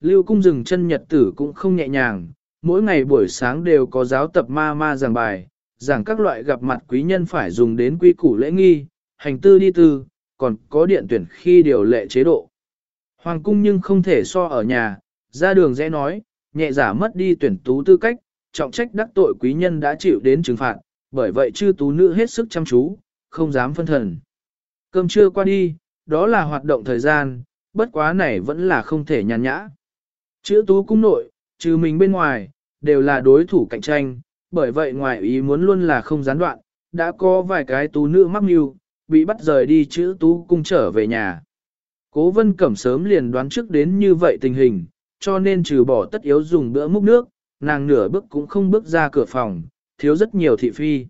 lưu cung rừng chân nhật tử cũng không nhẹ nhàng, mỗi ngày buổi sáng đều có giáo tập ma ma giảng bài, giảng các loại gặp mặt quý nhân phải dùng đến quy củ lễ nghi, hành tư đi tư, còn có điện tuyển khi điều lệ chế độ. Hoàng cung nhưng không thể so ở nhà, ra đường dễ nói, nhẹ giả mất đi tuyển tú tư cách, trọng trách đắc tội quý nhân đã chịu đến trừng phạt, bởi vậy chư tú nữ hết sức chăm chú, không dám phân thần. Cơm trưa qua đi, đó là hoạt động thời gian, bất quá này vẫn là không thể nhàn nhã. Chữ tú cung nội, trừ mình bên ngoài, đều là đối thủ cạnh tranh, bởi vậy ngoài ý muốn luôn là không gián đoạn, đã có vài cái tú nữ mắc mưu, bị bắt rời đi chữ tú cung trở về nhà. Cố vân cẩm sớm liền đoán trước đến như vậy tình hình, cho nên trừ bỏ tất yếu dùng bữa múc nước, nàng nửa bước cũng không bước ra cửa phòng, thiếu rất nhiều thị phi.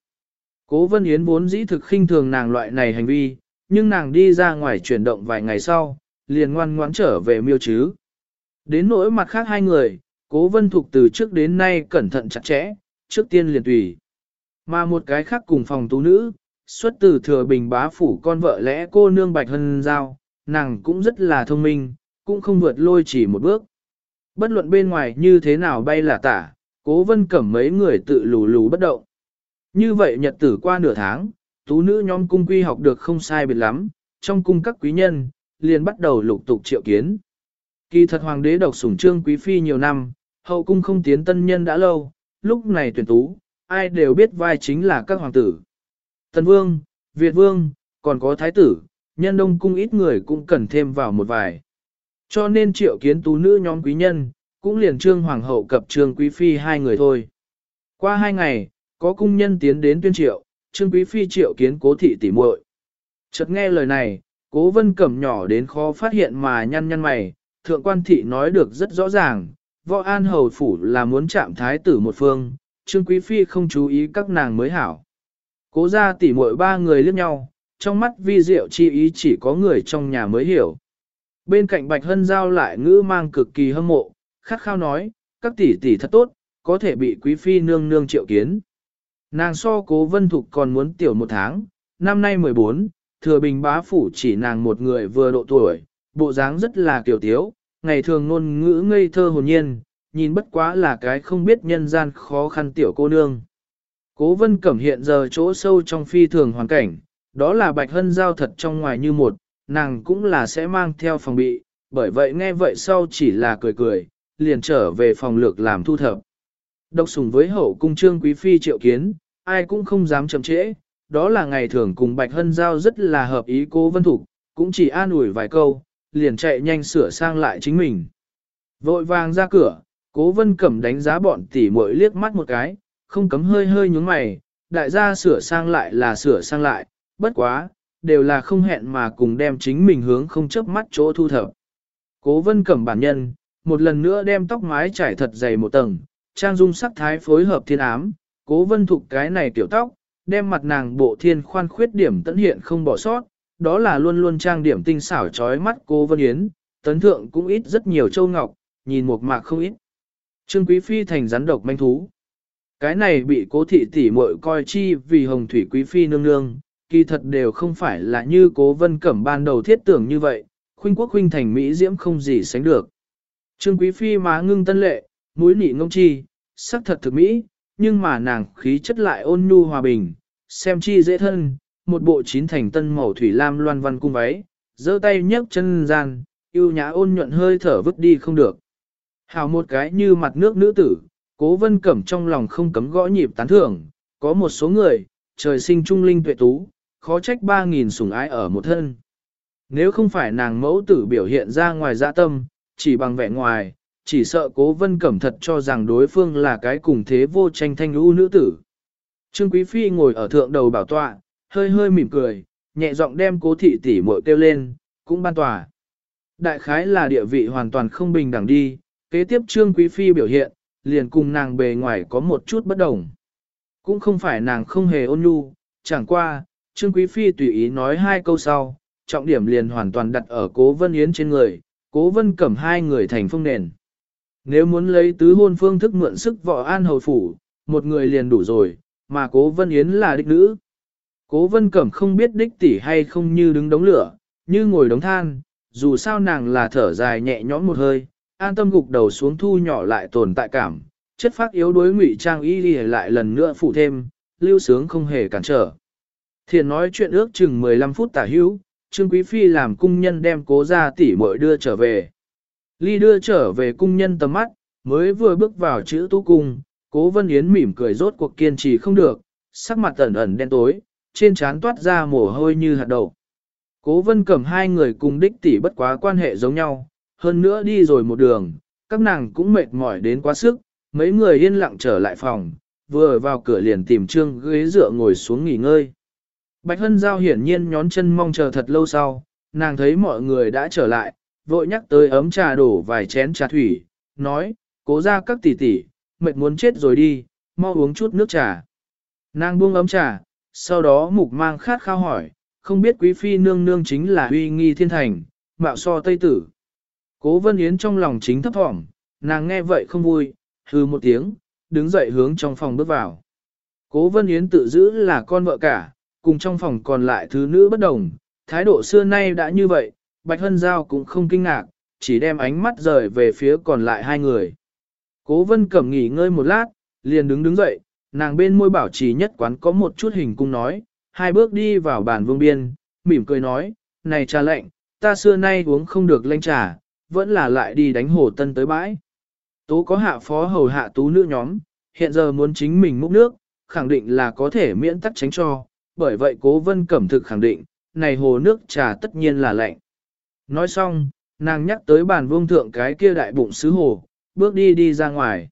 Cố vân yến vốn dĩ thực khinh thường nàng loại này hành vi, nhưng nàng đi ra ngoài chuyển động vài ngày sau, liền ngoan ngoãn trở về miêu chứ. Đến nỗi mặt khác hai người, cố vân thục từ trước đến nay cẩn thận chặt chẽ, trước tiên liền tùy. Mà một cái khác cùng phòng tú nữ, xuất từ thừa bình bá phủ con vợ lẽ cô nương bạch hân giao, nàng cũng rất là thông minh, cũng không vượt lôi chỉ một bước. Bất luận bên ngoài như thế nào bay là tả, cố vân cẩm mấy người tự lù lù bất động. Như vậy nhật tử qua nửa tháng, tú nữ nhóm cung quy học được không sai biệt lắm, trong cung các quý nhân, liền bắt đầu lục tục triệu kiến. Kỳ thật hoàng đế độc sủng trương quý phi nhiều năm, hậu cung không tiến tân nhân đã lâu, lúc này tuyển tú, ai đều biết vai chính là các hoàng tử. Tân vương, Việt vương, còn có thái tử, nhân đông cung ít người cũng cần thêm vào một vài. Cho nên triệu kiến tú nữ nhóm quý nhân, cũng liền trương hoàng hậu cập trương quý phi hai người thôi. Qua hai ngày, có cung nhân tiến đến tuyên triệu, trương quý phi triệu kiến cố thị tỉ muội. Chợt nghe lời này, cố vân cẩm nhỏ đến khó phát hiện mà nhăn nhăn mày, thượng quan thị nói được rất rõ ràng, võ an hầu phủ là muốn chạm thái tử một phương, trương quý phi không chú ý các nàng mới hảo. Cố ra tỉ muội ba người liếc nhau, trong mắt vi diệu chi ý chỉ có người trong nhà mới hiểu. Bên cạnh Bạch Hân Giao lại ngữ mang cực kỳ hâm mộ, khát khao nói, các tỷ tỷ thật tốt, có thể bị quý phi nương nương triệu kiến. Nàng so cố vân thục còn muốn tiểu một tháng, năm nay 14, thừa bình bá phủ chỉ nàng một người vừa độ tuổi, bộ dáng rất là kiểu tiếu, ngày thường ngôn ngữ ngây thơ hồn nhiên, nhìn bất quá là cái không biết nhân gian khó khăn tiểu cô nương. Cố vân cẩm hiện giờ chỗ sâu trong phi thường hoàn cảnh, đó là bạch hân giao thật trong ngoài như một, nàng cũng là sẽ mang theo phòng bị, bởi vậy nghe vậy sau chỉ là cười cười, liền trở về phòng lược làm thu thập. Độc sùng với hậu cung trương quý phi triệu kiến, ai cũng không dám chậm trễ, đó là ngày thường cùng Bạch Hân Giao rất là hợp ý cố vân thủ, cũng chỉ an ủi vài câu, liền chạy nhanh sửa sang lại chính mình. Vội vàng ra cửa, cố vân cẩm đánh giá bọn tỉ muội liếc mắt một cái, không cấm hơi hơi nhúng mày, đại gia sửa sang lại là sửa sang lại, bất quá, đều là không hẹn mà cùng đem chính mình hướng không chớp mắt chỗ thu thập. Cố vân cẩm bản nhân, một lần nữa đem tóc mái trải thật dày một tầng, trang dung sắc thái phối hợp thiên ám, cố vân thục cái này tiểu tóc, đem mặt nàng bộ thiên khoan khuyết điểm tận hiện không bỏ sót, đó là luôn luôn trang điểm tinh xảo trói mắt cô vân yến, tấn thượng cũng ít rất nhiều châu ngọc, nhìn một mạc không ít. Trương Quý Phi thành rắn độc manh thú. Cái này bị cố thị tỷ muội coi chi vì hồng thủy Quý Phi nương nương, kỳ thật đều không phải là như cố vân cẩm ban đầu thiết tưởng như vậy, khuynh quốc khuynh thành Mỹ diễm không gì sánh được. Trương Quý Phi má ngưng tân lệ, mũi nị ngông chi, sắc thật thực Mỹ, nhưng mà nàng khí chất lại ôn nhu hòa bình, xem chi dễ thân, một bộ chín thành tân màu thủy lam loan văn cung váy, giơ tay nhấc chân gian, yêu nhã ôn nhuận hơi thở vứt đi không được. Hào một cái như mặt nước nữ tử, cố vân cẩm trong lòng không cấm gõ nhịp tán thưởng, có một số người, trời sinh trung linh tuệ tú, khó trách ba nghìn sủng ái ở một thân. Nếu không phải nàng mẫu tử biểu hiện ra ngoài dạ tâm, chỉ bằng vẻ ngoài, chỉ sợ cố vân cẩm thật cho rằng đối phương là cái cùng thế vô tranh thanh lũ nữ tử. Trương Quý Phi ngồi ở thượng đầu bảo tọa, hơi hơi mỉm cười, nhẹ giọng đem cố thị tỷ muội kêu lên, cũng ban tòa. Đại khái là địa vị hoàn toàn không bình đẳng đi, kế tiếp Trương Quý Phi biểu hiện, liền cùng nàng bề ngoài có một chút bất đồng. Cũng không phải nàng không hề ôn nhu, chẳng qua, Trương Quý Phi tùy ý nói hai câu sau, trọng điểm liền hoàn toàn đặt ở cố vân yến trên người, cố vân cẩm hai người thành phong nền. Nếu muốn lấy tứ hôn phương thức mượn sức võ an hầu phủ, một người liền đủ rồi, mà cố vân yến là đích nữ. Cố vân cẩm không biết đích tỷ hay không như đứng đống lửa, như ngồi đống than, dù sao nàng là thở dài nhẹ nhõm một hơi, an tâm gục đầu xuống thu nhỏ lại tồn tại cảm, chất phát yếu đối ngụy trang y đi lại lần nữa phụ thêm, lưu sướng không hề cản trở. Thiện nói chuyện ước chừng 15 phút tả hữu, Trương Quý Phi làm cung nhân đem cố ra tỷ muội đưa trở về. Ly đưa trở về cung nhân tầm mắt, mới vừa bước vào chữ tu cung, cố vân yến mỉm cười rốt cuộc kiên trì không được, sắc mặt ẩn ẩn đen tối, trên trán toát ra mồ hôi như hạt đậu. Cố vân cầm hai người cùng đích tỷ bất quá quan hệ giống nhau, hơn nữa đi rồi một đường, các nàng cũng mệt mỏi đến quá sức, mấy người yên lặng trở lại phòng, vừa vào cửa liền tìm trương ghế dựa ngồi xuống nghỉ ngơi. Bạch Hân Giao hiển nhiên nhón chân mong chờ thật lâu sau, nàng thấy mọi người đã trở lại, vội nhắc tới ấm trà đổ vài chén trà thủy, nói, cố ra các tỷ tỷ, mệt muốn chết rồi đi, mau uống chút nước trà. Nàng buông ấm trà, sau đó mục mang khát khao hỏi, không biết quý phi nương nương chính là uy nghi thiên thành, mạo so tây tử. Cố vân yến trong lòng chính thấp thỏm, nàng nghe vậy không vui, hư một tiếng, đứng dậy hướng trong phòng bước vào. Cố vân yến tự giữ là con vợ cả, cùng trong phòng còn lại thứ nữ bất đồng, thái độ xưa nay đã như vậy, Bạch Hân Giao cũng không kinh ngạc, chỉ đem ánh mắt rời về phía còn lại hai người. Cố vân cẩm nghỉ ngơi một lát, liền đứng đứng dậy, nàng bên môi bảo trì nhất quán có một chút hình cung nói, hai bước đi vào bàn vương biên, mỉm cười nói, này trà lệnh, ta xưa nay uống không được lanh trà, vẫn là lại đi đánh hồ tân tới bãi. tú có hạ phó hầu hạ tú nữ nhóm, hiện giờ muốn chính mình múc nước, khẳng định là có thể miễn tắc tránh cho, bởi vậy cố vân cẩm thực khẳng định, này hồ nước trà tất nhiên là lạnh. Nói xong, nàng nhắc tới bàn vương thượng cái kia đại bụng sứ hồ, bước đi đi ra ngoài.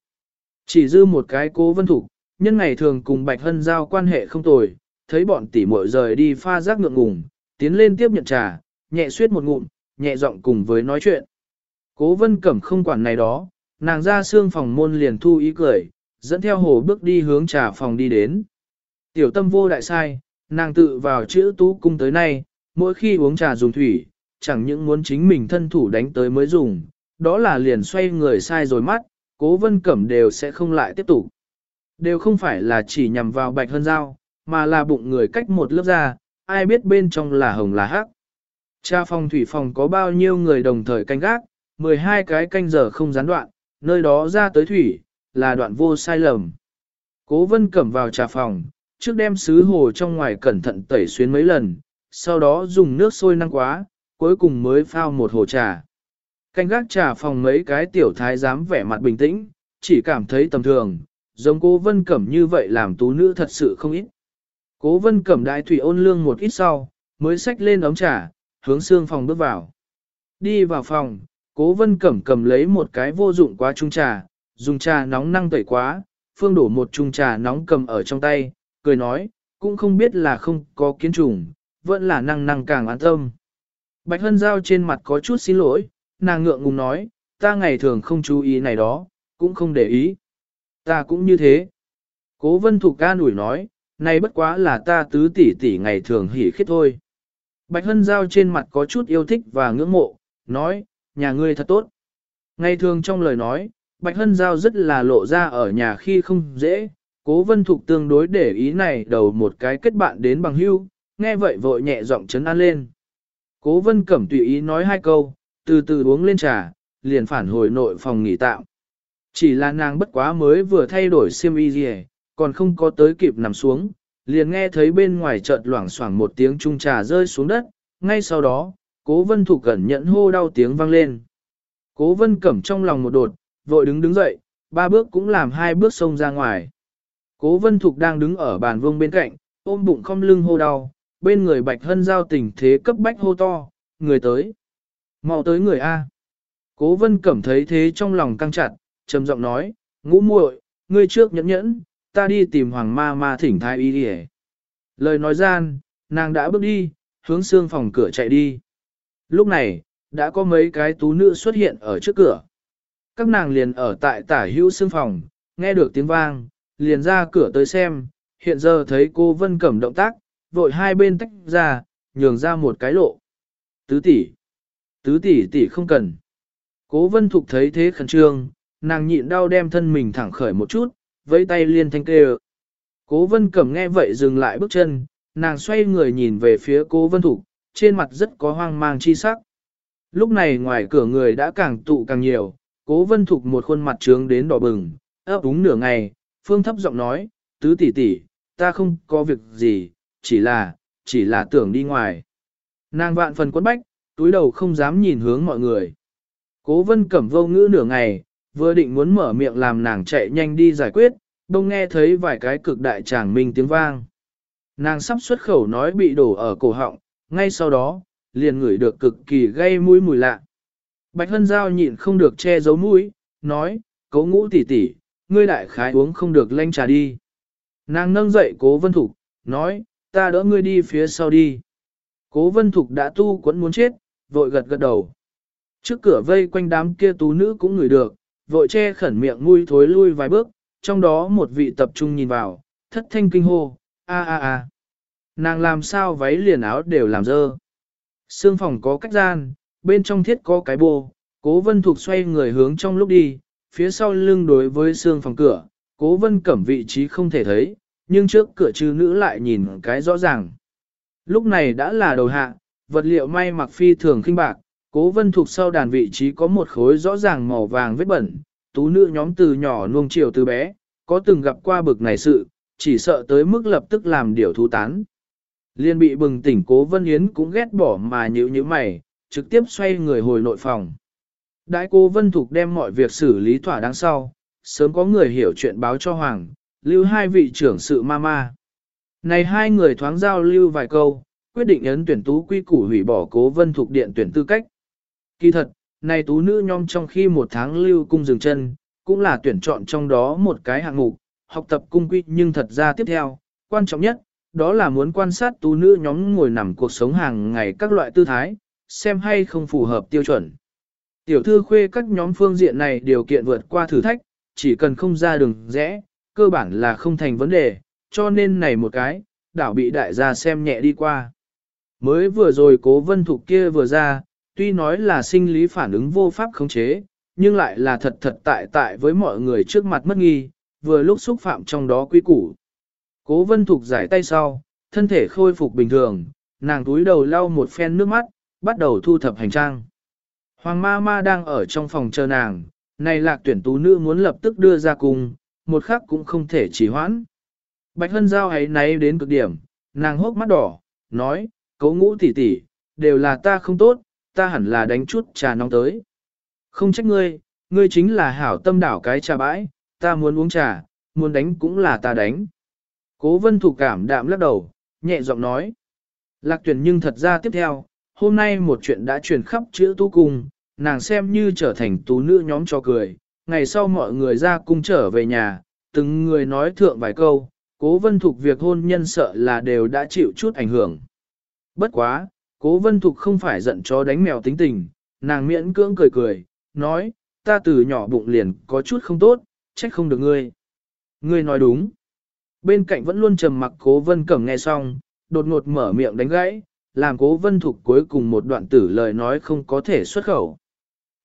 Chỉ dư một cái cố vân thủ, nhân ngày thường cùng Bạch Hân giao quan hệ không tồi, thấy bọn tỷ muội rời đi pha rác ngượng ngùng, tiến lên tiếp nhận trà, nhẹ suyết một ngụm, nhẹ giọng cùng với nói chuyện. Cố vân cẩm không quản này đó, nàng ra xương phòng môn liền thu ý cười, dẫn theo hồ bước đi hướng trà phòng đi đến. Tiểu tâm vô đại sai, nàng tự vào chữ tú cung tới nay, mỗi khi uống trà dùng thủy, chẳng những muốn chính mình thân thủ đánh tới mới dùng, đó là liền xoay người sai rồi mắt, cố vân cẩm đều sẽ không lại tiếp tục. Đều không phải là chỉ nhằm vào bạch hơn dao, mà là bụng người cách một lớp da, ai biết bên trong là hồng là hắc. Cha phòng thủy phòng có bao nhiêu người đồng thời canh gác, 12 cái canh giờ không gián đoạn, nơi đó ra tới thủy, là đoạn vô sai lầm. Cố vân cẩm vào trà phòng, trước đem sứ hồ trong ngoài cẩn thận tẩy xuyến mấy lần, sau đó dùng nước sôi năng quá, cuối cùng mới phao một hồ trà. Canh gác trà phòng mấy cái tiểu thái dám vẻ mặt bình tĩnh, chỉ cảm thấy tầm thường, giống cố vân cẩm như vậy làm tú nữ thật sự không ít. Cố vân cẩm đại thủy ôn lương một ít sau, mới xách lên ống trà, hướng xương phòng bước vào. Đi vào phòng, cố vân cẩm cầm lấy một cái vô dụng quá chung trà, dùng trà nóng năng tẩy quá, phương đổ một chung trà nóng cầm ở trong tay, cười nói, cũng không biết là không có kiến trùng, vẫn là năng năng càng an tâm. Bạch Hân Giao trên mặt có chút xin lỗi, nàng ngượng ngùng nói, ta ngày thường không chú ý này đó, cũng không để ý. Ta cũng như thế. Cố vân thục ca nủi nói, này bất quá là ta tứ tỷ tỷ ngày thường hỉ khiết thôi. Bạch Hân Giao trên mặt có chút yêu thích và ngưỡng mộ, nói, nhà ngươi thật tốt. Ngày thường trong lời nói, Bạch Hân Giao rất là lộ ra ở nhà khi không dễ, cố vân thục tương đối để ý này đầu một cái kết bạn đến bằng hưu, nghe vậy vội nhẹ giọng chấn an lên. Cố vân cẩm tùy ý nói hai câu, từ từ uống lên trà, liền phản hồi nội phòng nghỉ tạm. Chỉ là nàng bất quá mới vừa thay đổi xiêm y gì, còn không có tới kịp nằm xuống, liền nghe thấy bên ngoài chợt loảng xoảng một tiếng trung trà rơi xuống đất, ngay sau đó, cố vân thủ cẩn nhận hô đau tiếng vang lên. Cố vân cẩm trong lòng một đột, vội đứng đứng dậy, ba bước cũng làm hai bước xông ra ngoài. Cố vân thục đang đứng ở bàn vương bên cạnh, ôm bụng không lưng hô đau, bên người bạch hân giao tình thế cấp bách hô to, người tới. mau tới người A. Cố vân cẩm thấy thế trong lòng căng chặt, trầm giọng nói, ngũ muội, ngươi trước nhẫn nhẫn, ta đi tìm hoàng ma ma thỉnh thái y đi Lời nói gian, nàng đã bước đi, hướng xương phòng cửa chạy đi. Lúc này, đã có mấy cái tú nữ xuất hiện ở trước cửa. Các nàng liền ở tại tả hữu xương phòng, nghe được tiếng vang, liền ra cửa tới xem, hiện giờ thấy cô Vân Cẩm động tác, vội hai bên tách ra, nhường ra một cái lộ. Tứ tỷ, tứ tỷ tỷ không cần. Cố Vân Thục thấy thế khẩn trương, nàng nhịn đau đem thân mình thẳng khởi một chút, với tay liên thanh kêu. Cố Vân Cẩm nghe vậy dừng lại bước chân, nàng xoay người nhìn về phía Cố Vân Thục, trên mặt rất có hoang mang chi sắc. Lúc này ngoài cửa người đã càng tụ càng nhiều, cố vân thục một khuôn mặt trướng đến đỏ bừng, ấp úng nửa ngày, phương thấp giọng nói, tứ tỷ tỷ, ta không có việc gì, chỉ là, chỉ là tưởng đi ngoài. Nàng vạn phần quấn bách, túi đầu không dám nhìn hướng mọi người. Cố vân cẩm vô ngữ nửa ngày, vừa định muốn mở miệng làm nàng chạy nhanh đi giải quyết, đông nghe thấy vài cái cực đại tràng minh tiếng vang. Nàng sắp xuất khẩu nói bị đổ ở cổ họng, ngay sau đó, liền ngửi được cực kỳ gây mũi mùi lạ. Bạch Hân Giao nhịn không được che giấu mũi, nói, cố ngũ tỷ tỷ, ngươi đại khái uống không được lanh trà đi. Nàng nâng dậy cố vân thục, nói, ta đỡ ngươi đi phía sau đi. Cố vân thục đã tu quẫn muốn chết, vội gật gật đầu. Trước cửa vây quanh đám kia tú nữ cũng ngửi được, vội che khẩn miệng mũi thối lui vài bước, trong đó một vị tập trung nhìn vào, thất thanh kinh hô, a a a. Nàng làm sao váy liền áo đều làm dơ. Sương phòng có cách gian, bên trong thiết có cái bô, cố vân thuộc xoay người hướng trong lúc đi, phía sau lưng đối với sương phòng cửa, cố vân cẩm vị trí không thể thấy, nhưng trước cửa chư nữ lại nhìn cái rõ ràng. Lúc này đã là đầu hạ, vật liệu may mặc phi thường khinh bạc, cố vân Thuộc sau đàn vị trí có một khối rõ ràng màu vàng vết bẩn, tú nữ nhóm từ nhỏ nuông chiều từ bé, có từng gặp qua bực này sự, chỉ sợ tới mức lập tức làm điều thú tán. Liên bị bừng tỉnh cố vân yến cũng ghét bỏ mà nhữ như mày, trực tiếp xoay người hồi nội phòng. Đại cô Vân Thuộc đem mọi việc xử lý thỏa đáng sau, sớm có người hiểu chuyện báo cho Hoàng, lưu hai vị trưởng sự ma ma. Này hai người thoáng giao lưu vài câu, quyết định ấn tuyển tú quy củ hủy bỏ cố Vân Thuộc điện tuyển tư cách. Kỳ thật, này tú nữ nhom trong khi một tháng lưu cung dừng chân, cũng là tuyển chọn trong đó một cái hạng mục, học tập cung quy nhưng thật ra tiếp theo, quan trọng nhất, đó là muốn quan sát tú nữ nhóm ngồi nằm cuộc sống hàng ngày các loại tư thái, xem hay không phù hợp tiêu chuẩn. Tiểu thư khuê các nhóm phương diện này điều kiện vượt qua thử thách, chỉ cần không ra đường rẽ, cơ bản là không thành vấn đề, cho nên này một cái, đảo bị đại gia xem nhẹ đi qua. Mới vừa rồi cố vân thục kia vừa ra, tuy nói là sinh lý phản ứng vô pháp khống chế, nhưng lại là thật thật tại tại với mọi người trước mặt mất nghi, vừa lúc xúc phạm trong đó quy củ. Cố vân thục giải tay sau, thân thể khôi phục bình thường, nàng túi đầu lau một phen nước mắt, bắt đầu thu thập hành trang. Hoàng ma ma đang ở trong phòng chờ nàng, này lạc tuyển tú nữ muốn lập tức đưa ra cùng, một khắc cũng không thể trì hoãn. Bạch Hân Giao ấy náy đến cực điểm, nàng hốc mắt đỏ, nói, cấu ngũ tỷ tỷ, đều là ta không tốt, ta hẳn là đánh chút trà nóng tới. Không trách ngươi, ngươi chính là hảo tâm đảo cái trà bãi, ta muốn uống trà, muốn đánh cũng là ta đánh. Cố vân thủ cảm đạm lắc đầu, nhẹ giọng nói. Lạc tuyển nhưng thật ra tiếp theo, hôm nay một chuyện đã truyền khắp chữ tu cung, nàng xem như trở thành tú nữ nhóm cho cười. Ngày sau mọi người ra cung trở về nhà, từng người nói thượng vài câu, cố vân thục việc hôn nhân sợ là đều đã chịu chút ảnh hưởng. Bất quá, cố vân thục không phải giận cho đánh mèo tính tình, nàng miễn cưỡng cười cười, nói, ta từ nhỏ bụng liền có chút không tốt, trách không được ngươi. Ngươi nói đúng. Bên cạnh vẫn luôn trầm mặc cố vân cẩm nghe xong, đột ngột mở miệng đánh gãy, làm cố vân thục cuối cùng một đoạn tử lời nói không có thể xuất khẩu.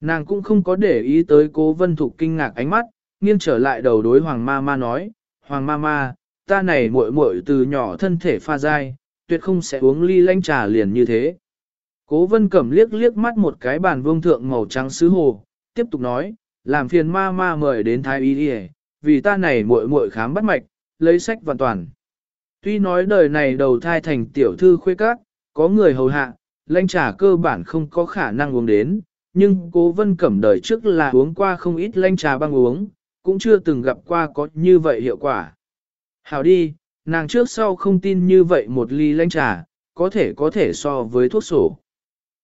Nàng cũng không có để ý tới cố vân thục kinh ngạc ánh mắt, nghiêng trở lại đầu đối hoàng ma ma nói, hoàng ma ma, ta này muội muội từ nhỏ thân thể pha dai, tuyệt không sẽ uống ly lanh trà liền như thế. Cố vân cẩm liếc liếc mắt một cái bàn vương thượng màu trắng sứ hồ, tiếp tục nói, làm phiền ma ma mời đến thái y đi vì ta này muội muội khám bắt mạch, lấy sách hoàn toàn. Tuy nói đời này đầu thai thành tiểu thư khuê các, có người hầu hạ, lanh trà cơ bản không có khả năng uống đến, nhưng cố vân cẩm đời trước là uống qua không ít lanh trà băng uống, cũng chưa từng gặp qua có như vậy hiệu quả. Hảo đi, nàng trước sau không tin như vậy một ly lanh trà, có thể có thể so với thuốc sổ.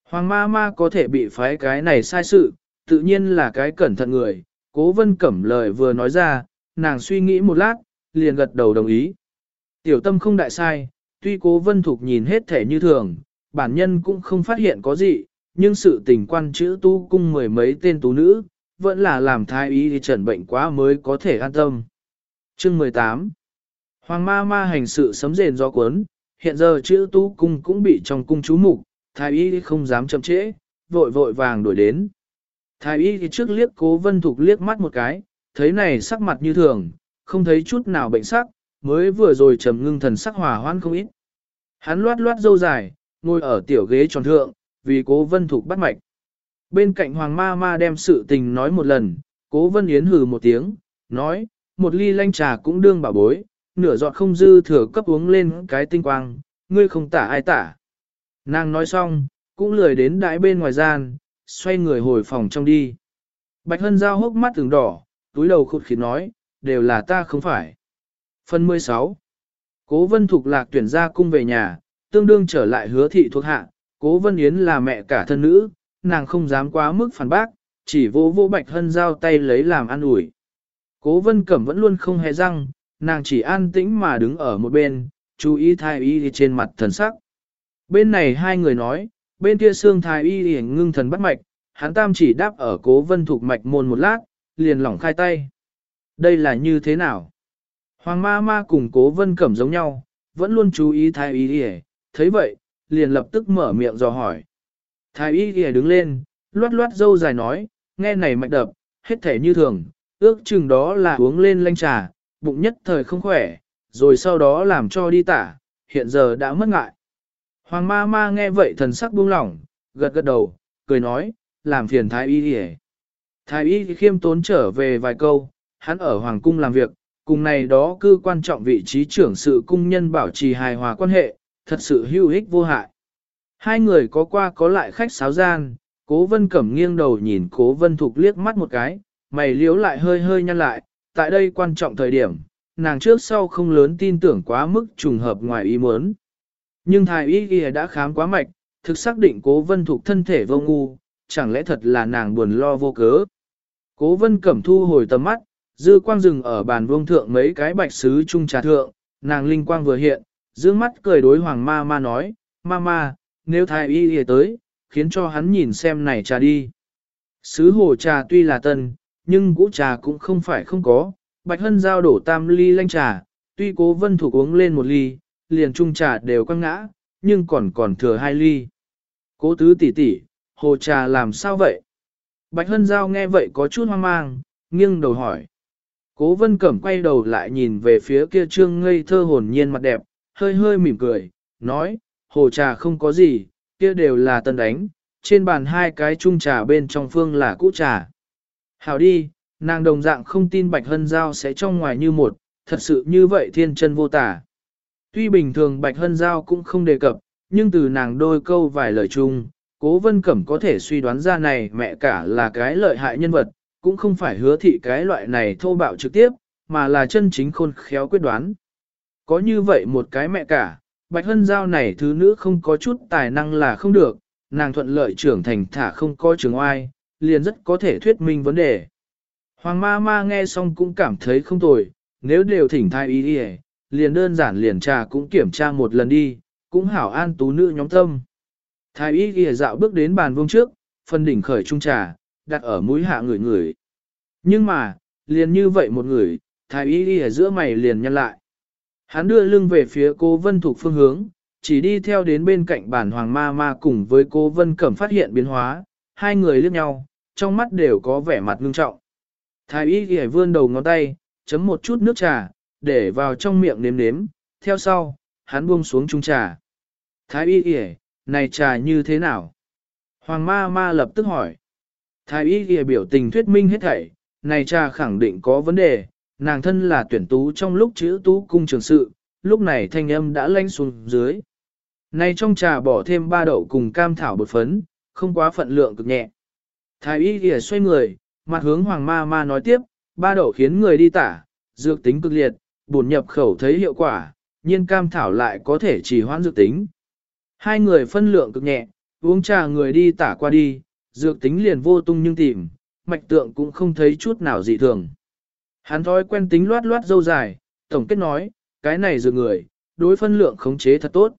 Hoàng ma ma có thể bị phái cái này sai sự, tự nhiên là cái cẩn thận người, cố vân cẩm lời vừa nói ra, nàng suy nghĩ một lát, liền gật đầu đồng ý. Tiểu tâm không đại sai, tuy cố vân thục nhìn hết thể như thường, bản nhân cũng không phát hiện có gì, nhưng sự tình quan chữ tu cung mười mấy tên tú nữ, vẫn là làm thái ý thì trần bệnh quá mới có thể an tâm. Chương 18 Hoàng ma ma hành sự sấm rền do cuốn, hiện giờ chữ tu cung cũng bị trong cung chú mục, thái y không dám chậm trễ, vội vội vàng đuổi đến. Thái y thì trước liếc cố vân thục liếc mắt một cái, thấy này sắc mặt như thường, không thấy chút nào bệnh sắc, mới vừa rồi trầm ngưng thần sắc hòa hoan không ít. Hắn loát loát dâu dài, ngồi ở tiểu ghế tròn thượng, vì cố vân thục bắt mạch. Bên cạnh Hoàng Ma Ma đem sự tình nói một lần, Cố Vân Yến hừ một tiếng, nói, một ly lanh trà cũng đương bảo bối, nửa giọt không dư thừa cấp uống lên cái tinh quang, ngươi không tả ai tả. Nàng nói xong, cũng lười đến đại bên ngoài gian, xoay người hồi phòng trong đi. Bạch Hân Giao hốc mắt từng đỏ, túi đầu khụt khịt nói, đều là ta không phải. Phần 16 Cố Vân Thục Lạc tuyển ra cung về nhà, tương đương trở lại hứa thị thuộc hạ, Cố Vân Yến là mẹ cả thân nữ, nàng không dám quá mức phản bác, chỉ vô vô Bạch Hân Giao tay lấy làm ăn ủi. Cố Vân Cẩm vẫn luôn không hề răng, nàng chỉ an tĩnh mà đứng ở một bên, chú ý Thái y trên mặt thần sắc. Bên này hai người nói, bên kia xương thái y ngưng thần bắt mạch, hắn tam chỉ đáp ở cố vân thục mạch môn một lát, liền lỏng khai tay. Đây là như thế nào? Hoàng ma ma cùng cố vân cẩm giống nhau, vẫn luôn chú ý thái y đi thấy vậy, liền lập tức mở miệng dò hỏi. Thái y đi đứng lên, loát loát dâu dài nói, nghe này mạch đập, hết thể như thường, ước chừng đó là uống lên lanh trà, bụng nhất thời không khỏe, rồi sau đó làm cho đi tả, hiện giờ đã mất ngại. Hoàng ma ma nghe vậy thần sắc buông lỏng, gật gật đầu, cười nói, làm phiền thái y đi Thái y khiêm tốn trở về vài câu, hắn ở hoàng cung làm việc, cùng này đó cư quan trọng vị trí trưởng sự cung nhân bảo trì hài hòa quan hệ, thật sự hữu ích vô hại. Hai người có qua có lại khách sáo gian, cố vân cẩm nghiêng đầu nhìn cố vân thục liếc mắt một cái, mày liếu lại hơi hơi nhăn lại, tại đây quan trọng thời điểm, nàng trước sau không lớn tin tưởng quá mức trùng hợp ngoài ý muốn. Nhưng thái y ghi đã khám quá mạch, thực xác định cố vân thuộc thân thể vô ngu, chẳng lẽ thật là nàng buồn lo vô cớ. Cố vân cẩm thu hồi tầm mắt, dư quang rừng ở bàn vương thượng mấy cái bạch sứ trung trà thượng, nàng linh quang vừa hiện, dương mắt cười đối hoàng ma ma nói, ma ma, nếu thái y ghi tới, khiến cho hắn nhìn xem này trà đi. Sứ hồ trà tuy là tân, nhưng cũ trà cũng không phải không có, bạch hân giao đổ tam ly lanh trà, tuy cố vân thủ uống lên một ly, liền chung trà đều quăng ngã, nhưng còn còn thừa hai ly. Cố tứ tỷ tỷ, hồ trà làm sao vậy? Bạch Hân Giao nghe vậy có chút hoang mang, nghiêng đầu hỏi. Cố vân cẩm quay đầu lại nhìn về phía kia trương ngây thơ hồn nhiên mặt đẹp, hơi hơi mỉm cười, nói, hồ trà không có gì, kia đều là tân đánh, trên bàn hai cái chung trà bên trong phương là cũ trà. Hảo đi, nàng đồng dạng không tin Bạch Hân Giao sẽ trong ngoài như một, thật sự như vậy thiên chân vô tả. Tuy bình thường Bạch Hân Giao cũng không đề cập, nhưng từ nàng đôi câu vài lời chung, Cố Vân Cẩm có thể suy đoán ra này mẹ cả là cái lợi hại nhân vật, cũng không phải hứa thị cái loại này thô bạo trực tiếp, mà là chân chính khôn khéo quyết đoán. Có như vậy một cái mẹ cả, Bạch Hân Giao này thứ nữ không có chút tài năng là không được, nàng thuận lợi trưởng thành thả không có trường oai, liền rất có thể thuyết minh vấn đề. Hoàng ma ma nghe xong cũng cảm thấy không tồi, nếu đều thỉnh thai ý đi liền đơn giản liền trà cũng kiểm tra một lần đi, cũng hảo an tú nữ nhóm tâm. Thái y ghi dạo bước đến bàn vuông trước, phân đỉnh khởi trung trà, đặt ở mũi hạ người người. Nhưng mà, liền như vậy một người, thái y ghi giữa mày liền nhăn lại. Hắn đưa lưng về phía cô Vân thuộc phương hướng, chỉ đi theo đến bên cạnh bàn hoàng ma ma cùng với cô Vân Cẩm phát hiện biến hóa, hai người liếc nhau, trong mắt đều có vẻ mặt ngưng trọng. Thái y ghi vươn đầu ngón tay, chấm một chút nước trà, để vào trong miệng nếm nếm, theo sau, hắn buông xuống chung trà. Thái y ghi này trà như thế nào? Hoàng ma ma lập tức hỏi. Thái y ghi biểu tình thuyết minh hết thảy, này trà khẳng định có vấn đề, nàng thân là tuyển tú trong lúc chữ tú cung trường sự, lúc này thanh âm đã lanh xuống dưới. Này trong trà bỏ thêm ba đậu cùng cam thảo bột phấn, không quá phận lượng cực nhẹ. Thái y kìa xoay người, mặt hướng hoàng ma ma nói tiếp, ba đậu khiến người đi tả, dược tính cực liệt, bổn nhập khẩu thấy hiệu quả, nhiên cam thảo lại có thể trì hoãn dược tính. Hai người phân lượng cực nhẹ, uống trà người đi tả qua đi, dược tính liền vô tung nhưng tìm, mạch tượng cũng không thấy chút nào dị thường. Hắn thói quen tính loát loát dâu dài, tổng kết nói, cái này dược người, đối phân lượng khống chế thật tốt.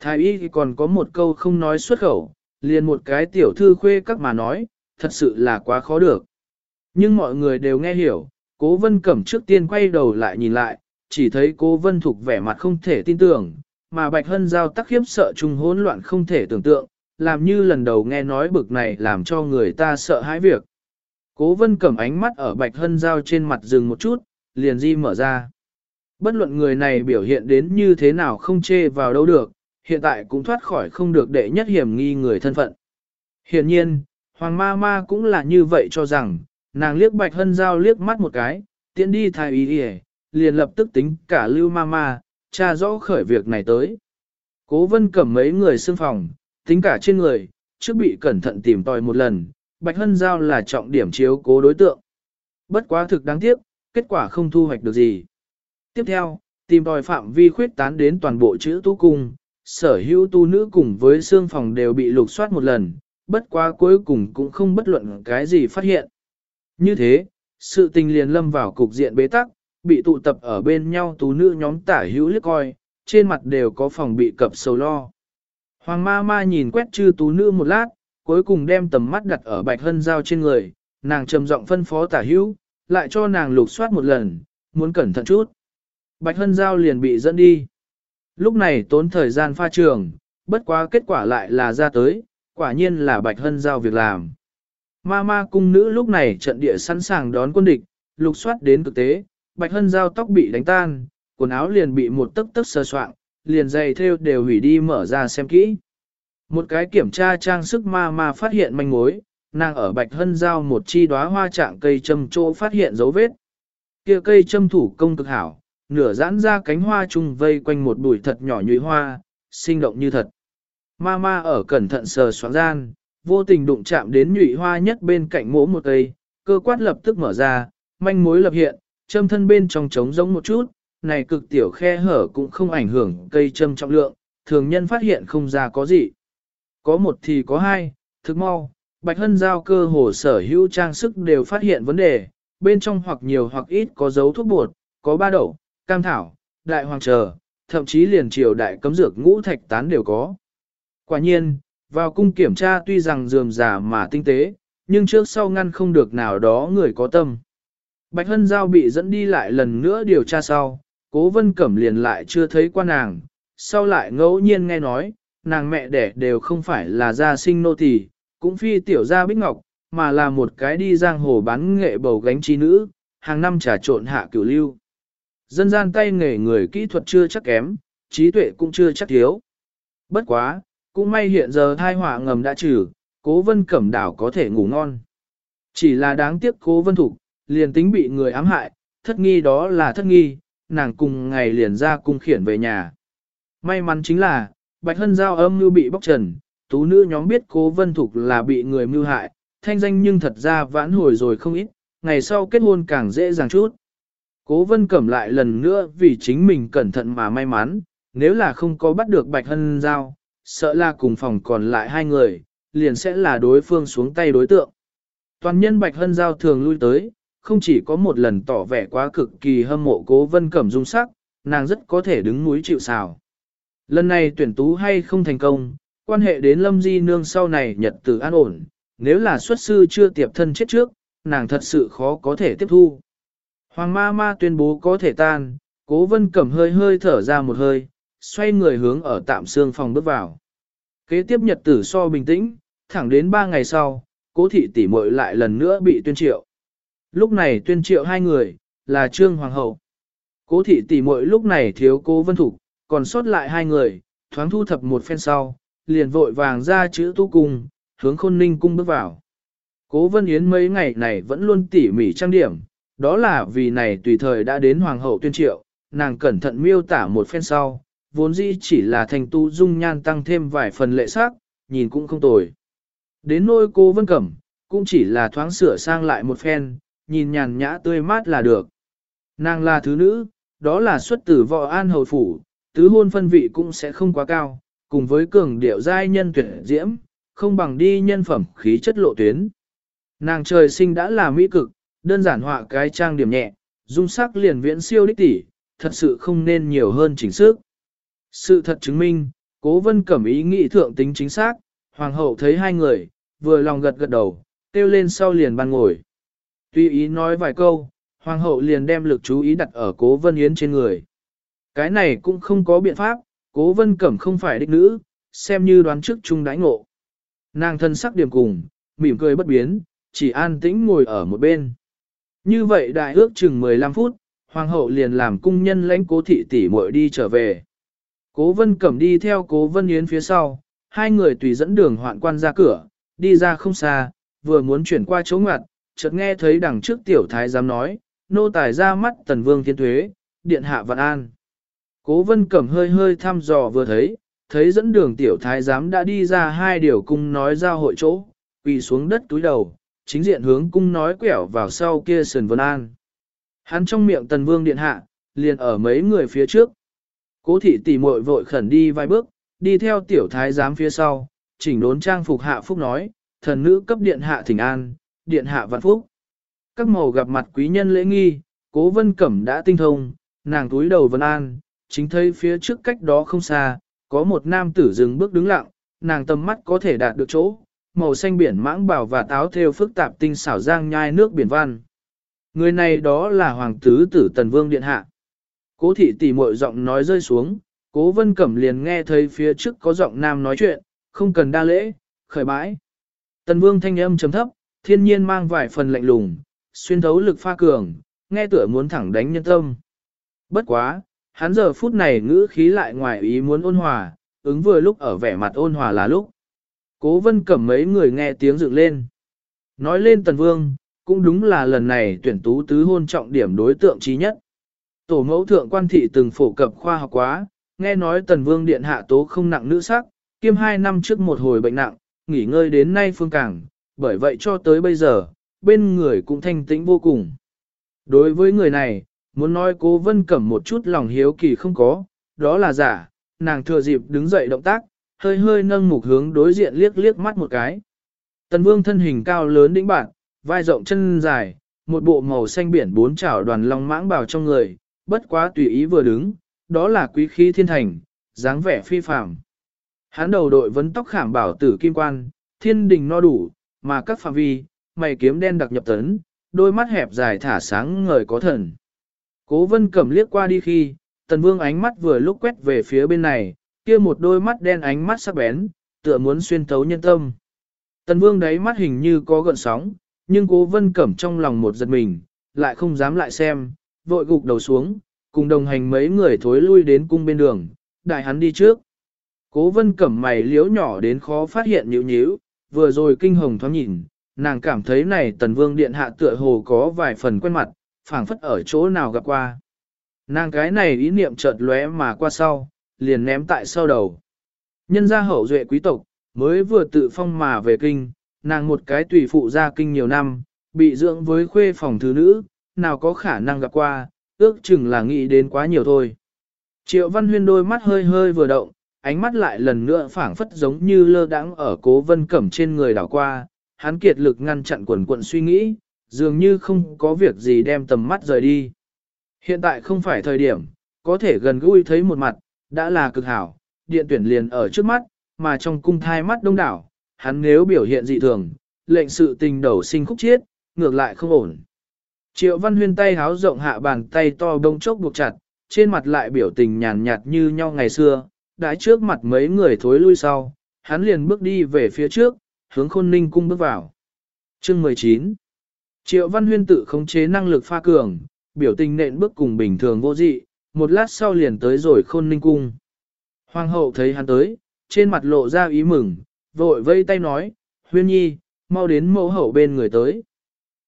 Thái y thì còn có một câu không nói xuất khẩu, liền một cái tiểu thư khuê các mà nói, thật sự là quá khó được. Nhưng mọi người đều nghe hiểu, cố vân cẩm trước tiên quay đầu lại nhìn lại, chỉ thấy cố vân thục vẻ mặt không thể tin tưởng, mà Bạch Hân Giao tắc khiếp sợ trùng hỗn loạn không thể tưởng tượng, làm như lần đầu nghe nói bực này làm cho người ta sợ hãi việc. Cố vân cẩm ánh mắt ở Bạch Hân Giao trên mặt dừng một chút, liền di mở ra. Bất luận người này biểu hiện đến như thế nào không chê vào đâu được, hiện tại cũng thoát khỏi không được đệ nhất hiểm nghi người thân phận. Hiện nhiên, Hoàng ma ma cũng là như vậy cho rằng, nàng liếc bạch hân giao liếc mắt một cái, tiện đi thái ý đi liền lập tức tính cả lưu ma ma, tra rõ khởi việc này tới. Cố vân cầm mấy người xương phòng, tính cả trên người, trước bị cẩn thận tìm tòi một lần, bạch hân giao là trọng điểm chiếu cố đối tượng. Bất quá thực đáng tiếc, kết quả không thu hoạch được gì. Tiếp theo, tìm tòi phạm vi khuyết tán đến toàn bộ chữ tu cung, sở hữu tu nữ cùng với xương phòng đều bị lục soát một lần, bất quá cuối cùng cũng không bất luận cái gì phát hiện. Như thế, sự tình liền lâm vào cục diện bế tắc, bị tụ tập ở bên nhau tú nữ nhóm tả hữu liếc coi, trên mặt đều có phòng bị cập sầu lo. Hoàng ma ma nhìn quét chư tú nữ một lát, cuối cùng đem tầm mắt đặt ở bạch hân giao trên người, nàng trầm giọng phân phó tả hữu, lại cho nàng lục soát một lần, muốn cẩn thận chút. Bạch hân giao liền bị dẫn đi. Lúc này tốn thời gian pha trường, bất quá kết quả lại là ra tới, quả nhiên là bạch hân giao việc làm. Ma ma cung nữ lúc này trận địa sẵn sàng đón quân địch, lục soát đến thực tế, bạch hân giao tóc bị đánh tan, quần áo liền bị một tấc tấc sơ soạn, liền giày theo đều hủy đi mở ra xem kỹ. Một cái kiểm tra trang sức ma ma phát hiện manh mối, nàng ở bạch hân giao một chi đóa hoa trạng cây châm chỗ phát hiện dấu vết. kia cây châm thủ công cực hảo, nửa giãn ra cánh hoa chung vây quanh một bụi thật nhỏ nhụy hoa, sinh động như thật. Ma ma ở cẩn thận sờ soạn gian, vô tình đụng chạm đến nhụy hoa nhất bên cạnh mỗ một cây, cơ quát lập tức mở ra, manh mối lập hiện, châm thân bên trong trống giống một chút, này cực tiểu khe hở cũng không ảnh hưởng cây châm trọng lượng, thường nhân phát hiện không ra có gì. Có một thì có hai, thực mau, Bạch Hân giao cơ hồ sở hữu trang sức đều phát hiện vấn đề, bên trong hoặc nhiều hoặc ít có dấu thuốc bột, có ba đậu, cam thảo, đại hoàng chờ, thậm chí liền triều đại cấm dược ngũ thạch tán đều có. Quả nhiên, vào cung kiểm tra tuy rằng dườm giả mà tinh tế, nhưng trước sau ngăn không được nào đó người có tâm. Bạch Hân Giao bị dẫn đi lại lần nữa điều tra sau, cố vân cẩm liền lại chưa thấy qua nàng, sau lại ngẫu nhiên nghe nói, nàng mẹ đẻ đều không phải là gia sinh nô tỳ, cũng phi tiểu gia bích ngọc, mà là một cái đi giang hồ bán nghệ bầu gánh trí nữ, hàng năm trà trộn hạ cửu lưu. Dân gian tay nghề người kỹ thuật chưa chắc kém, trí tuệ cũng chưa chắc thiếu. Bất quá, cũng may hiện giờ thai họa ngầm đã trừ, cố vân cẩm đảo có thể ngủ ngon. Chỉ là đáng tiếc cố vân thục, liền tính bị người ám hại, thất nghi đó là thất nghi, nàng cùng ngày liền ra cung khiển về nhà. May mắn chính là, Bạch Hân Giao âm như bị bóc trần, tú nữ nhóm biết cố vân thục là bị người mưu hại, thanh danh nhưng thật ra vãn hồi rồi không ít, ngày sau kết hôn càng dễ dàng chút. Cố vân cẩm lại lần nữa vì chính mình cẩn thận mà may mắn, nếu là không có bắt được Bạch Hân Giao, sợ là cùng phòng còn lại hai người, liền sẽ là đối phương xuống tay đối tượng. Toàn nhân Bạch Hân Giao thường lui tới, không chỉ có một lần tỏ vẻ quá cực kỳ hâm mộ cố vân cẩm dung sắc, nàng rất có thể đứng núi chịu sào. Lần này tuyển tú hay không thành công, quan hệ đến lâm di nương sau này nhật tử an ổn, nếu là xuất sư chưa tiệp thân chết trước, nàng thật sự khó có thể tiếp thu. Hoàng ma ma tuyên bố có thể tan, cố vân cẩm hơi hơi thở ra một hơi, xoay người hướng ở tạm xương phòng bước vào. Kế tiếp nhật tử so bình tĩnh, thẳng đến ba ngày sau, cố thị tỷ muội lại lần nữa bị tuyên triệu. Lúc này tuyên triệu hai người, là Trương Hoàng hậu. Cố thị tỷ muội lúc này thiếu cố vân thủ, còn sót lại hai người, thoáng thu thập một phen sau, liền vội vàng ra chữ tu cung, hướng khôn ninh cung bước vào. Cố vân yến mấy ngày này vẫn luôn tỉ mỉ trang điểm, đó là vì này tùy thời đã đến hoàng hậu tuyên triệu, nàng cẩn thận miêu tả một phen sau, vốn dĩ chỉ là thành tu dung nhan tăng thêm vài phần lệ sắc, nhìn cũng không tồi. Đến nôi cô vân cẩm, cũng chỉ là thoáng sửa sang lại một phen, nhìn nhàn nhã tươi mát là được. Nàng là thứ nữ, đó là xuất tử võ an hầu phủ, tứ hôn phân vị cũng sẽ không quá cao, cùng với cường điệu giai nhân tuyệt diễm, không bằng đi nhân phẩm khí chất lộ tuyến. Nàng trời sinh đã là mỹ cực, đơn giản họa cái trang điểm nhẹ, dung sắc liền viễn siêu đích tỷ, thật sự không nên nhiều hơn chỉnh sức. Sự thật chứng minh, cố vân cẩm ý nghĩ thượng tính chính xác, hoàng hậu thấy hai người, vừa lòng gật gật đầu, kêu lên sau liền ban ngồi. Tuy ý nói vài câu, hoàng hậu liền đem lực chú ý đặt ở cố vân yến trên người. Cái này cũng không có biện pháp, cố vân cẩm không phải đích nữ, xem như đoán trước chung đãi ngộ. Nàng thân sắc điểm cùng, mỉm cười bất biến, chỉ an tĩnh ngồi ở một bên. Như vậy đại ước chừng 15 phút, hoàng hậu liền làm cung nhân lãnh cố thị tỷ muội đi trở về. Cố vân cẩm đi theo cố vân yến phía sau, hai người tùy dẫn đường hoạn quan ra cửa, đi ra không xa, vừa muốn chuyển qua chỗ ngoặt, chợt nghe thấy đằng trước tiểu thái giám nói, nô tài ra mắt tần vương thiên thuế, điện hạ vạn an. Cố vân cẩm hơi hơi thăm dò vừa thấy, thấy dẫn đường tiểu thái giám đã đi ra hai điều cung nói ra hội chỗ, quỳ xuống đất túi đầu, chính diện hướng cung nói quẹo vào sau kia sườn vân an. Hắn trong miệng tần vương điện hạ, liền ở mấy người phía trước. Cố thị tỷ muội vội khẩn đi vài bước, đi theo tiểu thái giám phía sau, chỉnh đốn trang phục hạ phúc nói, thần nữ cấp điện hạ thỉnh an, điện hạ vạn phúc. Các màu gặp mặt quý nhân lễ nghi, cố vân cẩm đã tinh thông, nàng túi đầu vân an, chính thấy phía trước cách đó không xa, có một nam tử dừng bước đứng lặng, nàng tầm mắt có thể đạt được chỗ, màu xanh biển mãng bảo và táo theo phức tạp tinh xảo giang nhai nước biển văn. Người này đó là hoàng tứ tử tần vương điện hạ. Cố thị tỷ muội giọng nói rơi xuống, cố vân cẩm liền nghe thấy phía trước có giọng nam nói chuyện, không cần đa lễ, khởi bãi. Tần vương thanh âm chấm thấp, thiên nhiên mang vài phần lạnh lùng, xuyên thấu lực pha cường, nghe tựa muốn thẳng đánh nhân tâm. Bất quá, hắn giờ phút này ngữ khí lại ngoài ý muốn ôn hòa, ứng vừa lúc ở vẻ mặt ôn hòa là lúc. Cố vân cẩm mấy người nghe tiếng dựng lên. Nói lên tần vương, cũng đúng là lần này tuyển tú tứ hôn trọng điểm đối tượng trí nhất. Tổ mẫu thượng quan thị từng phổ cập khoa học quá, nghe nói tần vương điện hạ tố không nặng nữ sắc, kiêm hai năm trước một hồi bệnh nặng, nghỉ ngơi đến nay phương cảng, bởi vậy cho tới bây giờ, bên người cũng thanh tĩnh vô cùng. Đối với người này, muốn nói cố vân cẩm một chút lòng hiếu kỳ không có, đó là giả, nàng thừa dịp đứng dậy động tác, hơi hơi nâng mục hướng đối diện liếc liếc mắt một cái. Tần vương thân hình cao lớn đĩnh bạn, vai rộng chân dài, một bộ màu xanh biển bốn chảo đoàn long mãng bào trong người, bất quá tùy ý vừa đứng, đó là quý khí thiên thành, dáng vẻ phi phàm. Hắn đầu đội vấn tóc khảm bảo tử kim quan, thiên đình no đủ, mà các phạm vi, mày kiếm đen đặc nhập tấn, đôi mắt hẹp dài thả sáng ngời có thần. Cố vân cẩm liếc qua đi khi, tần vương ánh mắt vừa lúc quét về phía bên này, kia một đôi mắt đen ánh mắt sắc bén, tựa muốn xuyên thấu nhân tâm. Tần vương đáy mắt hình như có gợn sóng, nhưng cố vân cẩm trong lòng một giật mình, lại không dám lại xem, vội gục đầu xuống, cùng đồng hành mấy người thối lui đến cung bên đường, đại hắn đi trước. Cố vân cẩm mày liếu nhỏ đến khó phát hiện nhíu nhíu, vừa rồi kinh hồng thoáng nhìn, nàng cảm thấy này tần vương điện hạ tựa hồ có vài phần quen mặt, phảng phất ở chỗ nào gặp qua. Nàng cái này ý niệm chợt lóe mà qua sau, liền ném tại sau đầu. Nhân gia hậu duệ quý tộc, mới vừa tự phong mà về kinh, nàng một cái tùy phụ ra kinh nhiều năm, bị dưỡng với khuê phòng thứ nữ, nào có khả năng gặp qua, ước chừng là nghĩ đến quá nhiều thôi. Triệu Văn Huyên đôi mắt hơi hơi vừa động, ánh mắt lại lần nữa phảng phất giống như lơ đãng ở cố vân cẩm trên người đảo qua, hắn kiệt lực ngăn chặn quần quận suy nghĩ, dường như không có việc gì đem tầm mắt rời đi. Hiện tại không phải thời điểm, có thể gần gũi thấy một mặt, đã là cực hảo, điện tuyển liền ở trước mắt, mà trong cung thai mắt đông đảo, hắn nếu biểu hiện dị thường, lệnh sự tình đầu sinh khúc chiết, ngược lại không ổn. Triệu Văn Huyên tay háo rộng hạ bàn tay to đông chốc buộc chặt, trên mặt lại biểu tình nhàn nhạt như nhau ngày xưa, đã trước mặt mấy người thối lui sau, hắn liền bước đi về phía trước, hướng khôn ninh cung bước vào. Chương 19 Triệu Văn Huyên tự khống chế năng lực pha cường, biểu tình nện bước cùng bình thường vô dị, một lát sau liền tới rồi khôn ninh cung. Hoàng hậu thấy hắn tới, trên mặt lộ ra ý mừng, vội vây tay nói, Huyên nhi, mau đến mẫu hậu bên người tới.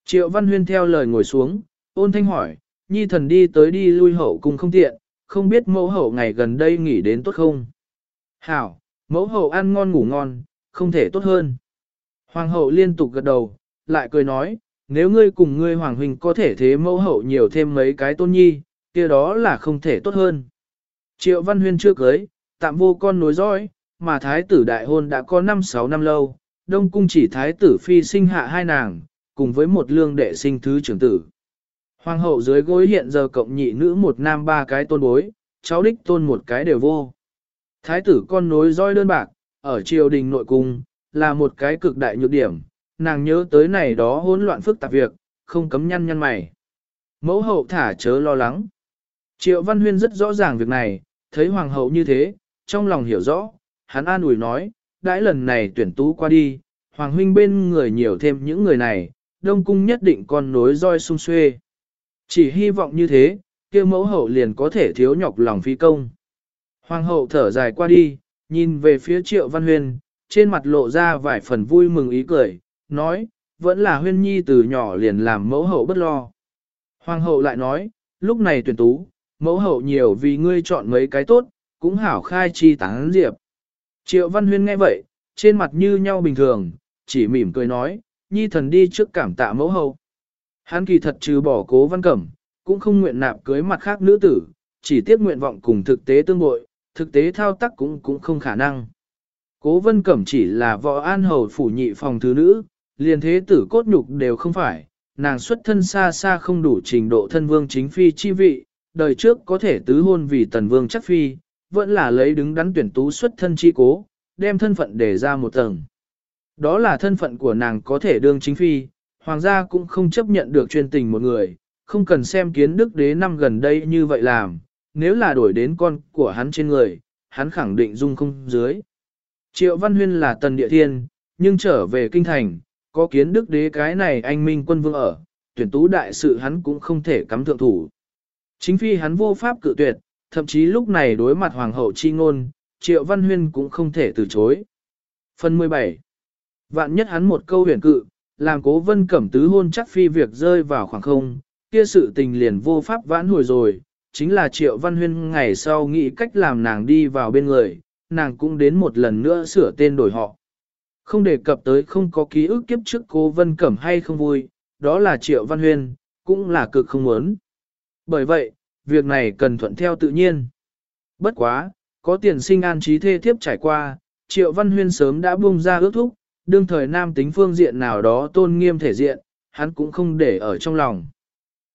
Triệu Văn Huyên theo lời ngồi xuống, ôn thanh hỏi, nhi thần đi tới đi lui hậu cung không tiện, không biết mẫu hậu ngày gần đây nghỉ đến tốt không? Hảo, mẫu hậu ăn ngon ngủ ngon, không thể tốt hơn. Hoàng hậu liên tục gật đầu, lại cười nói, nếu ngươi cùng ngươi hoàng huynh có thể thế mẫu hậu nhiều thêm mấy cái tôn nhi, kia đó là không thể tốt hơn. Triệu Văn Huyên chưa cưới, tạm vô con nối dõi, mà thái tử đại hôn đã có 5-6 năm lâu, đông cung chỉ thái tử phi sinh hạ hai nàng, cùng với một lương đệ sinh thứ trưởng tử. Hoàng hậu dưới gối hiện giờ cộng nhị nữ một nam ba cái tôn bối, cháu đích tôn một cái đều vô. Thái tử con nối roi đơn bạc, ở triều đình nội cung, là một cái cực đại nhược điểm, nàng nhớ tới này đó hỗn loạn phức tạp việc, không cấm nhăn nhăn mày. Mẫu hậu thả chớ lo lắng. Triệu Văn Huyên rất rõ ràng việc này, thấy hoàng hậu như thế, trong lòng hiểu rõ, hắn an ủi nói, đãi lần này tuyển tú qua đi, hoàng huynh bên người nhiều thêm những người này, đông cung nhất định con nối roi sung xuê. Chỉ hy vọng như thế, kia mẫu hậu liền có thể thiếu nhọc lòng phi công. Hoàng hậu thở dài qua đi, nhìn về phía triệu văn huyền, trên mặt lộ ra vài phần vui mừng ý cười, nói, vẫn là huyên nhi từ nhỏ liền làm mẫu hậu bất lo. Hoàng hậu lại nói, lúc này tuyển tú, mẫu hậu nhiều vì ngươi chọn mấy cái tốt, cũng hảo khai chi tán diệp. Triệu Văn Huyên nghe vậy, trên mặt như nhau bình thường, chỉ mỉm cười nói, nhi thần đi trước cảm tạ mẫu hậu. Hắn kỳ thật trừ bỏ cố văn cẩm, cũng không nguyện nạp cưới mặt khác nữ tử, chỉ tiếc nguyện vọng cùng thực tế tương bội, thực tế thao tác cũng cũng không khả năng. Cố vân cẩm chỉ là võ an hầu phủ nhị phòng thứ nữ, liền thế tử cốt nhục đều không phải, nàng xuất thân xa xa không đủ trình độ thân vương chính phi chi vị, đời trước có thể tứ hôn vì tần vương chắc phi, vẫn là lấy đứng đắn tuyển tú xuất thân chi cố, đem thân phận để ra một tầng. Đó là thân phận của nàng có thể đương chính phi, hoàng gia cũng không chấp nhận được chuyên tình một người, không cần xem kiến đức đế năm gần đây như vậy làm, nếu là đổi đến con của hắn trên người, hắn khẳng định dung không dưới. Triệu Văn Huyên là tần địa thiên, nhưng trở về kinh thành, có kiến đức đế cái này anh minh quân vương ở, tuyển tú đại sự hắn cũng không thể cắm thượng thủ. Chính phi hắn vô pháp cự tuyệt, thậm chí lúc này đối mặt hoàng hậu chi ngôn, Triệu Văn Huyên cũng không thể từ chối. Phần 17 Vạn nhất hắn một câu huyền cự, làm cố vân cẩm tứ hôn chắc phi việc rơi vào khoảng không, kia sự tình liền vô pháp vãn hồi rồi, chính là Triệu Văn Huyên ngày sau nghĩ cách làm nàng đi vào bên người, nàng cũng đến một lần nữa sửa tên đổi họ. Không đề cập tới không có ký ức kiếp trước cố vân cẩm hay không vui, đó là Triệu Văn Huyên, cũng là cực không muốn. Bởi vậy, việc này cần thuận theo tự nhiên. Bất quá, có tiền sinh an trí thê thiếp trải qua, Triệu Văn Huyên sớm đã buông ra ước thúc, đương thời nam tính phương diện nào đó tôn nghiêm thể diện, hắn cũng không để ở trong lòng.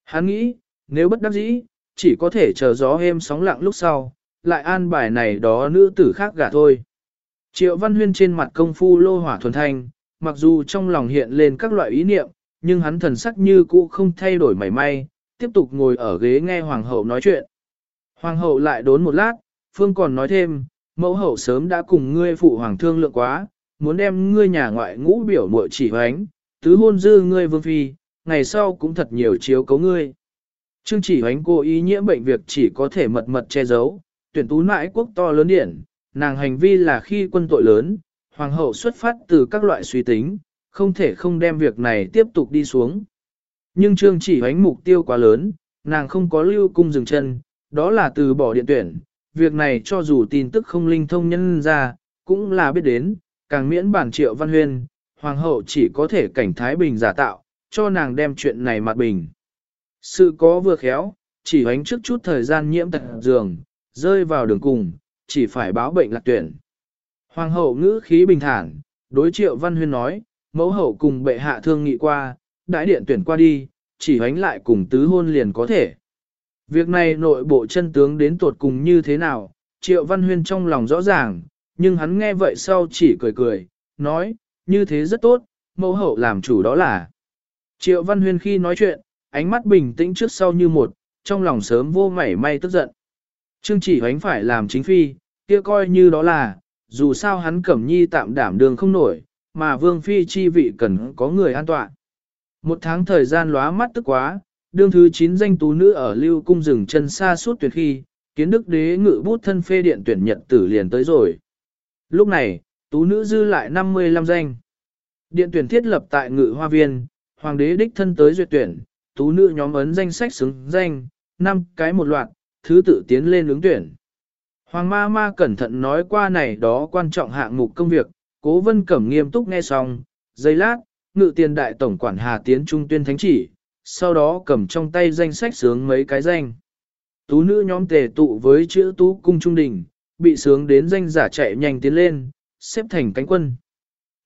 Hắn nghĩ, nếu bất đắc dĩ, chỉ có thể chờ gió êm sóng lặng lúc sau, lại an bài này đó nữ tử khác gả thôi. Triệu Văn Huyên trên mặt công phu lô hỏa thuần thanh, mặc dù trong lòng hiện lên các loại ý niệm, nhưng hắn thần sắc như cũ không thay đổi mảy may, tiếp tục ngồi ở ghế nghe hoàng hậu nói chuyện. Hoàng hậu lại đốn một lát, Phương còn nói thêm, mẫu hậu sớm đã cùng ngươi phụ hoàng thương lượng quá, muốn đem ngươi nhà ngoại ngũ biểu muội chỉ hoánh, tứ hôn dư ngươi vương phi, ngày sau cũng thật nhiều chiếu cấu ngươi. Trương chỉ hoánh cô ý nhiễm bệnh việc chỉ có thể mật mật che giấu, tuyển tú nãi quốc to lớn điển, nàng hành vi là khi quân tội lớn, hoàng hậu xuất phát từ các loại suy tính, không thể không đem việc này tiếp tục đi xuống. Nhưng trương chỉ hoánh mục tiêu quá lớn, nàng không có lưu cung dừng chân, đó là từ bỏ điện tuyển, việc này cho dù tin tức không linh thông nhân ra, cũng là biết đến, càng miễn bản triệu văn huyên, hoàng hậu chỉ có thể cảnh thái bình giả tạo, cho nàng đem chuyện này mặt bình. Sự có vừa khéo, chỉ hoánh trước chút thời gian nhiễm tật giường, rơi vào đường cùng, chỉ phải báo bệnh lạc tuyển. Hoàng hậu ngữ khí bình thản, đối triệu văn huyên nói, mẫu hậu cùng bệ hạ thương nghị qua, đại điện tuyển qua đi, chỉ hoánh lại cùng tứ hôn liền có thể. Việc này nội bộ chân tướng đến tuột cùng như thế nào, triệu văn huyên trong lòng rõ ràng, nhưng hắn nghe vậy sau chỉ cười cười, nói, như thế rất tốt, mẫu hậu làm chủ đó là. Triệu văn huyên khi nói chuyện, ánh mắt bình tĩnh trước sau như một, trong lòng sớm vô mảy may tức giận. Trương chỉ hoánh phải làm chính phi, kia coi như đó là, dù sao hắn cẩm nhi tạm đảm đường không nổi, mà vương phi chi vị cần có người an toàn. Một tháng thời gian lóa mắt tức quá, đương thứ 9 danh tú nữ ở lưu cung rừng chân xa suốt tuyệt khi, kiến đức đế ngự bút thân phê điện tuyển nhật tử liền tới rồi. Lúc này, tú nữ dư lại 55 danh. Điện tuyển thiết lập tại ngự hoa viên, hoàng đế đích thân tới duyệt tuyển, tú nữ nhóm ấn danh sách xứng danh, năm cái một loạt, thứ tự tiến lên ứng tuyển. Hoàng ma ma cẩn thận nói qua này đó quan trọng hạng mục công việc, cố vân cẩm nghiêm túc nghe xong, giây lát, ngự tiền đại tổng quản Hà Tiến Trung tuyên thánh chỉ, sau đó cầm trong tay danh sách sướng mấy cái danh. Tú nữ nhóm tề tụ với chữ tú cung trung đình, bị sướng đến danh giả chạy nhanh tiến lên, xếp thành cánh quân.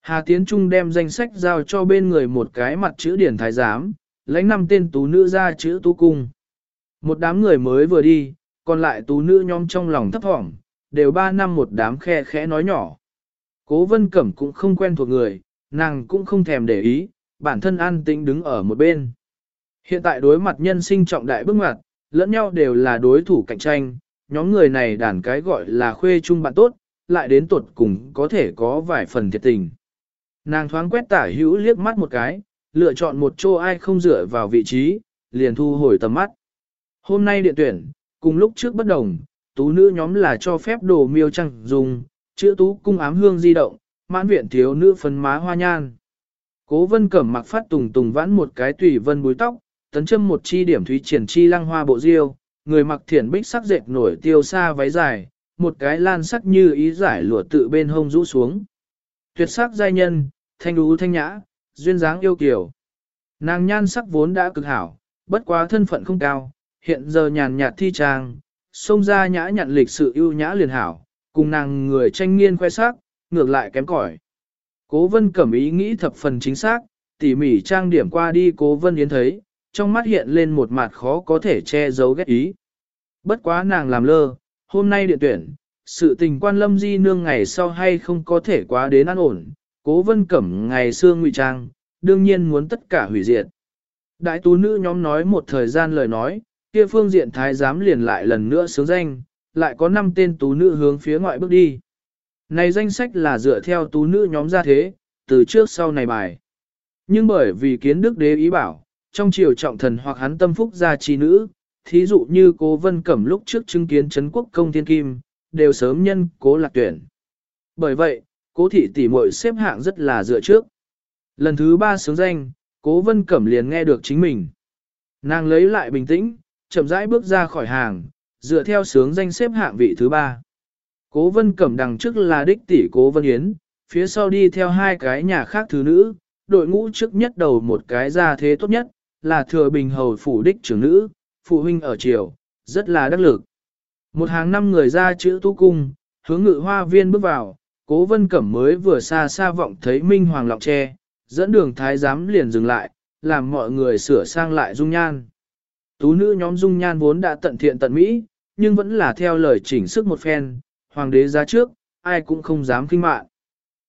Hà Tiến Trung đem danh sách giao cho bên người một cái mặt chữ điển thái giám, lãnh năm tên tú nữ ra chữ tú cung. Một đám người mới vừa đi, còn lại tú nữ nhóm trong lòng thấp thỏm, đều ba năm một đám khe khẽ nói nhỏ. Cố vân cẩm cũng không quen thuộc người, nàng cũng không thèm để ý, bản thân an tĩnh đứng ở một bên. Hiện tại đối mặt nhân sinh trọng đại bước ngoặt, lẫn nhau đều là đối thủ cạnh tranh, nhóm người này đàn cái gọi là khuê chung bạn tốt, lại đến tuột cùng có thể có vài phần thiệt tình. Nàng thoáng quét tả hữu liếc mắt một cái, lựa chọn một chỗ ai không dựa vào vị trí, liền thu hồi tầm mắt. Hôm nay điện tuyển, cùng lúc trước bất đồng, tú nữ nhóm là cho phép đồ miêu trăng dùng, chữ tú cung ám hương di động, mãn viện thiếu nữ phấn má hoa nhan. Cố vân cẩm mặc phát tùng tùng vãn một cái tùy vân búi tóc, tấn châm một chi điểm thúy triển chi lăng hoa bộ diêu, người mặc thiển bích sắc dệt nổi tiêu xa váy dài, một cái lan sắc như ý giải lụa tự bên hông rũ xuống. Tuyệt sắc giai nhân, thanh đú thanh nhã, duyên dáng yêu kiều. Nàng nhan sắc vốn đã cực hảo, bất quá thân phận không cao, hiện giờ nhàn nhạt thi trang, xông ra nhã nhận lịch sự ưu nhã liền hảo, cùng nàng người tranh nghiên khoe sắc, ngược lại kém cỏi. Cố vân cẩm ý nghĩ thập phần chính xác, tỉ mỉ trang điểm qua đi cố vân yến thấy, trong mắt hiện lên một mặt khó có thể che giấu ghét ý. Bất quá nàng làm lơ, hôm nay điện tuyển, sự tình quan lâm di nương ngày sau hay không có thể quá đến an ổn, cố vân cẩm ngày xưa ngụy trang, đương nhiên muốn tất cả hủy diệt. Đại tú nữ nhóm nói một thời gian lời nói, kia phương diện thái giám liền lại lần nữa sướng danh, lại có 5 tên tú nữ hướng phía ngoại bước đi. Này danh sách là dựa theo tú nữ nhóm ra thế, từ trước sau này bài. Nhưng bởi vì kiến đức đế ý bảo, trong triều trọng thần hoặc hắn tâm phúc gia trí nữ, thí dụ như cố vân cẩm lúc trước chứng kiến Trấn quốc công thiên kim, đều sớm nhân cố lạc tuyển. Bởi vậy, cố thị tỷ muội xếp hạng rất là dựa trước. Lần thứ ba sướng danh, cố vân cẩm liền nghe được chính mình. Nàng lấy lại bình tĩnh, chậm rãi bước ra khỏi hàng, dựa theo sướng danh xếp hạng vị thứ ba. Cố vân cẩm đằng trước là đích tỷ cố vân yến, phía sau đi theo hai cái nhà khác thứ nữ, đội ngũ trước nhất đầu một cái ra thế tốt nhất, là thừa bình hầu phủ đích trưởng nữ, phụ huynh ở triều, rất là đắc lực. Một hàng năm người ra chữ tu cung, hướng ngự hoa viên bước vào, cố vân cẩm mới vừa xa xa vọng thấy minh hoàng lọc tre, dẫn đường thái giám liền dừng lại, làm mọi người sửa sang lại dung nhan. Tú nữ nhóm dung nhan vốn đã tận thiện tận mỹ, nhưng vẫn là theo lời chỉnh sức một phen, hoàng đế ra trước, ai cũng không dám kinh mạn.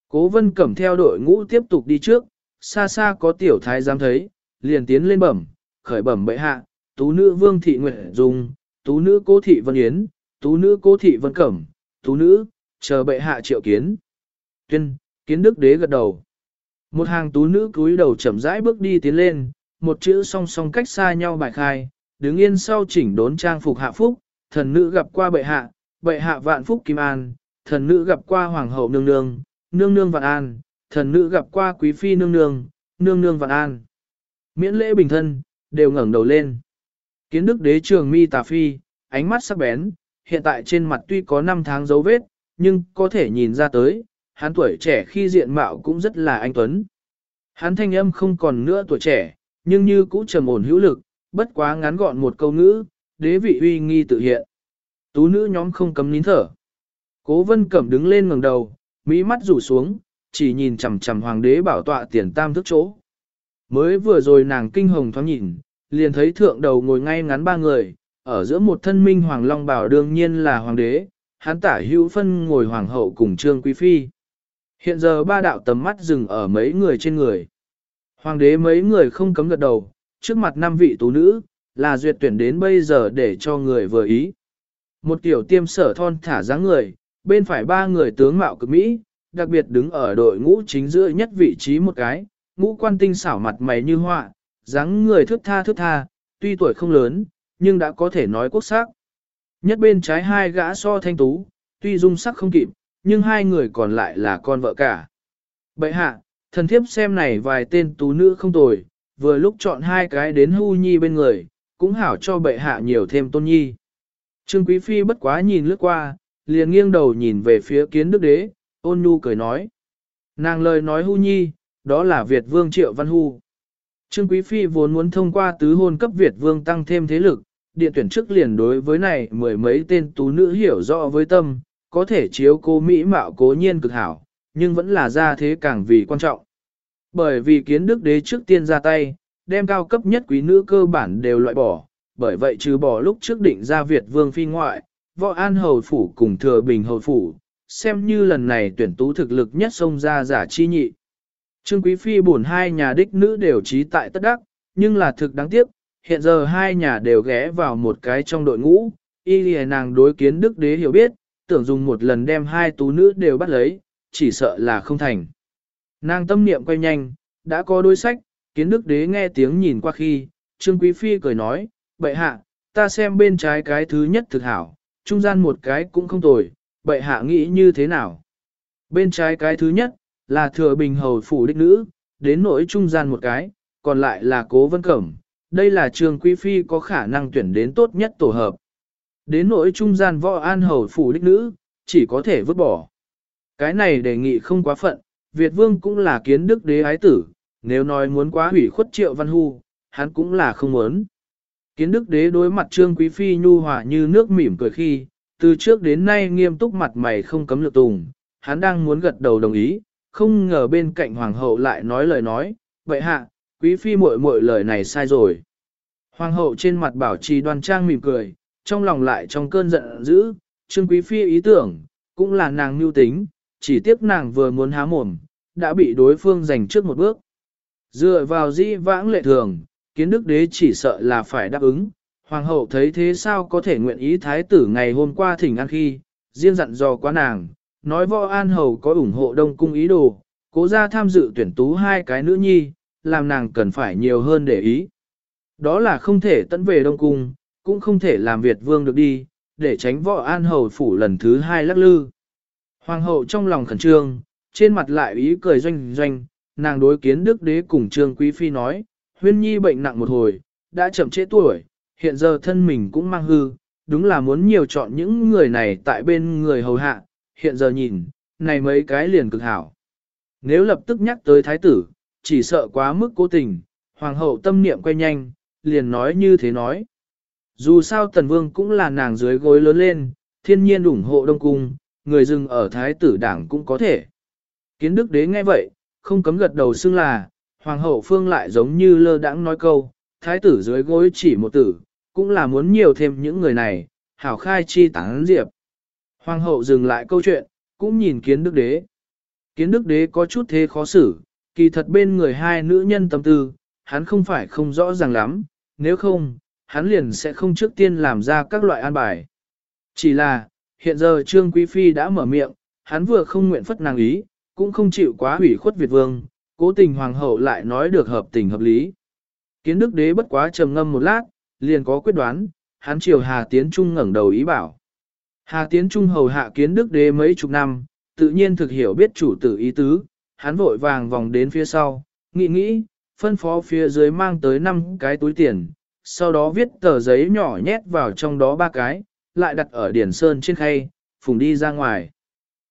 Cố vân cẩm theo đội ngũ tiếp tục đi trước, xa xa có tiểu thái giám thấy, liền tiến lên bẩm, khởi bẩm bệ hạ, tú nữ vương thị nguyệt dung, tú nữ cố thị vân yến, tú nữ cố thị vân cẩm, tú nữ, chờ bệ hạ triệu kiến. Tuyên, kiến đức đế gật đầu. Một hàng tú nữ cúi đầu chậm rãi bước đi tiến lên, một chữ song song cách xa nhau bài khai, đứng yên sau chỉnh đốn trang phục hạ phúc, thần nữ gặp qua bệ hạ, bệ hạ vạn phúc kim an, thần nữ gặp qua hoàng hậu nương nương, nương nương vạn an, thần nữ gặp qua quý phi nương nương, nương nương vạn an. Miễn lễ bình thân, đều ngẩng đầu lên. Kiến đức đế trường mi tà phi, ánh mắt sắc bén, hiện tại trên mặt tuy có 5 tháng dấu vết, nhưng có thể nhìn ra tới, hắn tuổi trẻ khi diện mạo cũng rất là anh tuấn. Hắn thanh âm không còn nữa tuổi trẻ, nhưng như cũ trầm ổn hữu lực, bất quá ngắn gọn một câu ngữ, đế vị uy nghi tự hiện. Tú nữ nhóm không cấm nín thở. Cố vân cẩm đứng lên ngẩng đầu, mỹ mắt rủ xuống, chỉ nhìn chằm chằm hoàng đế bảo tọa tiền tam thức chỗ. Mới vừa rồi nàng kinh hồng thoáng nhìn, liền thấy thượng đầu ngồi ngay ngắn ba người, ở giữa một thân minh hoàng long bảo đương nhiên là hoàng đế, hắn tả hữu phân ngồi hoàng hậu cùng trương quý phi. Hiện giờ ba đạo tầm mắt dừng ở mấy người trên người. Hoàng đế mấy người không cấm gật đầu, trước mặt năm vị tú nữ, là duyệt tuyển đến bây giờ để cho người vừa ý. Một tiểu tiêm sở thon thả dáng người, bên phải ba người tướng mạo cực Mỹ, đặc biệt đứng ở đội ngũ chính giữa nhất vị trí một cái, ngũ quan tinh xảo mặt mày như họa, dáng người thước tha thước tha, tuy tuổi không lớn, nhưng đã có thể nói quốc sắc. Nhất bên trái hai gã so thanh tú, tuy dung sắc không kịp, nhưng hai người còn lại là con vợ cả. Bậy hạ, thần thiếp xem này vài tên tú nữ không tồi, vừa lúc chọn hai cái đến hưu nhi bên người, cũng hảo cho bệ hạ nhiều thêm tôn nhi. Trương Quý Phi bất quá nhìn lướt qua, liền nghiêng đầu nhìn về phía kiến đức đế, ôn nhu cười nói. Nàng lời nói hưu nhi, đó là Việt Vương Triệu Văn Hu. Trương Quý Phi vốn muốn thông qua tứ hôn cấp Việt Vương tăng thêm thế lực, điện tuyển trước liền đối với này mười mấy tên tú nữ hiểu rõ với tâm, có thể chiếu cô Mỹ mạo cố nhiên cực hảo, nhưng vẫn là ra thế càng vì quan trọng. Bởi vì kiến đức đế trước tiên ra tay, đem cao cấp nhất quý nữ cơ bản đều loại bỏ, bởi vậy trừ bỏ lúc trước định ra Việt Vương Phi ngoại, võ an hầu phủ cùng thừa bình hầu phủ, xem như lần này tuyển tú thực lực nhất xông ra giả chi nhị. Trương Quý Phi buồn hai nhà đích nữ đều trí tại tất đắc, nhưng là thực đáng tiếc, hiện giờ hai nhà đều ghé vào một cái trong đội ngũ, y lìa nàng đối kiến đức đế hiểu biết, tưởng dùng một lần đem hai tú nữ đều bắt lấy, chỉ sợ là không thành. Nàng tâm niệm quay nhanh, đã có đôi sách, kiến đức đế nghe tiếng nhìn qua khi, Trương Quý Phi cười nói, bệ hạ, ta xem bên trái cái thứ nhất thực hảo, trung gian một cái cũng không tồi, bệ hạ nghĩ như thế nào? Bên trái cái thứ nhất, là thừa bình hầu phủ đích nữ, đến nỗi trung gian một cái, còn lại là cố vân cẩm, đây là trường quý phi có khả năng tuyển đến tốt nhất tổ hợp. Đến nỗi trung gian võ an hầu phủ đích nữ, chỉ có thể vứt bỏ. Cái này đề nghị không quá phận, Việt vương cũng là kiến đức đế ái tử, nếu nói muốn quá hủy khuất triệu văn hu, hắn cũng là không muốn. Kiến đức đế đối mặt trương quý phi nhu hòa như nước mỉm cười khi, từ trước đến nay nghiêm túc mặt mày không cấm lực tùng, hắn đang muốn gật đầu đồng ý, không ngờ bên cạnh hoàng hậu lại nói lời nói, vậy hạ, quý phi muội muội lời này sai rồi. Hoàng hậu trên mặt bảo trì đoan trang mỉm cười, trong lòng lại trong cơn giận dữ, trương quý phi ý tưởng, cũng là nàng mưu tính, chỉ tiếc nàng vừa muốn há mồm, đã bị đối phương giành trước một bước. Dựa vào di vãng lệ thường, kiến đức đế chỉ sợ là phải đáp ứng, hoàng hậu thấy thế sao có thể nguyện ý thái tử ngày hôm qua thỉnh ăn khi, riêng dặn dò quá nàng, nói võ an hầu có ủng hộ đông cung ý đồ, cố ra tham dự tuyển tú hai cái nữ nhi, làm nàng cần phải nhiều hơn để ý. Đó là không thể tận về đông cung, cũng không thể làm Việt vương được đi, để tránh võ an hầu phủ lần thứ hai lắc lư. Hoàng hậu trong lòng khẩn trương, trên mặt lại ý cười doanh doanh, nàng đối kiến đức đế cùng trương quý phi nói, huyên nhi bệnh nặng một hồi, đã chậm trễ tuổi, hiện giờ thân mình cũng mang hư, đúng là muốn nhiều chọn những người này tại bên người hầu hạ, hiện giờ nhìn, này mấy cái liền cực hảo. Nếu lập tức nhắc tới thái tử, chỉ sợ quá mức cố tình, hoàng hậu tâm niệm quay nhanh, liền nói như thế nói. Dù sao tần vương cũng là nàng dưới gối lớn lên, thiên nhiên ủng hộ đông cung, người dừng ở thái tử đảng cũng có thể. Kiến đức đế nghe vậy, không cấm gật đầu xưng là, hoàng hậu phương lại giống như lơ đãng nói câu, thái tử dưới gối chỉ một tử, cũng là muốn nhiều thêm những người này, hảo khai chi tán diệp. Hoàng hậu dừng lại câu chuyện, cũng nhìn kiến đức đế. Kiến đức đế có chút thế khó xử, kỳ thật bên người hai nữ nhân tâm tư, hắn không phải không rõ ràng lắm, nếu không, hắn liền sẽ không trước tiên làm ra các loại an bài. Chỉ là, hiện giờ Trương Quý Phi đã mở miệng, hắn vừa không nguyện phất nàng ý, cũng không chịu quá hủy khuất Việt Vương, cố tình Hoàng hậu lại nói được hợp tình hợp lý. Kiến đức đế bất quá trầm ngâm một lát, liền có quyết đoán, hắn chiều Hà Tiến Trung ngẩng đầu ý bảo. Hà Tiến Trung hầu hạ kiến đức đế mấy chục năm, tự nhiên thực hiểu biết chủ tử ý tứ, hắn vội vàng vòng đến phía sau, nghĩ nghĩ, phân phó phía dưới mang tới 5 cái túi tiền, sau đó viết tờ giấy nhỏ nhét vào trong đó ba cái, lại đặt ở điển sơn trên khay, phùng đi ra ngoài.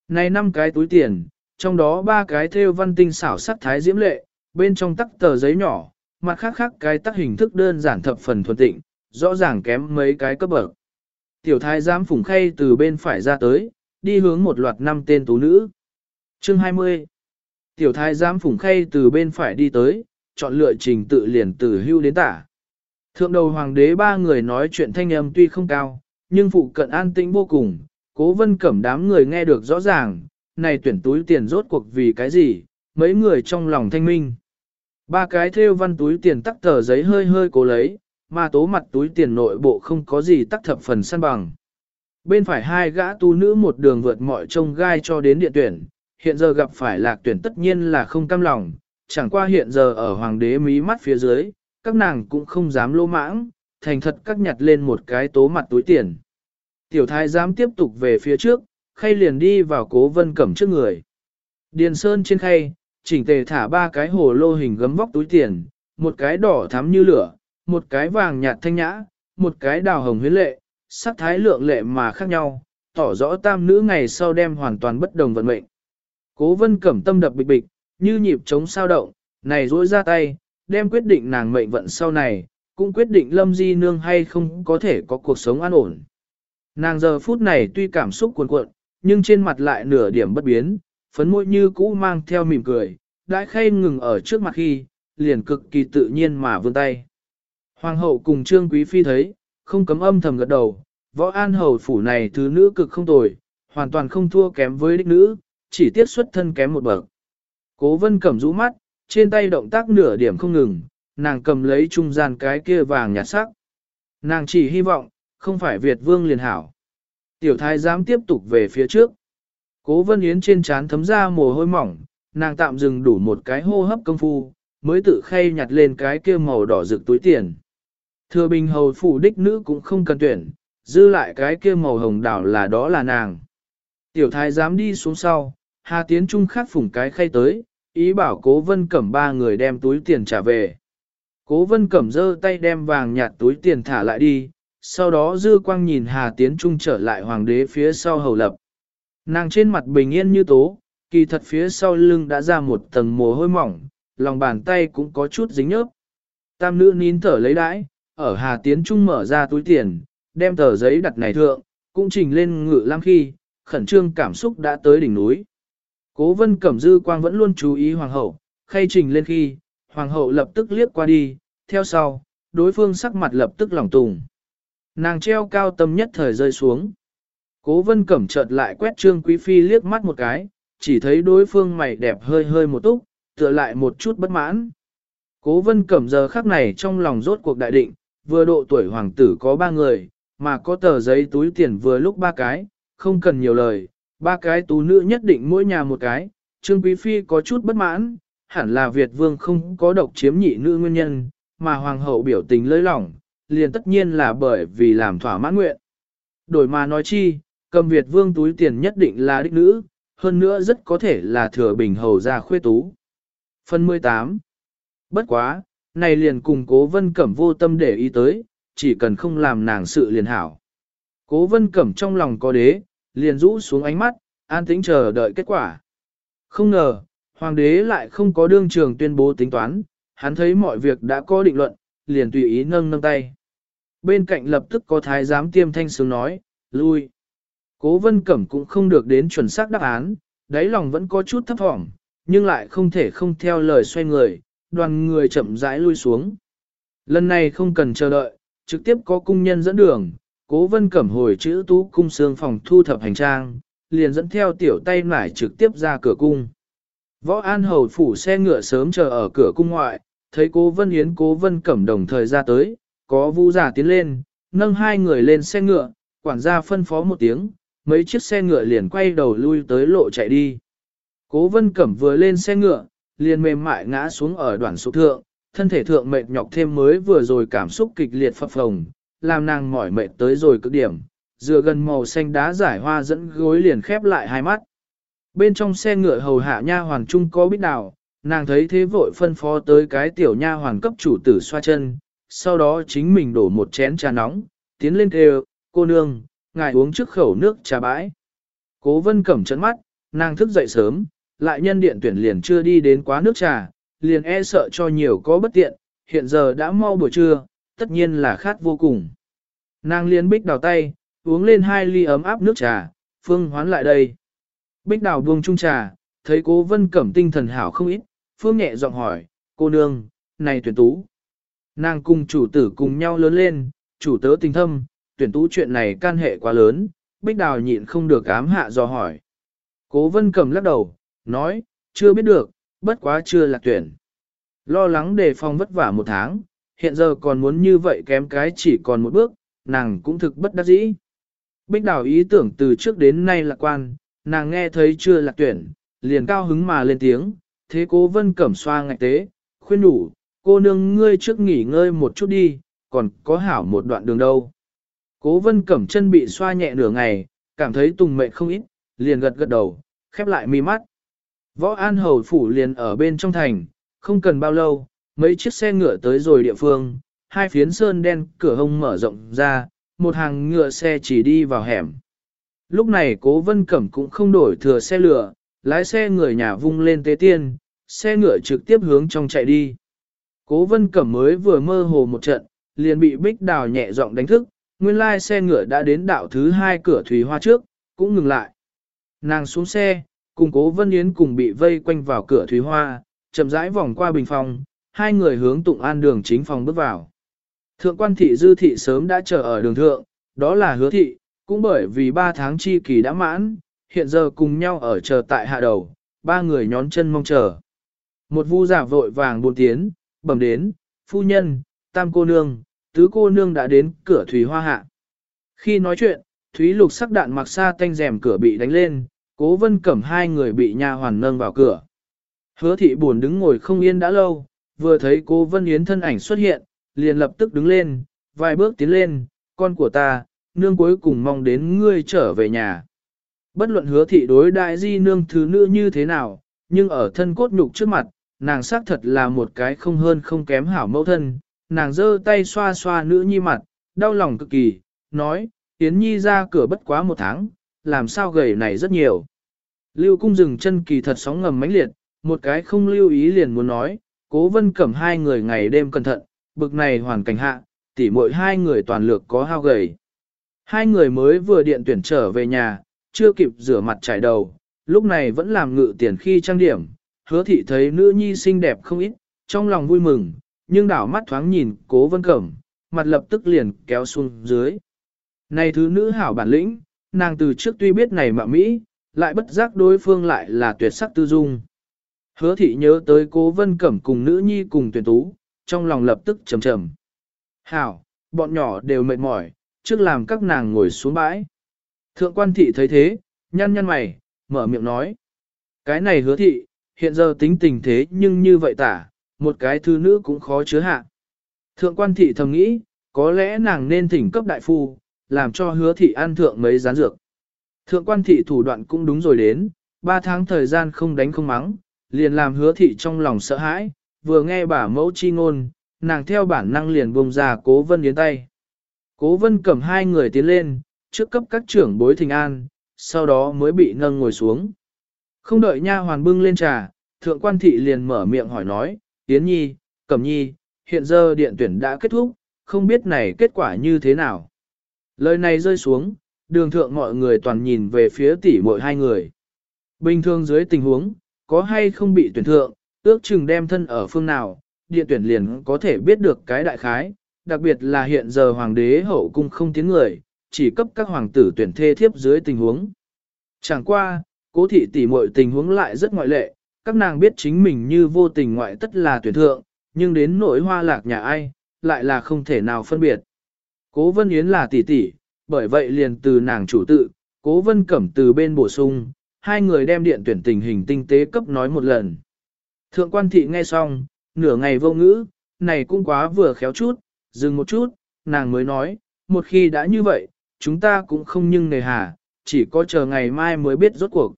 Này 5 cái túi tiền, trong đó ba cái theo văn tinh xảo sắc thái diễm lệ, bên trong tắc tờ giấy nhỏ, mặt khác khác cái tắc hình thức đơn giản thập phần thuần tịnh, rõ ràng kém mấy cái cấp bậc. Tiểu thái giám phùng khay từ bên phải ra tới, đi hướng một loạt năm tên tú nữ. Chương 20 Tiểu thái giám phùng khay từ bên phải đi tới, chọn lựa trình tự liền từ hưu đến tả. Thượng đầu hoàng đế ba người nói chuyện thanh âm tuy không cao, nhưng phụ cận an tĩnh vô cùng, cố vân cẩm đám người nghe được rõ ràng, này tuyển túi tiền rốt cuộc vì cái gì, mấy người trong lòng thanh minh. Ba cái theo văn túi tiền tắc tờ giấy hơi hơi cố lấy, mà tố mặt túi tiền nội bộ không có gì tắc thập phần săn bằng. Bên phải hai gã tu nữ một đường vượt mọi trông gai cho đến điện tuyển, hiện giờ gặp phải lạc tuyển tất nhiên là không cam lòng, chẳng qua hiện giờ ở hoàng đế mí mắt phía dưới, các nàng cũng không dám lô mãng, thành thật các nhặt lên một cái tố mặt túi tiền. Tiểu thái dám tiếp tục về phía trước, khay liền đi vào cố vân cẩm trước người. Điền sơn trên khay, chỉnh tề thả ba cái hồ lô hình gấm vóc túi tiền, một cái đỏ thắm như lửa, một cái vàng nhạt thanh nhã, một cái đào hồng huyến lệ, sắc thái lượng lệ mà khác nhau, tỏ rõ tam nữ ngày sau đem hoàn toàn bất đồng vận mệnh. Cố vân cẩm tâm đập bịch bịch, như nhịp chống sao động, này rỗi ra tay, đem quyết định nàng mệnh vận sau này, cũng quyết định lâm di nương hay không có thể có cuộc sống an ổn. Nàng giờ phút này tuy cảm xúc cuồn cuộn, nhưng trên mặt lại nửa điểm bất biến, phấn môi như cũ mang theo mỉm cười, đãi khay ngừng ở trước mặt khi, liền cực kỳ tự nhiên mà vươn tay. Hoàng hậu cùng trương quý phi thấy, không cấm âm thầm gật đầu, võ an hầu phủ này thứ nữ cực không tồi, hoàn toàn không thua kém với đích nữ, chỉ tiết xuất thân kém một bậc. Cố vân cẩm rũ mắt, trên tay động tác nửa điểm không ngừng, nàng cầm lấy trung gian cái kia vàng nhạt sắc. Nàng chỉ hy vọng, không phải Việt vương liền hảo. Tiểu thái dám tiếp tục về phía trước. Cố vân yến trên trán thấm ra mồ hôi mỏng, nàng tạm dừng đủ một cái hô hấp công phu, mới tự khay nhặt lên cái kia màu đỏ rực túi tiền. Thừa bình hầu phủ đích nữ cũng không cần tuyển, dư lại cái kia màu hồng đảo là đó là nàng. Tiểu thái dám đi xuống sau, Hà Tiến Trung khắc phủng cái khay tới, ý bảo cố vân cẩm ba người đem túi tiền trả về. Cố vân cẩm giơ tay đem vàng nhạt túi tiền thả lại đi, sau đó dư quang nhìn Hà Tiến Trung trở lại hoàng đế phía sau hầu lập. Nàng trên mặt bình yên như tố, kỳ thật phía sau lưng đã ra một tầng mồ hôi mỏng, lòng bàn tay cũng có chút dính nhớp. Tam nữ nín thở lấy đãi, ở Hà Tiến Trung mở ra túi tiền, đem tờ giấy đặt này thượng, cũng trình lên ngự lam khi, khẩn trương cảm xúc đã tới đỉnh núi. Cố vân cẩm dư quang vẫn luôn chú ý hoàng hậu, khay trình lên khi, hoàng hậu lập tức liếc qua đi, theo sau, đối phương sắc mặt lập tức lỏng tùng. Nàng treo cao tâm nhất thời rơi xuống. Cố vân cẩm chợt lại quét trương quý phi liếc mắt một cái, chỉ thấy đối phương mày đẹp hơi hơi một túc, tựa lại một chút bất mãn. Cố vân cẩm giờ khắc này trong lòng rốt cuộc đại định, vừa độ tuổi hoàng tử có ba người, mà có tờ giấy túi tiền vừa lúc ba cái, không cần nhiều lời, ba cái tú nữ nhất định mỗi nhà một cái, Trương Quý Phi có chút bất mãn, hẳn là Việt Vương không có độc chiếm nhị nữ nguyên nhân, mà Hoàng hậu biểu tình lơi lỏng, liền tất nhiên là bởi vì làm thỏa mãn nguyện. Đổi mà nói chi, cầm Việt Vương túi tiền nhất định là đích nữ, hơn nữa rất có thể là thừa bình hầu ra khuê tú. Phần 18 Bất quá, này liền cùng cố vân cẩm vô tâm để ý tới, chỉ cần không làm nàng sự liền hảo. Cố vân cẩm trong lòng có đế, liền rũ xuống ánh mắt, an tĩnh chờ đợi kết quả. Không ngờ, hoàng đế lại không có đương trường tuyên bố tính toán, hắn thấy mọi việc đã có định luận, liền tùy ý nâng nâng tay. Bên cạnh lập tức có thái giám tiêm thanh sướng nói, lui. Cố vân cẩm cũng không được đến chuẩn xác đáp án, đáy lòng vẫn có chút thấp thỏm, nhưng lại không thể không theo lời xoay người, đoàn người chậm rãi lui xuống. Lần này không cần chờ đợi, trực tiếp có cung nhân dẫn đường, cố vân cẩm hồi chữ tú cung xương phòng thu thập hành trang, liền dẫn theo tiểu tay nải trực tiếp ra cửa cung. Võ An Hầu phủ xe ngựa sớm chờ ở cửa cung ngoại, thấy cố vân yến cố vân cẩm đồng thời ra tới, có vũ giả tiến lên, nâng hai người lên xe ngựa, quản gia phân phó một tiếng, mấy chiếc xe ngựa liền quay đầu lui tới lộ chạy đi. Cố vân cẩm vừa lên xe ngựa, liền mềm mại ngã xuống ở đoạn sụp thượng, thân thể thượng mệt nhọc thêm mới vừa rồi cảm xúc kịch liệt phập phồng, làm nàng mỏi mệt tới rồi cực điểm, dựa gần màu xanh đá giải hoa dẫn gối liền khép lại hai mắt. Bên trong xe ngựa hầu hạ nha hoàn trung có biết đào, nàng thấy thế vội phân phó tới cái tiểu nha hoàn cấp chủ tử xoa chân, sau đó chính mình đổ một chén trà nóng, tiến lên kêu, cô nương, ngài uống trước khẩu nước trà bãi. Cố vân cẩm chấn mắt, nàng thức dậy sớm, lại nhân điện tuyển liền chưa đi đến quá nước trà, liền e sợ cho nhiều có bất tiện, hiện giờ đã mau buổi trưa, tất nhiên là khát vô cùng. Nàng liền bích đào tay, uống lên hai ly ấm áp nước trà, phương hoán lại đây. Bích đào buông chung trà, thấy cố vân cẩm tinh thần hảo không ít, phương nhẹ giọng hỏi, cô nương, này tuyển tú. Nàng cùng chủ tử cùng nhau lớn lên, chủ tớ tình thâm, tuyển tú chuyện này can hệ quá lớn, bích đào nhịn không được ám hạ do hỏi. Cố vân cẩm lắc đầu, nói, chưa biết được, bất quá chưa lạc tuyển. Lo lắng đề phòng vất vả một tháng, hiện giờ còn muốn như vậy kém cái chỉ còn một bước, nàng cũng thực bất đắc dĩ. Bích Đảo ý tưởng từ trước đến nay lạc quan, nàng nghe thấy chưa lạc tuyển, liền cao hứng mà lên tiếng, thế cố vân cẩm xoa ngạch tế, khuyên đủ, cô nương ngươi trước nghỉ ngơi một chút đi, còn có hảo một đoạn đường đâu. Cố vân cẩm chân bị xoa nhẹ nửa ngày, cảm thấy tùng mệt không ít, liền gật gật đầu, khép lại mi mắt. Võ An Hầu Phủ liền ở bên trong thành, không cần bao lâu, mấy chiếc xe ngựa tới rồi địa phương, hai phiến sơn đen cửa hông mở rộng ra, một hàng ngựa xe chỉ đi vào hẻm. Lúc này cố vân cẩm cũng không đổi thừa xe lửa, lái xe người nhà vung lên tế tiên, xe ngựa trực tiếp hướng trong chạy đi. Cố vân cẩm mới vừa mơ hồ một trận, liền bị bích đào nhẹ giọng đánh thức, nguyên lai xe ngựa đã đến đạo thứ hai cửa thủy hoa trước, cũng ngừng lại. Nàng xuống xe, cùng cố vân yến cùng bị vây quanh vào cửa thúy hoa, chậm rãi vòng qua bình phòng, hai người hướng tụng an đường chính phòng bước vào. Thượng quan thị dư thị sớm đã chờ ở đường thượng, đó là hứa thị, cũng bởi vì ba tháng chi kỳ đã mãn, hiện giờ cùng nhau ở chờ tại hạ đầu, ba người nhón chân mong chờ. Một vu giả vội vàng buôn tiến, bẩm đến, phu nhân, tam cô nương, tứ cô nương đã đến cửa thủy hoa hạ. Khi nói chuyện, Thúy lục sắc đạn mặc xa tanh rèm cửa bị đánh lên, cố vân cẩm hai người bị nha hoàn nâng vào cửa. Hứa thị buồn đứng ngồi không yên đã lâu, vừa thấy cố vân yến thân ảnh xuất hiện, liền lập tức đứng lên, vài bước tiến lên, con của ta, nương cuối cùng mong đến ngươi trở về nhà. Bất luận hứa thị đối đại di nương thứ nữ như thế nào, nhưng ở thân cốt nhục trước mặt, nàng xác thật là một cái không hơn không kém hảo mẫu thân, nàng giơ tay xoa xoa nữ nhi mặt, đau lòng cực kỳ, nói, Yến Nhi ra cửa bất quá một tháng, làm sao gầy này rất nhiều. Lưu cung dừng chân kỳ thật sóng ngầm mãnh liệt, một cái không lưu ý liền muốn nói, cố vân cẩm hai người ngày đêm cẩn thận, bực này hoàn cảnh hạ, tỉ mỗi hai người toàn lược có hao gầy. Hai người mới vừa điện tuyển trở về nhà, chưa kịp rửa mặt trải đầu, lúc này vẫn làm ngự tiền khi trang điểm, hứa thị thấy nữ nhi xinh đẹp không ít, trong lòng vui mừng, nhưng đảo mắt thoáng nhìn cố vân cẩm, mặt lập tức liền kéo xuống dưới. Này thứ nữ hảo bản lĩnh, nàng từ trước tuy biết này mà Mỹ, lại bất giác đối phương lại là tuyệt sắc tư dung. Hứa thị nhớ tới cố vân cẩm cùng nữ nhi cùng tuyển tú, trong lòng lập tức trầm trầm. Hảo, bọn nhỏ đều mệt mỏi, trước làm các nàng ngồi xuống bãi. Thượng quan thị thấy thế, nhăn nhăn mày, mở miệng nói. Cái này hứa thị, hiện giờ tính tình thế nhưng như vậy tả, một cái thư nữ cũng khó chứa hạ. Thượng quan thị thầm nghĩ, có lẽ nàng nên thỉnh cấp đại phu, làm cho hứa thị ăn thượng mấy gián dược. Thượng quan thị thủ đoạn cũng đúng rồi đến, ba tháng thời gian không đánh không mắng, liền làm hứa thị trong lòng sợ hãi, vừa nghe bà mẫu chi ngôn, nàng theo bản năng liền bông ra cố vân yến tay. Cố vân cầm hai người tiến lên, trước cấp các trưởng bối thình an, sau đó mới bị nâng ngồi xuống. Không đợi nha hoàn bưng lên trà, thượng quan thị liền mở miệng hỏi nói, Yến Nhi, Cẩm Nhi, hiện giờ điện tuyển đã kết thúc, không biết này kết quả như thế nào. Lời này rơi xuống, đường thượng mọi người toàn nhìn về phía tỷ muội hai người. Bình thường dưới tình huống, có hay không bị tuyển thượng, ước chừng đem thân ở phương nào, điện tuyển liền có thể biết được cái đại khái, đặc biệt là hiện giờ hoàng đế hậu cung không tiếng người, chỉ cấp các hoàng tử tuyển thê thiếp dưới tình huống. Chẳng qua, cố thị tỷ muội tình huống lại rất ngoại lệ, các nàng biết chính mình như vô tình ngoại tất là tuyển thượng, nhưng đến nỗi hoa lạc nhà ai, lại là không thể nào phân biệt. Cố Vân Yến là tỷ tỷ, bởi vậy liền từ nàng chủ tự, Cố Vân Cẩm từ bên bổ sung, hai người đem điện tuyển tình hình tinh tế cấp nói một lần. Thượng quan thị nghe xong, nửa ngày vô ngữ, này cũng quá vừa khéo chút, dừng một chút, nàng mới nói, một khi đã như vậy, chúng ta cũng không nhưng nề hà, chỉ có chờ ngày mai mới biết rốt cuộc.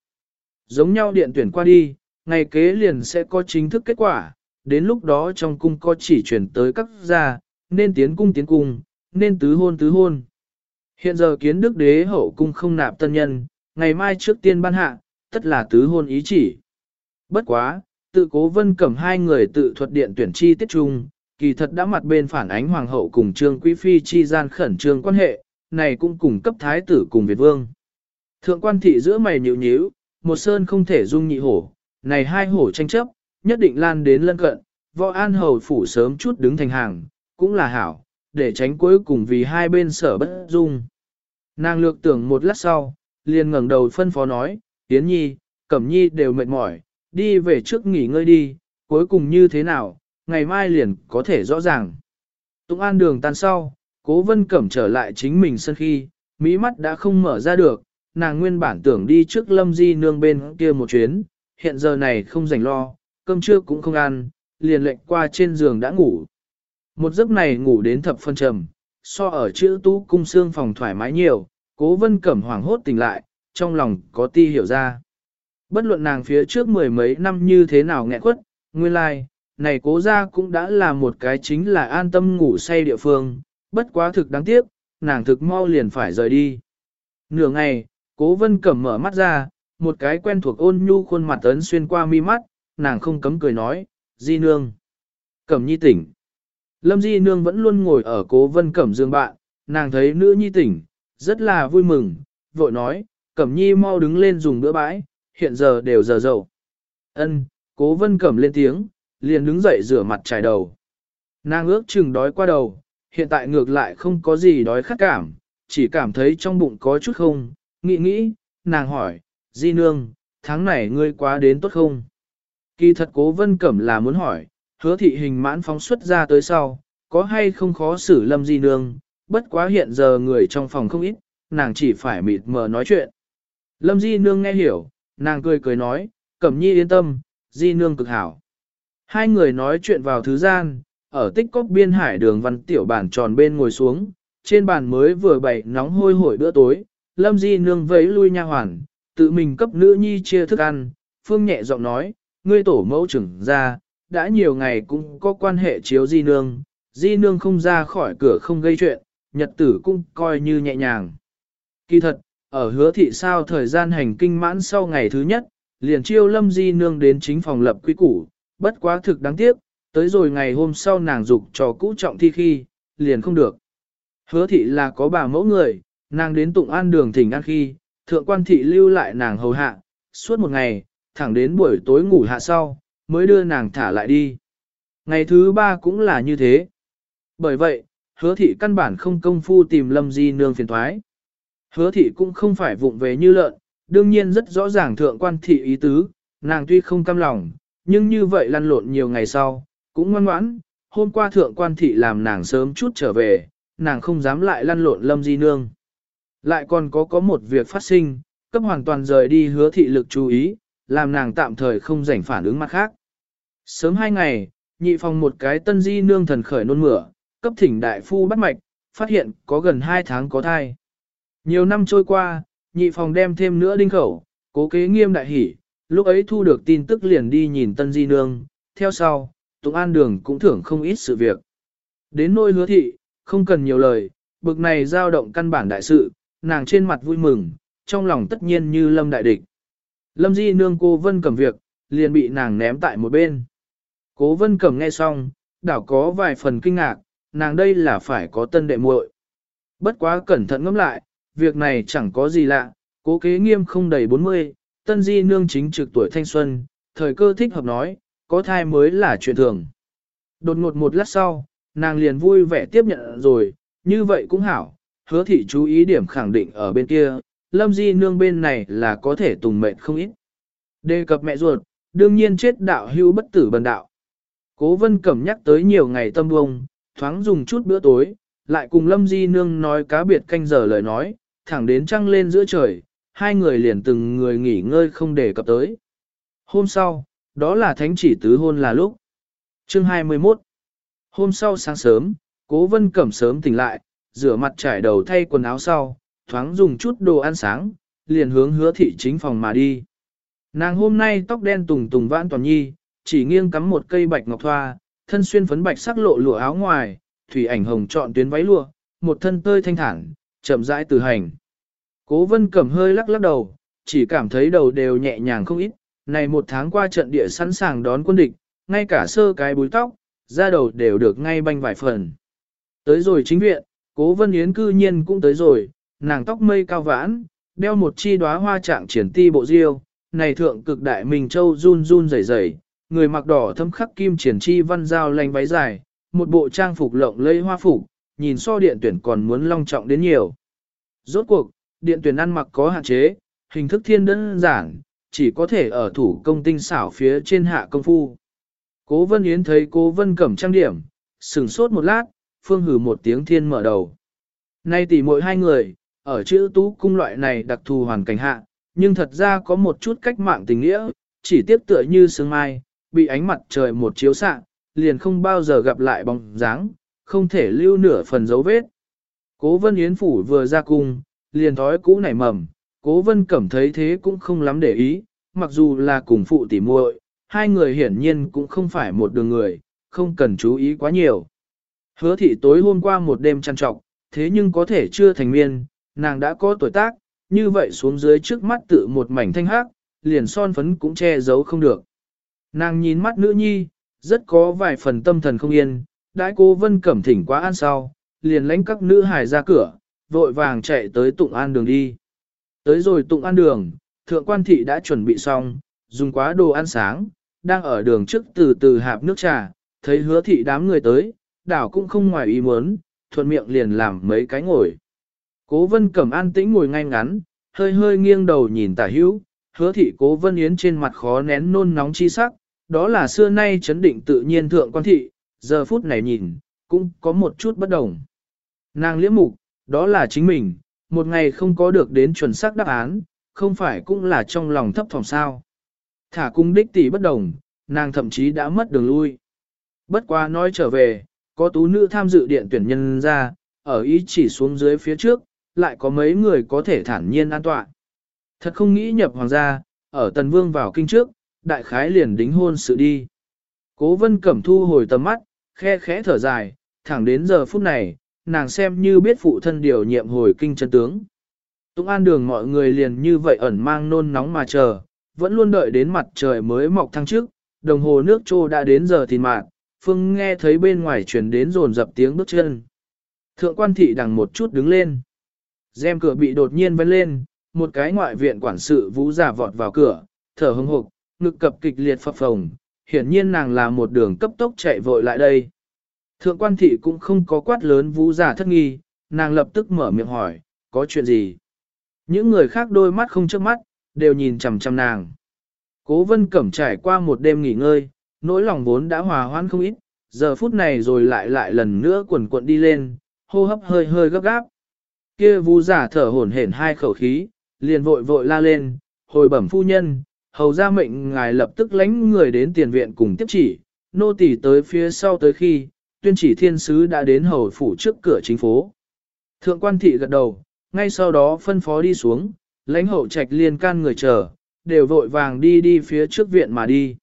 Giống nhau điện tuyển qua đi, ngày kế liền sẽ có chính thức kết quả, đến lúc đó trong cung có chỉ chuyển tới các gia, nên tiến cung tiến cung, nên tứ hôn tứ hôn. Hiện giờ kiến đức đế hậu cung không nạp tân nhân, ngày mai trước tiên ban hạ, tất là tứ hôn ý chỉ. Bất quá, tự cố vân cẩm hai người tự thuật điện tuyển chi tiết chung, kỳ thật đã mặt bên phản ánh hoàng hậu cùng trương quý phi chi gian khẩn trương quan hệ, này cũng cùng cấp thái tử cùng Việt vương. Thượng quan thị giữa mày nhịu nhíu, một sơn không thể dung nhị hổ, này hai hổ tranh chấp, nhất định lan đến lân cận, võ an hầu phủ sớm chút đứng thành hàng, cũng là hảo, để tránh cuối cùng vì hai bên sở bất dung. Nàng lược tưởng một lát sau, liền ngẩng đầu phân phó nói, Tiến Nhi, Cẩm Nhi đều mệt mỏi, đi về trước nghỉ ngơi đi, cuối cùng như thế nào, ngày mai liền có thể rõ ràng. Tụng an đường tan sau, cố vân cẩm trở lại chính mình sân khi, mỹ mắt đã không mở ra được, nàng nguyên bản tưởng đi trước lâm di nương bên kia một chuyến, hiện giờ này không rảnh lo, cơm trưa cũng không ăn, liền lệnh qua trên giường đã ngủ. Một giấc này ngủ đến thập phân trầm, so ở chữ tú cung xương phòng thoải mái nhiều, cố vân cẩm hoảng hốt tỉnh lại, trong lòng có ti hiểu ra. Bất luận nàng phía trước mười mấy năm như thế nào nghẹn quất, nguyên lai, like, này cố ra cũng đã là một cái chính là an tâm ngủ say địa phương, bất quá thực đáng tiếc, nàng thực mau liền phải rời đi. Nửa ngày, cố vân cẩm mở mắt ra, một cái quen thuộc ôn nhu khuôn mặt ấn xuyên qua mi mắt, nàng không cấm cười nói, di nương. Cẩm nhi tỉnh. Lâm di nương vẫn luôn ngồi ở cố vân cẩm dương bạn, nàng thấy nữ nhi tỉnh, rất là vui mừng, vội nói, cẩm nhi mau đứng lên dùng bữa bãi, hiện giờ đều giờ dậu. Ân, cố vân cẩm lên tiếng, liền đứng dậy rửa mặt trải đầu. Nàng ước chừng đói qua đầu, hiện tại ngược lại không có gì đói khát cảm, chỉ cảm thấy trong bụng có chút không, nghĩ nghĩ, nàng hỏi, Di Nương, tháng này ngươi quá đến tốt không? Kỳ thật cố vân cẩm là muốn hỏi, hứa thị hình mãn phóng xuất ra tới sau, có hay không khó xử lâm Di Nương, bất quá hiện giờ người trong phòng không ít, nàng chỉ phải mịt mờ nói chuyện. Lâm Di Nương nghe hiểu, nàng cười cười nói, Cẩm Nhi yên tâm, Di Nương cực hảo. Hai người nói chuyện vào thứ gian, ở tích cốc biên hải đường văn tiểu bản tròn bên ngồi xuống, trên bàn mới vừa bày nóng hôi hổi bữa tối, Lâm Di Nương vẫy lui nha hoàn, tự mình cấp nữ nhi chia thức ăn, Phương nhẹ giọng nói, ngươi tổ mẫu trưởng ra, đã nhiều ngày cũng có quan hệ chiếu di nương, di nương không ra khỏi cửa không gây chuyện, nhật tử cũng coi như nhẹ nhàng. Kỳ thật, ở hứa thị sao thời gian hành kinh mãn sau ngày thứ nhất, liền chiêu lâm di nương đến chính phòng lập quy củ, bất quá thực đáng tiếc, tới rồi ngày hôm sau nàng dục cho cũ trọng thi khi, liền không được. Hứa thị là có bà mẫu người, nàng đến tụng an đường thỉnh an khi, thượng quan thị lưu lại nàng hầu hạ, suốt một ngày, thẳng đến buổi tối ngủ hạ sau, mới đưa nàng thả lại đi. Ngày thứ ba cũng là như thế. Bởi vậy, hứa thị căn bản không công phu tìm lâm di nương phiền thoái. Hứa thị cũng không phải vụng về như lợn, đương nhiên rất rõ ràng thượng quan thị ý tứ, nàng tuy không cam lòng, nhưng như vậy lăn lộn nhiều ngày sau, cũng ngoan ngoãn, hôm qua thượng quan thị làm nàng sớm chút trở về, nàng không dám lại lăn lộn lâm di nương. Lại còn có có một việc phát sinh, cấp hoàn toàn rời đi hứa thị lực chú ý, làm nàng tạm thời không rảnh phản ứng mặt khác. Sớm hai ngày, nhị phòng một cái tân di nương thần khởi nôn mửa, cấp thỉnh đại phu bắt mạch, phát hiện có gần hai tháng có thai. Nhiều năm trôi qua, nhị phòng đem thêm nữa đinh khẩu, cố kế nghiêm đại hỉ, lúc ấy thu được tin tức liền đi nhìn tân di nương, theo sau, Tụng An Đường cũng thưởng không ít sự việc. Đến nôi hứa thị, không cần nhiều lời, bực này dao động căn bản đại sự, nàng trên mặt vui mừng, trong lòng tất nhiên như lâm đại địch. Lâm di nương cô vân cầm việc, liền bị nàng ném tại một bên. Cố vân cầm nghe xong, đảo có vài phần kinh ngạc, nàng đây là phải có tân đệ muội. Bất quá cẩn thận ngẫm lại, việc này chẳng có gì lạ, cố kế nghiêm không đầy 40, tân di nương chính trực tuổi thanh xuân, thời cơ thích hợp nói, có thai mới là chuyện thường. Đột ngột một lát sau, nàng liền vui vẻ tiếp nhận rồi, như vậy cũng hảo, hứa thị chú ý điểm khẳng định ở bên kia, lâm di nương bên này là có thể tùng mệnh không ít. Đề cập mẹ ruột, đương nhiên chết đạo hưu bất tử bần đạo. Cố vân cẩm nhắc tới nhiều ngày tâm bông, thoáng dùng chút bữa tối, lại cùng lâm di nương nói cá biệt canh giờ lời nói, thẳng đến trăng lên giữa trời, hai người liền từng người nghỉ ngơi không để cập tới. Hôm sau, đó là thánh chỉ tứ hôn là lúc. Chương 21 Hôm sau sáng sớm, cố vân cẩm sớm tỉnh lại, rửa mặt trải đầu thay quần áo sau, thoáng dùng chút đồ ăn sáng, liền hướng hứa thị chính phòng mà đi. Nàng hôm nay tóc đen tùng tùng vãn toàn nhi, chỉ nghiêng cắm một cây bạch ngọc thoa, thân xuyên phấn bạch sắc lộ lụa áo ngoài, thủy ảnh hồng chọn tuyến váy lụa, một thân tơi thanh thản, chậm rãi từ hành. Cố vân cẩm hơi lắc lắc đầu, chỉ cảm thấy đầu đều nhẹ nhàng không ít, này một tháng qua trận địa sẵn sàng đón quân địch, ngay cả sơ cái búi tóc, da đầu đều được ngay banh vài phần. Tới rồi chính viện, cố vân yến cư nhiên cũng tới rồi, nàng tóc mây cao vãn, đeo một chi đóa hoa trạng triển ti bộ diêu, này thượng cực đại mình châu run run rẩy rẩy, người mặc đỏ thâm khắc kim triển chi văn dao lanh váy dài, một bộ trang phục lộng lẫy hoa phục, nhìn so điện tuyển còn muốn long trọng đến nhiều. Rốt cuộc, điện tuyển ăn mặc có hạn chế, hình thức thiên đơn giản, chỉ có thể ở thủ công tinh xảo phía trên hạ công phu. Cố Vân Yến thấy Cố Vân Cẩm trang điểm, sừng sốt một lát, phương hử một tiếng thiên mở đầu. Nay tỷ mỗi hai người, ở chữ tú cung loại này đặc thù hoàn cảnh hạ, nhưng thật ra có một chút cách mạng tình nghĩa, chỉ tiếp tựa như sương mai, bị ánh mặt trời một chiếu xạ, liền không bao giờ gặp lại bóng dáng, không thể lưu nửa phần dấu vết. Cố Vân Yến phủ vừa ra cung, liền thói cũ nảy mầm, Cố Vân Cẩm thấy thế cũng không lắm để ý, mặc dù là cùng phụ tỉ muội, hai người hiển nhiên cũng không phải một đường người, không cần chú ý quá nhiều. Hứa thị tối hôm qua một đêm trăn trọc, thế nhưng có thể chưa thành miên, nàng đã có tuổi tác, như vậy xuống dưới trước mắt tự một mảnh thanh hắc, liền son phấn cũng che giấu không được. Nàng nhìn mắt nữ nhi, rất có vài phần tâm thần không yên, đãi cô Vân Cẩm thỉnh quá ăn sau, liền lãnh các nữ hài ra cửa, vội vàng chạy tới tụng an đường đi. Tới rồi tụng an đường, thượng quan thị đã chuẩn bị xong, dùng quá đồ ăn sáng, đang ở đường trước từ từ hạp nước trà, thấy hứa thị đám người tới, đảo cũng không ngoài ý muốn, thuận miệng liền làm mấy cái ngồi. Cố vân cẩm an tĩnh ngồi ngay ngắn, hơi hơi nghiêng đầu nhìn tả hữu, hứa thị cố vân yến trên mặt khó nén nôn nóng chi sắc, đó là xưa nay chấn định tự nhiên thượng quan thị, giờ phút này nhìn, cũng có một chút bất đồng. Nàng liễm mục, đó là chính mình, một ngày không có được đến chuẩn xác đáp án, không phải cũng là trong lòng thấp thỏm sao. Thả cung đích tỷ bất đồng, nàng thậm chí đã mất đường lui. Bất quá nói trở về, có tú nữ tham dự điện tuyển nhân ra, ở ý chỉ xuống dưới phía trước, lại có mấy người có thể thản nhiên an toàn. Thật không nghĩ nhập hoàng gia, ở tần vương vào kinh trước, đại khái liền đính hôn sự đi. Cố vân cẩm thu hồi tầm mắt, khe khẽ thở dài, thẳng đến giờ phút này, nàng xem như biết phụ thân điều nhiệm hồi kinh chân tướng. Tụng an đường mọi người liền như vậy ẩn mang nôn nóng mà chờ, vẫn luôn đợi đến mặt trời mới mọc thăng trước, đồng hồ nước trô đã đến giờ thì mạt, Phương nghe thấy bên ngoài chuyển đến rồn dập tiếng bước chân. Thượng quan thị đằng một chút đứng lên. Rèm cửa bị đột nhiên vén lên, một cái ngoại viện quản sự vũ giả vọt vào cửa, thở hưng hục, ngực cập kịch liệt phập phồng, hiển nhiên nàng là một đường cấp tốc chạy vội lại đây. Thượng quan thị cũng không có quát lớn vũ giả thất nghi, nàng lập tức mở miệng hỏi, có chuyện gì? Những người khác đôi mắt không trước mắt, đều nhìn chằm chằm nàng. Cố vân cẩm trải qua một đêm nghỉ ngơi, nỗi lòng vốn đã hòa hoãn không ít, giờ phút này rồi lại lại lần nữa quần cuộn đi lên, hô hấp hơi hơi gấp gáp. Kia vu giả thở hổn hển hai khẩu khí, liền vội vội la lên, hồi bẩm phu nhân, hầu ra mệnh ngài lập tức lánh người đến tiền viện cùng tiếp chỉ, nô tỳ tới phía sau tới khi, tuyên chỉ thiên sứ đã đến hầu phủ trước cửa chính phố. Thượng quan thị gật đầu, ngay sau đó phân phó đi xuống, lãnh hậu trạch liên can người chờ, đều vội vàng đi đi phía trước viện mà đi.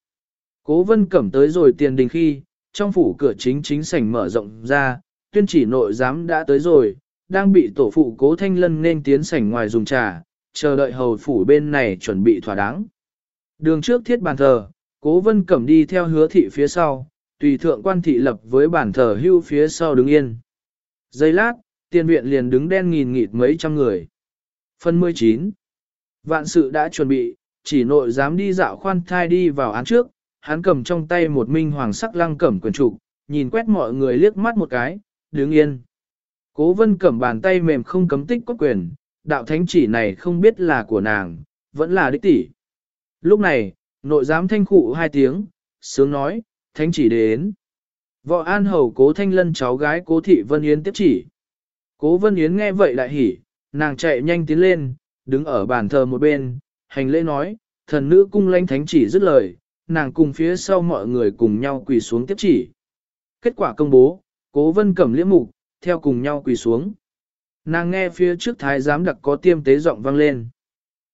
Cố vân cẩm tới rồi tiền đình khi, trong phủ cửa chính chính sảnh mở rộng ra, tuyên chỉ nội giám đã tới rồi, đang bị tổ phụ cố thanh lân nên tiến sảnh ngoài dùng trà, chờ đợi hầu phủ bên này chuẩn bị thỏa đáng. Đường trước thiết bàn thờ, cố vân cẩm đi theo hứa thị phía sau, tùy thượng quan thị lập với bàn thờ hưu phía sau đứng yên. Giây lát, tiền viện liền đứng đen nghìn nghịt mấy trăm người. Phần 19 Vạn sự đã chuẩn bị, chỉ nội dám đi dạo khoan thai đi vào án trước, hắn cầm trong tay một minh hoàng sắc lăng cẩm quyền trục, nhìn quét mọi người liếc mắt một cái, đứng yên. Cố vân cầm bàn tay mềm không cấm tích có quyền, đạo thánh chỉ này không biết là của nàng, vẫn là đích tỷ. Lúc này, nội giám thanh khụ hai tiếng, sướng nói, thánh chỉ đến. Võ an hầu cố thanh lân cháu gái cố thị Vân Yến tiếp chỉ. Cố Vân Yến nghe vậy lại hỉ, nàng chạy nhanh tiến lên, đứng ở bàn thờ một bên, hành lễ nói, thần nữ cung lãnh thánh chỉ dứt lời, nàng cùng phía sau mọi người cùng nhau quỳ xuống tiếp chỉ. Kết quả công bố, cố vân cẩm liễm mục, theo cùng nhau quỳ xuống. Nàng nghe phía trước thái giám đặc có tiêm tế giọng vang lên.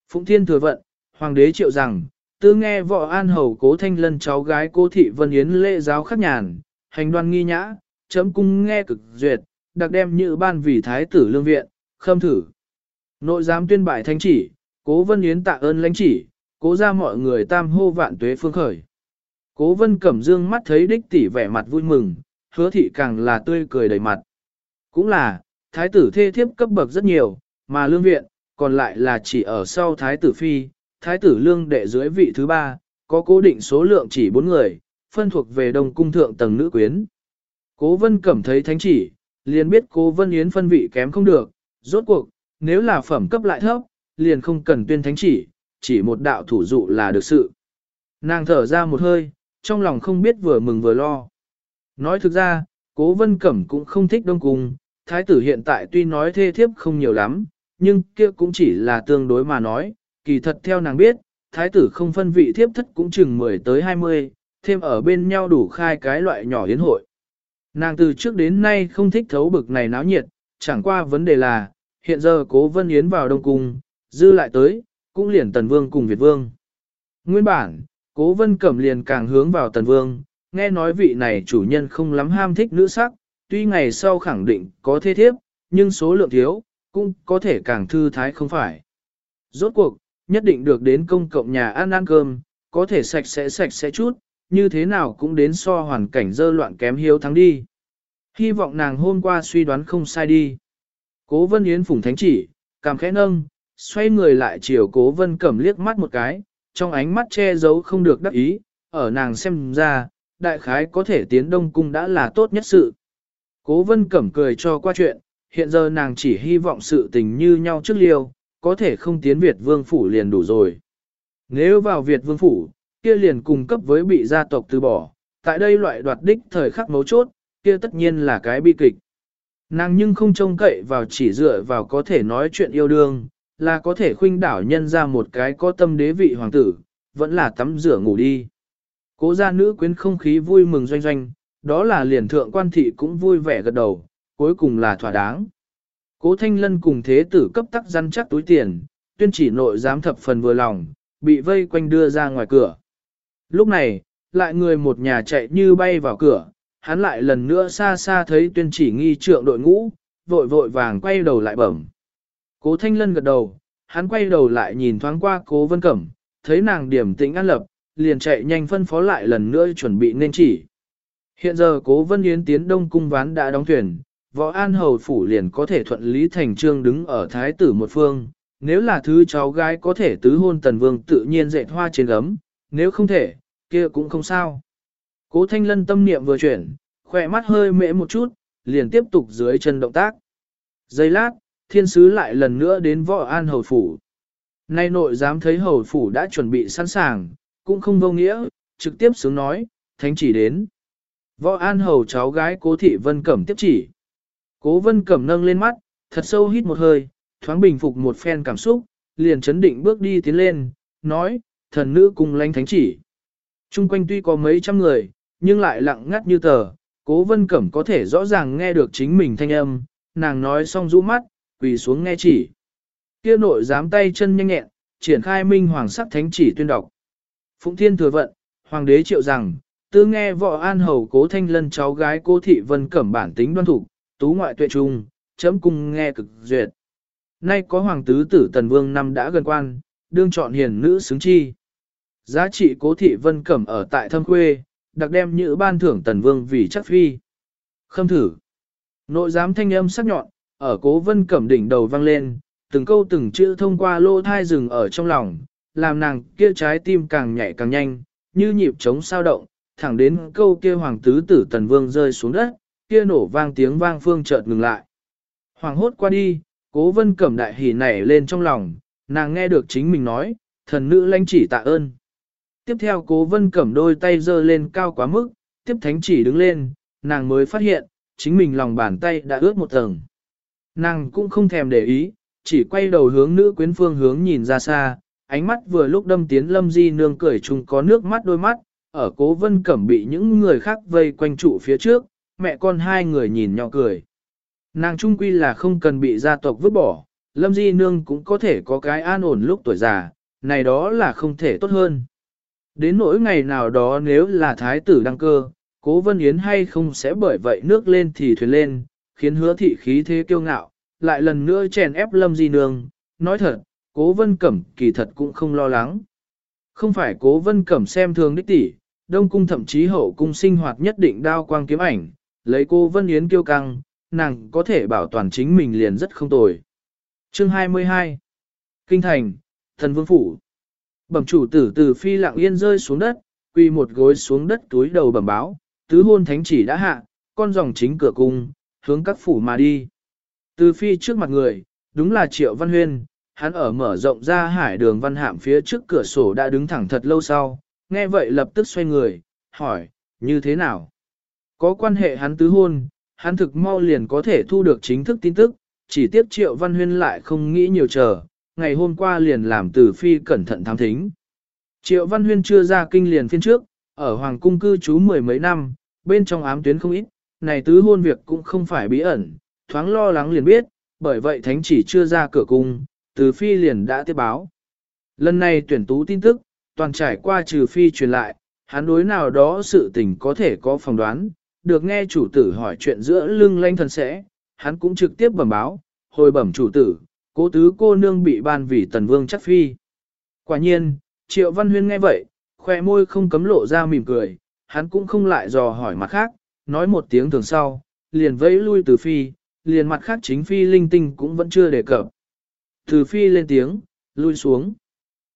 Phụng thiên thừa vận, hoàng đế triệu rằng, tư nghe võ an hầu cố thanh lân cháu gái cố thị vân yến lễ giáo khắc nhàn, hành đoan nghi nhã, chấm cung nghe cực duyệt, đặc đem như ban vì thái tử lương viện, khâm thử. Nội giám tuyên bại thánh chỉ, cố vân yến tạ ơn lãnh chỉ, cố ra mọi người tam hô vạn tuế phương khởi. Cố vân cẩm dương mắt thấy đích tỷ vẻ mặt vui mừng, hứa thị càng là tươi cười đầy mặt. Cũng là, thái tử thê thiếp cấp bậc rất nhiều, mà lương viện, còn lại là chỉ ở sau thái tử phi, thái tử lương đệ dưới vị thứ ba, có cố định số lượng chỉ bốn người, phân thuộc về đồng cung thượng tầng nữ quyến. Cố vân cẩm thấy thánh chỉ, liền biết cố vân yến phân vị kém không được, rốt cuộc, nếu là phẩm cấp lại thấp, liền không cần tuyên thánh chỉ, chỉ một đạo thủ dụ là được sự. Nàng thở ra một hơi, trong lòng không biết vừa mừng vừa lo. Nói thực ra, cố vân cẩm cũng không thích đông cung, thái tử hiện tại tuy nói thê thiếp không nhiều lắm, nhưng kia cũng chỉ là tương đối mà nói, kỳ thật theo nàng biết, thái tử không phân vị thiếp thất cũng chừng 10 tới 20, thêm ở bên nhau đủ khai cái loại nhỏ hiến hội. Nàng từ trước đến nay không thích thấu bực này náo nhiệt, chẳng qua vấn đề là, hiện giờ cố vân yến vào đông cung, dư lại tới, cũng liền tần vương cùng Việt vương. Nguyên bản, cố vân cẩm liền càng hướng vào tần vương, nghe nói vị này chủ nhân không lắm ham thích nữ sắc, tuy ngày sau khẳng định có thế thiếp, nhưng số lượng thiếu, cũng có thể càng thư thái không phải. Rốt cuộc, nhất định được đến công cộng nhà ăn ăn cơm, có thể sạch sẽ sạch sẽ chút, như thế nào cũng đến so hoàn cảnh dơ loạn kém hiếu thắng đi. Hy vọng nàng hôm qua suy đoán không sai đi. Cố vân yến phủng thánh chỉ, cảm khẽ nâng, xoay người lại chiều cố vân cẩm liếc mắt một cái, trong ánh mắt che giấu không được đắc ý, ở nàng xem ra, đại khái có thể tiến đông cung đã là tốt nhất sự. Cố vân cẩm cười cho qua chuyện, hiện giờ nàng chỉ hy vọng sự tình như nhau trước liêu, có thể không tiến Việt vương phủ liền đủ rồi. Nếu vào Việt vương phủ, kia liền cung cấp với bị gia tộc từ bỏ, tại đây loại đoạt đích thời khắc mấu chốt, kia tất nhiên là cái bi kịch. Nàng nhưng không trông cậy vào chỉ dựa vào có thể nói chuyện yêu đương, là có thể khuynh đảo nhân ra một cái có tâm đế vị hoàng tử, vẫn là tắm rửa ngủ đi. Cố gia nữ quyến không khí vui mừng doanh doanh, đó là liền thượng quan thị cũng vui vẻ gật đầu, cuối cùng là thỏa đáng. Cố thanh lân cùng thế tử cấp tắc răn chắc túi tiền, tuyên chỉ nội giám thập phần vừa lòng, bị vây quanh đưa ra ngoài cửa. Lúc này, lại người một nhà chạy như bay vào cửa, hắn lại lần nữa xa xa thấy tuyên chỉ nghi trượng đội ngũ, vội vội vàng quay đầu lại bẩm. Cố Thanh Lân gật đầu, hắn quay đầu lại nhìn thoáng qua cố Vân Cẩm, thấy nàng điểm tĩnh an lập, liền chạy nhanh phân phó lại lần nữa chuẩn bị nên chỉ. Hiện giờ cố Vân Yến tiến Đông Cung Ván đã đóng thuyền, võ an hầu phủ liền có thể thuận lý thành trương đứng ở thái tử một phương. Nếu là thứ cháu gái có thể tứ hôn tần vương tự nhiên dệt hoa trên gấm, nếu không thể, kia cũng không sao. Cố thanh lân tâm niệm vừa chuyển, khỏe mắt hơi mễ một chút, liền tiếp tục dưới chân động tác. Giây lát, thiên sứ lại lần nữa đến võ an hầu phủ. Nay nội dám thấy hầu phủ đã chuẩn bị sẵn sàng, cũng không vô nghĩa, trực tiếp sướng nói, thánh chỉ đến. Võ an hầu cháu gái cố thị vân cẩm tiếp chỉ. Cố vân cẩm nâng lên mắt, thật sâu hít một hơi, thoáng bình phục một phen cảm xúc, liền chấn định bước đi tiến lên, nói, thần nữ cùng lãnh thánh chỉ. Trung quanh tuy có mấy trăm người, nhưng lại lặng ngắt như tờ, cố vân cẩm có thể rõ ràng nghe được chính mình thanh âm, nàng nói xong rũ mắt, quỳ xuống nghe chỉ. Kia nội dám tay chân nhanh nhẹn, triển khai minh hoàng sắc thánh chỉ tuyên đọc. Phụng thiên thừa vận, hoàng đế triệu rằng, tư nghe võ an hầu cố thanh lân cháu gái cố thị vân cẩm bản tính đoan thủ, tú ngoại tuệ trung, chấm cung nghe cực duyệt. Nay có hoàng tứ tử tần vương năm đã gần quan, đương chọn hiền nữ xứng chi. Giá trị cố thị vân cẩm ở tại thâm quê, đặc đem nhữ ban thưởng tần vương vì chắc phi. Khâm thử. Nội giám thanh âm sắc nhọn, ở cố vân cẩm đỉnh đầu vang lên, từng câu từng chữ thông qua lô thai rừng ở trong lòng, làm nàng kia trái tim càng nhảy càng nhanh, như nhịp trống sao động, thẳng đến câu kia hoàng tứ tử tần vương rơi xuống đất, kia nổ vang tiếng vang phương chợt ngừng lại. Hoàng hốt qua đi, cố vân cẩm đại hỉ nảy lên trong lòng, nàng nghe được chính mình nói, thần nữ lãnh chỉ tạ ơn. Tiếp theo cố vân cẩm đôi tay giơ lên cao quá mức, tiếp thánh chỉ đứng lên, nàng mới phát hiện, chính mình lòng bàn tay đã ướt một tầng. Nàng cũng không thèm để ý, chỉ quay đầu hướng nữ quyến phương hướng nhìn ra xa, ánh mắt vừa lúc đâm tiến lâm di nương cười chung có nước mắt đôi mắt, ở cố vân cẩm bị những người khác vây quanh trụ phía trước, mẹ con hai người nhìn nhau cười. Nàng trung quy là không cần bị gia tộc vứt bỏ, lâm di nương cũng có thể có cái an ổn lúc tuổi già, này đó là không thể tốt hơn. Đến nỗi ngày nào đó nếu là thái tử đăng cơ, cố vân yến hay không sẽ bởi vậy nước lên thì thuyền lên, khiến hứa thị khí thế kiêu ngạo, lại lần nữa chèn ép lâm di nương, nói thật, cố vân cẩm kỳ thật cũng không lo lắng. Không phải cố vân cẩm xem thường đích tỷ, đông cung thậm chí hậu cung sinh hoạt nhất định đao quang kiếm ảnh, lấy cô vân yến kiêu căng, nàng có thể bảo toàn chính mình liền rất không tồi. Chương 22 Kinh thành, thần vương phủ Bẩm chủ tử từ phi lặng yên rơi xuống đất, quy một gối xuống đất túi đầu bẩm báo, tứ hôn thánh chỉ đã hạ, con dòng chính cửa cung, hướng các phủ mà đi. Từ phi trước mặt người, đúng là Triệu Văn Huyên, hắn ở mở rộng ra hải đường văn hạm phía trước cửa sổ đã đứng thẳng thật lâu sau, nghe vậy lập tức xoay người, hỏi, như thế nào? Có quan hệ hắn tứ hôn, hắn thực mau liền có thể thu được chính thức tin tức, chỉ tiếp Triệu Văn Huyên lại không nghĩ nhiều chờ, ngày hôm qua liền làm từ phi cẩn thận thám thính. Triệu Văn Huyên chưa ra kinh liền phiên trước, ở Hoàng cung cư trú mười mấy năm, bên trong ám tuyến không ít, này tứ hôn việc cũng không phải bí ẩn, thoáng lo lắng liền biết, bởi vậy thánh chỉ chưa ra cửa cung, từ phi liền đã tiếp báo. Lần này tuyển tú tin tức, toàn trải qua trừ phi truyền lại, hắn đối nào đó sự tình có thể có phỏng đoán, được nghe chủ tử hỏi chuyện giữa lưng lanh thần sẽ, hắn cũng trực tiếp bẩm báo, hồi bẩm chủ tử, cố tứ cô nương bị ban vì tần vương chắc phi. Quả nhiên, triệu văn huyên nghe vậy, khoe môi không cấm lộ ra mỉm cười, hắn cũng không lại dò hỏi mặt khác, nói một tiếng thường sau, liền vẫy lui từ phi, liền mặt khác chính phi linh tinh cũng vẫn chưa đề cập. Từ phi lên tiếng, lui xuống.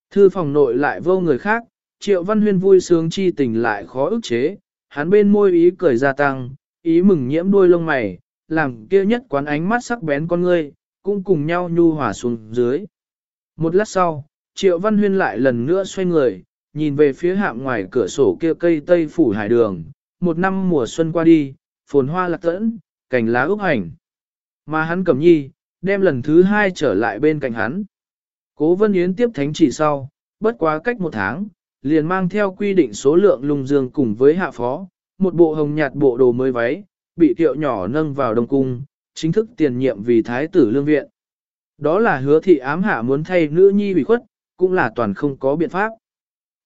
Thư phòng nội lại vô người khác, triệu văn huyên vui sướng chi tình lại khó ức chế, hắn bên môi ý cười gia tăng, ý mừng nhiễm đuôi lông mày, làm kia nhất quán ánh mắt sắc bén con ngươi, cũng cùng nhau nhu hòa xuống dưới. Một lát sau, triệu văn huyên lại lần nữa xoay người, nhìn về phía hạm ngoài cửa sổ kia cây tây phủ hải đường, một năm mùa xuân qua đi, phồn hoa lạc tẫn, cành lá úc hành. Mà hắn cầm nhi, đem lần thứ hai trở lại bên cạnh hắn. Cố Vân Yến tiếp thánh chỉ sau, bất quá cách một tháng, liền mang theo quy định số lượng lùng dương cùng với hạ phó, một bộ hồng nhạt bộ đồ mới váy, bị tiệu nhỏ nâng vào đông cung, chính thức tiền nhiệm vì thái tử lương viện. Đó là hứa thị ám hạ muốn thay nữ nhi bị khuất, cũng là toàn không có biện pháp.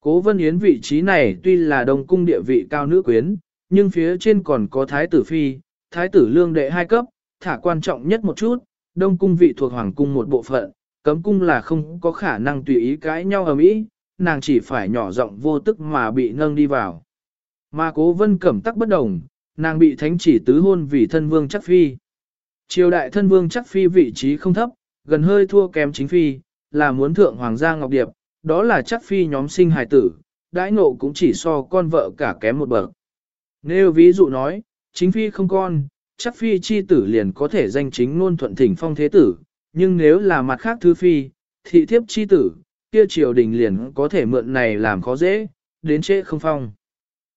Cố Vân Yến vị trí này tuy là đông cung địa vị cao nữ quyến, nhưng phía trên còn có thái tử phi, thái tử lương đệ hai cấp, thả quan trọng nhất một chút, đông cung vị thuộc hoàng cung một bộ phận, cấm cung là không có khả năng tùy ý cãi nhau ở mỹ, nàng chỉ phải nhỏ giọng vô tức mà bị nâng đi vào. Mà cố vân cẩm tắc bất đồng, nàng bị thánh chỉ tứ hôn vì thân vương chắc phi. Triều đại thân vương chắc phi vị trí không thấp, gần hơi thua kém chính phi, là muốn thượng hoàng gia ngọc điệp, đó là chắc phi nhóm sinh hài tử, đãi nộ cũng chỉ so con vợ cả kém một bậc. Nếu ví dụ nói, chính phi không con, chắc phi chi tử liền có thể danh chính ngôn thuận thỉnh phong thế tử, nhưng nếu là mặt khác thứ phi, thị thiếp chi tử, kia triều đình liền có thể mượn này làm khó dễ, đến trễ không phong.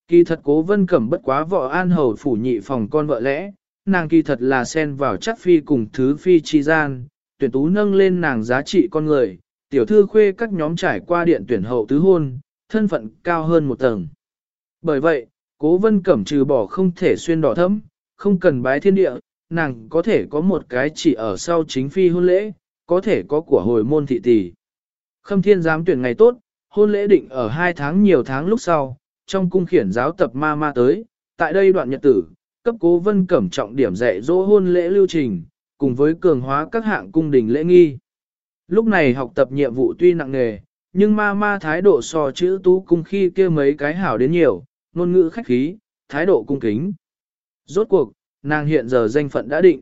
Kỳ thật cố vân cẩm bất quá vợ an hầu phủ nhị phòng con vợ lẽ, nàng kỳ thật là xen vào chắc phi cùng thứ phi chi gian, tuyển tú nâng lên nàng giá trị con người, tiểu thư khuê các nhóm trải qua điện tuyển hậu tứ hôn, thân phận cao hơn một tầng. Bởi vậy, cố vân cẩm trừ bỏ không thể xuyên đỏ thấm, không cần bái thiên địa, nàng có thể có một cái chỉ ở sau chính phi hôn lễ, có thể có của hồi môn thị tỷ. Khâm thiên giám tuyển ngày tốt, hôn lễ định ở hai tháng nhiều tháng lúc sau, trong cung khiển giáo tập ma ma tới, tại đây đoạn nhật tử, cấp cố vân cẩm trọng điểm dạy dỗ hôn lễ lưu trình, cùng với cường hóa các hạng cung đình lễ nghi. Lúc này học tập nhiệm vụ tuy nặng nề, nhưng ma ma thái độ so chữ tú cung khi kia mấy cái hảo đến nhiều, ngôn ngữ khách khí, thái độ cung kính. Rốt cuộc, nàng hiện giờ danh phận đã định.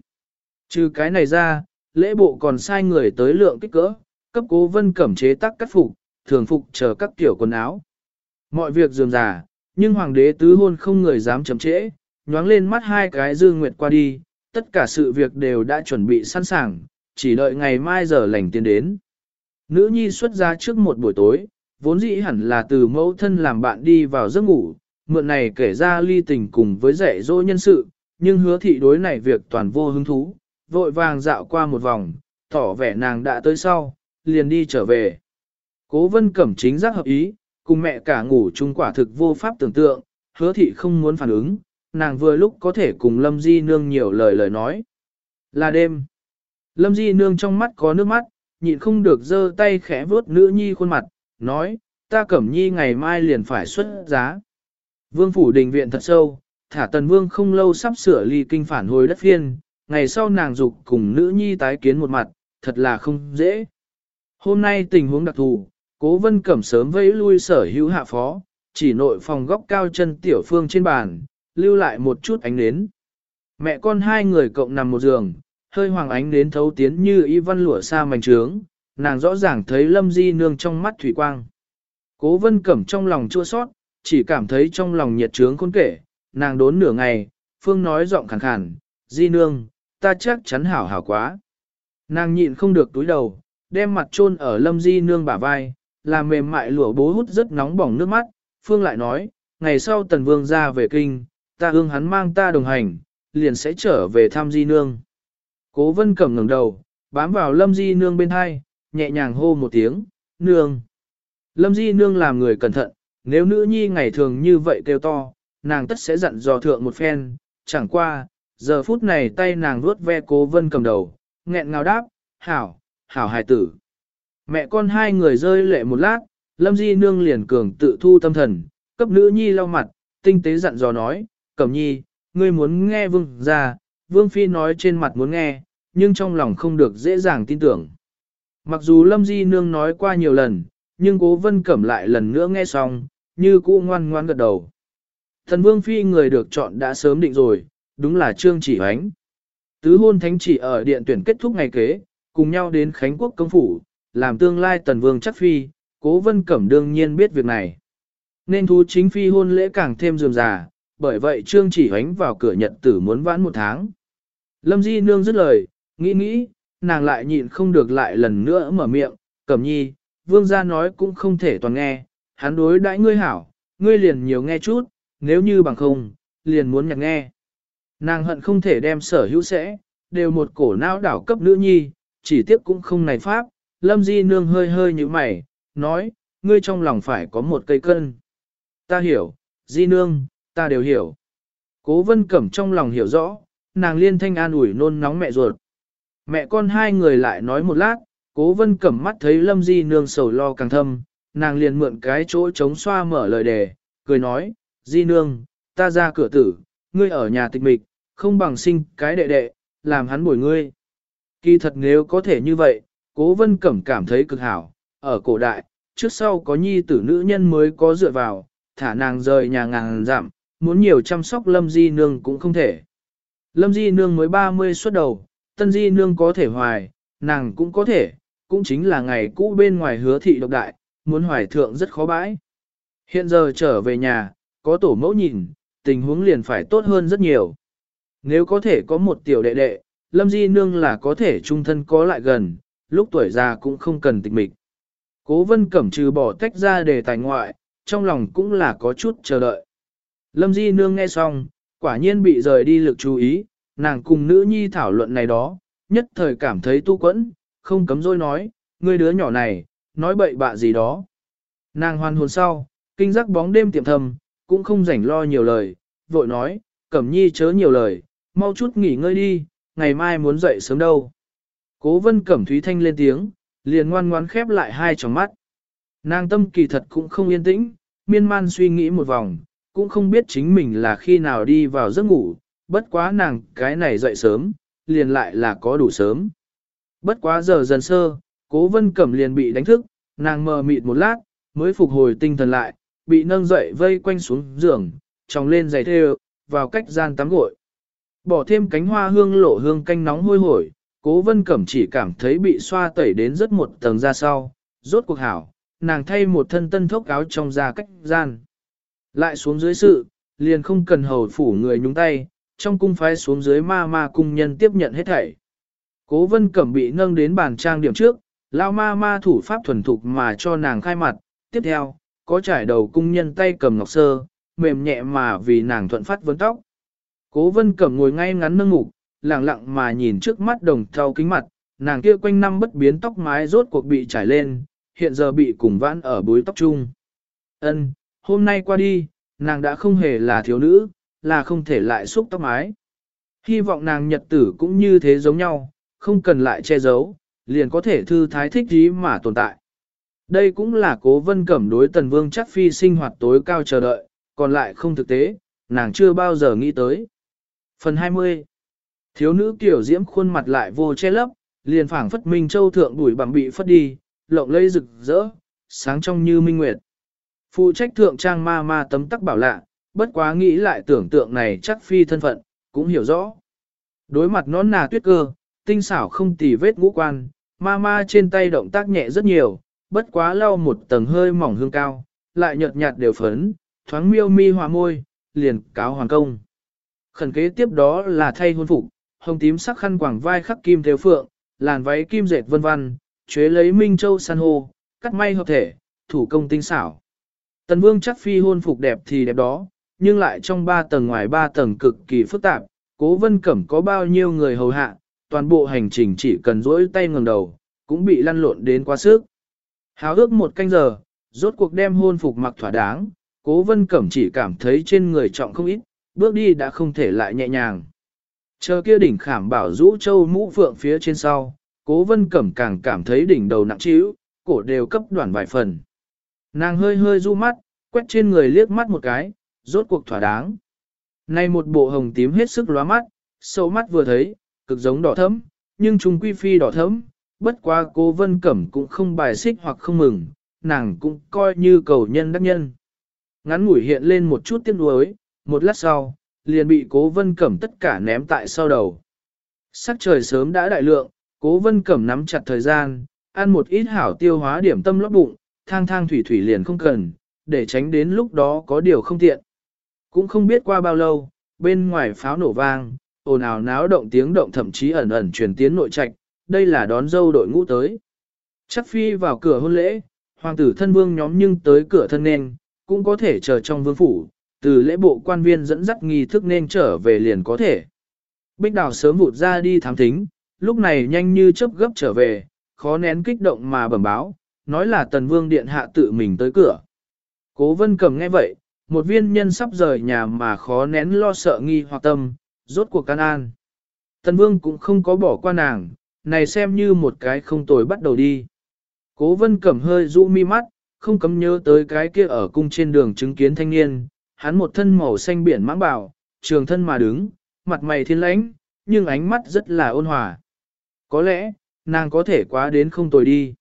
Trừ cái này ra, lễ bộ còn sai người tới lượng kích cỡ, cấp cố vân cẩm chế tác cắt phục, thường phục chờ các kiểu quần áo. Mọi việc dườm giả, nhưng hoàng đế tứ hôn không người dám chậm trễ, nhoáng lên mắt hai cái dương nguyệt qua đi, tất cả sự việc đều đã chuẩn bị sẵn sàng, chỉ đợi ngày mai giờ lành tiến đến. Nữ nhi xuất ra trước một buổi tối, vốn dĩ hẳn là từ mẫu thân làm bạn đi vào giấc ngủ, mượn này kể ra ly tình cùng với dạy dỗ nhân sự, nhưng hứa thị đối này việc toàn vô hứng thú, vội vàng dạo qua một vòng, tỏ vẻ nàng đã tới sau, liền đi trở về. Cố vân cẩm chính giác hợp ý, cùng mẹ cả ngủ chung quả thực vô pháp tưởng tượng, hứa thị không muốn phản ứng, nàng vừa lúc có thể cùng Lâm Di Nương nhiều lời lời nói. Là đêm. Lâm Di Nương trong mắt có nước mắt, nhịn không được giơ tay khẽ vuốt nữ nhi khuôn mặt, nói, ta cẩm nhi ngày mai liền phải xuất giá. Vương phủ đình viện thật sâu, thả tần vương không lâu sắp sửa ly kinh phản hồi đất phiên, ngày sau nàng dục cùng nữ nhi tái kiến một mặt, thật là không dễ. Hôm nay tình huống đặc thù, cố vân cẩm sớm vẫy lui sở hữu hạ phó, chỉ nội phòng góc cao chân tiểu phương trên bàn, lưu lại một chút ánh nến. Mẹ con hai người cộng nằm một giường, hơi hoàng ánh nến thấu tiến như y văn lụa xa mảnh trướng, nàng rõ ràng thấy lâm di nương trong mắt thủy quang. Cố vân cẩm trong lòng chua sót, chỉ cảm thấy trong lòng nhiệt trướng khôn kể, nàng đốn nửa ngày, phương nói giọng khàn khàn, di nương, ta chắc chắn hảo hảo quá. Nàng nhịn không được túi đầu, đem mặt chôn ở lâm di nương bả vai, làm mềm mại lụa bố hút rất nóng bỏng nước mắt, phương lại nói, ngày sau tần vương ra về kinh, ta hương hắn mang ta đồng hành, liền sẽ trở về thăm di nương. Cố vân cầm ngẩng đầu, bám vào lâm di nương bên hai, nhẹ nhàng hô một tiếng, nương. Lâm di nương làm người cẩn thận, nếu nữ nhi ngày thường như vậy kêu to, nàng tất sẽ dặn dò thượng một phen, chẳng qua, giờ phút này tay nàng vuốt ve cố vân cầm đầu, nghẹn ngào đáp, hảo, hảo hài tử. Mẹ con hai người rơi lệ một lát, lâm di nương liền cường tự thu tâm thần, cấp nữ nhi lau mặt, tinh tế dặn dò nói, cẩm nhi, ngươi muốn nghe vương ra, vương phi nói trên mặt muốn nghe, nhưng trong lòng không được dễ dàng tin tưởng. Mặc dù lâm di nương nói qua nhiều lần, nhưng cố vân cẩm lại lần nữa nghe xong, như cũ ngoan ngoan gật đầu. Thần vương phi người được chọn đã sớm định rồi, đúng là trương chỉ hoánh. Tứ hôn thánh chỉ ở điện tuyển kết thúc ngày kế, cùng nhau đến Khánh Quốc công phủ, làm tương lai tần vương chắc phi, cố vân cẩm đương nhiên biết việc này. Nên thú chính phi hôn lễ càng thêm dườm già, bởi vậy trương chỉ hoánh vào cửa nhật tử muốn vãn một tháng. Lâm Di Nương dứt lời, nghĩ nghĩ, nàng lại nhịn không được lại lần nữa mở miệng, cẩm nhi, vương gia nói cũng không thể toàn nghe, hắn đối đãi ngươi hảo, ngươi liền nhiều nghe chút, nếu như bằng không, liền muốn nhặt nghe. Nàng hận không thể đem sở hữu sẽ, đều một cổ não đảo cấp nữ nhi, chỉ tiếc cũng không này pháp, lâm di nương hơi hơi như mày, nói, ngươi trong lòng phải có một cây cân. Ta hiểu, di nương, ta đều hiểu. Cố vân cẩm trong lòng hiểu rõ, nàng liên thanh an ủi nôn nóng mẹ ruột. Mẹ con hai người lại nói một lát, Cố vân cẩm mắt thấy lâm di nương sầu lo càng thâm, nàng liền mượn cái chỗ chống xoa mở lời đề, cười nói, di nương, ta ra cửa tử, ngươi ở nhà tịch mịch, không bằng sinh cái đệ đệ, làm hắn bồi ngươi. Kỳ thật nếu có thể như vậy, cố vân cẩm cảm thấy cực hảo, ở cổ đại, trước sau có nhi tử nữ nhân mới có dựa vào, thả nàng rời nhà ngàn giảm, muốn nhiều chăm sóc lâm di nương cũng không thể. Lâm di nương mới 30 xuất đầu, tân di nương có thể hoài, nàng cũng có thể, cũng chính là ngày cũ bên ngoài hứa thị độc đại, muốn hoài thượng rất khó bãi. Hiện giờ trở về nhà, có tổ mẫu nhìn, tình huống liền phải tốt hơn rất nhiều. Nếu có thể có một tiểu đệ đệ, Lâm Di Nương là có thể trung thân có lại gần, lúc tuổi già cũng không cần tịch mịch. Cố vân cẩm trừ bỏ tách ra đề tài ngoại, trong lòng cũng là có chút chờ đợi. Lâm Di Nương nghe xong, quả nhiên bị rời đi lực chú ý, nàng cùng nữ nhi thảo luận này đó, nhất thời cảm thấy tu quẫn, không cấm dối nói, ngươi đứa nhỏ này, nói bậy bạ gì đó. Nàng hoàn hồn sau, kinh giác bóng đêm tiệm thầm, cũng không rảnh lo nhiều lời, vội nói, cẩm nhi chớ nhiều lời, mau chút nghỉ ngơi đi, ngày mai muốn dậy sớm đâu. Cố vân cẩm thúy thanh lên tiếng, liền ngoan ngoan khép lại hai tròng mắt. Nàng tâm kỳ thật cũng không yên tĩnh, miên man suy nghĩ một vòng, cũng không biết chính mình là khi nào đi vào giấc ngủ, bất quá nàng cái này dậy sớm, liền lại là có đủ sớm. Bất quá giờ dần sơ, cố vân cẩm liền bị đánh thức, nàng mờ mịt một lát, mới phục hồi tinh thần lại, bị nâng dậy vây quanh xuống giường, tròng lên giày thêu, vào cách gian tắm gội. Bỏ thêm cánh hoa hương lộ hương canh nóng hôi hổi, cố vân cẩm chỉ cảm thấy bị xoa tẩy đến rất một tầng ra sau, rốt cuộc hảo, nàng thay một thân tân thốc áo trong ra cách gian. Lại xuống dưới sự, liền không cần hầu phủ người nhúng tay, trong cung phái xuống dưới ma ma cung nhân tiếp nhận hết thảy. Cố vân cẩm bị nâng đến bàn trang điểm trước, lao ma ma thủ pháp thuần thục mà cho nàng khai mặt, tiếp theo, có trải đầu cung nhân tay cầm ngọc sơ, mềm nhẹ mà vì nàng thuận phát vấn tóc. Cố vân cầm ngồi ngay ngắn nâng ngục, lặng lặng mà nhìn trước mắt đồng thau kính mặt, nàng kia quanh năm bất biến tóc mái rốt cuộc bị trải lên, hiện giờ bị cùng vãn ở bối tóc chung. Ân, hôm nay qua đi, nàng đã không hề là thiếu nữ, là không thể lại xúc tóc mái. Hy vọng nàng nhật tử cũng như thế giống nhau, không cần lại che giấu, liền có thể thư thái thích ý mà tồn tại. Đây cũng là cố vân cẩm đối tần vương chắc phi sinh hoạt tối cao chờ đợi, còn lại không thực tế, nàng chưa bao giờ nghĩ tới. Phần 20 Thiếu nữ kiểu diễm khuôn mặt lại vô che lấp, liền phảng phất minh châu thượng đuổi bằng bị phất đi, lộng lây rực rỡ, sáng trong như minh nguyệt. Phụ trách thượng trang ma ma tấm tắc bảo lạ, bất quá nghĩ lại tưởng tượng này chắc phi thân phận, cũng hiểu rõ. Đối mặt nón nà tuyết cơ, tinh xảo không tì vết ngũ quan, ma ma trên tay động tác nhẹ rất nhiều, bất quá lau một tầng hơi mỏng hương cao, lại nhợt nhạt đều phấn, thoáng miêu mi hòa môi, liền cáo hoàng công. Khẩn kế tiếp đó là thay hôn phục, hồng tím sắc khăn quàng vai khắc kim theo phượng, làn váy kim dệt vân vân, chế lấy minh châu san hô, cắt may hợp thể, thủ công tinh xảo. Tần vương chắc phi hôn phục đẹp thì đẹp đó, nhưng lại trong ba tầng ngoài ba tầng cực kỳ phức tạp, cố vân cẩm có bao nhiêu người hầu hạ, toàn bộ hành trình chỉ cần rỗi tay ngẩng đầu, cũng bị lăn lộn đến quá sức. Háo ước một canh giờ, rốt cuộc đem hôn phục mặc thỏa đáng, cố vân cẩm chỉ cảm thấy trên người trọng không ít, bước đi đã không thể lại nhẹ nhàng. Chờ kia đỉnh khảm bảo rũ châu mũ phượng phía trên sau, cố vân cẩm càng cảm thấy đỉnh đầu nặng trĩu, cổ đều cấp đoạn vài phần. Nàng hơi hơi du mắt, quét trên người liếc mắt một cái, rốt cuộc thỏa đáng. Nay một bộ hồng tím hết sức lóa mắt, sâu mắt vừa thấy, cực giống đỏ thấm, nhưng chúng quy phi đỏ thấm, bất quá cố vân cẩm cũng không bài xích hoặc không mừng, nàng cũng coi như cầu nhân đắc nhân. Ngắn ngủi hiện lên một chút tiếc nuối, một lát sau, liền bị cố vân cẩm tất cả ném tại sau đầu. Sắc trời sớm đã đại lượng, cố vân cẩm nắm chặt thời gian, ăn một ít hảo tiêu hóa điểm tâm lót bụng, thang thang thủy thủy liền không cần, để tránh đến lúc đó có điều không tiện. Cũng không biết qua bao lâu, bên ngoài pháo nổ vang, ồn ào náo động tiếng động thậm chí ẩn ẩn truyền tiến nội trạch, đây là đón dâu đội ngũ tới. Chắc phi vào cửa hôn lễ, hoàng tử thân vương nhóm nhưng tới cửa thân nên, cũng có thể chờ trong vương phủ, từ lễ bộ quan viên dẫn dắt nghi thức nên trở về liền có thể. Bích đào sớm vụt ra đi thám thính, lúc này nhanh như chớp gấp trở về, khó nén kích động mà bẩm báo, nói là tần vương điện hạ tự mình tới cửa. Cố vân cầm nghe vậy, một viên nhân sắp rời nhà mà khó nén lo sợ nghi hoặc tâm, rốt cuộc can an. Tần vương cũng không có bỏ qua nàng, này xem như một cái không tồi bắt đầu đi. Cố vân cẩm hơi rũ mi mắt, không cấm nhớ tới cái kia ở cung trên đường chứng kiến thanh niên, hắn một thân màu xanh biển mãng bảo, trường thân mà đứng, mặt mày thiên lãnh, nhưng ánh mắt rất là ôn hòa. Có lẽ, nàng có thể quá đến không tồi đi.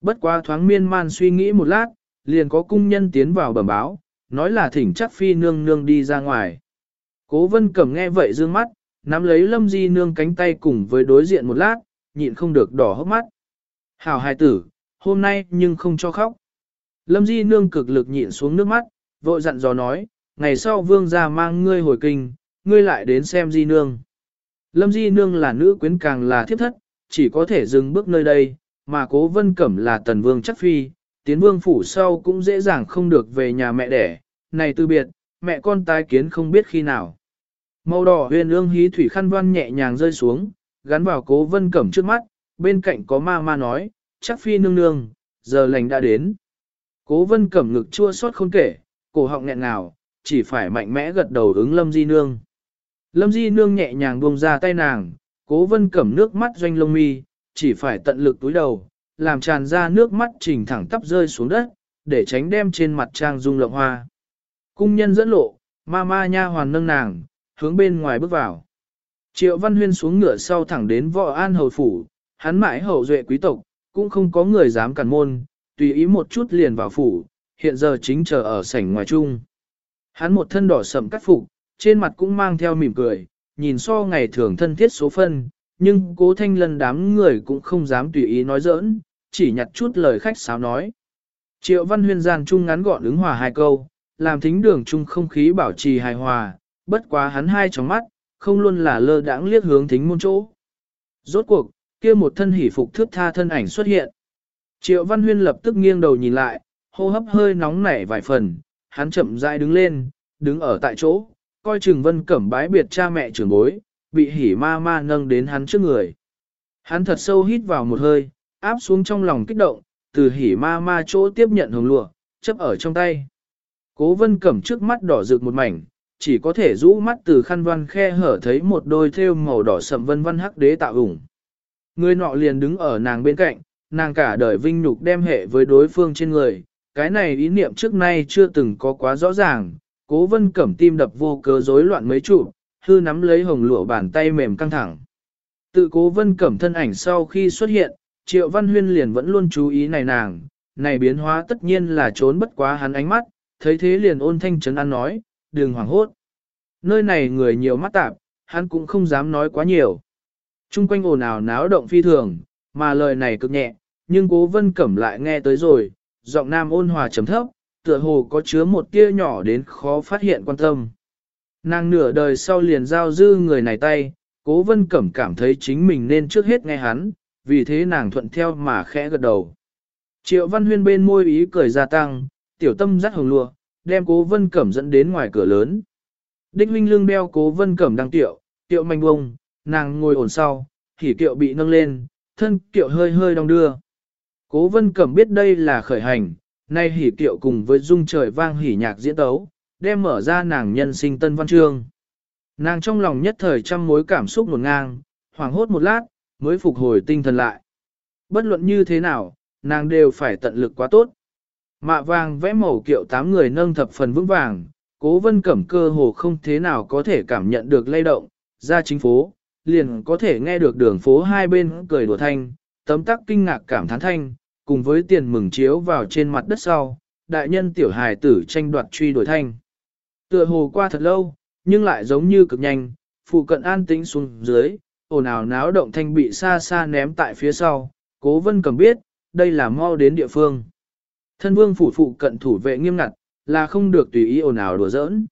Bất quá thoáng miên man suy nghĩ một lát, liền có cung nhân tiến vào bẩm báo, nói là thỉnh chắc phi nương nương đi ra ngoài. Cố vân cẩm nghe vậy dương mắt, nắm lấy lâm di nương cánh tay cùng với đối diện một lát, nhịn không được đỏ hốc mắt. Hảo hài tử, hôm nay nhưng không cho khóc. Lâm di nương cực lực nhịn xuống nước mắt, vội dặn dò nói, ngày sau vương gia mang ngươi hồi kinh, ngươi lại đến xem di nương. Lâm di nương là nữ quyến càng là thiếp thất, chỉ có thể dừng bước nơi đây, mà cố vân cẩm là tần vương chắc phi, tiến vương phủ sau cũng dễ dàng không được về nhà mẹ đẻ, này từ biệt, mẹ con tái kiến không biết khi nào. Màu đỏ huyền ương hí thủy khăn văn nhẹ nhàng rơi xuống, gắn vào cố vân cẩm trước mắt, bên cạnh có ma ma nói, chắc phi nương nương, giờ lành đã đến. Cố vân cẩm ngực chua xót khôn kể, cổ họng nghẹn ngào, chỉ phải mạnh mẽ gật đầu ứng lâm di nương. Lâm di nương nhẹ nhàng buông ra tay nàng, cố vân cẩm nước mắt doanh lông mi, chỉ phải tận lực túi đầu, làm tràn ra nước mắt trình thẳng tắp rơi xuống đất, để tránh đem trên mặt trang dung lộng hoa. Cung nhân dẫn lộ, ma ma nha hoàn nâng nàng, hướng bên ngoài bước vào. Triệu Văn Huyên xuống ngựa sau thẳng đến võ an hầu phủ, hắn mãi hậu duệ quý tộc, cũng không có người dám cản môn, tùy ý một chút liền vào phủ, hiện giờ chính chờ ở sảnh ngoài trung. Hắn một thân đỏ sầm cắt phục, trên mặt cũng mang theo mỉm cười, nhìn so ngày thường thân thiết số phân, nhưng cố thanh lân đám người cũng không dám tùy ý nói giỡn, chỉ nhặt chút lời khách sáo nói. Triệu văn huyên gian trung ngắn gọn ứng hòa hai câu, làm thính đường chung không khí bảo trì hài hòa, bất quá hắn hai tròng mắt, không luôn là lơ đãng liếc hướng thính môn chỗ. Rốt cuộc, kia một thân hỉ phục thước tha thân ảnh xuất hiện. Triệu Văn Huyên lập tức nghiêng đầu nhìn lại, hô hấp hơi nóng nảy vài phần, hắn chậm rãi đứng lên, đứng ở tại chỗ, coi Trừng Vân Cẩm bái biệt cha mẹ trưởng bối, bị hỉ ma ma nâng đến hắn trước người. Hắn thật sâu hít vào một hơi, áp xuống trong lòng kích động, từ hỉ ma ma chỗ tiếp nhận hồng lụa, chấp ở trong tay. Cố Vân Cẩm trước mắt đỏ rực một mảnh, chỉ có thể rũ mắt từ khăn văn khe hở thấy một đôi thêu màu đỏ sậm vân văn hắc đế tạo ủng. Người nọ liền đứng ở nàng bên cạnh, nàng cả đời vinh nhục đem hệ với đối phương trên người, cái này ý niệm trước nay chưa từng có quá rõ ràng, cố vân cẩm tim đập vô cớ rối loạn mấy trụ, hư nắm lấy hồng lụa bàn tay mềm căng thẳng. Tự cố vân cẩm thân ảnh sau khi xuất hiện, triệu văn huyên liền vẫn luôn chú ý này nàng, này biến hóa tất nhiên là trốn bất quá hắn ánh mắt, thấy thế liền ôn thanh trấn an nói, đừng hoảng hốt. Nơi này người nhiều mắt tạp, hắn cũng không dám nói quá nhiều. Trung quanh ồn ào náo động phi thường, mà lời này cực nhẹ, nhưng cố vân cẩm lại nghe tới rồi, giọng nam ôn hòa trầm thấp, tựa hồ có chứa một tia nhỏ đến khó phát hiện quan tâm. Nàng nửa đời sau liền giao dư người này tay, cố vân cẩm cảm thấy chính mình nên trước hết nghe hắn, vì thế nàng thuận theo mà khẽ gật đầu. Triệu văn huyên bên môi ý cười gia tăng, tiểu tâm dắt hồng lụa, đem cố vân cẩm dẫn đến ngoài cửa lớn. Đinh huynh lương đeo cố vân cẩm đang tiệu, tiệu manh bông, nàng ngồi ổn sau, thì kiệu bị nâng lên, thân kiệu hơi hơi đong đưa. Cố vân cẩm biết đây là khởi hành, nay hỉ kiệu cùng với dung trời vang hỉ nhạc diễn tấu, đem mở ra nàng nhân sinh tân văn chương. Nàng trong lòng nhất thời trăm mối cảm xúc nổn ngang, hoảng hốt một lát, mới phục hồi tinh thần lại. Bất luận như thế nào, nàng đều phải tận lực quá tốt. Mạ vàng vẽ màu kiệu tám người nâng thập phần vững vàng, cố vân cẩm cơ hồ không thế nào có thể cảm nhận được lay động, ra chính phố, liền có thể nghe được đường phố hai bên cười đùa thanh, tấm tắc kinh ngạc cảm thán thanh, cùng với tiền mừng chiếu vào trên mặt đất sau, đại nhân tiểu hài tử tranh đoạt truy đuổi thanh. Tựa hồ qua thật lâu, nhưng lại giống như cực nhanh, phụ cận an tĩnh xuống dưới, ồn ào náo động thanh bị xa xa ném tại phía sau, cố vân cầm biết, đây là mau đến địa phương. Thân vương phủ phụ cận thủ vệ nghiêm ngặt, là không được tùy ý ồn ào đùa giỡn.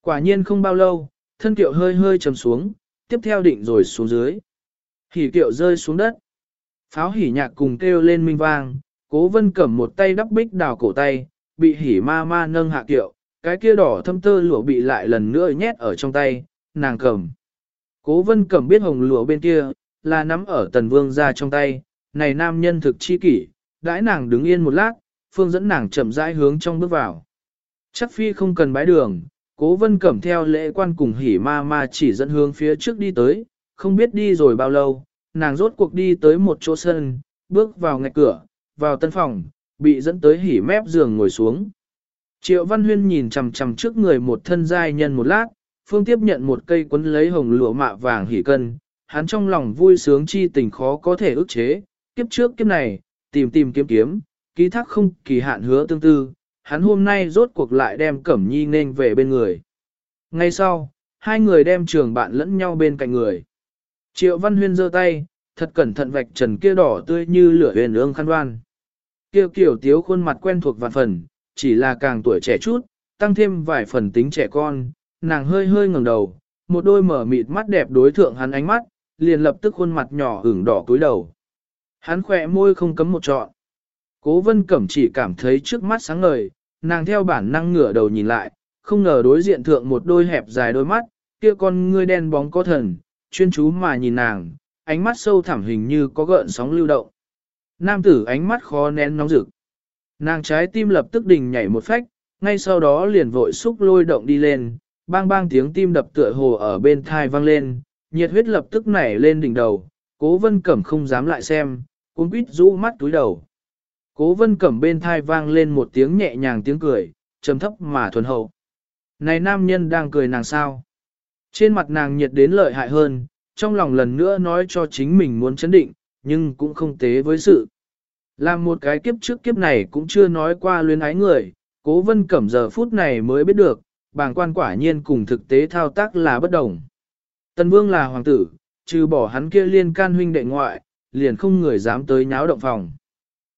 Quả nhiên không bao lâu, thân kiệu hơi hơi trầm xuống, tiếp theo định rồi xuống dưới. Hỉ kiệu rơi xuống đất. Pháo hỉ nhạc cùng kêu lên minh vang, cố vân cầm một tay đắp bích đào cổ tay, bị hỉ ma ma nâng hạ kiệu, cái kia đỏ thâm tơ lụa bị lại lần nữa nhét ở trong tay, nàng cầm. Cố vân cầm biết hồng lụa bên kia, là nắm ở tần vương ra trong tay, này nam nhân thực chi kỷ, đãi nàng đứng yên một lát, phương dẫn nàng chậm rãi hướng trong bước vào. Chắc phi không cần bái đường, cố vân cẩm theo lễ quan cùng hỉ ma ma chỉ dẫn hướng phía trước đi tới, không biết đi rồi bao lâu, nàng rốt cuộc đi tới một chỗ sân, bước vào ngạch cửa, vào tân phòng, bị dẫn tới hỉ mép giường ngồi xuống. Triệu Văn Huyên nhìn chằm chằm trước người một thân giai nhân một lát, phương tiếp nhận một cây quấn lấy hồng lụa mạ vàng hỉ cân, hắn trong lòng vui sướng chi tình khó có thể ức chế, kiếp trước kiếp này, tìm tìm kiếm kiếm, ký thác không kỳ hạn hứa tương tư, hắn hôm nay rốt cuộc lại đem Cẩm Nhi nên về bên người. Ngay sau, hai người đem trường bạn lẫn nhau bên cạnh người. Triệu Văn Huyên giơ tay, thật cẩn thận vạch trần kia đỏ tươi như lửa huyền ương khăn đoan. Kiều kiểu tiếu khuôn mặt quen thuộc vạn phần, chỉ là càng tuổi trẻ chút, tăng thêm vài phần tính trẻ con, nàng hơi hơi ngẩng đầu, một đôi mở mịt mắt đẹp đối thượng hắn ánh mắt, liền lập tức khuôn mặt nhỏ ửng đỏ cúi đầu. Hắn khỏe môi không cấm một trọn. Cố vân cẩm chỉ cảm thấy trước mắt sáng ngời, nàng theo bản năng ngửa đầu nhìn lại, không ngờ đối diện thượng một đôi hẹp dài đôi mắt, kia con ngươi đen bóng có thần, chuyên chú mà nhìn nàng, ánh mắt sâu thẳm hình như có gợn sóng lưu động. Nam tử ánh mắt khó nén nóng rực. Nàng trái tim lập tức đình nhảy một phách, ngay sau đó liền vội xúc lôi động đi lên, bang bang tiếng tim đập tựa hồ ở bên thai vang lên, nhiệt huyết lập tức nảy lên đỉnh đầu, cố vân cẩm không dám lại xem, cuốn quýt rũ mắt túi đầu. Cố vân cẩm bên thai vang lên một tiếng nhẹ nhàng tiếng cười, trầm thấp mà thuần hậu. Này nam nhân đang cười nàng sao? Trên mặt nàng nhiệt đến lợi hại hơn, trong lòng lần nữa nói cho chính mình muốn chấn định, nhưng cũng không tế với sự. Làm một cái kiếp trước kiếp này cũng chưa nói qua luyến ái người, cố vân cẩm giờ phút này mới biết được, bàng quan quả nhiên cùng thực tế thao tác là bất đồng. Tần vương là hoàng tử, trừ bỏ hắn kia liên can huynh đệ ngoại, liền không người dám tới nháo động phòng.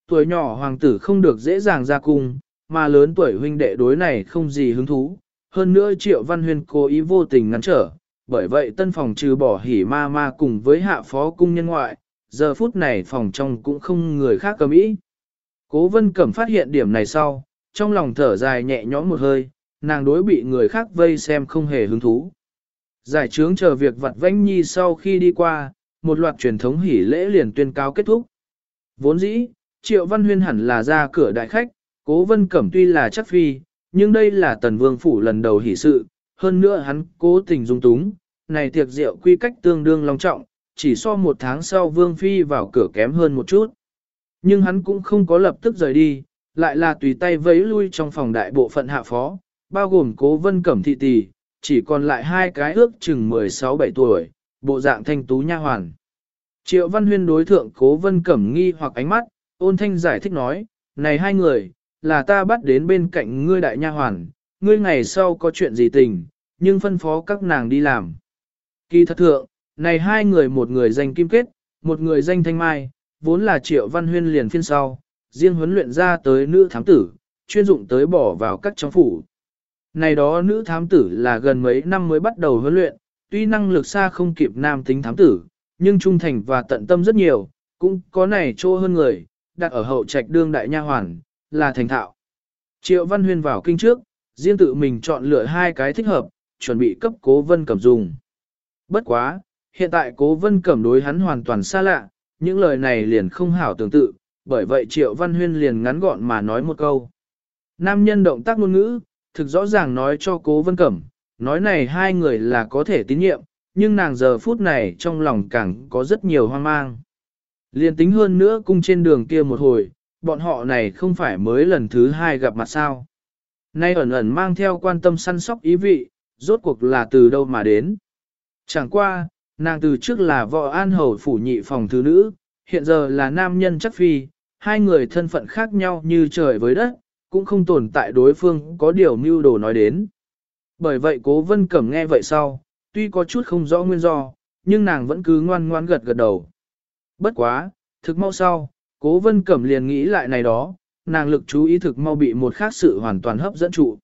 Tuổi nhỏ hoàng tử không được dễ dàng ra cung, mà lớn tuổi huynh đệ đối này không gì hứng thú. Hơn nữa triệu văn huyên cố ý vô tình ngăn trở, bởi vậy tân phòng trừ bỏ hỉ ma ma cùng với hạ phó cung nhân ngoại, giờ phút này phòng trong cũng không người khác cầm ý. Cố vân cẩm phát hiện điểm này sau, trong lòng thở dài nhẹ nhõm một hơi, nàng đối bị người khác vây xem không hề hứng thú. Giải trướng chờ việc vặt vãnh nhi sau khi đi qua, một loạt truyền thống hỉ lễ liền tuyên cáo kết thúc. Vốn dĩ, Triệu Văn Huyên hẳn là ra cửa đại khách, Cố Vân Cẩm tuy là chắc phi, nhưng đây là tần vương phủ lần đầu hỉ sự, hơn nữa hắn cố tình dung túng, này tiệc rượu quy cách tương đương long trọng, chỉ so một tháng sau vương phi vào cửa kém hơn một chút. Nhưng hắn cũng không có lập tức rời đi, lại là tùy tay vẫy lui trong phòng đại bộ phận hạ phó, bao gồm cố vân cẩm thị tỷ, chỉ còn lại hai cái ước chừng 16-17 tuổi, bộ dạng thanh tú nha hoàn. Triệu Văn Huyên đối thượng cố vân cẩm nghi hoặc ánh mắt, ôn thanh giải thích nói, này hai người, là ta bắt đến bên cạnh ngươi đại nha hoàn, ngươi ngày sau có chuyện gì tình, nhưng phân phó các nàng đi làm. Kỳ thật thượng, này hai người một người danh kim kết, một người danh thanh mai, vốn là triệu văn huyên liền phiên sau, riêng huấn luyện ra tới nữ thám tử, chuyên dụng tới bỏ vào các trong phủ. Này đó nữ thám tử là gần mấy năm mới bắt đầu huấn luyện, tuy năng lực xa không kịp nam tính thám tử, nhưng trung thành và tận tâm rất nhiều, cũng có này chỗ hơn người, đặt ở hậu trạch đương đại nha hoàn, là thành thạo. Triệu Văn Huyên vào kinh trước, riêng tự mình chọn lựa hai cái thích hợp, chuẩn bị cấp cố vân cẩm dùng. Bất quá, hiện tại cố vân cẩm đối hắn hoàn toàn xa lạ, những lời này liền không hảo tương tự, bởi vậy Triệu Văn Huyên liền ngắn gọn mà nói một câu. Nam nhân động tác ngôn ngữ, thực rõ ràng nói cho cố vân cẩm, nói này hai người là có thể tín nhiệm, nhưng nàng giờ phút này trong lòng càng có rất nhiều hoang mang. Liên tính hơn nữa cung trên đường kia một hồi, bọn họ này không phải mới lần thứ hai gặp mặt sao. Nay ẩn ẩn mang theo quan tâm săn sóc ý vị, rốt cuộc là từ đâu mà đến. Chẳng qua, nàng từ trước là vợ an hầu phủ nhị phòng thứ nữ, hiện giờ là nam nhân chắc phi, hai người thân phận khác nhau như trời với đất, cũng không tồn tại đối phương có điều mưu đồ nói đến. Bởi vậy cố vân cẩm nghe vậy sau, tuy có chút không rõ nguyên do, nhưng nàng vẫn cứ ngoan ngoan gật gật đầu. Bất quá, thực mau sau, cố vân cẩm liền nghĩ lại này đó, nàng lực chú ý thực mau bị một khác sự hoàn toàn hấp dẫn trụ.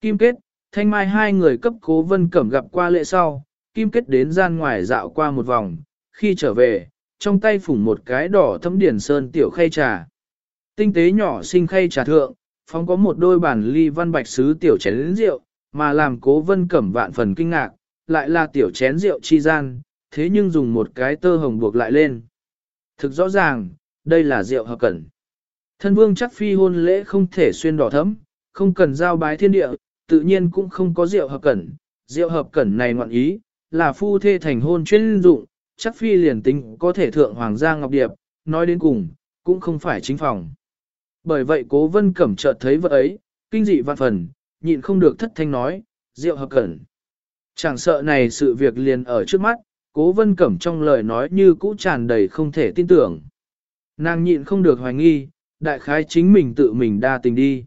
Kim kết, thanh mai hai người cấp cố vân cẩm gặp qua lễ sau, kim kết đến gian ngoài dạo qua một vòng, khi trở về, trong tay phủng một cái đỏ thấm điển sơn tiểu khay trà. Tinh tế nhỏ xinh khay trà thượng, phóng có một đôi bản ly văn bạch sứ tiểu chén rượu, mà làm cố vân cẩm vạn phần kinh ngạc, lại là tiểu chén rượu chi gian, thế nhưng dùng một cái tơ hồng buộc lại lên. Thực rõ ràng, đây là rượu hợp cẩn. Thân vương chắc phi hôn lễ không thể xuyên đỏ thấm, không cần giao bái thiên địa, tự nhiên cũng không có rượu hợp cẩn. Rượu hợp cẩn này ngoạn ý, là phu thê thành hôn chuyên dụng, chắc phi liền tính có thể thượng hoàng gia ngọc điệp, nói đến cùng, cũng không phải chính phòng. Bởi vậy cố vân cẩm chợt thấy vợ ấy, kinh dị vạn phần, nhịn không được thất thanh nói, rượu hợp cẩn. Chẳng sợ này sự việc liền ở trước mắt, cố vân cẩm trong lời nói như cũ tràn đầy không thể tin tưởng. Nàng nhịn không được hoài nghi, đại khái chính mình tự mình đa tình đi.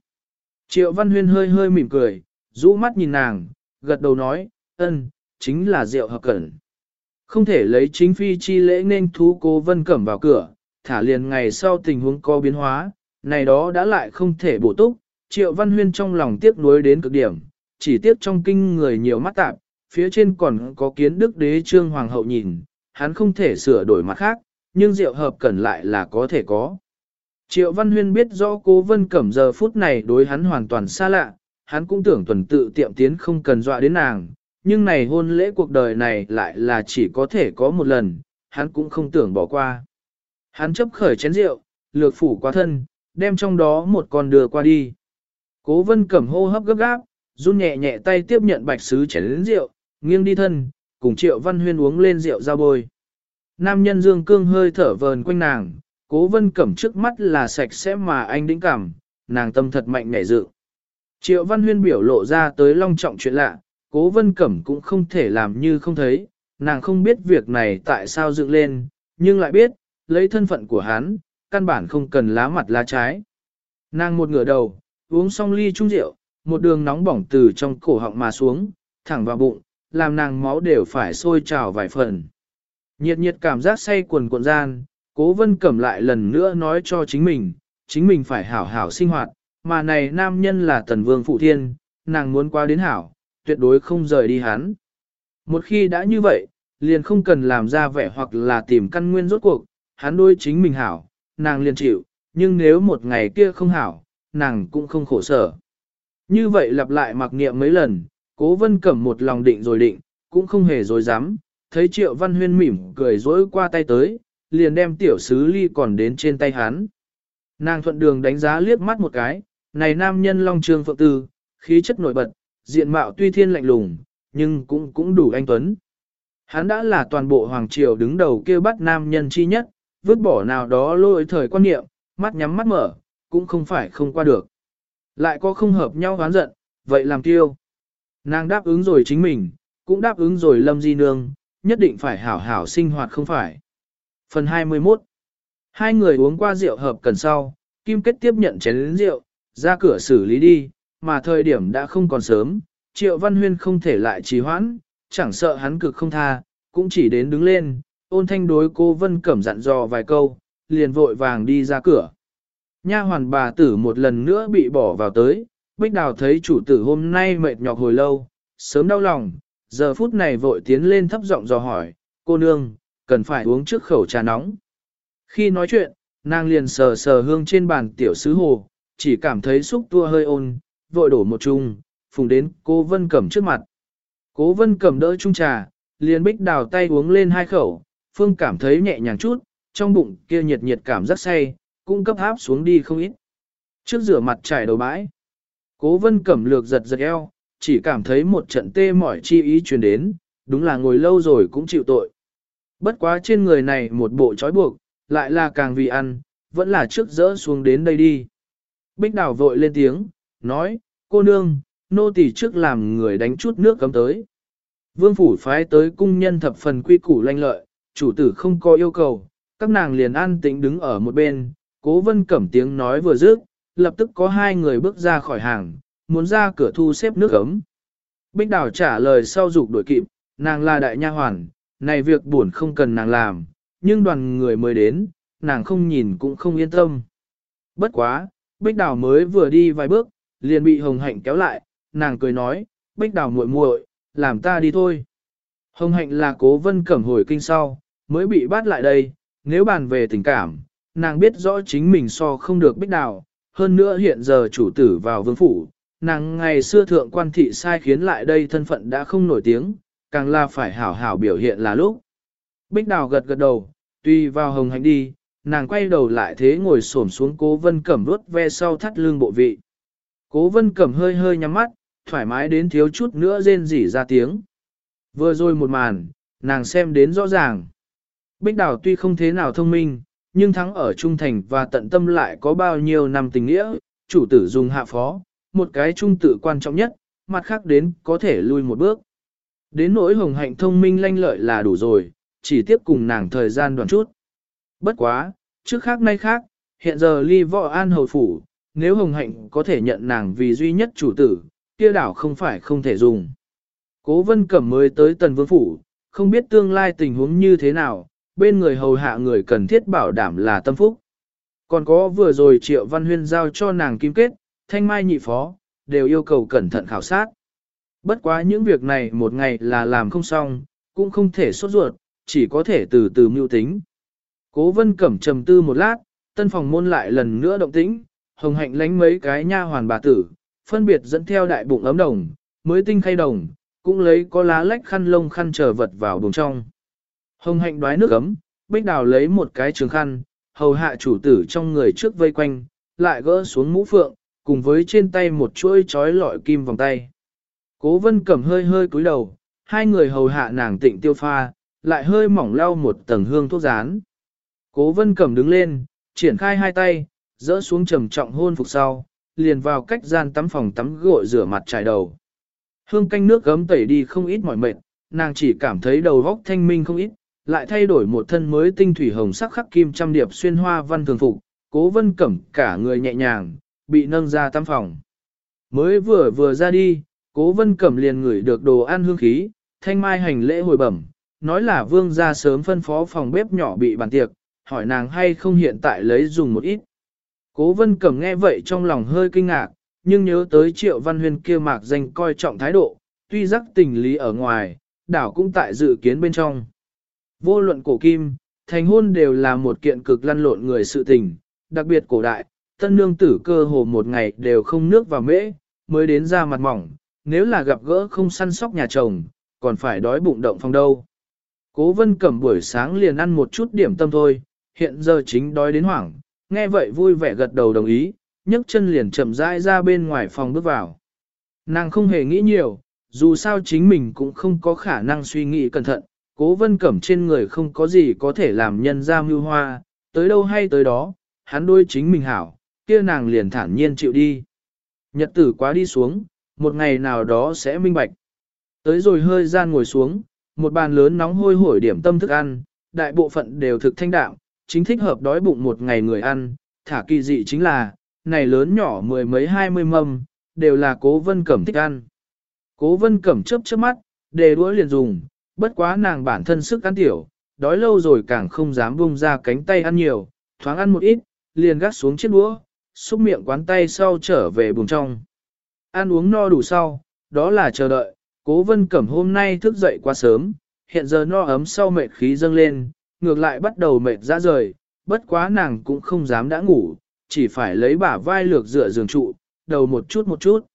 Triệu Văn Huyên hơi hơi mỉm cười, rũ mắt nhìn nàng, gật đầu nói, ân, chính là rượu hợp cẩn. Không thể lấy chính phi chi lễ nên thú cố vân cẩm vào cửa, thả liền ngày sau tình huống có biến hóa, này đó đã lại không thể bổ túc, triệu văn huyên trong lòng tiếc nuối đến cực điểm, chỉ tiếc trong kinh người nhiều mắt tạp, phía trên còn có kiến đức đế trương hoàng hậu nhìn, hắn không thể sửa đổi mặt khác, nhưng rượu hợp cần lại là có thể có. Triệu Văn Huyên biết rõ cố vân cẩm giờ phút này đối hắn hoàn toàn xa lạ, hắn cũng tưởng tuần tự tiệm tiến không cần dọa đến nàng, nhưng này hôn lễ cuộc đời này lại là chỉ có thể có một lần, hắn cũng không tưởng bỏ qua. Hắn chấp khởi chén rượu, lược phủ qua thân, đem trong đó một con đưa qua đi. Cố vân cẩm hô hấp gấp gáp, run nhẹ nhẹ tay tiếp nhận bạch sứ chén rượu, nghiêng đi thân, cùng triệu văn huyên uống lên rượu ra bôi. Nam nhân dương cương hơi thở vờn quanh nàng, cố vân cẩm trước mắt là sạch sẽ mà anh đĩnh cảm, nàng tâm thật mạnh nảy dự. Triệu văn huyên biểu lộ ra tới long trọng chuyện lạ, cố vân cẩm cũng không thể làm như không thấy, nàng không biết việc này tại sao dựng lên, nhưng lại biết, lấy thân phận của hắn, căn bản không cần lá mặt lá trái. Nàng một ngửa đầu, uống xong ly chung rượu, một đường nóng bỏng từ trong cổ họng mà xuống, thẳng vào bụng, làm nàng máu đều phải sôi trào vài phần. Nhiệt nhiệt cảm giác say quần cuộn gian, cố vân cẩm lại lần nữa nói cho chính mình, chính mình phải hảo hảo sinh hoạt, mà này nam nhân là tần vương phụ thiên, nàng muốn qua đến hảo, tuyệt đối không rời đi hắn. Một khi đã như vậy, liền không cần làm ra vẻ hoặc là tìm căn nguyên rốt cuộc, hắn đôi chính mình hảo, nàng liền chịu, nhưng nếu một ngày kia không hảo, nàng cũng không khổ sở. Như vậy lặp lại mặc niệm mấy lần, cố vân cẩm một lòng định rồi định, cũng không hề dối dám, thấy triệu văn huyên mỉm cười dối qua tay tới, liền đem tiểu sứ ly còn đến trên tay hắn. Nàng thuận đường đánh giá liếc mắt một cái, này nam nhân long trương phượng tư, khí chất nổi bật, diện mạo tuy thiên lạnh lùng, nhưng cũng cũng đủ anh tuấn. Hắn đã là toàn bộ hoàng triều đứng đầu kêu bắt nam nhân chi nhất, vứt bỏ nào đó lôi thời quan niệm, mắt nhắm mắt mở, cũng không phải không qua được. Lại có không hợp nhau hoán giận, vậy làm tiêu. Nàng đáp ứng rồi chính mình, cũng đáp ứng rồi lâm di nương, nhất định phải hảo hảo sinh hoạt không phải. Phần 21 Hai người uống qua rượu hợp cần sau, Kim Kết tiếp nhận chén rượu, ra cửa xử lý đi, mà thời điểm đã không còn sớm, Triệu Văn Huyên không thể lại trì hoãn, chẳng sợ hắn cực không tha, cũng chỉ đến đứng lên, ôn thanh đối cô Vân Cẩm dặn dò vài câu, liền vội vàng đi ra cửa. Nha hoàn bà tử một lần nữa bị bỏ vào tới, Bích Đào thấy chủ tử hôm nay mệt nhọc hồi lâu, sớm đau lòng, giờ phút này vội tiến lên thấp giọng dò hỏi, cô nương, cần phải uống trước khẩu trà nóng. Khi nói chuyện, nàng liền sờ sờ hương trên bàn tiểu sứ hồ, chỉ cảm thấy xúc tua hơi ôn, vội đổ một chung, phùng đến cô Vân Cẩm trước mặt. Cố Vân Cẩm đỡ chung trà, liền bích đào tay uống lên hai khẩu, phương cảm thấy nhẹ nhàng chút, trong bụng kia nhiệt nhiệt cảm rất say, cũng cấp áp xuống đi không ít. Trước rửa mặt trải đầu bãi, cố vân cẩm lược giật giật eo, chỉ cảm thấy một trận tê mỏi chi ý truyền đến, đúng là ngồi lâu rồi cũng chịu tội. Bất quá trên người này một bộ trói buộc, lại là càng vì ăn, vẫn là trước dỡ xuống đến đây đi. Bích đào vội lên tiếng, nói, cô nương, nô tỳ trước làm người đánh chút nước cấm tới. Vương phủ phái tới cung nhân thập phần quy củ lanh lợi, chủ tử không có yêu cầu, các nàng liền an tĩnh đứng ở một bên, cố vân cẩm tiếng nói vừa dứt, lập tức có hai người bước ra khỏi hàng, muốn ra cửa thu xếp nước ấm. Bích đào trả lời sau dục đổi kịp, nàng là đại nha hoàn, này việc buồn không cần nàng làm, nhưng đoàn người mới đến, nàng không nhìn cũng không yên tâm. Bất quá, Bích đào mới vừa đi vài bước, liền bị hồng hạnh kéo lại, nàng cười nói, Bích đào muội muội, làm ta đi thôi. Hồng hạnh là cố vân cẩm hồi kinh sau, mới bị bắt lại đây, nếu bàn về tình cảm, nàng biết rõ chính mình so không được bích đào, hơn nữa hiện giờ chủ tử vào vương phủ, nàng ngày xưa thượng quan thị sai khiến lại đây thân phận đã không nổi tiếng, càng là phải hảo hảo biểu hiện là lúc. Bích đào gật gật đầu, tuy vào hồng hạnh đi, nàng quay đầu lại thế ngồi xổm xuống cố vân cẩm đốt ve sau thắt lưng bộ vị. Cố vân cẩm hơi hơi nhắm mắt, thoải mái đến thiếu chút nữa rên rỉ ra tiếng. Vừa rồi một màn, nàng xem đến rõ ràng. Bích Đào tuy không thế nào thông minh, nhưng thắng ở trung thành và tận tâm lại có bao nhiêu năm tình nghĩa, chủ tử dùng hạ phó, một cái trung tử quan trọng nhất, mặt khác đến có thể lui một bước. Đến nỗi hồng hạnh thông minh lanh lợi là đủ rồi, chỉ tiếp cùng nàng thời gian đoạn chút. Bất quá, trước khác nay khác, hiện giờ ly võ an hầu phủ, nếu hồng hạnh có thể nhận nàng vì duy nhất chủ tử, kia đảo không phải không thể dùng. Cố vân cẩm mới tới tần vương phủ, không biết tương lai tình huống như thế nào, bên người hầu hạ người cần thiết bảo đảm là tâm phúc. Còn có vừa rồi triệu văn huyên giao cho nàng kim kết, thanh mai nhị phó, đều yêu cầu cẩn thận khảo sát. Bất quá những việc này một ngày là làm không xong, cũng không thể sốt ruột, chỉ có thể từ từ mưu tính. Cố vân cẩm trầm tư một lát, tân phòng môn lại lần nữa động tĩnh, hồng hạnh lánh mấy cái nha hoàn bà tử, phân biệt dẫn theo đại bụng ấm đồng, mới tinh khay đồng, cũng lấy có lá lách khăn lông khăn trở vật vào đồng trong. Hồng hạnh đoái nước ấm, bích đào lấy một cái trường khăn, hầu hạ chủ tử trong người trước vây quanh, lại gỡ xuống mũ phượng, cùng với trên tay một chuỗi trói lọi kim vòng tay. Cố vân cẩm hơi hơi cúi đầu, hai người hầu hạ nàng tịnh tiêu pha, lại hơi mỏng lau một tầng hương thuốc rán. Cố vân cẩm đứng lên, triển khai hai tay, dỡ xuống trầm trọng hôn phục sau, liền vào cách gian tắm phòng tắm gội rửa mặt trải đầu. Hương canh nước gấm tẩy đi không ít mỏi mệt, nàng chỉ cảm thấy đầu góc thanh minh không ít, lại thay đổi một thân mới tinh thủy hồng sắc khắc kim trăm điệp xuyên hoa văn thường phục, cố vân cẩm cả người nhẹ nhàng, bị nâng ra tam phòng. Mới vừa vừa ra đi, cố vân cẩm liền ngửi được đồ ăn hương khí, thanh mai hành lễ hồi bẩm, nói là vương ra sớm phân phó phòng bếp nhỏ bị bàn tiệc, hỏi nàng hay không hiện tại lấy dùng một ít. Cố vân cẩm nghe vậy trong lòng hơi kinh ngạc, nhưng nhớ tới triệu văn huyên kia mạc danh coi trọng thái độ, tuy rắc tình lý ở ngoài, đảo cũng tại dự kiến bên trong. Vô luận cổ kim, thành hôn đều là một kiện cực lăn lộn người sự tình, đặc biệt cổ đại, tân nương tử cơ hồ một ngày đều không nước vào mễ, mới đến ra mặt mỏng, nếu là gặp gỡ không săn sóc nhà chồng, còn phải đói bụng động phòng đâu. Cố vân cẩm buổi sáng liền ăn một chút điểm tâm thôi, hiện giờ chính đói đến hoảng, nghe vậy vui vẻ gật đầu đồng ý, nhấc chân liền chậm rãi ra bên ngoài phòng bước vào. Nàng không hề nghĩ nhiều, dù sao chính mình cũng không có khả năng suy nghĩ cẩn thận, cố vân cẩm trên người không có gì có thể làm nhân ra mưu hoa, tới đâu hay tới đó, hắn đôi chính mình hảo, kia nàng liền thản nhiên chịu đi. Nhật tử quá đi xuống, một ngày nào đó sẽ minh bạch. Tới rồi hơi gian ngồi xuống, một bàn lớn nóng hôi hổi điểm tâm thức ăn, đại bộ phận đều thực thanh đạm, chính thích hợp đói bụng một ngày người ăn, thả kỳ dị chính là, này lớn nhỏ mười mấy hai mươi mâm, đều là cố vân cẩm thích ăn. Cố vân cẩm chớp chớp mắt, đề đũa liền dùng, bất quá nàng bản thân sức ăn tiểu, đói lâu rồi càng không dám buông ra cánh tay ăn nhiều, thoáng ăn một ít, liền gác xuống chiếc đũa, xúc miệng quán tay sau trở về buồng trong. Ăn uống no đủ sau, đó là chờ đợi, cố vân cẩm hôm nay thức dậy quá sớm, hiện giờ no ấm sau mệt khí dâng lên, ngược lại bắt đầu mệt ra rời, bất quá nàng cũng không dám đã ngủ, chỉ phải lấy bả vai lược dựa giường trụ, đầu một chút một chút.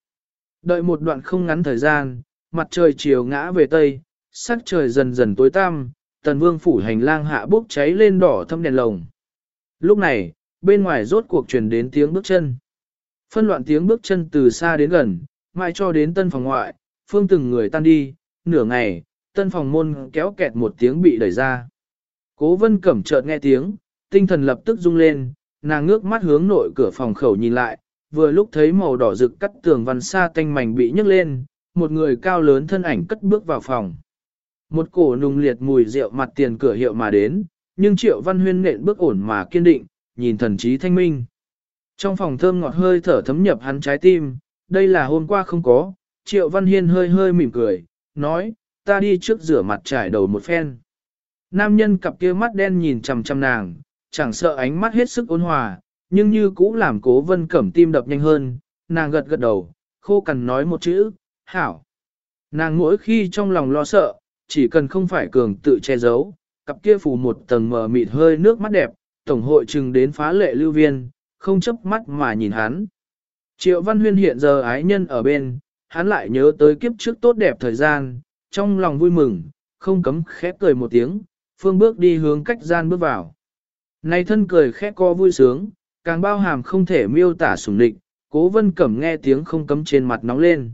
Đợi một đoạn không ngắn thời gian, mặt trời chiều ngã về tây, sắc trời dần dần tối tăm, tần vương phủ hành lang hạ bốc cháy lên đỏ thâm đèn lồng. Lúc này, bên ngoài rốt cuộc truyền đến tiếng bước chân. Phân loạn tiếng bước chân từ xa đến gần, mãi cho đến tân phòng ngoại, phương từng người tan đi, nửa ngày, tân phòng môn kéo kẹt một tiếng bị đẩy ra. Cố vân cẩm chợt nghe tiếng, tinh thần lập tức rung lên, nàng ngước mắt hướng nội cửa phòng khẩu nhìn lại, vừa lúc thấy màu đỏ rực cắt tường văn xa tanh mảnh bị nhấc lên, một người cao lớn thân ảnh cất bước vào phòng. Một cổ nùng liệt mùi rượu mặt tiền cửa hiệu mà đến, nhưng triệu văn huyên nện bước ổn mà kiên định, nhìn thần trí thanh minh. Trong phòng thơm ngọt hơi thở thấm nhập hắn trái tim, đây là hôm qua không có, triệu văn hiên hơi hơi mỉm cười, nói, ta đi trước rửa mặt trải đầu một phen. Nam nhân cặp kia mắt đen nhìn chằm chằm nàng, chẳng sợ ánh mắt hết sức ôn hòa, nhưng như cũ làm cố vân cẩm tim đập nhanh hơn, nàng gật gật đầu, khô cằn nói một chữ, hảo. Nàng mỗi khi trong lòng lo sợ, chỉ cần không phải cường tự che giấu, cặp kia phủ một tầng mờ mịt hơi nước mắt đẹp, tổng hội chừng đến phá lệ lưu viên, không chấp mắt mà nhìn hắn. Triệu Văn Huyên hiện giờ ái nhân ở bên, hắn lại nhớ tới kiếp trước tốt đẹp thời gian, trong lòng vui mừng, không cấm khép cười một tiếng, phương bước đi hướng cách gian bước vào. Này thân cười khẽ co vui sướng, càng bao hàm không thể miêu tả sủng định, cố vân cẩm nghe tiếng không cấm trên mặt nóng lên.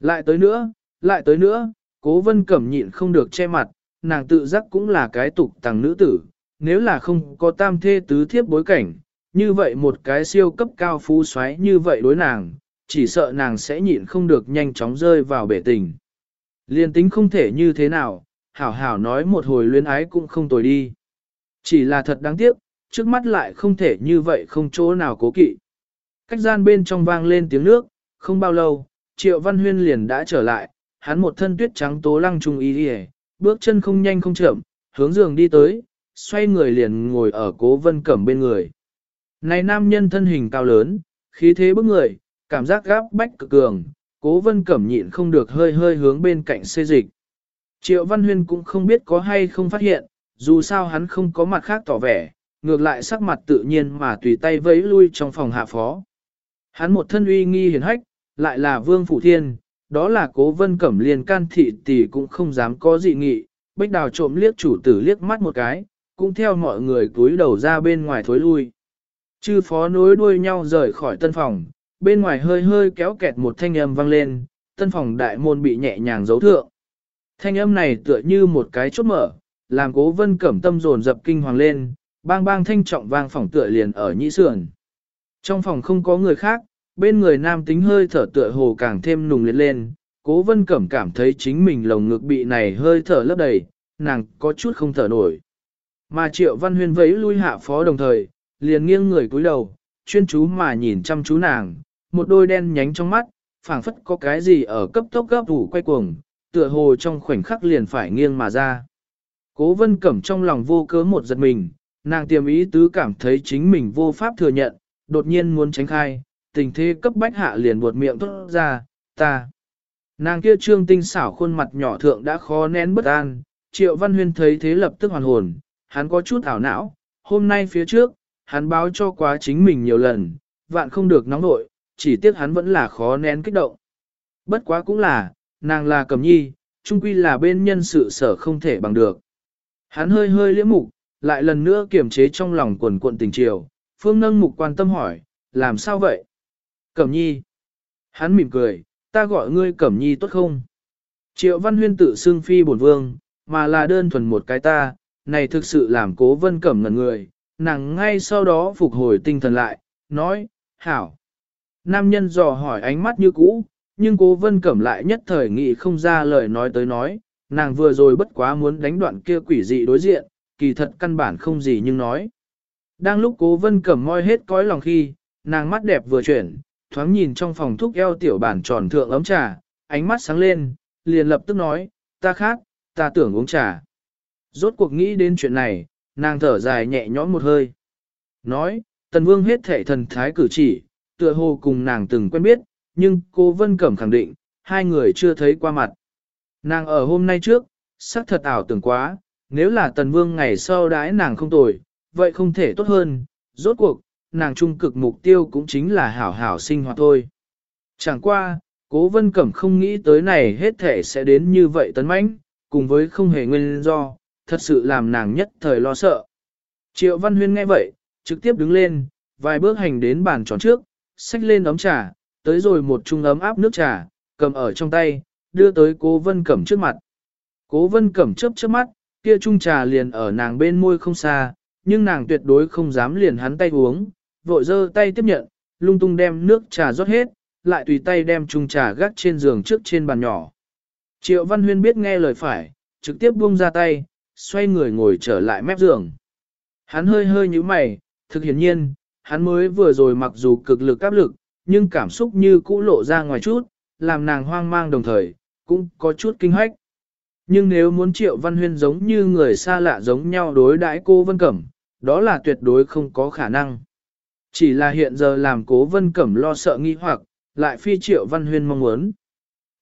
Lại tới nữa, lại tới nữa, cố vân cẩm nhịn không được che mặt, nàng tự giác cũng là cái tục tàng nữ tử, nếu là không có tam thê tứ thiếp bối cảnh, như vậy một cái siêu cấp cao phú xoáy như vậy đối nàng, chỉ sợ nàng sẽ nhịn không được nhanh chóng rơi vào bể tình. Liên tính không thể như thế nào, hảo hảo nói một hồi luyến ái cũng không tồi đi. Chỉ là thật đáng tiếc, trước mắt lại không thể như vậy không chỗ nào cố kỵ. Cách gian bên trong vang lên tiếng nước, không bao lâu, Triệu Văn Huyên liền đã trở lại, hắn một thân tuyết trắng tố lăng trung y đi bước chân không nhanh không chậm, hướng giường đi tới, xoay người liền ngồi ở cố vân cẩm bên người. Này nam nhân thân hình cao lớn, khí thế bức người, cảm giác gáp bách cực cường, cố vân cẩm nhịn không được hơi hơi hướng bên cạnh xê dịch. Triệu Văn Huyên cũng không biết có hay không phát hiện, dù sao hắn không có mặt khác tỏ vẻ, ngược lại sắc mặt tự nhiên mà tùy tay vẫy lui trong phòng hạ phó. Hắn một thân uy nghi hiền hách, lại là vương phủ thiên, đó là cố vân cẩm liền can thị tỷ cũng không dám có dị nghị, bách đào trộm liếc chủ tử liếc mắt một cái, cũng theo mọi người cúi đầu ra bên ngoài thối lui. Chư phó nối đuôi nhau rời khỏi tân phòng, bên ngoài hơi hơi kéo kẹt một thanh âm vang lên, tân phòng đại môn bị nhẹ nhàng giấu thượng. Thanh âm này tựa như một cái chốt mở, làm cố vân cẩm tâm dồn dập kinh hoàng lên, bang bang thanh trọng vang phòng tựa liền ở nhĩ sườn. Trong phòng không có người khác, bên người nam tính hơi thở tựa hồ càng thêm nùng liệt lên, cố vân cẩm cảm thấy chính mình lồng ngực bị này hơi thở lấp đầy, nàng có chút không thở nổi. Mà triệu văn huyên vẫy lui hạ phó đồng thời, liền nghiêng người cúi đầu, chuyên chú mà nhìn chăm chú nàng, một đôi đen nhánh trong mắt, phảng phất có cái gì ở cấp tốc gấp thủ quay cuồng, tựa hồ trong khoảnh khắc liền phải nghiêng mà ra. Cố vân cẩm trong lòng vô cớ một giật mình, nàng tiềm ý tứ cảm thấy chính mình vô pháp thừa nhận, đột nhiên muốn tránh khai, tình thế cấp bách hạ liền buột miệng thốt ra, ta. Nàng kia trương tinh xảo khuôn mặt nhỏ thượng đã khó nén bất an, triệu văn huyên thấy thế lập tức hoàn hồn, hắn có chút ảo não, hôm nay phía trước, hắn báo cho quá chính mình nhiều lần, vạn không được nóng nội, chỉ tiếc hắn vẫn là khó nén kích động. Bất quá cũng là, nàng là cầm nhi, trung quy là bên nhân sự sở không thể bằng được. Hắn hơi hơi liễm mục, lại lần nữa kiềm chế trong lòng quần cuộn tình triều. phương nâng mục quan tâm hỏi, làm sao vậy? Cẩm nhi. Hắn mỉm cười, ta gọi ngươi cẩm nhi tốt không? Triệu văn huyên tự xưng phi bổn vương, mà là đơn thuần một cái ta, này thực sự làm cố vân cẩm ngần người, nàng ngay sau đó phục hồi tinh thần lại, nói, hảo. Nam nhân dò hỏi ánh mắt như cũ, nhưng cố vân cẩm lại nhất thời nghị không ra lời nói tới nói, nàng vừa rồi bất quá muốn đánh đoạn kia quỷ dị đối diện, kỳ thật căn bản không gì nhưng nói. Đang lúc cố vân cẩm moi hết cõi lòng khi, nàng mắt đẹp vừa chuyển, thoáng nhìn trong phòng thuốc eo tiểu bản tròn thượng ấm trà, ánh mắt sáng lên, liền lập tức nói, ta khác, ta tưởng uống trà. Rốt cuộc nghĩ đến chuyện này, nàng thở dài nhẹ nhõm một hơi. Nói, tần vương hết thể thần thái cử chỉ, tựa hồ cùng nàng từng quen biết, nhưng cô Vân Cẩm khẳng định, hai người chưa thấy qua mặt. Nàng ở hôm nay trước, sắc thật ảo tưởng quá, nếu là tần vương ngày sau đãi nàng không tồi, vậy không thể tốt hơn, rốt cuộc, nàng trung cực mục tiêu cũng chính là hảo hảo sinh hoạt thôi. Chẳng qua, cố vân cẩm không nghĩ tới này hết thể sẽ đến như vậy tấn mãnh, cùng với không hề nguyên do, thật sự làm nàng nhất thời lo sợ. Triệu Văn Huyên nghe vậy, trực tiếp đứng lên, vài bước hành đến bàn tròn trước, xách lên ấm trà, tới rồi một chung ấm áp nước trà, cầm ở trong tay, đưa tới cố vân cẩm trước mặt. Cố vân cẩm chớp chớp mắt, kia chung trà liền ở nàng bên môi không xa, nhưng nàng tuyệt đối không dám liền hắn tay uống, vội giơ tay tiếp nhận, lung tung đem nước trà rót hết, lại tùy tay đem chung trà gác trên giường trước trên bàn nhỏ. Triệu Văn Huyên biết nghe lời phải, trực tiếp buông ra tay, xoay người ngồi trở lại mép giường. Hắn hơi hơi như mày, thực hiển nhiên, hắn mới vừa rồi mặc dù cực lực áp lực, nhưng cảm xúc như cũ lộ ra ngoài chút, làm nàng hoang mang đồng thời, cũng có chút kinh hoách. Nhưng nếu muốn triệu văn huyên giống như người xa lạ giống nhau đối đãi cô Vân Cẩm, đó là tuyệt đối không có khả năng. Chỉ là hiện giờ làm cố Vân Cẩm lo sợ nghi hoặc, lại phi triệu văn huyên mong muốn.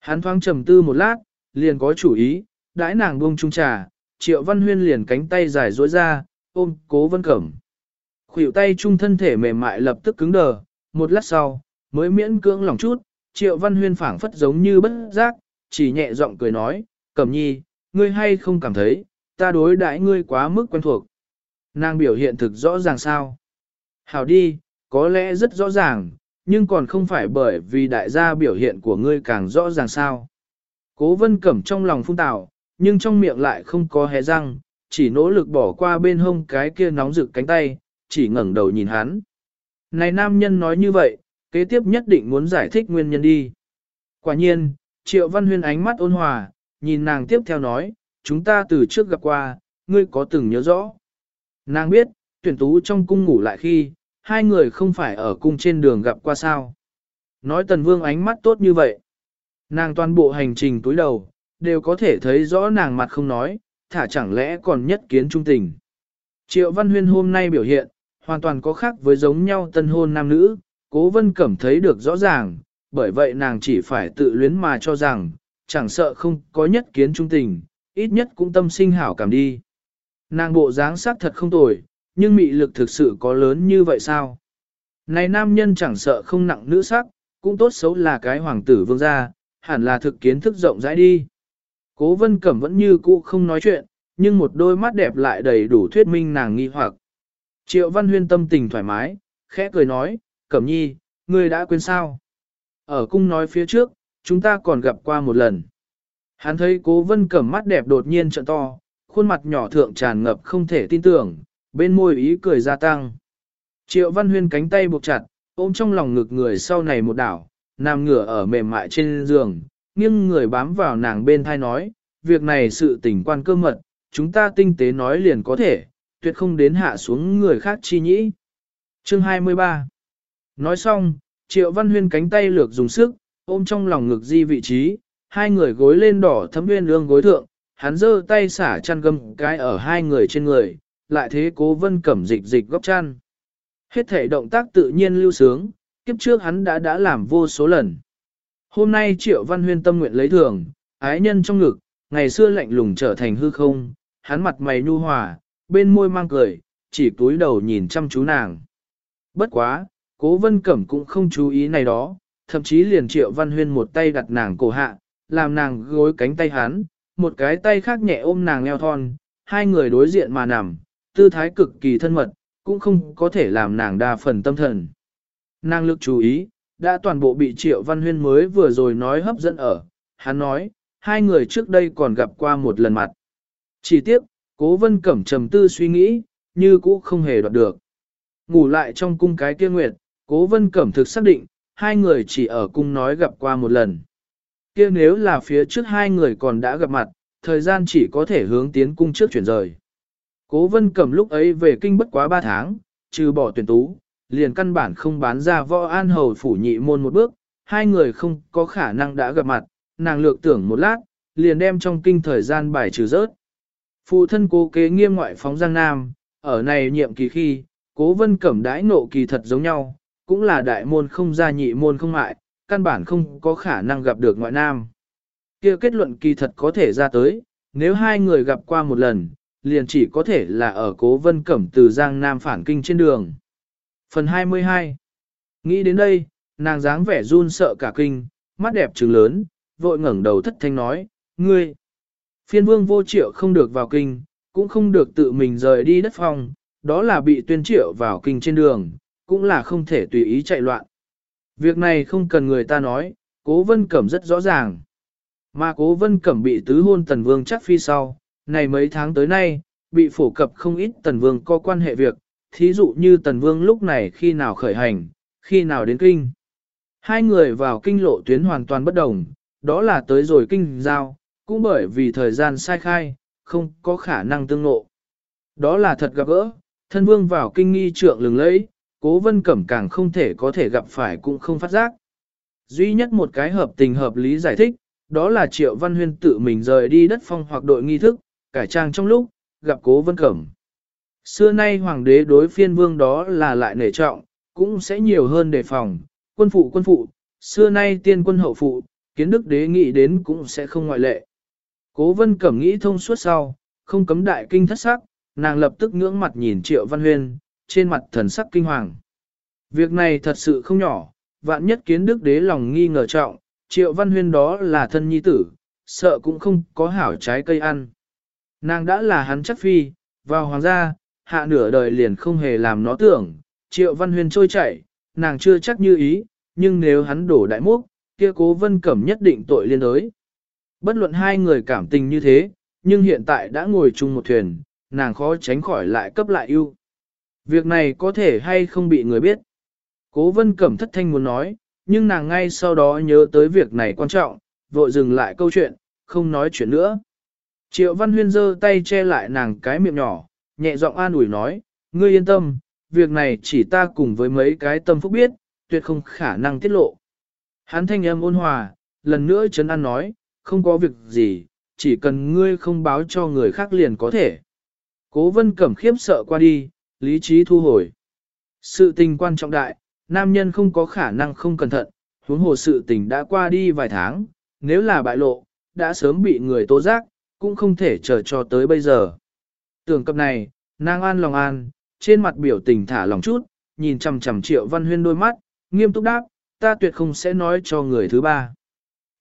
Hắn thoáng trầm tư một lát, liền có chủ ý, đãi nàng buông trung trà, triệu văn huyên liền cánh tay dài dối ra, ôm cố Vân Cẩm. Khuỷu tay trung thân thể mềm mại lập tức cứng đờ, một lát sau, mới miễn cưỡng lòng chút, triệu văn huyên phảng phất giống như bất giác, chỉ nhẹ giọng cười nói, cẩm nhi, ngươi hay không cảm thấy, ta đối đãi ngươi quá mức quen thuộc. Nàng biểu hiện thực rõ ràng sao? Hảo đi, có lẽ rất rõ ràng, nhưng còn không phải bởi vì đại gia biểu hiện của ngươi càng rõ ràng sao. Cố vân cẩm trong lòng phung tạo, nhưng trong miệng lại không có hé răng, chỉ nỗ lực bỏ qua bên hông cái kia nóng rực cánh tay, chỉ ngẩng đầu nhìn hắn. Này nam nhân nói như vậy, kế tiếp nhất định muốn giải thích nguyên nhân đi. Quả nhiên, Triệu Văn Huyên ánh mắt ôn hòa, nhìn nàng tiếp theo nói, chúng ta từ trước gặp qua, ngươi có từng nhớ rõ. Nàng biết, tuyển tú trong cung ngủ lại khi, hai người không phải ở cung trên đường gặp qua sao. Nói tần vương ánh mắt tốt như vậy. Nàng toàn bộ hành trình túi đầu, đều có thể thấy rõ nàng mặt không nói, thả chẳng lẽ còn nhất kiến trung tình. Triệu Văn Huyên hôm nay biểu hiện, hoàn toàn có khác với giống nhau tân hôn nam nữ, cố vân cẩm thấy được rõ ràng, bởi vậy nàng chỉ phải tự luyến mà cho rằng, chẳng sợ không có nhất kiến trung tình, ít nhất cũng tâm sinh hảo cảm đi. Nàng bộ dáng sắc thật không tồi, nhưng mị lực thực sự có lớn như vậy sao? Này nam nhân chẳng sợ không nặng nữ sắc, cũng tốt xấu là cái hoàng tử vương gia, hẳn là thực kiến thức rộng rãi đi. Cố vân cẩm vẫn như cũ không nói chuyện, nhưng một đôi mắt đẹp lại đầy đủ thuyết minh nàng nghi hoặc. Triệu văn huyên tâm tình thoải mái, khẽ cười nói, cẩm nhi, ngươi đã quên sao? Ở cung nói phía trước, chúng ta còn gặp qua một lần. Hắn thấy cố vân cẩm mắt đẹp đột nhiên trận to, khuôn mặt nhỏ thượng tràn ngập không thể tin tưởng, bên môi ý cười gia tăng. Triệu văn huyên cánh tay buộc chặt, ôm trong lòng ngực người sau này một đảo, nằm ngửa ở mềm mại trên giường, nghiêng người bám vào nàng bên thai nói, việc này sự tình quan cơ mật, chúng ta tinh tế nói liền có thể, tuyệt không đến hạ xuống người khác chi nhĩ. Chương 23 Nói xong, Triệu Văn Huyên cánh tay lược dùng sức, ôm trong lòng ngực di vị trí, hai người gối lên đỏ thấm nguyên lương gối thượng, hắn giơ tay xả chăn gâm cái ở hai người trên người, lại thế cố vân cẩm dịch dịch góc chăn. Hết thể động tác tự nhiên lưu sướng, kiếp trước hắn đã đã làm vô số lần. Hôm nay Triệu Văn Huyên tâm nguyện lấy thường, ái nhân trong ngực, ngày xưa lạnh lùng trở thành hư không, hắn mặt mày nhu hòa, bên môi mang cười, chỉ túi đầu nhìn chăm chú nàng. Bất quá, cố vân cẩm cũng không chú ý này đó, thậm chí liền Triệu Văn Huyên một tay đặt nàng cổ hạ, làm nàng gối cánh tay hắn, một cái tay khác nhẹ ôm nàng eo thon, hai người đối diện mà nằm, tư thái cực kỳ thân mật, cũng không có thể làm nàng đa phần tâm thần. Nàng lực chú ý, đã toàn bộ bị Triệu Văn Huyên mới vừa rồi nói hấp dẫn ở, hắn nói, hai người trước đây còn gặp qua một lần mặt. Chỉ tiếc, cố vân cẩm trầm tư suy nghĩ, như cũ không hề đoạt được. Ngủ lại trong cung cái kia nguyệt, cố vân cẩm thực xác định, hai người chỉ ở cung nói gặp qua một lần. Kia nếu là phía trước hai người còn đã gặp mặt, thời gian chỉ có thể hướng tiến cung trước chuyển rời. Cố vân cẩm lúc ấy về kinh bất quá ba tháng, trừ bỏ tuyển tú, liền căn bản không bán ra võ an hầu phủ nhị môn một bước, hai người không có khả năng đã gặp mặt, nàng lược tưởng một lát, liền đem trong kinh thời gian bài trừ rớt. Phụ thân cố kế nghiêm ngoại phóng Giang Nam, ở này nhiệm kỳ khi, cố vân cẩm đãi nộ kỳ thật giống nhau, cũng là đại môn không ra nhị môn không mại, căn bản không có khả năng gặp được ngoại nam. kia kết luận kỳ thật có thể ra tới, nếu hai người gặp qua một lần, liền chỉ có thể là ở cố vân cẩm từ Giang Nam phản kinh trên đường. Phần 22 Nghĩ đến đây, nàng dáng vẻ run sợ cả kinh, mắt đẹp trừng lớn, vội ngẩng đầu thất thanh nói, ngươi. Phiên vương vô triệu không được vào kinh, cũng không được tự mình rời đi đất phòng, đó là bị tuyên triệu vào kinh trên đường, cũng là không thể tùy ý chạy loạn. Việc này không cần người ta nói, cố vân cẩm rất rõ ràng. Mà cố vân cẩm bị tứ hôn tần vương chắc phi sau, này mấy tháng tới nay, bị phổ cập không ít tần vương có quan hệ việc, thí dụ như tần vương lúc này khi nào khởi hành, khi nào đến kinh. Hai người vào kinh lộ tuyến hoàn toàn bất đồng, đó là tới rồi kinh giao, cũng bởi vì thời gian sai khai, không có khả năng tương ngộ. Đó là thật gặp gỡ, thân vương vào kinh nghi trượng lừng lẫy, cố vân cẩm càng không thể có thể gặp phải cũng không phát giác. Duy nhất một cái hợp tình hợp lý giải thích, đó là triệu văn huyên tự mình rời đi đất phong hoặc đội nghi thức, cải trang trong lúc, gặp cố vân cẩm. Xưa nay hoàng đế đối phiên vương đó là lại nể trọng, cũng sẽ nhiều hơn đề phòng, quân phụ quân phụ, xưa nay tiên quân hậu phụ, kiến đức đế nghĩ đến cũng sẽ không ngoại lệ. Cố vân cẩm nghĩ thông suốt sau, không cấm đại kinh thất sắc, nàng lập tức ngưỡng mặt nhìn triệu văn huyên, trên mặt thần sắc kinh hoàng. Việc này thật sự không nhỏ, vạn nhất kiến đức đế lòng nghi ngờ trọng, triệu văn huyên đó là thân nhi tử, sợ cũng không có hảo trái cây ăn. Nàng đã là hắn chắc phi, vào hoàng gia, hạ nửa đời liền không hề làm nó tưởng, triệu văn huyền trôi chảy, nàng chưa chắc như ý, nhưng nếu hắn đổ đại múc, kia cố vân cẩm nhất định tội liên đối Bất luận hai người cảm tình như thế, nhưng hiện tại đã ngồi chung một thuyền, nàng khó tránh khỏi lại cấp lại ưu. Việc này có thể hay không bị người biết. Cố vân cẩm thất thanh muốn nói, nhưng nàng ngay sau đó nhớ tới việc này quan trọng, vội dừng lại câu chuyện, không nói chuyện nữa. Triệu Văn Huyên giơ tay che lại nàng cái miệng nhỏ, nhẹ giọng an ủi nói, ngươi yên tâm, việc này chỉ ta cùng với mấy cái tâm phúc biết, tuyệt không khả năng tiết lộ. Hắn thanh âm ôn hòa, lần nữa chấn an nói, không có việc gì, chỉ cần ngươi không báo cho người khác liền có thể. Cố vân cẩm khiếp sợ qua đi, lý trí thu hồi. Sự tình quan trọng đại, nam nhân không có khả năng không cẩn thận, huống hồ sự tình đã qua đi vài tháng, nếu là bại lộ, đã sớm bị người tố giác, cũng không thể chờ cho tới bây giờ. Tưởng cập này, nàng an lòng an, trên mặt biểu tình thả lòng chút, nhìn chằm chằm triệu văn huyên đôi mắt, nghiêm túc đáp, ta tuyệt không sẽ nói cho người thứ ba.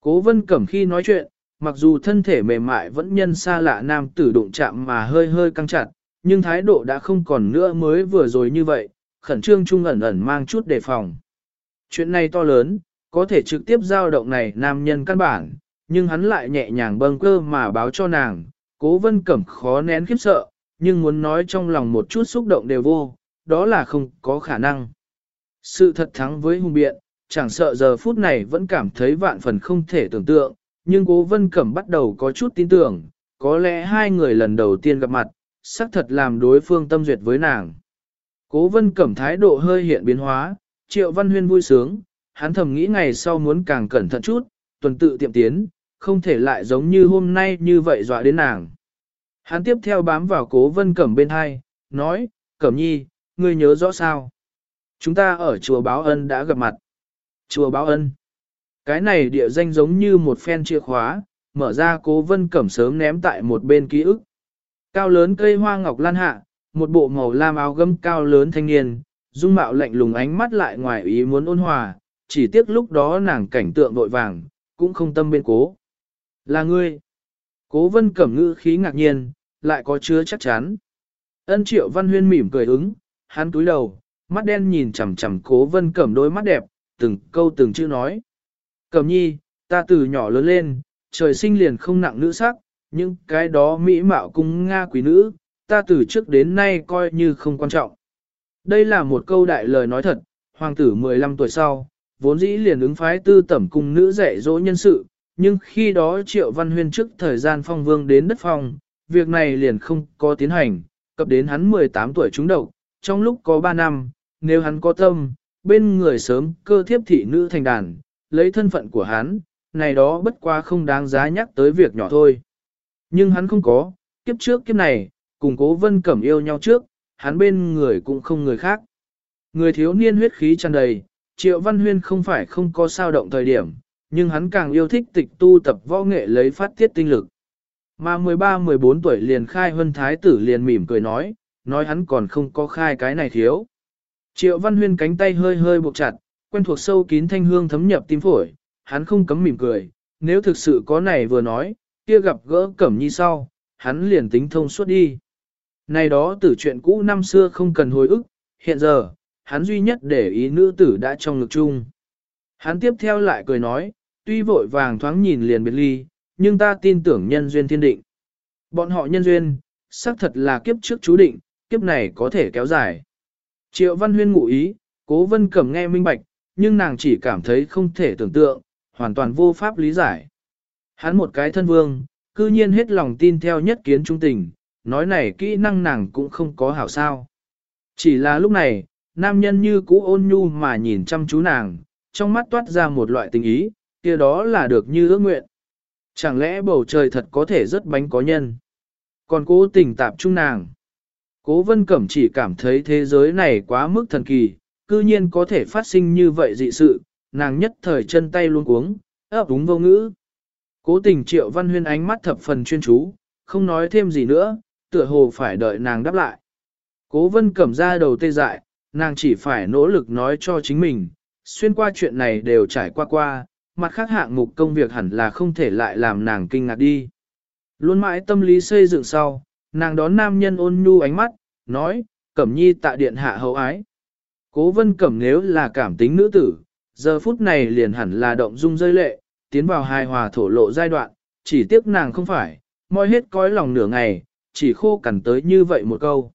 Cố vân cẩm khi nói chuyện, mặc dù thân thể mềm mại vẫn nhân xa lạ nam tử đụng chạm mà hơi hơi căng chặt, nhưng thái độ đã không còn nữa mới vừa rồi như vậy, khẩn trương trung ẩn ẩn mang chút đề phòng. Chuyện này to lớn, có thể trực tiếp giao động này nam nhân căn bản, nhưng hắn lại nhẹ nhàng bâng cơ mà báo cho nàng, cố vân cẩm khó nén khiếp sợ, nhưng muốn nói trong lòng một chút xúc động đều vô, đó là không có khả năng. Sự thật thắng với hung biện, chẳng sợ giờ phút này vẫn cảm thấy vạn phần không thể tưởng tượng, nhưng cố vân cẩm bắt đầu có chút tin tưởng, có lẽ hai người lần đầu tiên gặp mặt, xác thật làm đối phương tâm duyệt với nàng. Cố vân cẩm thái độ hơi hiện biến hóa, triệu văn huyên vui sướng, hắn thầm nghĩ ngày sau muốn càng cẩn thận chút, tuần tự tiệm tiến, không thể lại giống như hôm nay như vậy dọa đến nàng. Hắn tiếp theo bám vào cố vân cẩm bên hai, nói, cẩm nhi, ngươi nhớ rõ sao? Chúng ta ở chùa Báo Ân đã gặp mặt. Chùa Báo Ân. Cái này địa danh giống như một phen chìa khóa, mở ra cố vân cẩm sớm ném tại một bên ký ức. Cao lớn cây hoa ngọc lan hạ, một bộ màu lam áo gấm cao lớn thanh niên, dung mạo lạnh lùng ánh mắt lại ngoài ý muốn ôn hòa, chỉ tiếc lúc đó nàng cảnh tượng vội vàng, cũng không tâm bên cố. Là ngươi. Cố vân cẩm ngữ khí ngạc nhiên, lại có chứa chắc chắn. Ân triệu văn huyên mỉm cười ứng, hắn túi đầu, mắt đen nhìn chằm chằm cố vân cẩm đôi mắt đẹp, từng câu từng chữ nói. Cẩm nhi, ta từ nhỏ lớn lên, trời sinh liền không nặng nữ sắc, nhưng cái đó mỹ mạo cung Nga quý nữ, ta từ trước đến nay coi như không quan trọng. Đây là một câu đại lời nói thật, hoàng tử 15 tuổi sau, vốn dĩ liền ứng phái tư tẩm cung nữ dạy dỗ nhân sự, nhưng khi đó triệu văn huyên trước thời gian phong vương đến đất phong, việc này liền không có tiến hành, cập đến hắn 18 tuổi trúng độc, trong lúc có 3 năm, nếu hắn có tâm, bên người sớm cơ thiếp thị nữ thành đàn, lấy thân phận của hắn, này đó bất quá không đáng giá nhắc tới việc nhỏ thôi. Nhưng hắn không có, kiếp trước kiếp này, cùng cố vân cẩm yêu nhau trước, hắn bên người cũng không người khác. Người thiếu niên huyết khí tràn đầy, triệu văn huyên không phải không có sao động thời điểm, nhưng hắn càng yêu thích tịch tu tập võ nghệ lấy phát tiết tinh lực. Mà 13-14 tuổi liền khai huân thái tử liền mỉm cười nói, nói hắn còn không có khai cái này thiếu. Triệu văn huyên cánh tay hơi hơi buộc chặt, quen thuộc sâu kín thanh hương thấm nhập tim phổi, hắn không cấm mỉm cười, nếu thực sự có này vừa nói, kia gặp gỡ cẩm nhi sau, hắn liền tính thông suốt đi. Này đó từ chuyện cũ năm xưa không cần hồi ức, hiện giờ, hắn duy nhất để ý nữ tử đã trong ngực chung. Hắn tiếp theo lại cười nói, tuy vội vàng thoáng nhìn liền biệt ly, nhưng ta tin tưởng nhân duyên thiên định. Bọn họ nhân duyên, xác thật là kiếp trước chú định, kiếp này có thể kéo dài. Triệu Văn Huyên ngụ ý, cố vân cẩm nghe minh bạch, nhưng nàng chỉ cảm thấy không thể tưởng tượng, hoàn toàn vô pháp lý giải. Hắn một cái thân vương, cư nhiên hết lòng tin theo nhất kiến trung tình, nói này kỹ năng nàng cũng không có hảo sao. Chỉ là lúc này, nam nhân như cũ ôn nhu mà nhìn chăm chú nàng, trong mắt toát ra một loại tình ý, kia đó là được như ước nguyện. Chẳng lẽ bầu trời thật có thể rất bánh có nhân? Còn cố tình tạp trung nàng. Cố vân cẩm chỉ cảm thấy thế giới này quá mức thần kỳ, cư nhiên có thể phát sinh như vậy dị sự, nàng nhất thời chân tay luôn cuống, ấp úng vô ngữ. Cố tình triệu văn huyên ánh mắt thập phần chuyên chú, không nói thêm gì nữa, tựa hồ phải đợi nàng đáp lại. Cố vân cẩm ra đầu tê dại, nàng chỉ phải nỗ lực nói cho chính mình, xuyên qua chuyện này đều trải qua qua, mặt khác hạng mục công việc hẳn là không thể lại làm nàng kinh ngạc đi. Luôn mãi tâm lý xây dựng sau, nàng đón nam nhân ôn nhu ánh mắt, nói, cẩm nhi tạ điện hạ hậu ái. Cố vân cẩm nếu là cảm tính nữ tử, giờ phút này liền hẳn là động dung rơi lệ, tiến vào hài hòa thổ lộ giai đoạn, chỉ tiếc nàng không phải, moi hết cõi lòng nửa ngày, chỉ khô cằn tới như vậy một câu.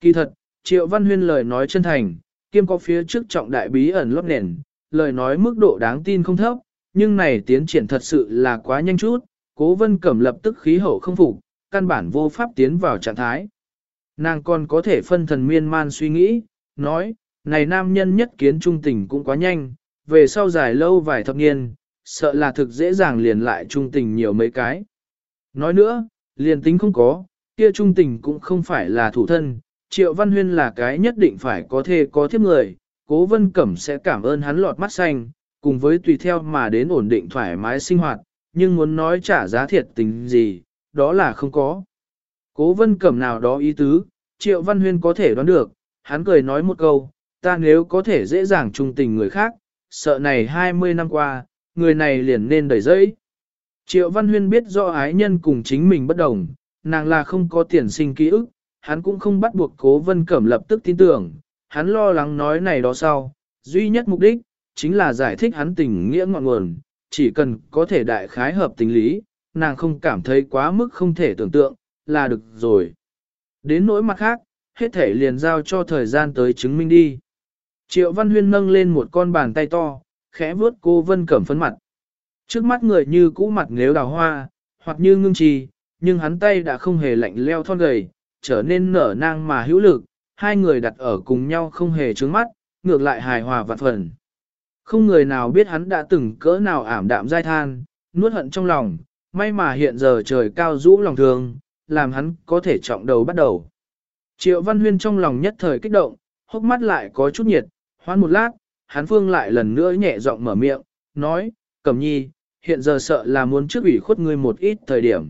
Kỳ thật, Triệu Văn Huyên lời nói chân thành, kiêm có phía trước trọng đại bí ẩn lót nền, lời nói mức độ đáng tin không thấp, nhưng này tiến triển thật sự là quá nhanh chút, cố vân cẩm lập tức khí hậu không phục, căn bản vô pháp tiến vào trạng thái. Nàng còn có thể phân thần miên man suy nghĩ, nói, này nam nhân nhất kiến trung tình cũng quá nhanh, về sau dài lâu vài thập niên, sợ là thực dễ dàng liền lại trung tình nhiều mấy cái. Nói nữa, liền tính không có, kia trung tình cũng không phải là thủ thân, triệu văn huyên là cái nhất định phải có thể có thiếp người, cố vân cẩm sẽ cảm ơn hắn lọt mắt xanh, cùng với tùy theo mà đến ổn định thoải mái sinh hoạt, nhưng muốn nói trả giá thiệt tình gì, đó là không có. Cố vân cẩm nào đó ý tứ, triệu văn huyên có thể đoán được, hắn cười nói một câu, ta nếu có thể dễ dàng trung tình người khác, sợ này 20 năm qua, người này liền nên đẩy dẫy. Triệu văn huyên biết do ái nhân cùng chính mình bất đồng, nàng là không có tiền sinh ký ức, hắn cũng không bắt buộc cố vân cẩm lập tức tin tưởng, hắn lo lắng nói này đó sau, duy nhất mục đích, chính là giải thích hắn tình nghĩa ngọn nguồn, chỉ cần có thể đại khái hợp tình lý, nàng không cảm thấy quá mức không thể tưởng tượng, là được rồi. Đến nỗi mặt khác, hết thể liền giao cho thời gian tới chứng minh đi. Triệu Văn Huyên nâng lên một con bàn tay to, khẽ vuốt cô Vân Cẩm phấn mặt. Trước mắt người như cũ mặt nếu đào hoa, hoặc như ngưng trì, nhưng hắn tay đã không hề lạnh leo thon gầy, trở nên nở nang mà hữu lực, hai người đặt ở cùng nhau không hề trướng mắt, ngược lại hài hòa vạn phần. Không người nào biết hắn đã từng cỡ nào ảm đạm dai than, nuốt hận trong lòng, may mà hiện giờ trời cao rũ lòng thường, làm hắn có thể trọng đầu bắt đầu. Triệu Văn Huyên trong lòng nhất thời kích động, hốc mắt lại có chút nhiệt, hoan một lát, hắn phương lại lần nữa nhẹ giọng mở miệng, nói, Cẩm nhi, hiện giờ sợ là muốn trước ủy khuất ngươi một ít thời điểm.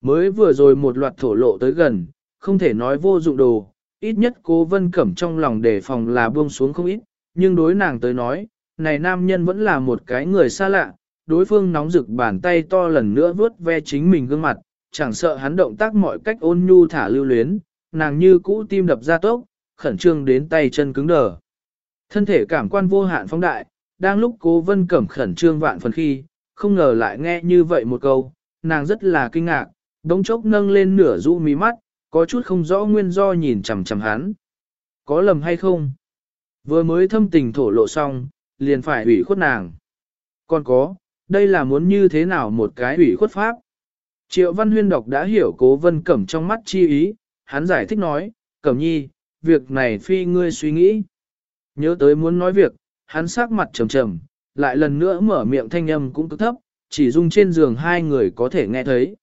Mới vừa rồi một loạt thổ lộ tới gần, không thể nói vô dụng đồ, ít nhất cố vân cẩm trong lòng đề phòng là buông xuống không ít, nhưng đối nàng tới nói, này nam nhân vẫn là một cái người xa lạ, đối phương nóng rực bàn tay to lần nữa vuốt ve chính mình gương mặt, chẳng sợ hắn động tác mọi cách ôn nhu thả lưu luyến, nàng như cũ tim đập ra tốc, khẩn trương đến tay chân cứng đờ. Thân thể cảm quan vô hạn phóng đại, đang lúc cố vân cẩm khẩn trương vạn phần khi, không ngờ lại nghe như vậy một câu, nàng rất là kinh ngạc, đống chốc nâng lên nửa rũ mí mắt, có chút không rõ nguyên do nhìn chằm chằm hắn. Có lầm hay không? Vừa mới thâm tình thổ lộ xong, liền phải ủy khuất nàng. Còn có, đây là muốn như thế nào một cái ủy khuất pháp? Triệu Văn Huyên đọc đã hiểu cố vân cẩm trong mắt chi ý, hắn giải thích nói, cẩm nhi, việc này phi ngươi suy nghĩ. Nhớ tới muốn nói việc, hắn sắc mặt trầm trầm, lại lần nữa mở miệng thanh âm cũng cực thấp, chỉ dung trên giường hai người có thể nghe thấy.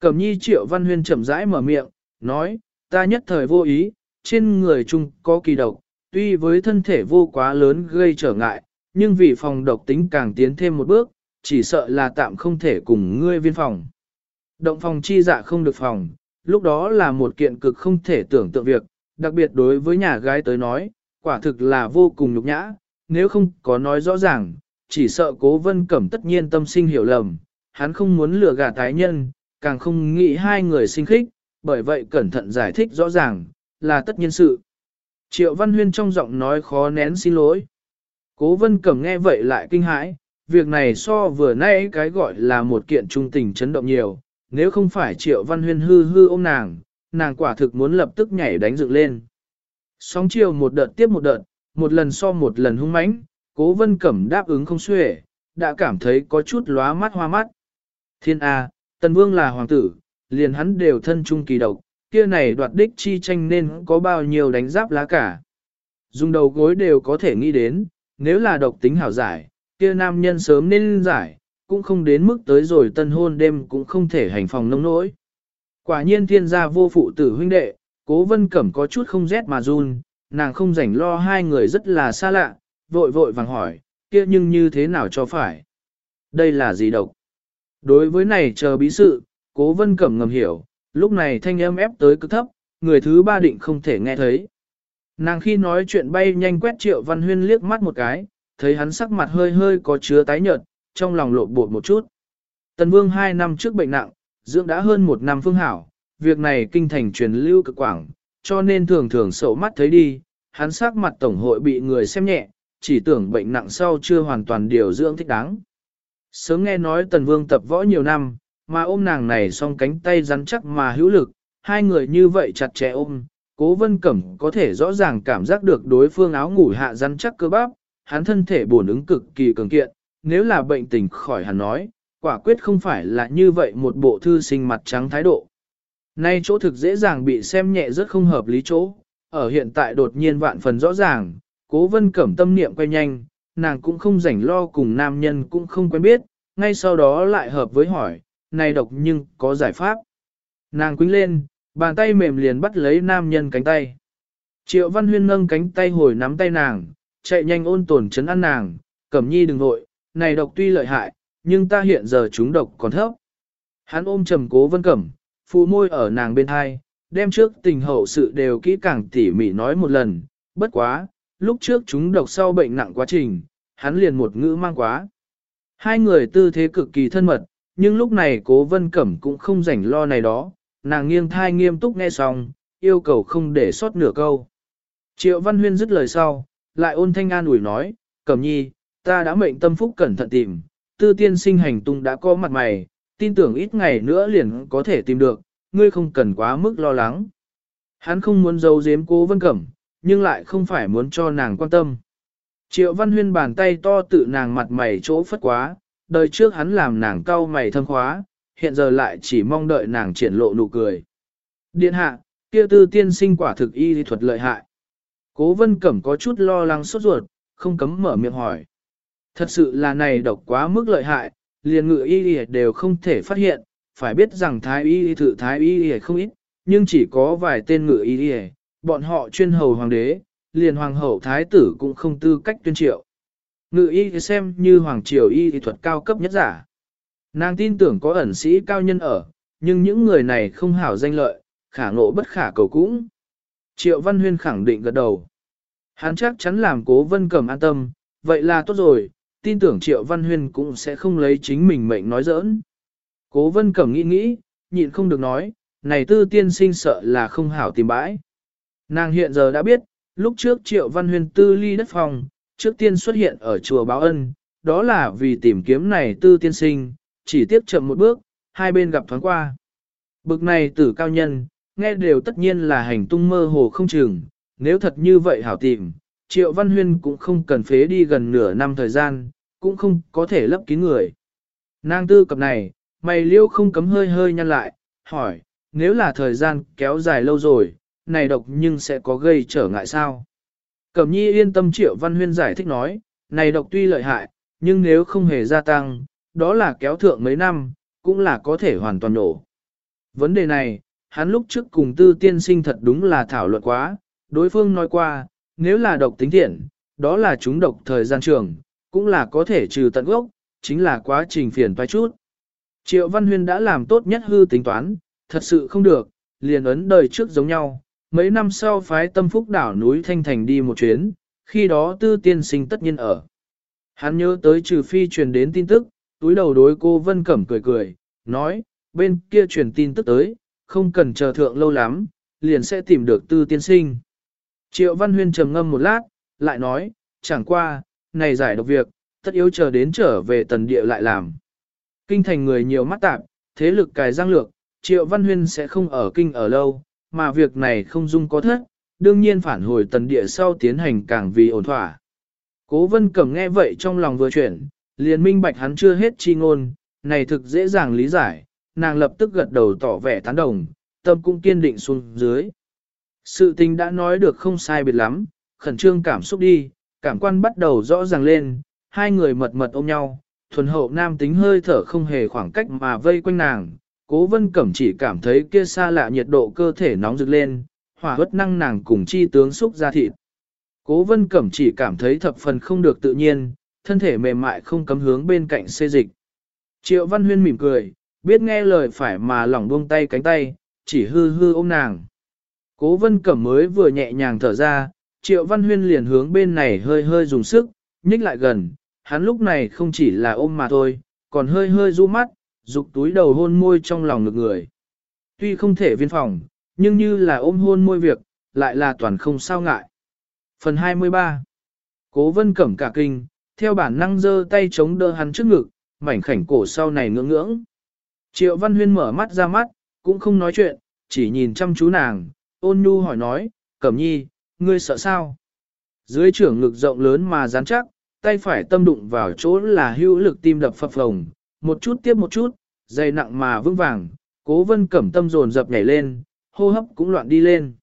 Cẩm nhi triệu văn huyên chậm rãi mở miệng, nói, ta nhất thời vô ý, trên người chung có kỳ độc, tuy với thân thể vô quá lớn gây trở ngại, nhưng vì phòng độc tính càng tiến thêm một bước, chỉ sợ là tạm không thể cùng ngươi viên phòng. Động phòng chi dạ không được phòng, lúc đó là một kiện cực không thể tưởng tượng việc, đặc biệt đối với nhà gái tới nói, quả thực là vô cùng nhục nhã, nếu không có nói rõ ràng, chỉ sợ cố vân cẩm tất nhiên tâm sinh hiểu lầm, hắn không muốn lừa gạt tái nhân, càng không nghĩ hai người sinh khích, bởi vậy cẩn thận giải thích rõ ràng, là tất nhiên sự. Triệu Văn Huyên trong giọng nói khó nén xin lỗi. Cố vân cẩm nghe vậy lại kinh hãi, việc này so vừa nãy cái gọi là một kiện trung tình chấn động nhiều, nếu không phải Triệu Văn Huyên hư hư ôm nàng, nàng quả thực muốn lập tức nhảy đánh dựng lên. Sóng chiều một đợt tiếp một đợt, một lần so một lần hung mãnh, cố vân cẩm đáp ứng không xuể, đã cảm thấy có chút lóa mắt hoa mắt. Thiên A, Tần Vương là hoàng tử, liền hắn đều thân trung kỳ độc, kia này đoạt đích chi tranh nên có bao nhiêu đánh giáp lá cả. Dùng đầu gối đều có thể nghĩ đến, nếu là độc tính hảo giải, kia nam nhân sớm nên giải, cũng không đến mức tới rồi tân hôn đêm cũng không thể hành phòng nông nỗi. Quả nhiên thiên gia vô phụ tử huynh đệ, cố vân cẩm có chút không rét mà run, nàng không rảnh lo hai người rất là xa lạ, vội vội vàng hỏi, kia nhưng như thế nào cho phải? Đây là gì độc? Đối với này chờ bí sự, cố vân cẩm ngầm hiểu, lúc này thanh âm ép tới cực thấp, người thứ ba định không thể nghe thấy. Nàng khi nói chuyện bay nhanh quét triệu văn huyên liếc mắt một cái, thấy hắn sắc mặt hơi hơi có chứa tái nhợt, trong lòng lộ bột một chút. Tần vương hai năm trước bệnh nặng, dưỡng đã hơn một năm phương hảo, việc này kinh thành truyền lưu cực quảng, cho nên thường thường sậu mắt thấy đi, hắn sắc mặt tổng hội bị người xem nhẹ, chỉ tưởng bệnh nặng sau chưa hoàn toàn điều dưỡng thích đáng. Sớm nghe nói tần vương tập võ nhiều năm, mà ôm nàng này song cánh tay rắn chắc mà hữu lực, hai người như vậy chặt chẽ ôm, cố vân cẩm có thể rõ ràng cảm giác được đối phương áo ngủ hạ rắn chắc cơ bắp, hắn thân thể bổn ứng cực kỳ cường kiện, nếu là bệnh tình khỏi hắn nói, quả quyết không phải là như vậy một bộ thư sinh mặt trắng thái độ. Nay chỗ thực dễ dàng bị xem nhẹ rất không hợp lý chỗ, ở hiện tại đột nhiên vạn phần rõ ràng, cố vân cẩm tâm niệm quay nhanh, nàng cũng không rảnh lo cùng nam nhân cũng không quen biết, ngay sau đó lại hợp với hỏi, này độc nhưng có giải pháp. Nàng quýnh lên, bàn tay mềm liền bắt lấy nam nhân cánh tay. Triệu Văn Huyên nâng cánh tay hồi nắm tay nàng, chạy nhanh ôn tồn chấn ăn nàng, cẩm nhi đừng vội, này độc tuy lợi hại, nhưng ta hiện giờ chúng độc còn thấp. Hắn ôm trầm cố vân cẩm, phụ môi ở nàng bên hai, đem trước tình hậu sự đều kỹ càng tỉ mỉ nói một lần, bất quá, lúc trước chúng độc sau bệnh nặng quá trình, hắn liền một ngữ mang quá. Hai người tư thế cực kỳ thân mật, nhưng lúc này cố vân cẩm cũng không rảnh lo này đó, nàng nghiêng thai nghiêm túc nghe xong, yêu cầu không để sót nửa câu. Triệu Văn Huyên dứt lời sau, lại ôn thanh an ủi nói, cẩm nhi, ta đã mệnh tâm phúc cẩn thận tìm, tư tiên sinh hành tung đã có mặt mày, tin tưởng ít ngày nữa liền có thể tìm được, ngươi không cần quá mức lo lắng. Hắn không muốn giấu giếm cố vân cẩm, nhưng lại không phải muốn cho nàng quan tâm. Triệu Văn Huyên bàn tay to tự nàng mặt mày chỗ phất quá, đời trước hắn làm nàng cau mày thâm khóa, hiện giờ lại chỉ mong đợi nàng triển lộ nụ cười. Điện hạ, kia tư tiên sinh quả thực y lý thuật lợi hại. Cố vân cẩm có chút lo lắng sốt ruột, không cấm mở miệng hỏi. Thật sự là này độc quá mức lợi hại, liền ngự y lý đều không thể phát hiện, phải biết rằng thái y lý thử thái y lý không ít, nhưng chỉ có vài tên ngự y lý, bọn họ chuyên hầu hoàng đế, liền hoàng hậu thái tử cũng không tư cách tuyên triệu. Ngự y xem như hoàng triều y thuật cao cấp nhất giả. Nàng tin tưởng có ẩn sĩ cao nhân ở, nhưng những người này không hảo danh lợi, khả ngộ bất khả cầu cũng. Triệu Văn Huyên khẳng định gật đầu. Hắn chắc chắn làm cố vân cầm an tâm, vậy là tốt rồi, tin tưởng Triệu Văn Huyên cũng sẽ không lấy chính mình mệnh nói giỡn. Cố vân Cầm nghĩ nghĩ, nhịn không được nói, này tư tiên sinh sợ là không hảo tìm bãi. Nàng hiện giờ đã biết, lúc trước Triệu Văn Huyên tư ly đất phòng, trước tiên xuất hiện ở chùa Báo Ân, đó là vì tìm kiếm này tư tiên sinh, chỉ tiếp chậm một bước, hai bên gặp thoáng qua. Bực này tử cao nhân, nghe đều tất nhiên là hành tung mơ hồ không chừng, nếu thật như vậy hảo tìm, Triệu Văn Huyên cũng không cần phế đi gần nửa năm thời gian, cũng không có thể lấp kín người. Nàng tư cập này, mày liêu không cấm hơi hơi nhăn lại, hỏi, nếu là thời gian kéo dài lâu rồi, này độc nhưng sẽ có gây trở ngại sao? Cẩm nhi yên tâm Triệu Văn Huyên giải thích nói, này độc tuy lợi hại, nhưng nếu không hề gia tăng, đó là kéo thượng mấy năm, cũng là có thể hoàn toàn nổ. Vấn đề này, hắn lúc trước cùng tư tiên sinh thật đúng là thảo luận quá, đối phương nói qua, nếu là độc tính thiện, đó là chúng độc thời gian trường, cũng là có thể trừ tận gốc, chính là quá trình phiền toái chút. Triệu Văn Huyên đã làm tốt nhất hư tính toán, thật sự không được, liền ấn đời trước giống nhau, mấy năm sau phái tâm phúc đảo núi Thanh Thành đi một chuyến, khi đó tư tiên sinh tất nhiên ở. Hắn nhớ tới trừ phi truyền đến tin tức, túi đầu đối cô Vân Cẩm cười cười, nói, bên kia truyền tin tức tới, không cần chờ thượng lâu lắm, liền sẽ tìm được tư tiên sinh. Triệu Văn Huyên trầm ngâm một lát, lại nói, chẳng qua, này giải độc việc, tất yếu chờ đến trở về tần địa lại làm. Kinh thành người nhiều mắt tạp, thế lực cài giang lược, Triệu Văn Huyên sẽ không ở kinh ở lâu, mà việc này không dung có thất, đương nhiên phản hồi tần địa sau tiến hành càng vì ổn thỏa. Cố vân cẩm nghe vậy trong lòng vừa chuyển, liền minh bạch hắn chưa hết chi ngôn, này thực dễ dàng lý giải, nàng lập tức gật đầu tỏ vẻ tán đồng, tâm cũng kiên định xuống dưới. Sự tình đã nói được không sai biệt lắm, khẩn trương cảm xúc đi, cảm quan bắt đầu rõ ràng lên, hai người mật mật ôm nhau, thuần hậu nam tính hơi thở không hề khoảng cách mà vây quanh nàng, cố vân cẩm chỉ cảm thấy kia xa lạ nhiệt độ cơ thể nóng rực lên, hỏa hất năng nàng cùng chi tướng xúc ra thịt. Cố vân cẩm chỉ cảm thấy thập phần không được tự nhiên, thân thể mềm mại không cấm hướng bên cạnh xê dịch. Triệu văn huyên mỉm cười, biết nghe lời phải mà lỏng buông tay cánh tay, chỉ hư hư ôm nàng. Cố vân cẩm mới vừa nhẹ nhàng thở ra, triệu văn huyên liền hướng bên này hơi hơi dùng sức, nhích lại gần, hắn lúc này không chỉ là ôm mà thôi, còn hơi hơi du mắt, dục túi đầu hôn môi trong lòng ngực người. Tuy không thể viên phòng, nhưng như là ôm hôn môi việc, lại là toàn không sao ngại. Phần 23 Cố vân cẩm cả kinh, theo bản năng giơ tay chống đỡ hắn trước ngực, mảnh khảnh cổ sau này ngưỡng ngưỡng. Triệu Văn Huyên mở mắt ra mắt, cũng không nói chuyện, chỉ nhìn chăm chú nàng, ôn nhu hỏi nói, Cẩm nhi, ngươi sợ sao? Dưới trưởng ngực rộng lớn mà rắn chắc, tay phải tâm đụng vào chỗ là hữu lực tim đập phập phồng, một chút tiếp một chút, dày nặng mà vững vàng, cố vân cẩm tâm dồn dập nhảy lên, hô hấp cũng loạn đi lên.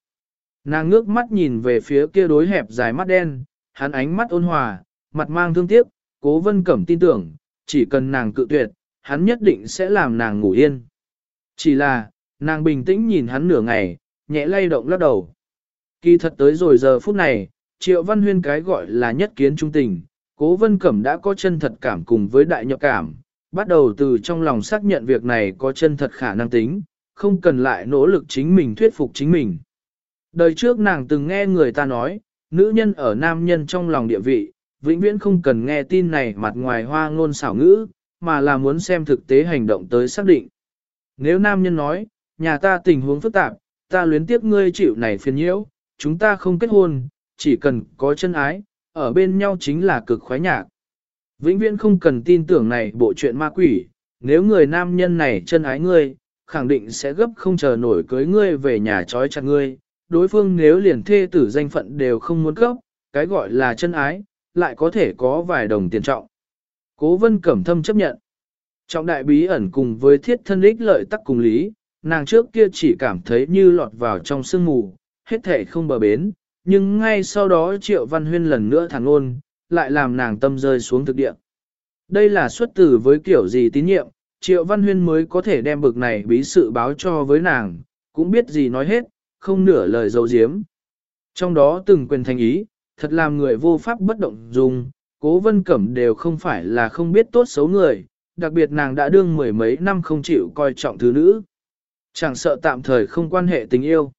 Nàng ngước mắt nhìn về phía kia đối hẹp dài mắt đen, hắn ánh mắt ôn hòa, mặt mang thương tiếc, cố vân cẩm tin tưởng, chỉ cần nàng cự tuyệt, hắn nhất định sẽ làm nàng ngủ yên. Chỉ là, nàng bình tĩnh nhìn hắn nửa ngày, nhẹ lay động lắc đầu. Kỳ thật tới rồi giờ phút này, triệu văn huyên cái gọi là nhất kiến trung tình, cố vân cẩm đã có chân thật cảm cùng với đại nhập cảm, bắt đầu từ trong lòng xác nhận việc này có chân thật khả năng tính, không cần lại nỗ lực chính mình thuyết phục chính mình. Đời trước nàng từng nghe người ta nói, nữ nhân ở nam nhân trong lòng địa vị, vĩnh viễn không cần nghe tin này mặt ngoài hoa ngôn xảo ngữ, mà là muốn xem thực tế hành động tới xác định. Nếu nam nhân nói, nhà ta tình huống phức tạp, ta luyến tiếc ngươi chịu này phiền nhiễu, chúng ta không kết hôn, chỉ cần có chân ái, ở bên nhau chính là cực khoái nhạc. Vĩnh viễn không cần tin tưởng này bộ chuyện ma quỷ, nếu người nam nhân này chân ái ngươi, khẳng định sẽ gấp không chờ nổi cưới ngươi về nhà trói chặt ngươi, đối phương nếu liền thê tử danh phận đều không muốn cấp, cái gọi là chân ái, lại có thể có vài đồng tiền trọng. Cố vân cẩm thâm chấp nhận. Trọng đại bí ẩn cùng với thiết thân ích lợi tắc cùng lý, nàng trước kia chỉ cảm thấy như lọt vào trong sương mù, hết thể không bờ bến, nhưng ngay sau đó triệu văn huyên lần nữa thẳng ôn, lại làm nàng tâm rơi xuống thực địa. Đây là xuất tử với kiểu gì tín nhiệm, triệu văn huyên mới có thể đem bực này bí sự báo cho với nàng, cũng biết gì nói hết, không nửa lời dấu diếm. Trong đó từng quyền thành ý, thật làm người vô pháp bất động dùng, cố vân cẩm đều không phải là không biết tốt xấu người, đặc biệt nàng đã đương mười mấy năm không chịu coi trọng thứ nữ. Chẳng sợ tạm thời không quan hệ tình yêu.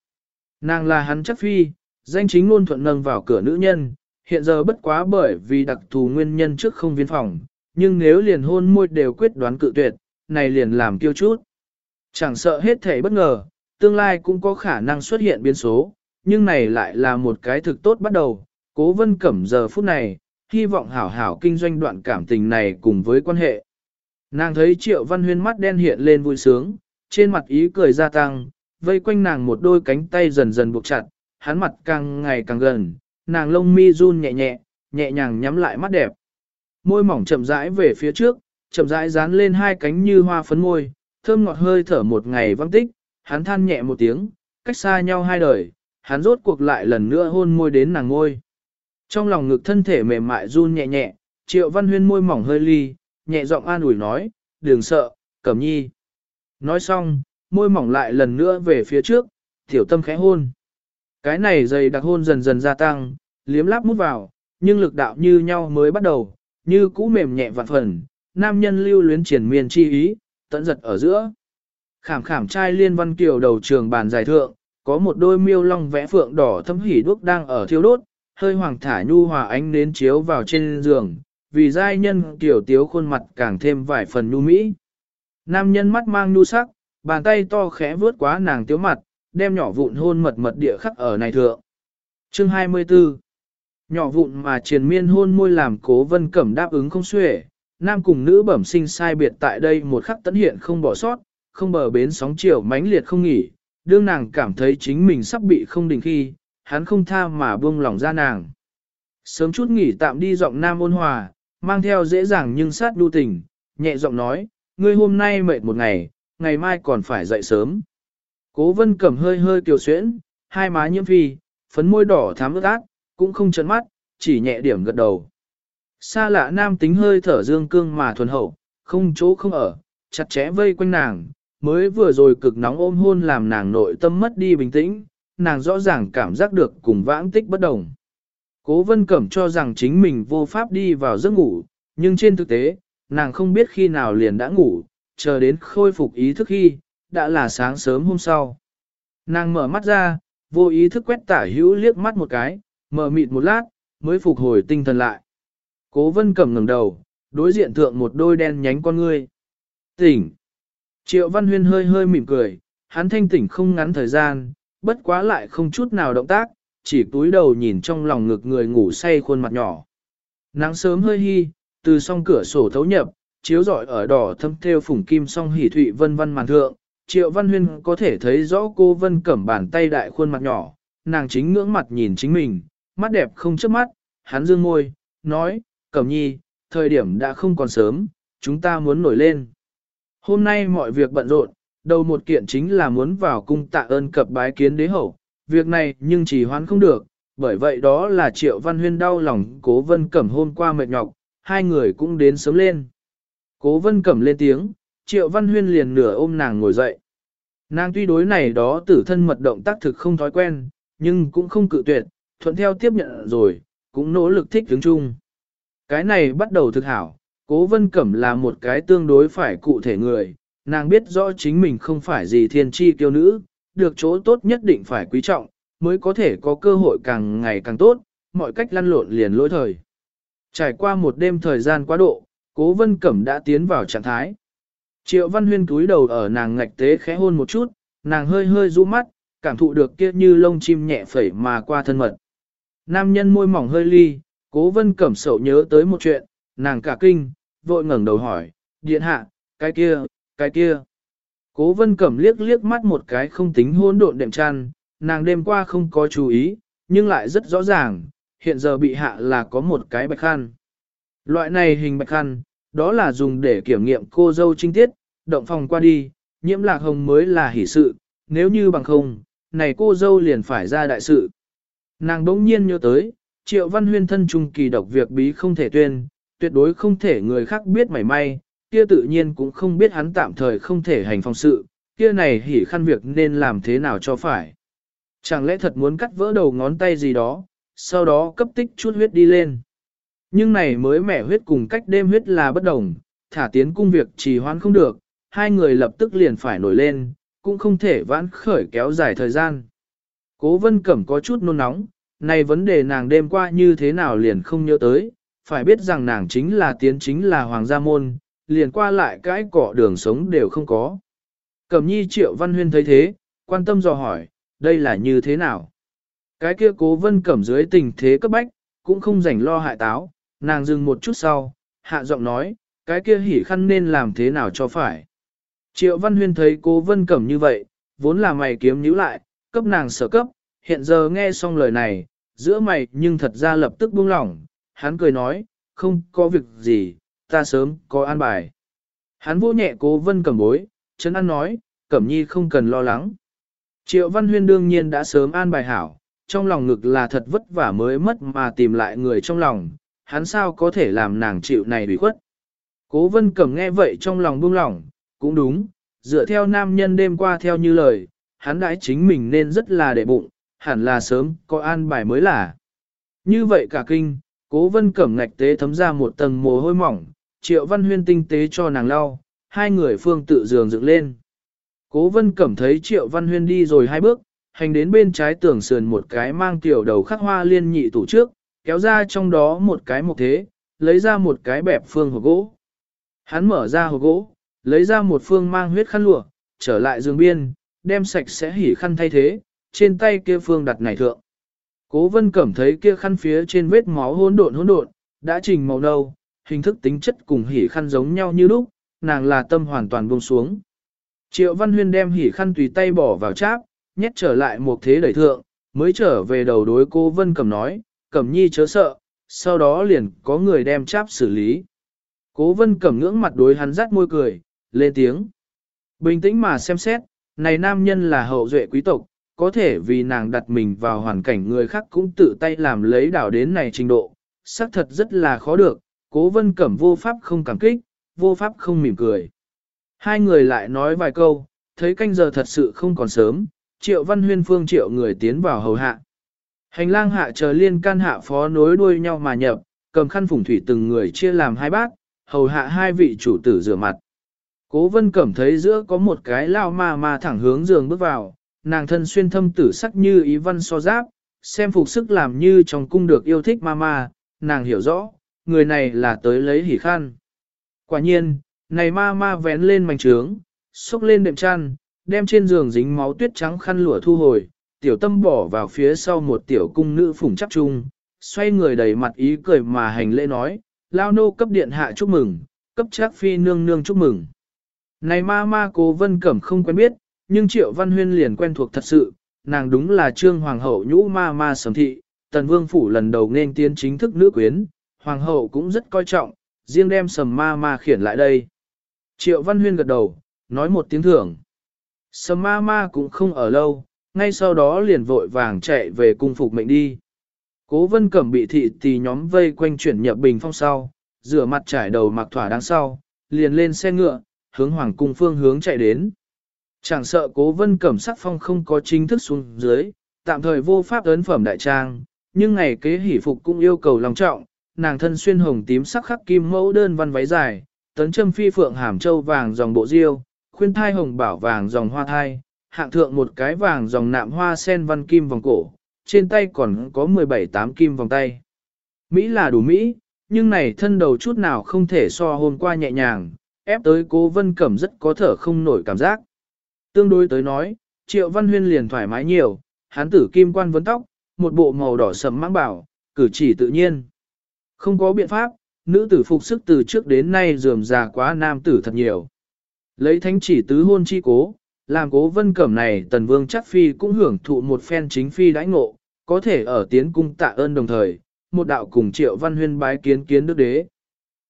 Nàng là hắn chắc phi, danh chính luôn thuận nâng vào cửa nữ nhân, hiện giờ bất quá bởi vì đặc thù nguyên nhân trước không viên phòng, nhưng nếu liền hôn môi đều quyết đoán cự tuyệt, này liền làm kiêu chút. Chẳng sợ hết thể bất ngờ, tương lai cũng có khả năng xuất hiện biến số, nhưng này lại là một cái thực tốt bắt đầu. Cố vân cẩm giờ phút này, hy vọng hảo hảo kinh doanh đoạn cảm tình này cùng với quan hệ. Nàng thấy triệu văn huyên mắt đen hiện lên vui sướng, trên mặt ý cười gia tăng, vây quanh nàng một đôi cánh tay dần dần buộc chặt, hắn mặt càng ngày càng gần, nàng lông mi run nhẹ nhẹ, nhẹ nhàng nhắm lại mắt đẹp. Môi mỏng chậm rãi về phía trước, chậm rãi dán lên hai cánh như hoa phấn môi, thơm ngọt hơi thở một ngày văng tích, hắn than nhẹ một tiếng, cách xa nhau hai đời, hắn rốt cuộc lại lần nữa hôn môi đến nàng ngôi. Trong lòng ngực thân thể mềm mại run nhẹ nhẹ, triệu văn huyên môi mỏng hơi ly, nhẹ giọng an ủi nói, đừng sợ, cẩm nhi. Nói xong, môi mỏng lại lần nữa về phía trước, tiểu tâm khẽ hôn. Cái này dày đặc hôn dần dần gia tăng, liếm láp mút vào, nhưng lực đạo như nhau mới bắt đầu, như cũ mềm nhẹ vạn phần, nam nhân lưu luyến triển miên chi ý, tận giật ở giữa. Khảm khảm trai liên văn kiều đầu trường bàn dài thượng, có một đôi miêu long vẽ phượng đỏ thâm hỉ đuốc đang ở thiêu đốt, hơi hoàng thả nhu hòa ánh nến chiếu vào trên giường, vì giai nhân tiểu tiếu khuôn mặt càng thêm vài phần nhu mỹ. Nam nhân mắt mang nhu sắc, bàn tay to khẽ vướt quá nàng tiếu mặt, đem nhỏ vụn hôn mật mật địa khắc ở này thượng. Chương 24 Nhỏ vụn mà triền miên hôn môi làm cố vân cẩm đáp ứng không xuể, nam cùng nữ bẩm sinh sai biệt tại đây một khắc tấn hiện không bỏ sót, không bờ bến sóng chiều mãnh liệt không nghỉ, đương nàng cảm thấy chính mình sắp bị không đình khi, hắn không tha mà buông lòng ra nàng. Sớm chút nghỉ tạm đi giọng nam ôn hòa, mang theo dễ dàng nhưng sát đu tình, nhẹ giọng nói, ngươi hôm nay mệt một ngày, ngày mai còn phải dậy sớm. Cố vân cẩm hơi hơi kiều xuyễn, hai má nhiễm phi, phấn môi đỏ thám ướt át, cũng không chấn mắt, chỉ nhẹ điểm gật đầu. Xa lạ nam tính hơi thở dương cương mà thuần hậu, không chỗ không ở, chặt chẽ vây quanh nàng, mới vừa rồi cực nóng ôm hôn làm nàng nội tâm mất đi bình tĩnh, nàng rõ ràng cảm giác được cùng vãng tích bất đồng. Cố vân cẩm cho rằng chính mình vô pháp đi vào giấc ngủ, nhưng trên thực tế, nàng không biết khi nào liền đã ngủ, chờ đến khôi phục ý thức khi, đã là sáng sớm hôm sau. Nàng mở mắt ra, vô ý thức quét tả hữu liếc mắt một cái, mở mịt một lát, mới phục hồi tinh thần lại. Cố vân cầm ngẩng đầu, đối diện thượng một đôi đen nhánh con ngươi. Tỉnh! Triệu Văn Huyên hơi hơi mỉm cười, hắn thanh tỉnh không ngắn thời gian, bất quá lại không chút nào động tác, chỉ túi đầu nhìn trong lòng ngực người ngủ say khuôn mặt nhỏ. Nắng sớm hơi hi, từ song cửa sổ thấu nhập, chiếu rọi ở đỏ thâm theo phủng kim song hỉ thụy vân vân màn thượng, Triệu Văn Huyên có thể thấy rõ cô Vân Cẩm bàn tay đại khuôn mặt nhỏ, nàng chính ngưỡng mặt nhìn chính mình, mắt đẹp không chớp mắt, hắn dương môi, nói, Cẩm Nhi, thời điểm đã không còn sớm, chúng ta muốn nổi lên. Hôm nay mọi việc bận rộn, đầu một kiện chính là muốn vào cung tạ ơn cập bái kiến đế hậu, việc này nhưng chỉ hoán không được, bởi vậy đó là Triệu Văn Huyên đau lòng cố Vân Cẩm hôm qua mệt nhọc, hai người cũng đến sớm lên. Cố Vân Cẩm lên tiếng, Triệu Văn Huyên liền nửa ôm nàng ngồi dậy. Nàng tuy đối này đó tử thân mật động tác thực không thói quen, nhưng cũng không cự tuyệt, thuận theo tiếp nhận rồi, cũng nỗ lực thích đứng chung. Cái này bắt đầu thực hảo, Cố Vân Cẩm là một cái tương đối phải cụ thể người, nàng biết rõ chính mình không phải gì thiên tri kiêu nữ, được chỗ tốt nhất định phải quý trọng, mới có thể có cơ hội càng ngày càng tốt, mọi cách lăn lộn liền lỗi thời. Trải qua một đêm thời gian quá độ, Cố Vân Cẩm đã tiến vào trạng thái. Triệu Văn Huyên cúi đầu ở nàng ngạch tế khẽ hôn một chút, nàng hơi hơi rũ mắt, cảm thụ được kia như lông chim nhẹ phẩy mà qua thân mật. Nam nhân môi mỏng hơi ly, Cố Vân Cẩm sầu nhớ tới một chuyện, nàng cả kinh, vội ngẩng đầu hỏi, điện hạ, cái kia, cái kia. Cố vân cẩm liếc liếc mắt một cái không tính hôn độn đệm chăn, nàng đêm qua không có chú ý, nhưng lại rất rõ ràng, hiện giờ bị hạ là có một cái bạch khăn. Loại này hình bạch khăn, đó là dùng để kiểm nghiệm cô dâu trinh tiết, động phòng qua đi, nhiễm lạc hồng mới là hỷ sự, nếu như bằng không, này cô dâu liền phải ra đại sự. Nàng bỗng nhiên nhớ tới, triệu văn huyên thân trung kỳ độc việc bí không thể tuyên, tuyệt đối không thể người khác biết mảy may, kia tự nhiên cũng không biết hắn tạm thời không thể hành phòng sự, kia này hỉ khăn việc nên làm thế nào cho phải. Chẳng lẽ thật muốn cắt vỡ đầu ngón tay gì đó, sau đó cấp tích chút huyết đi lên. Nhưng này mới mẻ huyết cùng cách đêm huyết là bất đồng, thả tiến cung việc trì hoãn không được, hai người lập tức liền phải nổi lên, cũng không thể vãn khởi kéo dài thời gian. Cố vân cẩm có chút nôn nóng, này vấn đề nàng đêm qua như thế nào liền không nhớ tới, phải biết rằng nàng chính là tiến chính là hoàng gia môn, liền qua lại cái cỏ đường sống đều không có. Cẩm nhi triệu văn huyên thấy thế, quan tâm dò hỏi, đây là như thế nào? Cái kia cố vân cẩm dưới tình thế cấp bách, cũng không rảnh lo hại táo, nàng dừng một chút sau, hạ giọng nói, cái kia hỉ khăn nên làm thế nào cho phải. Triệu văn huyên thấy cố vân cẩm như vậy, vốn là mày kiếm nhíu lại, cấp nàng sở cấp, hiện giờ nghe xong lời này, giữa mày nhưng thật ra lập tức buông lỏng, hắn cười nói, không có việc gì, ta sớm có an bài. Hắn vô nhẹ cố vân cẩm bối, chân ăn nói, cẩm nhi không cần lo lắng. Triệu Văn Huyên đương nhiên đã sớm an bài hảo, trong lòng ngực là thật vất vả mới mất mà tìm lại người trong lòng, hắn sao có thể làm nàng chịu này bị khuất. Cố vân cẩm nghe vậy trong lòng buông lỏng, cũng đúng, dựa theo nam nhân đêm qua theo như lời, hắn đãi chính mình nên rất là đệ bụng, hẳn là sớm có an bài mới là. Như vậy cả kinh, Cố vân cẩm ngạch tế thấm ra một tầng mồ hôi mỏng, triệu văn huyên tinh tế cho nàng lau, hai người phương tự giường dựng lên. Cố vân cẩm thấy triệu văn huyên đi rồi hai bước, hành đến bên trái tường sườn một cái mang tiểu đầu khắc hoa liên nhị tủ trước, kéo ra trong đó một cái mộc thế, lấy ra một cái bẹp phương hộp gỗ. Hắn mở ra hộp gỗ, lấy ra một phương mang huyết khăn lụa, trở lại giường biên, đem sạch sẽ hỉ khăn thay thế, trên tay kia phương đặt này thượng. Cố vân cẩm thấy kia khăn phía trên vết máu hỗn độn hỗn độn, đã trình màu nâu, hình thức tính chất cùng hỉ khăn giống nhau như lúc, nàng là tâm hoàn toàn buông xuống. Triệu Văn Huyên đem hỉ khăn tùy tay bỏ vào cháp, nhét trở lại một thế đẩy thượng, mới trở về đầu đối cô Vân Cẩm nói, Cẩm Nhi chớ sợ, sau đó liền có người đem cháp xử lý. Cố Vân Cẩm ngưỡng mặt đối hắn rắt môi cười, lên tiếng. Bình tĩnh mà xem xét, này nam nhân là hậu duệ quý tộc, có thể vì nàng đặt mình vào hoàn cảnh người khác cũng tự tay làm lấy đảo đến này trình độ, xác thật rất là khó được, cố vân cẩm vô pháp không cảm kích, vô pháp không mỉm cười. Hai người lại nói vài câu, thấy canh giờ thật sự không còn sớm, triệu văn huyên phương triệu người tiến vào hầu hạ. Hành lang hạ chờ liên can hạ phó nối đuôi nhau mà nhập, cầm khăn phủng thủy từng người chia làm hai bát, hầu hạ hai vị chủ tử rửa mặt. Cố vân cẩm thấy giữa có một cái lao ma ma thẳng hướng giường bước vào, nàng thân xuyên thâm tử sắc như ý văn so giáp, xem phục sức làm như trong cung được yêu thích ma ma. nàng hiểu rõ, người này là tới lấy hỉ khăn. Quả nhiên, này ma ma vén lên mảnh trướng, xúc lên đệm chăn, đem trên giường dính máu tuyết trắng khăn lụa thu hồi, tiểu tâm bỏ vào phía sau một tiểu cung nữ phủng chắc chung, xoay người đầy mặt ý cười mà hành lễ nói, lao nô cấp điện hạ chúc mừng, cấp chắc phi nương nương chúc mừng. Này ma ma cố vân cẩm không quen biết, nhưng triệu văn huyên liền quen thuộc thật sự, nàng đúng là trương hoàng hậu nhũ ma ma sầm thị, tần vương phủ lần đầu nên tiến chính thức nữ quyến, hoàng hậu cũng rất coi trọng, riêng đem sầm ma ma khiển lại đây. Triệu văn huyên gật đầu, nói một tiếng thưởng. Sầm ma ma cũng không ở lâu, ngay sau đó liền vội vàng chạy về cung phục mệnh đi. Cố vân cẩm bị thị tì nhóm vây quanh chuyển nhập bình phong sau, rửa mặt trải đầu mặc thỏa đáng sau, liền lên xe ngựa, hướng hoàng cung phương hướng chạy đến. Chẳng sợ cố vân cẩm sắc phong không có chính thức xuống dưới, tạm thời vô pháp ấn phẩm đại trang, nhưng ngày kế hỷ phục cũng yêu cầu lòng trọng, nàng thân xuyên hồng tím sắc khắc kim mẫu đơn văn váy dài, tấn châm phi phượng hàm châu vàng dòng bộ diêu, khuyên thai hồng bảo vàng dòng hoa thai, hạng thượng một cái vàng dòng nạm hoa sen văn kim vòng cổ, trên tay còn có 17-8 kim vòng tay. Mỹ là đủ Mỹ, nhưng này thân đầu chút nào không thể so hôm qua nhẹ nhàng, ép tới cố vân cẩm rất có thở không nổi cảm giác. Tương đối tới nói, triệu văn huyên liền thoải mái nhiều, hán tử kim quan vấn tóc, một bộ màu đỏ sầm mang bảo, cử chỉ tự nhiên. Không có biện pháp, nữ tử phục sức từ trước đến nay dườm già quá nam tử thật nhiều. Lấy thánh chỉ tứ hôn chi cố, làm cố vân cẩm này tần vương chắc phi cũng hưởng thụ một phen chính phi đãi ngộ, có thể ở tiến cung tạ ơn đồng thời, một đạo cùng triệu văn huyên bái kiến kiến đức đế.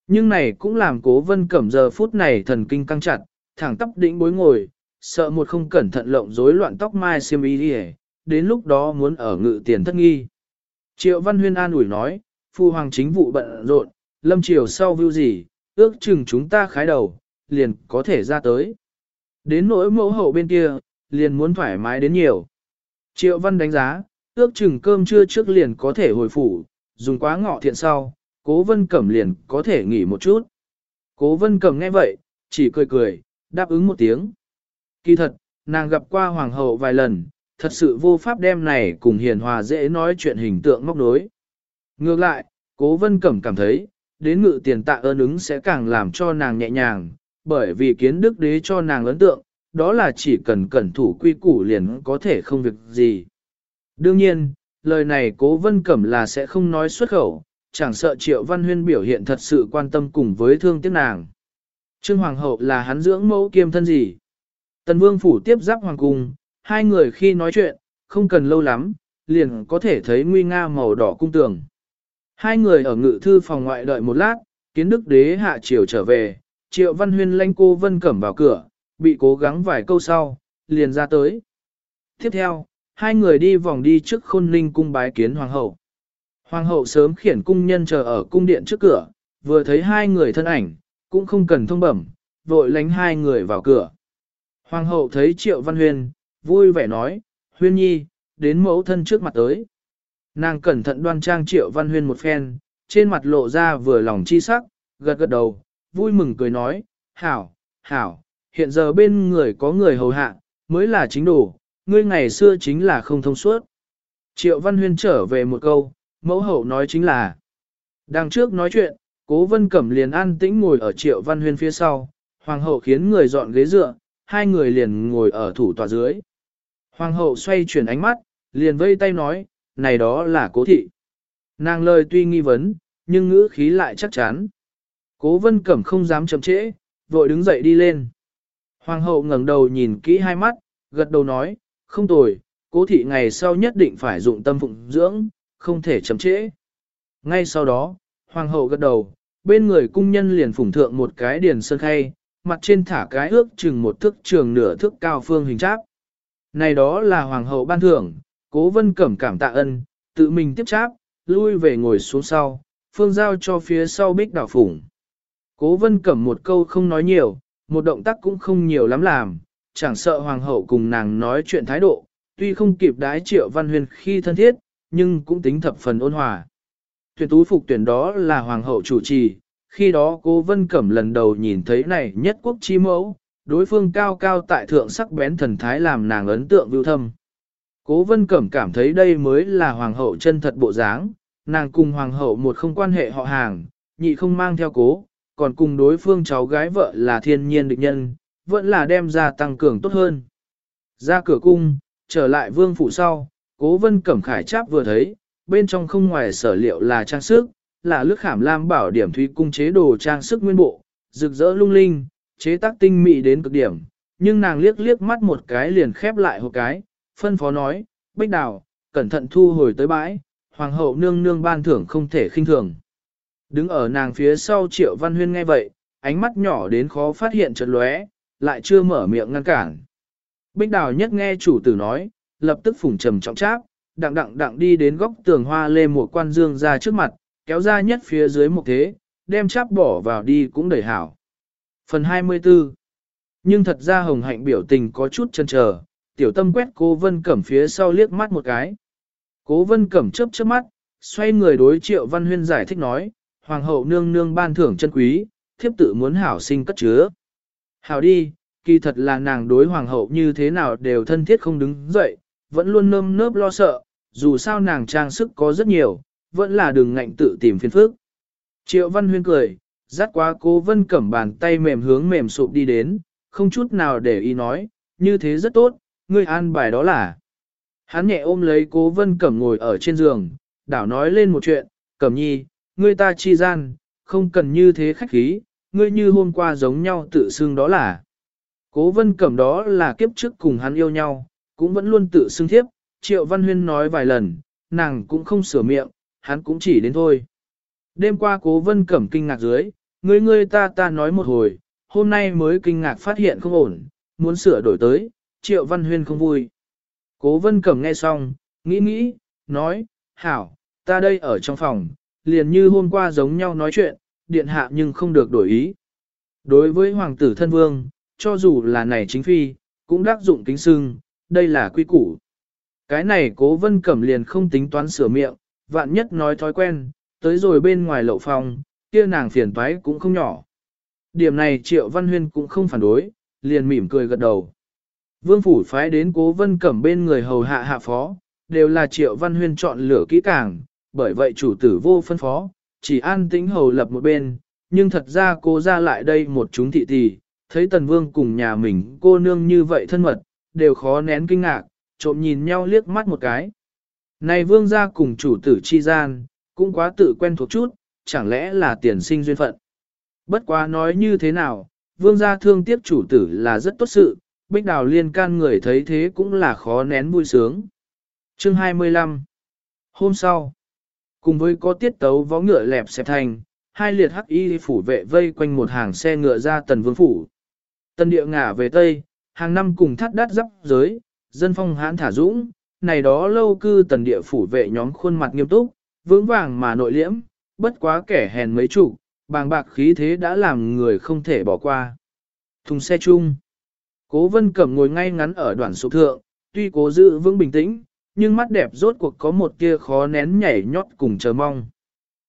Nhưng này cũng làm cố vân cẩm giờ phút này thần kinh căng chặt, thẳng tắp đỉnh bối ngồi, sợ một không cẩn thận lộng rối loạn tóc mai xiêm y đi đến lúc đó muốn ở ngự tiền thất nghi. Triệu văn huyên an ủi nói, phu hoàng chính vụ bận rộn, lâm triều sau view gì, ước chừng chúng ta khái đầu, liền có thể ra tới. Đến nỗi mẫu hậu bên kia, liền muốn thoải mái đến nhiều. Triệu văn đánh giá, ước chừng cơm trưa trước liền có thể hồi phủ, dùng quá ngọ thiện sau, cố vân cẩm liền có thể nghỉ một chút. Cố vân cẩm nghe vậy, chỉ cười cười, đáp ứng một tiếng. Kỳ thật, nàng gặp qua hoàng hậu vài lần, thật sự vô pháp đem này cùng hiền hòa dễ nói chuyện hình tượng móc nối. Ngược lại, cố vân cẩm cảm thấy, đến ngự tiền tạ ơn ứng sẽ càng làm cho nàng nhẹ nhàng, bởi vì kiến đức đế cho nàng ấn tượng, đó là chỉ cần cẩn thủ quy củ liền có thể không việc gì. Đương nhiên, lời này cố vân cẩm là sẽ không nói xuất khẩu, chẳng sợ triệu văn huyên biểu hiện thật sự quan tâm cùng với thương tiếc nàng. Trương Hoàng hậu là hắn dưỡng mẫu kiêm thân gì. Tần Vương phủ tiếp giáp Hoàng cung, hai người khi nói chuyện, không cần lâu lắm, liền có thể thấy nguy nga màu đỏ cung tường. Hai người ở ngự thư phòng ngoại đợi một lát, kiến đức đế hạ triều trở về, triệu văn huyên lanh cô vân cẩm vào cửa, bị cố gắng vài câu sau, liền ra tới. Tiếp theo, hai người đi vòng đi trước khôn ninh cung bái kiến hoàng hậu. Hoàng hậu sớm khiển cung nhân chờ ở cung điện trước cửa, vừa thấy hai người thân ảnh, cũng không cần thông bẩm, vội lánh hai người vào cửa. Hoàng hậu thấy triệu văn huyên, vui vẻ nói, huyên nhi, đến mẫu thân trước mặt tới. Nàng cẩn thận đoan trang triệu văn huyên một phen, trên mặt lộ ra vừa lòng chi sắc, gật gật đầu, vui mừng cười nói, hảo, hảo, hiện giờ bên người có người hầu hạ, mới là chính đủ, ngươi ngày xưa chính là không thông suốt. Triệu Văn Huyên trở về một câu, mẫu hậu nói chính là. Đằng trước nói chuyện, cố vân cẩm liền an tĩnh ngồi ở Triệu Văn Huyên phía sau, hoàng hậu khiến người dọn ghế dựa, hai người liền ngồi ở thủ tòa dưới. Hoàng hậu xoay chuyển ánh mắt, liền vây tay nói, này đó là cố thị. Nàng lời tuy nghi vấn, nhưng ngữ khí lại chắc chắn. Cố vân cẩm không dám chậm trễ, vội đứng dậy đi lên. Hoàng hậu ngẩng đầu nhìn kỹ hai mắt, gật đầu nói, không tồi, cố thị ngày sau nhất định phải dụng tâm phụng dưỡng, không thể chậm trễ. Ngay sau đó, hoàng hậu gật đầu, bên người cung nhân liền phủng thượng một cái điền sơn khay, mặt trên thả cái ước chừng một thước trường nửa thước cao phương hình tráp. Này đó là hoàng hậu ban thưởng, cố vân cẩm cảm tạ ân, tự mình tiếp tráp, lui về ngồi xuống sau, phương giao cho phía sau bích đảo phủng. Cố vân cẩm một câu không nói nhiều, một động tác cũng không nhiều lắm làm, chẳng sợ hoàng hậu cùng nàng nói chuyện thái độ, tuy không kịp đái triệu văn huyền khi thân thiết, nhưng cũng tính thập phần ôn hòa. Tuyển tú phục tuyển đó là hoàng hậu chủ trì, khi đó cô Vân Cẩm lần đầu nhìn thấy này nhất quốc chi mẫu, đối phương cao cao tại thượng sắc bén thần thái làm nàng ấn tượng vưu thâm. Cố Vân Cẩm cảm thấy đây mới là hoàng hậu chân thật bộ dáng, nàng cùng hoàng hậu một không quan hệ họ hàng, nhị không mang theo cố, còn cùng đối phương cháu gái vợ là thiên nhiên địch nhân, vẫn là đem ra tăng cường tốt hơn. Ra cửa cung, trở lại vương phủ sau, cố vân cẩm khải cháp vừa thấy, bên trong không ngoài sở liệu là trang sức, là lức khảm lam bảo điểm thúy cung chế đồ trang sức nguyên bộ, rực rỡ lung linh, chế tác tinh mị đến cực điểm, nhưng nàng liếc liếc mắt một cái liền khép lại hộp cái, phân phó nói, Bích Đào, cẩn thận thu hồi tới bãi, hoàng hậu nương nương ban thưởng không thể khinh thường. Đứng ở nàng phía sau triệu văn huyên nghe vậy, ánh mắt nhỏ đến khó phát hiện chợt lóe, lại chưa mở miệng ngăn cản. Bích Đào nhất nghe chủ tử nói, lập tức phủng trầm trọng cháp, đặng đặng đặng đi đến góc tường hoa lê một quan dương ra trước mặt, kéo ra nhất phía dưới một thế, đem cháp bỏ vào đi cũng đầy hảo. Phần 24 Nhưng thật ra hồng hạnh biểu tình có chút chân chờ, tiểu tâm quét cố vân cẩm phía sau liếc mắt một cái. Cố vân cẩm chớp chớp mắt, xoay người đối triệu văn huyên giải thích nói, hoàng hậu nương nương ban thưởng chân quý, thiếp tự muốn hảo sinh cất chứa. Hảo đi, kỳ thật là nàng đối hoàng hậu như thế nào đều thân thiết không đứng dậy, vẫn luôn nơm nớp lo sợ, dù sao nàng trang sức có rất nhiều, vẫn là đường ngạnh tự tìm phiền phức. Triệu Văn Huyên cười, dắt qua cố vân cẩm bàn tay mềm hướng mềm sụp đi đến, không chút nào để ý nói, như thế rất tốt, ngươi an bài đó là. Hắn nhẹ ôm lấy cố vân cẩm ngồi ở trên giường, đảo nói lên một chuyện, cẩm nhi, ngươi ta chi gian, không cần như thế khách khí, ngươi như hôm qua giống nhau tự xưng đó là. Cố vân cẩm đó là kiếp trước cùng hắn yêu nhau, cũng vẫn luôn tự xưng thiếp, triệu văn huyên nói vài lần, nàng cũng không sửa miệng, hắn cũng chỉ đến thôi. Đêm qua cố vân cẩm kinh ngạc dưới, ngươi ngươi ta ta nói một hồi, hôm nay mới kinh ngạc phát hiện không ổn, muốn sửa đổi tới, triệu văn huyên không vui. Cố vân cẩm nghe xong, nghĩ nghĩ, nói, hảo, ta đây ở trong phòng, liền như hôm qua giống nhau nói chuyện, điện hạ nhưng không được đổi ý. Đối với hoàng tử thân vương, cho dù là này chính phi, cũng đắc dụng kính sưng, đây là quy củ. Cái này cố vân cẩm liền không tính toán sửa miệng, vạn nhất nói thói quen, tới rồi bên ngoài lậu phòng, kia nàng phiền toái cũng không nhỏ. Điểm này triệu văn huyên cũng không phản đối, liền mỉm cười gật đầu. Vương phủ phái đến cố vân cẩm bên người hầu hạ hạ phó, đều là triệu văn huyên chọn lửa kỹ càng, bởi vậy chủ tử vô phân phó, chỉ an tĩnh hầu lập một bên, nhưng thật ra cô ra lại đây một chúng thị tỷ, thấy tần vương cùng nhà mình cô nương như vậy thân mật, đều khó nén kinh ngạc, trộm nhìn nhau liếc mắt một cái. Này vương gia cùng chủ tử chi gian, cũng quá tự quen thuộc chút, chẳng lẽ là tiền sinh duyên phận. Bất quá nói như thế nào, vương gia thương tiếc chủ tử là rất tốt sự, bích đào liên can người thấy thế cũng là khó nén vui sướng. Chương 25 Hôm sau, cùng với có tiết tấu vó ngựa lẹp xẹp thành, hai liệt hắc y phủ vệ vây quanh một hàng xe ngựa ra tần vương phủ. Tần địa ngả về Tây, hàng năm cùng thắt đắt dắp giới, dân phong hãn thả dũng, này đó lâu cư tần địa phủ vệ nhóm khuôn mặt nghiêm túc, vững vàng mà nội liễm, bất quá kẻ hèn mấy chủ, bàng bạc khí thế đã làm người không thể bỏ qua. Thùng xe chung. Cố vân cẩm ngồi ngay ngắn ở đoạn sụp thượng, tuy cố giữ vững bình tĩnh, nhưng mắt đẹp rốt cuộc có một tia khó nén nhảy nhót cùng chờ mong.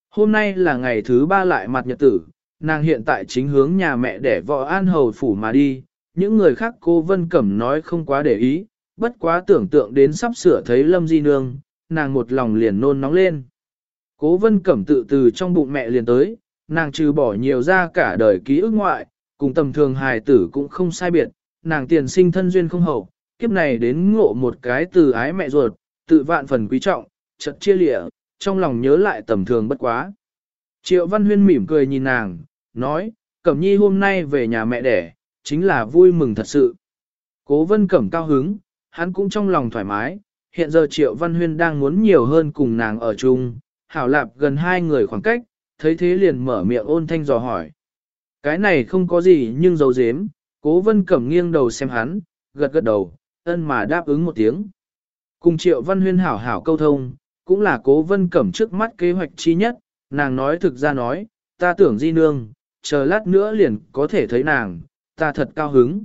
Hôm nay là ngày thứ ba lại mặt nhật tử, nàng hiện tại chính hướng nhà mẹ để vợ an hầu phủ mà đi, những người khác cô Vân Cẩm nói không quá để ý, bất quá tưởng tượng đến sắp sửa thấy Lâm Di Nương, nàng một lòng liền nôn nóng lên. Cố Vân Cẩm tự từ trong bụng mẹ liền tới, nàng trừ bỏ nhiều ra cả đời ký ức ngoại, cùng tầm thường hài tử cũng không sai biệt, nàng tiền sinh thân duyên không hậu, kiếp này đến ngộ một cái từ ái mẹ ruột, tự vạn phần quý trọng, chợt chia lịa, trong lòng nhớ lại tầm thường bất quá. Triệu Văn Huyên mỉm cười nhìn nàng, nói, Cẩm Nhi hôm nay về nhà mẹ đẻ, chính là vui mừng thật sự. Cố Vân Cẩm cao hứng, hắn cũng trong lòng thoải mái, hiện giờ Triệu Văn Huyên đang muốn nhiều hơn cùng nàng ở chung, hảo lạp gần hai người khoảng cách, thấy thế liền mở miệng ôn thanh dò hỏi. Cái này không có gì nhưng dấu dếm, Cố Vân Cẩm nghiêng đầu xem hắn, gật gật đầu, ân mà đáp ứng một tiếng. Cùng Triệu Văn Huyên hảo hảo câu thông, cũng là Cố Vân Cẩm trước mắt kế hoạch chi nhất, nàng nói thực ra nói, ta tưởng di nương, chờ lát nữa liền có thể thấy nàng, ta thật cao hứng.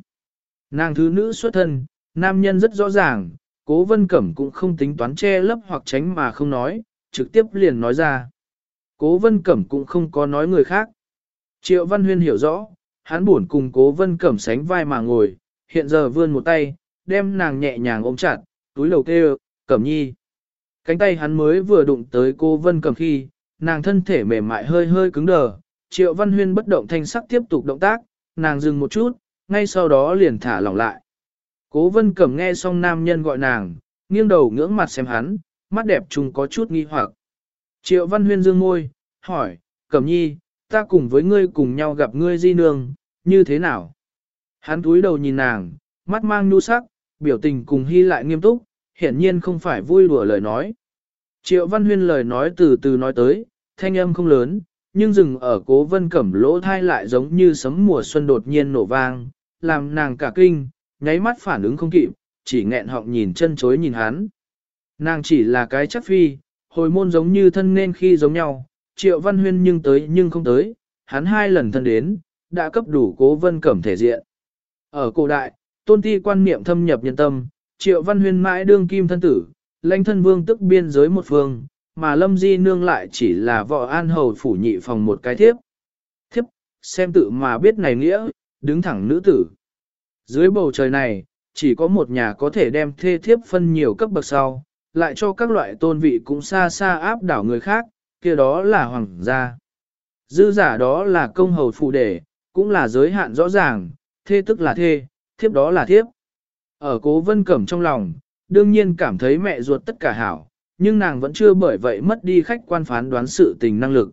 Nàng thứ nữ xuất thân, nam nhân rất rõ ràng, cố vân cẩm cũng không tính toán che lấp hoặc tránh mà không nói, trực tiếp liền nói ra. Cố vân cẩm cũng không có nói người khác. Triệu Văn Huyên hiểu rõ, hắn buồn cùng cố vân cẩm sánh vai mà ngồi, hiện giờ vươn một tay, đem nàng nhẹ nhàng ôm chặt, túi đầu kêu, cẩm nhi. Cánh tay hắn mới vừa đụng tới cô vân cẩm khi, nàng thân thể mềm mại hơi hơi cứng đờ, triệu văn huyên bất động thanh sắc tiếp tục động tác, nàng dừng một chút, ngay sau đó liền thả lỏng lại. Cố vân cẩm nghe xong nam nhân gọi nàng, nghiêng đầu ngưỡng mặt xem hắn, mắt đẹp trùng có chút nghi hoặc. Triệu văn huyên dương môi, hỏi, cẩm nhi, ta cùng với ngươi cùng nhau gặp ngươi di nương, như thế nào? Hắn túi đầu nhìn nàng, mắt mang nhu sắc, biểu tình cùng hy lại nghiêm túc, hiển nhiên không phải vui đùa lời nói. Triệu Văn Huyên lời nói từ từ nói tới, thanh âm không lớn, nhưng dừng ở cố vân cẩm lỗ thai lại giống như sấm mùa xuân đột nhiên nổ vang, làm nàng cả kinh, nháy mắt phản ứng không kịp, chỉ nghẹn họng nhìn chân chối nhìn hắn. Nàng chỉ là cái chắc phi, hồi môn giống như thân nên khi giống nhau, triệu văn huyên nhưng tới nhưng không tới, hắn hai lần thân đến, đã cấp đủ cố vân cẩm thể diện. Ở cổ đại, tôn ti quan niệm thâm nhập nhân tâm, triệu văn huyên mãi đương kim thân tử, lãnh thân vương tức biên giới một phương, mà lâm di nương lại chỉ là vợ an hầu phủ nhị phòng một cái thiếp. Thiếp, xem tự mà biết này nghĩa, đứng thẳng nữ tử. Dưới bầu trời này, chỉ có một nhà có thể đem thê thiếp phân nhiều cấp bậc sau, lại cho các loại tôn vị cũng xa xa áp đảo người khác, kia đó là hoàng gia. Dư giả đó là công hầu phụ đề, cũng là giới hạn rõ ràng, thê tức là thê, thiếp đó là thiếp. Ở cố vân cẩm trong lòng, đương nhiên cảm thấy mẹ ruột tất cả hảo, nhưng nàng vẫn chưa bởi vậy mất đi khách quan phán đoán sự tình năng lực.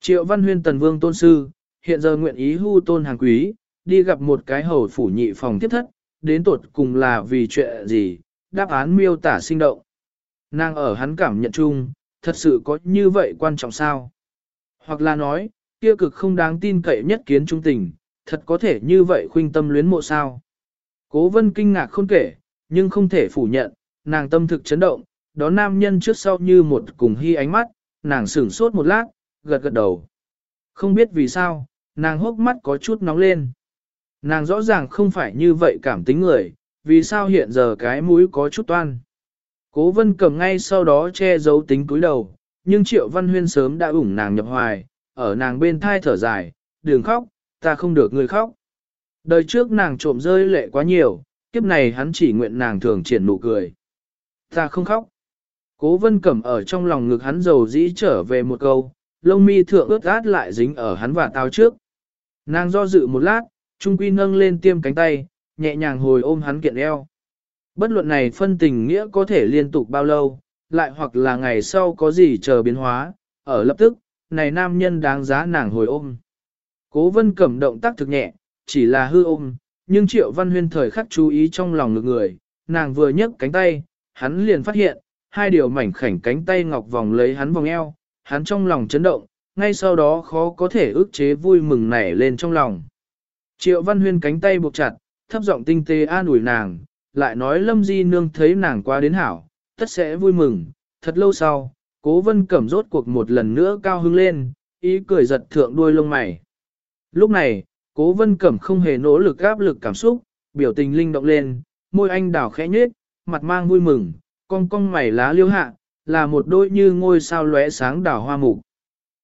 Triệu Văn Huyên Tần Vương Tôn Sư, hiện giờ nguyện ý hưu tôn hàng quý, đi gặp một cái hầu phủ nhị phòng tiếp thất, đến tột cùng là vì chuyện gì, đáp án miêu tả sinh động. Nàng ở hắn cảm nhận chung, thật sự có như vậy quan trọng sao? Hoặc là nói, kia cực không đáng tin cậy nhất kiến trung tình, thật có thể như vậy khuynh tâm luyến mộ sao? Cố vân kinh ngạc không kể, nhưng không thể phủ nhận, nàng tâm thực chấn động, đó nam nhân trước sau như một cùng hy ánh mắt, nàng sửng sốt một lát, gật gật đầu. Không biết vì sao, nàng hốc mắt có chút nóng lên. Nàng rõ ràng không phải như vậy cảm tính người, vì sao hiện giờ cái mũi có chút toan. Cố vân cầm ngay sau đó che giấu tính cúi đầu, nhưng triệu văn huyên sớm đã ủng nàng nhập hoài, ở nàng bên thai thở dài, đừng khóc, ta không được người khóc. Đời trước nàng trộm rơi lệ quá nhiều, kiếp này hắn chỉ nguyện nàng thường triển nụ cười. Ta không khóc. Cố vân cẩm ở trong lòng ngực hắn dầu dĩ trở về một câu, lông mi thượng ướt át lại dính ở hắn và tao trước. Nàng do dự một lát, trung quy nâng lên tiêm cánh tay, nhẹ nhàng hồi ôm hắn kiện eo. Bất luận này phân tình nghĩa có thể liên tục bao lâu, lại hoặc là ngày sau có gì chờ biến hóa, ở lập tức, này nam nhân đáng giá nàng hồi ôm. Cố vân cẩm động tác thực nhẹ, chỉ là hư ôm, nhưng triệu văn huyên thời khắc chú ý trong lòng ngực người, nàng vừa nhấc cánh tay, hắn liền phát hiện, hai điều mảnh khảnh cánh tay ngọc vòng lấy hắn vòng eo, hắn trong lòng chấn động, ngay sau đó khó có thể ức chế vui mừng nảy lên trong lòng. Triệu Văn Huyên cánh tay buộc chặt, thấp giọng tinh tế an ủi nàng, lại nói Lâm Di Nương thấy nàng qua đến hảo, tất sẽ vui mừng. Thật lâu sau, Cố Vân Cẩm rốt cuộc một lần nữa cao hứng lên, ý cười giật thượng đuôi lông mày. Lúc này, Cố Vân Cẩm không hề nỗ lực áp lực cảm xúc, biểu tình linh động lên, môi anh đào khẽ nhếch, mặt mang vui mừng, cong cong mày lá liêu hạ, là một đôi như ngôi sao lóe sáng đảo hoa mục.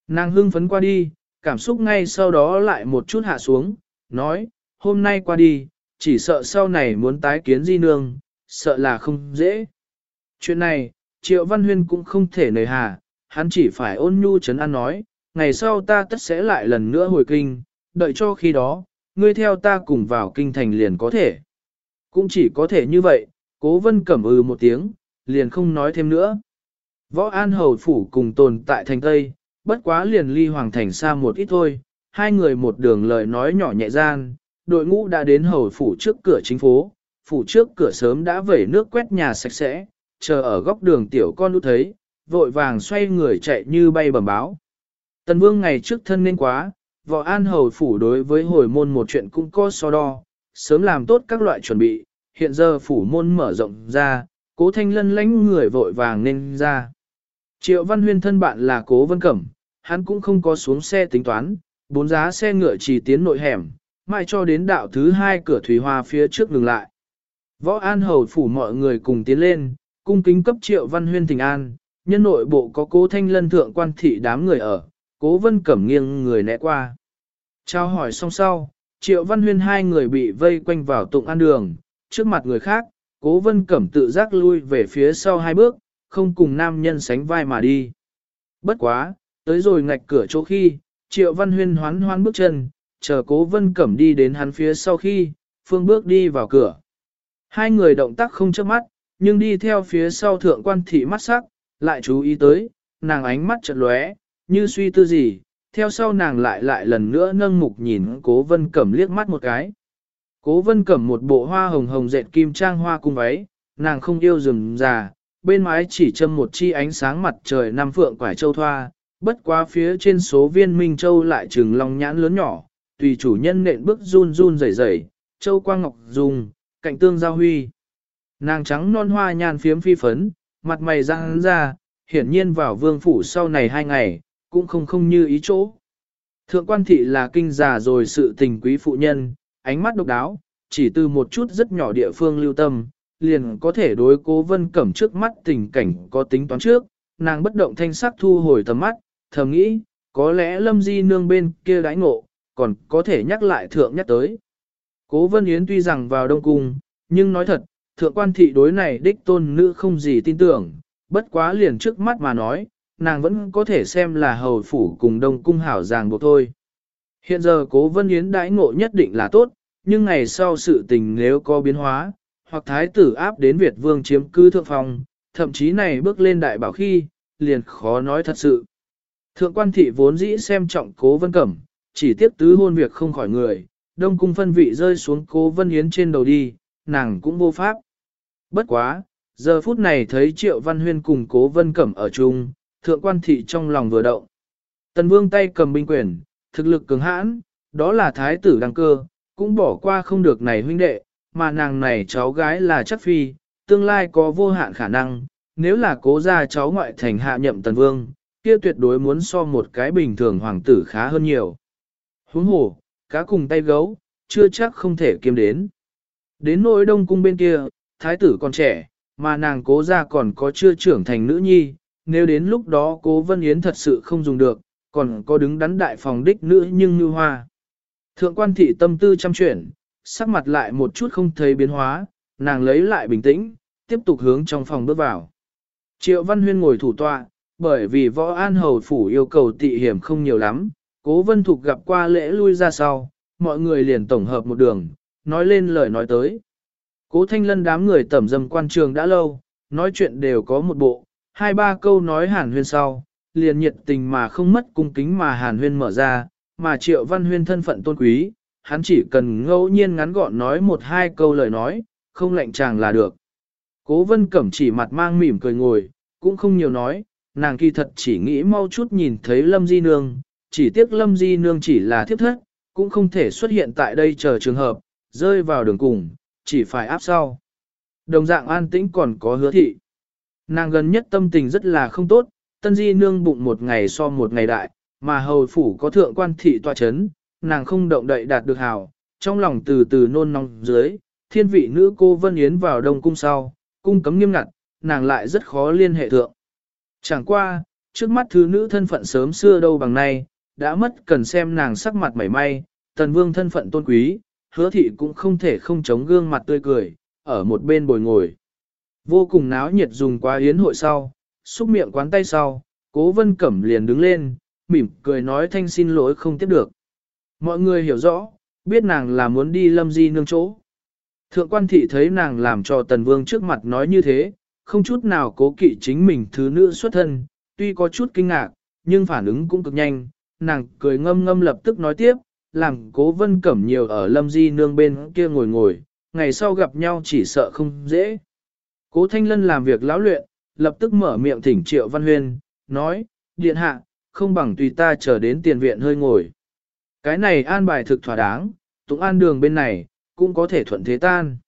Nàng hưng phấn qua đi, cảm xúc ngay sau đó lại một chút hạ xuống, nói, hôm nay qua đi, chỉ sợ sau này muốn tái kiến di nương, sợ là không dễ. Chuyện này, Triệu Văn Huyên cũng không thể nời hà, hắn chỉ phải ôn nhu chấn an nói, ngày sau ta tất sẽ lại lần nữa hồi kinh, đợi cho khi đó, ngươi theo ta cùng vào kinh thành liền có thể. Cũng chỉ có thể như vậy, cố vân cẩm ư ừ một tiếng, liền không nói thêm nữa. Võ An Hầu Phủ cùng tồn tại thành Tây, bất quá liền ly hoàng thành xa một ít thôi, hai người một đường lời nói nhỏ nhẹ gian, đội ngũ đã đến hầu phủ trước cửa chính phố, phủ trước cửa sớm đã vẩy nước quét nhà sạch sẽ, chờ ở góc đường tiểu con lũ thấy, vội vàng xoay người chạy như bay bẩm báo. Tần vương ngày trước thân nên quá, võ an hầu phủ đối với hồi môn một chuyện cũng có so đo, sớm làm tốt các loại chuẩn bị, hiện giờ phủ môn mở rộng ra, cố thanh lân lánh người vội vàng nên ra. Triệu văn huyên thân bạn là cố vân cẩm, hắn cũng không có xuống xe tính toán, bốn giá xe ngựa chỉ tiến nội hẻm, mai cho đến đạo thứ hai cửa thủy hoa phía trước ngừng lại. Võ An Hầu phủ mọi người cùng tiến lên, cung kính cấp triệu văn huyên tình an, nhân nội bộ có cố thanh lân thượng quan thị đám người ở, cố vân cẩm nghiêng người né qua. Trao hỏi xong sau, triệu văn huyên hai người bị vây quanh vào tụng an đường, trước mặt người khác, cố vân cẩm tự giác lui về phía sau hai bước, không cùng nam nhân sánh vai mà đi. Bất quá, tới rồi ngạch cửa chỗ khi, triệu văn huyên hoán hoán bước chân, chờ cố vân cẩm đi đến hắn phía sau khi, phương bước đi vào cửa. Hai người động tác không chớp mắt, nhưng đi theo phía sau thượng quan thị mắt sắc, lại chú ý tới, nàng ánh mắt chợt lóe, như suy tư gì, theo sau nàng lại lại lần nữa nâng mục nhìn cố vân cẩm liếc mắt một cái. Cố vân cẩm một bộ hoa hồng hồng dệt kim trang hoa cung váy, nàng không yêu rừng già, bên mái chỉ châm một chi ánh sáng mặt trời năm phượng quải châu thoa, bất quá phía trên số viên minh châu lại trừng long nhãn lớn nhỏ, tùy chủ nhân nện bước run run rẩy rẩy, châu quang ngọc dùng, cạnh tương giao huy. Nàng trắng non hoa nhàn phiếm phi phấn, mặt mày răng ra, hiển nhiên vào vương phủ sau này hai ngày, cũng không không như ý chỗ. Thượng quan thị là kinh già rồi sự tình quý phụ nhân, ánh mắt độc đáo, chỉ từ một chút rất nhỏ địa phương lưu tâm, liền có thể đối cố vân cẩm trước mắt tình cảnh có tính toán trước, nàng bất động thanh sắc thu hồi tầm mắt, thầm nghĩ, có lẽ lâm di nương bên kia đãi ngộ, còn có thể nhắc lại thượng nhắc tới. Cố vân yến tuy rằng vào đông cung, nhưng nói thật, thượng quan thị đối này đích tôn nữ không gì tin tưởng, bất quá liền trước mắt mà nói, nàng vẫn có thể xem là hầu phủ cùng đông cung hảo ràng buộc thôi. Hiện giờ cố vân yến đãi ngộ nhất định là tốt, nhưng ngày sau sự tình nếu có biến hóa, hoặc thái tử áp đến Việt vương chiếm cư thượng phòng, thậm chí này bước lên đại bảo khi, liền khó nói thật sự. Thượng quan thị vốn dĩ xem trọng cố vân cẩm, chỉ tiếp tứ hôn việc không khỏi người, đông cung phân vị rơi xuống cố vân yến trên đầu đi, nàng cũng vô pháp. Bất quá, giờ phút này thấy triệu văn huyên cùng cố vân cẩm ở chung, thượng quan thị trong lòng vừa động. Tần vương tay cầm binh quyền, thực lực cường hãn, đó là thái tử đăng cơ, cũng bỏ qua không được này huynh đệ, mà nàng này cháu gái là chắc phi, tương lai có vô hạn khả năng, nếu là cố ra cháu ngoại thành hạ nhậm tần vương, kia tuyệt đối muốn so một cái bình thường hoàng tử khá hơn nhiều. Huống hồ, cá cùng tay gấu, chưa chắc không thể kiếm đến. Đến nỗi đông cung bên kia, thái tử còn trẻ, mà nàng cố ra còn có chưa trưởng thành nữ nhi, nếu đến lúc đó cố Vân Yến thật sự không dùng được, còn có đứng đắn đại phòng đích nữ nhưng như hoa. Thượng quan thị tâm tư chăm chuyển, sắc mặt lại một chút không thấy biến hóa, nàng lấy lại bình tĩnh, tiếp tục hướng trong phòng bước vào. Triệu Văn Huyên ngồi thủ tọa, bởi vì võ an hầu phủ yêu cầu tị hiểm không nhiều lắm, cố vân thục gặp qua lễ lui ra sau, mọi người liền tổng hợp một đường, nói lên lời nói tới. Cố thanh lân đám người tẩm dầm quan trường đã lâu, nói chuyện đều có một bộ, hai ba câu nói hàn huyên sau, liền nhiệt tình mà không mất cung kính mà hàn huyên mở ra, mà triệu văn huyên thân phận tôn quý, hắn chỉ cần ngẫu nhiên ngắn gọn nói một hai câu lời nói, không lạnh chàng là được. Cố vân cẩm chỉ mặt mang mỉm cười ngồi, cũng không nhiều nói, nàng kỳ thật chỉ nghĩ mau chút nhìn thấy lâm di nương, chỉ tiếc lâm di nương chỉ là thiếp thất, cũng không thể xuất hiện tại đây chờ trường hợp, rơi vào đường cùng, chỉ phải áp sau. Đồng dạng an tĩnh còn có hứa thị. Nàng gần nhất tâm tình rất là không tốt, tân di nương bụng một ngày so một ngày đại, mà hầu phủ có thượng quan thị tòa chấn, nàng không động đậy đạt được hào, trong lòng từ từ nôn nóng dưới, thiên vị nữ cô Vân Yến vào đông cung sau, cung cấm nghiêm ngặt, nàng lại rất khó liên hệ thượng. Chẳng qua, trước mắt thứ nữ thân phận sớm xưa đâu bằng nay, đã mất cần xem nàng sắc mặt mảy may, tần vương thân phận tôn quý, hứa thị cũng không thể không chống gương mặt tươi cười, ở một bên bồi ngồi. Vô cùng náo nhiệt dùng qua yến hội sau, xúc miệng quán tay sau, cố vân cẩm liền đứng lên, mỉm cười nói thanh xin lỗi không tiếp được. Mọi người hiểu rõ, biết nàng là muốn đi lâm di nương chỗ. Thượng quan thị thấy nàng làm cho tần vương trước mặt nói như thế, không chút nào cố kỵ chính mình thứ nữ xuất thân, tuy có chút kinh ngạc, nhưng phản ứng cũng cực nhanh, nàng cười ngâm ngâm lập tức nói tiếp, làm cố vân cẩm nhiều ở lâm di nương bên kia ngồi ngồi, ngày sau gặp nhau chỉ sợ không dễ. Cố Thanh Lân làm việc lão luyện, lập tức mở miệng thỉnh Triệu Văn Huyên, nói, điện hạ, không bằng tùy ta chờ đến tiền viện hơi ngồi. Cái này an bài thực thỏa đáng, tụng an đường bên này, cũng có thể thuận thế tan.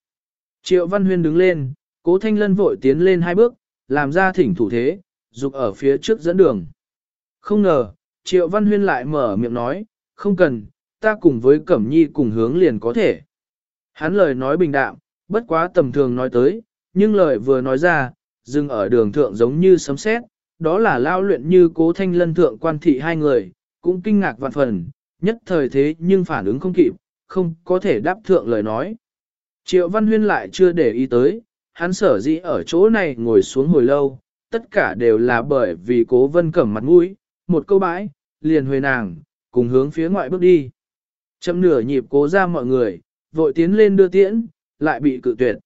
Triệu Văn Huyên đứng lên, cố Thanh Lân vội tiến lên hai bước, làm ra thỉnh thủ thế, dục ở phía trước dẫn đường. Không ngờ, Triệu Văn Huyên lại mở miệng nói, không cần, ta cùng với Cẩm Nhi cùng hướng liền có thể. Hắn lời nói bình đạm, bất quá tầm thường nói tới, nhưng lời vừa nói ra, dừng ở đường thượng giống như sấm sét, đó là lao luyện như cố thanh lân thượng quan thị hai người, cũng kinh ngạc vạn phần, nhất thời thế nhưng phản ứng không kịp, không có thể đáp thượng lời nói. Triệu Văn Huyên lại chưa để ý tới, hắn sở dĩ ở chỗ này ngồi xuống hồi lâu, tất cả đều là bởi vì cố vân cẩm mặt mũi, một câu bãi, liền huề nàng, cùng hướng phía ngoại bước đi. Chậm nửa nhịp cố ra mọi người, vội tiến lên đưa tiễn, lại bị cự tuyệt.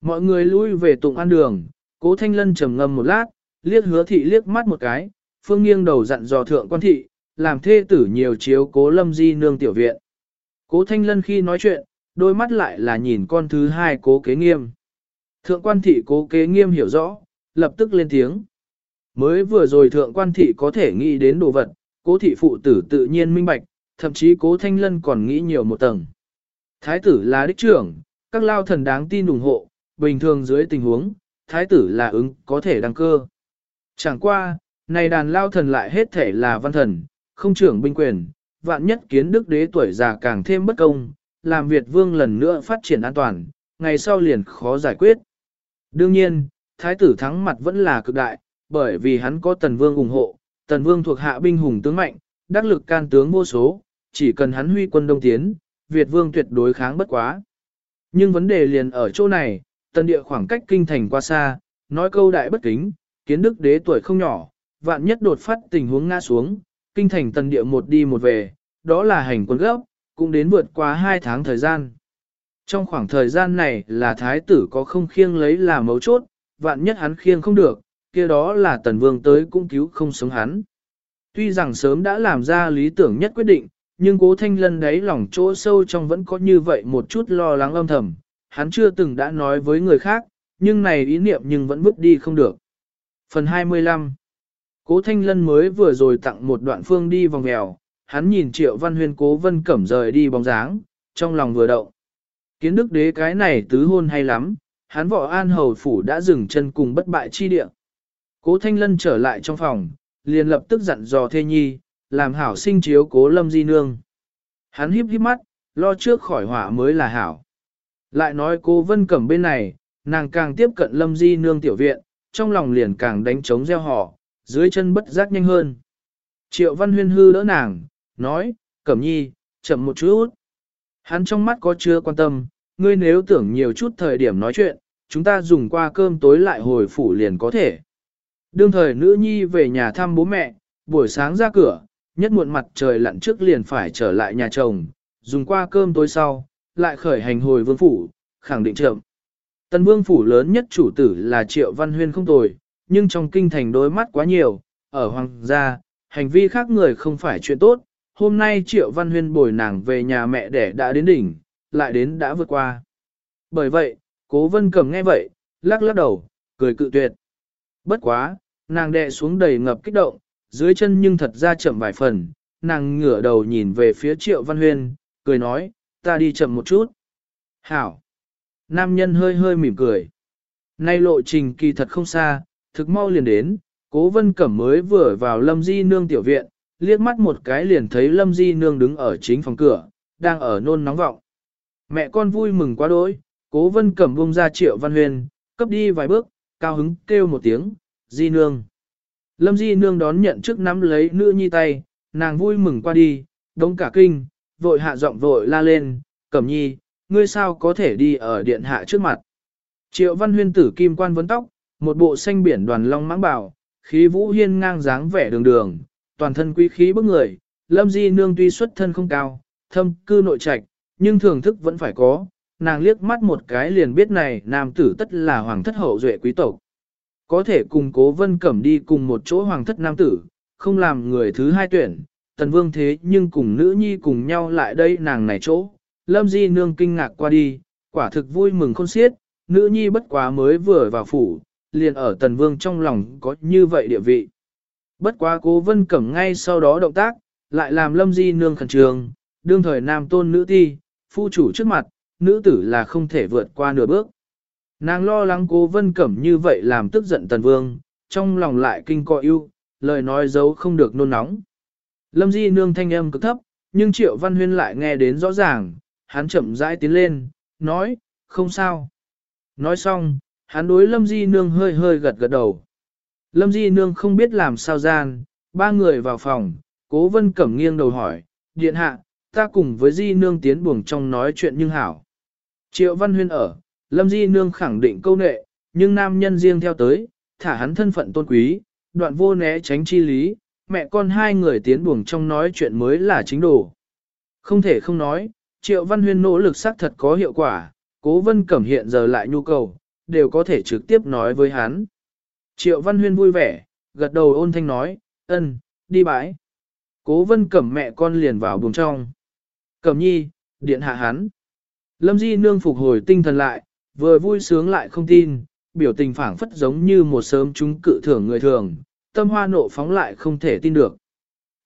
Mọi người lui về tụng ăn đường, cố thanh lân trầm ngâm một lát, liếc hứa thị liếc mắt một cái, phương nghiêng đầu dặn dò thượng quan thị, làm thê tử nhiều chiếu cố lâm di nương tiểu viện. Cố thanh lân khi nói chuyện, đôi mắt lại là nhìn con thứ hai cố kế nghiêm. Thượng quan thị cố kế nghiêm hiểu rõ, lập tức lên tiếng. Mới vừa rồi thượng quan thị có thể nghĩ đến đồ vật, cố thị phụ tử tự nhiên minh bạch, thậm chí cố thanh lân còn nghĩ nhiều một tầng. Thái tử là đích trưởng, các lao thần đáng tin ủng hộ, bình thường dưới tình huống, thái tử là ứng có thể đăng cơ. Chẳng qua, này đàn lao thần lại hết thể là văn thần, không trưởng binh quyền, vạn nhất kiến đức đế tuổi già càng thêm bất công, làm Việt vương lần nữa phát triển an toàn, ngày sau liền khó giải quyết. Đương nhiên, thái tử thắng mặt vẫn là cực đại, bởi vì hắn có tần vương ủng hộ, tần vương thuộc hạ binh hùng tướng mạnh, đắc lực can tướng vô số, chỉ cần hắn huy quân đông tiến, Việt vương tuyệt đối kháng bất quá. Nhưng vấn đề liền ở chỗ này, tần địa khoảng cách kinh thành qua xa, nói câu đại bất kính, kiến đức đế tuổi không nhỏ, vạn nhất đột phát tình huống ngã xuống, kinh thành tần địa một đi một về, đó là hành quân gấp, cũng đến vượt qua hai tháng thời gian. Trong khoảng thời gian này là thái tử có không khiêng lấy là mấu chốt, vạn nhất hắn khiêng không được, kia đó là tần vương tới cũng cứu không sống hắn. Tuy rằng sớm đã làm ra lý tưởng nhất quyết định, nhưng cố thanh lân đấy lòng chỗ sâu trong vẫn có như vậy một chút lo lắng âm thầm, hắn chưa từng đã nói với người khác, nhưng này ý niệm nhưng vẫn vứt đi không được. Phần 25 Cố thanh lân mới vừa rồi tặng một đoạn phương đi vòng mèo, hắn nhìn triệu văn huyên cố vân cẩm rời đi bóng dáng, trong lòng vừa động. Kiến đức đế cái này tứ hôn hay lắm, hắn võ an hầu phủ đã dừng chân cùng bất bại chi địa. Cố thanh lân trở lại trong phòng, liền lập tức dặn dò thê nhi, làm hảo sinh chiếu cố lâm di nương. Hắn híp híp mắt, lo trước khỏi hỏa mới là hảo. Lại nói cô Vân Cẩm bên này, nàng càng tiếp cận lâm di nương tiểu viện, trong lòng liền càng đánh trống gieo họ, dưới chân bất giác nhanh hơn. Triệu Văn Huyên hư đỡ nàng, nói, Cẩm nhi, chậm một chút. Hắn trong mắt có chưa quan tâm, ngươi nếu tưởng nhiều chút thời điểm nói chuyện, chúng ta dùng qua cơm tối lại hồi phủ liền có thể. Đương thời nữ nhi về nhà thăm bố mẹ, buổi sáng ra cửa, nhất muộn mặt trời lặn trước liền phải trở lại nhà chồng, dùng qua cơm tối sau, lại khởi hành hồi vương phủ, khẳng định chậm. Tân vương phủ lớn nhất chủ tử là triệu văn huyên không tồi, nhưng trong kinh thành đôi mắt quá nhiều, ở hoàng gia, hành vi khác người không phải chuyện tốt. Hôm nay triệu văn huyên bồi nàng về nhà mẹ đẻ đã đến đỉnh, lại đến đã vượt qua. Bởi vậy, cố vân cầm nghe vậy, lắc lắc đầu, cười cự tuyệt. Bất quá, nàng đệ xuống đầy ngập kích động, dưới chân nhưng thật ra chậm vài phần, nàng ngửa đầu nhìn về phía triệu văn huyên, cười nói, ta đi chậm một chút. Hảo! Nam nhân hơi hơi mỉm cười. Nay lộ trình kỳ thật không xa, thực mau liền đến, cố vân cẩm mới vừa vào lâm di nương tiểu viện, liếc mắt một cái liền thấy lâm di nương đứng ở chính phòng cửa, đang ở nôn nóng vọng. Mẹ con vui mừng quá đỗi, cố vân cẩm bông ra triệu văn huyền, cấp đi vài bước, cao hứng kêu một tiếng, di nương. Lâm di nương đón nhận trước nắm lấy nữ nhi tay, nàng vui mừng qua đi, đống cả kinh, vội hạ giọng vội la lên, cẩm nhi, ngươi sao có thể đi ở điện hạ trước mặt. Triệu văn huyên tử kim quan vấn tóc, một bộ xanh biển đoàn long mãng bảo, khí vũ hiên ngang dáng vẻ đường đường, toàn thân quý khí bức người, lâm di nương tuy xuất thân không cao, thâm cư nội trạch, nhưng thưởng thức vẫn phải có, nàng liếc mắt một cái liền biết này nam tử tất là hoàng thất hậu duệ quý tộc. Có thể cùng cố vân cẩm đi cùng một chỗ hoàng thất nam tử, không làm người thứ hai tuyển, tần vương thế nhưng cùng nữ nhi cùng nhau lại đây nàng này chỗ, lâm di nương kinh ngạc qua đi, quả thực vui mừng khôn xiết, nữ nhi bất quá mới vừa vào phủ, liền ở tần vương trong lòng có như vậy địa vị. Bất quá cố vân cẩm ngay sau đó động tác, lại làm lâm di nương khẩn trường, đương thời nam tôn nữ ti, phu chủ trước mặt, nữ tử là không thể vượt qua nửa bước. Nàng lo lắng cố vân cẩm như vậy làm tức giận tần vương, trong lòng lại kinh co yêu, lời nói giấu không được nôn nóng. Lâm di nương thanh âm cực thấp, nhưng triệu văn huyên lại nghe đến rõ ràng, hắn chậm rãi tiến lên, nói, không sao. Nói xong, hắn đối lâm di nương hơi hơi gật gật đầu. Lâm di nương không biết làm sao gian, ba người vào phòng, cố vân cẩm nghiêng đầu hỏi, điện hạ, ta cùng với di nương tiến buồng trong nói chuyện nhưng hảo. Triệu văn huyên ở, lâm di nương khẳng định câu nệ, nhưng nam nhân riêng theo tới, thả hắn thân phận tôn quý, đoạn vô né tránh chi lý, mẹ con hai người tiến buồng trong nói chuyện mới là chính đồ. Không thể không nói, triệu văn huyên nỗ lực xác thật có hiệu quả, cố vân cẩm hiện giờ lại nhu cầu, đều có thể trực tiếp nói với hắn. Triệu văn huyên vui vẻ, gật đầu ôn thanh nói, ân, đi bãi. Cố vân cẩm mẹ con liền vào buồng trong. Cẩm nhi, điện hạ hắn. Lâm di nương phục hồi tinh thần lại, vừa vui sướng lại không tin, biểu tình phảng phất giống như một sớm chúng cự thưởng người thường, tâm hoa nộ phóng lại không thể tin được.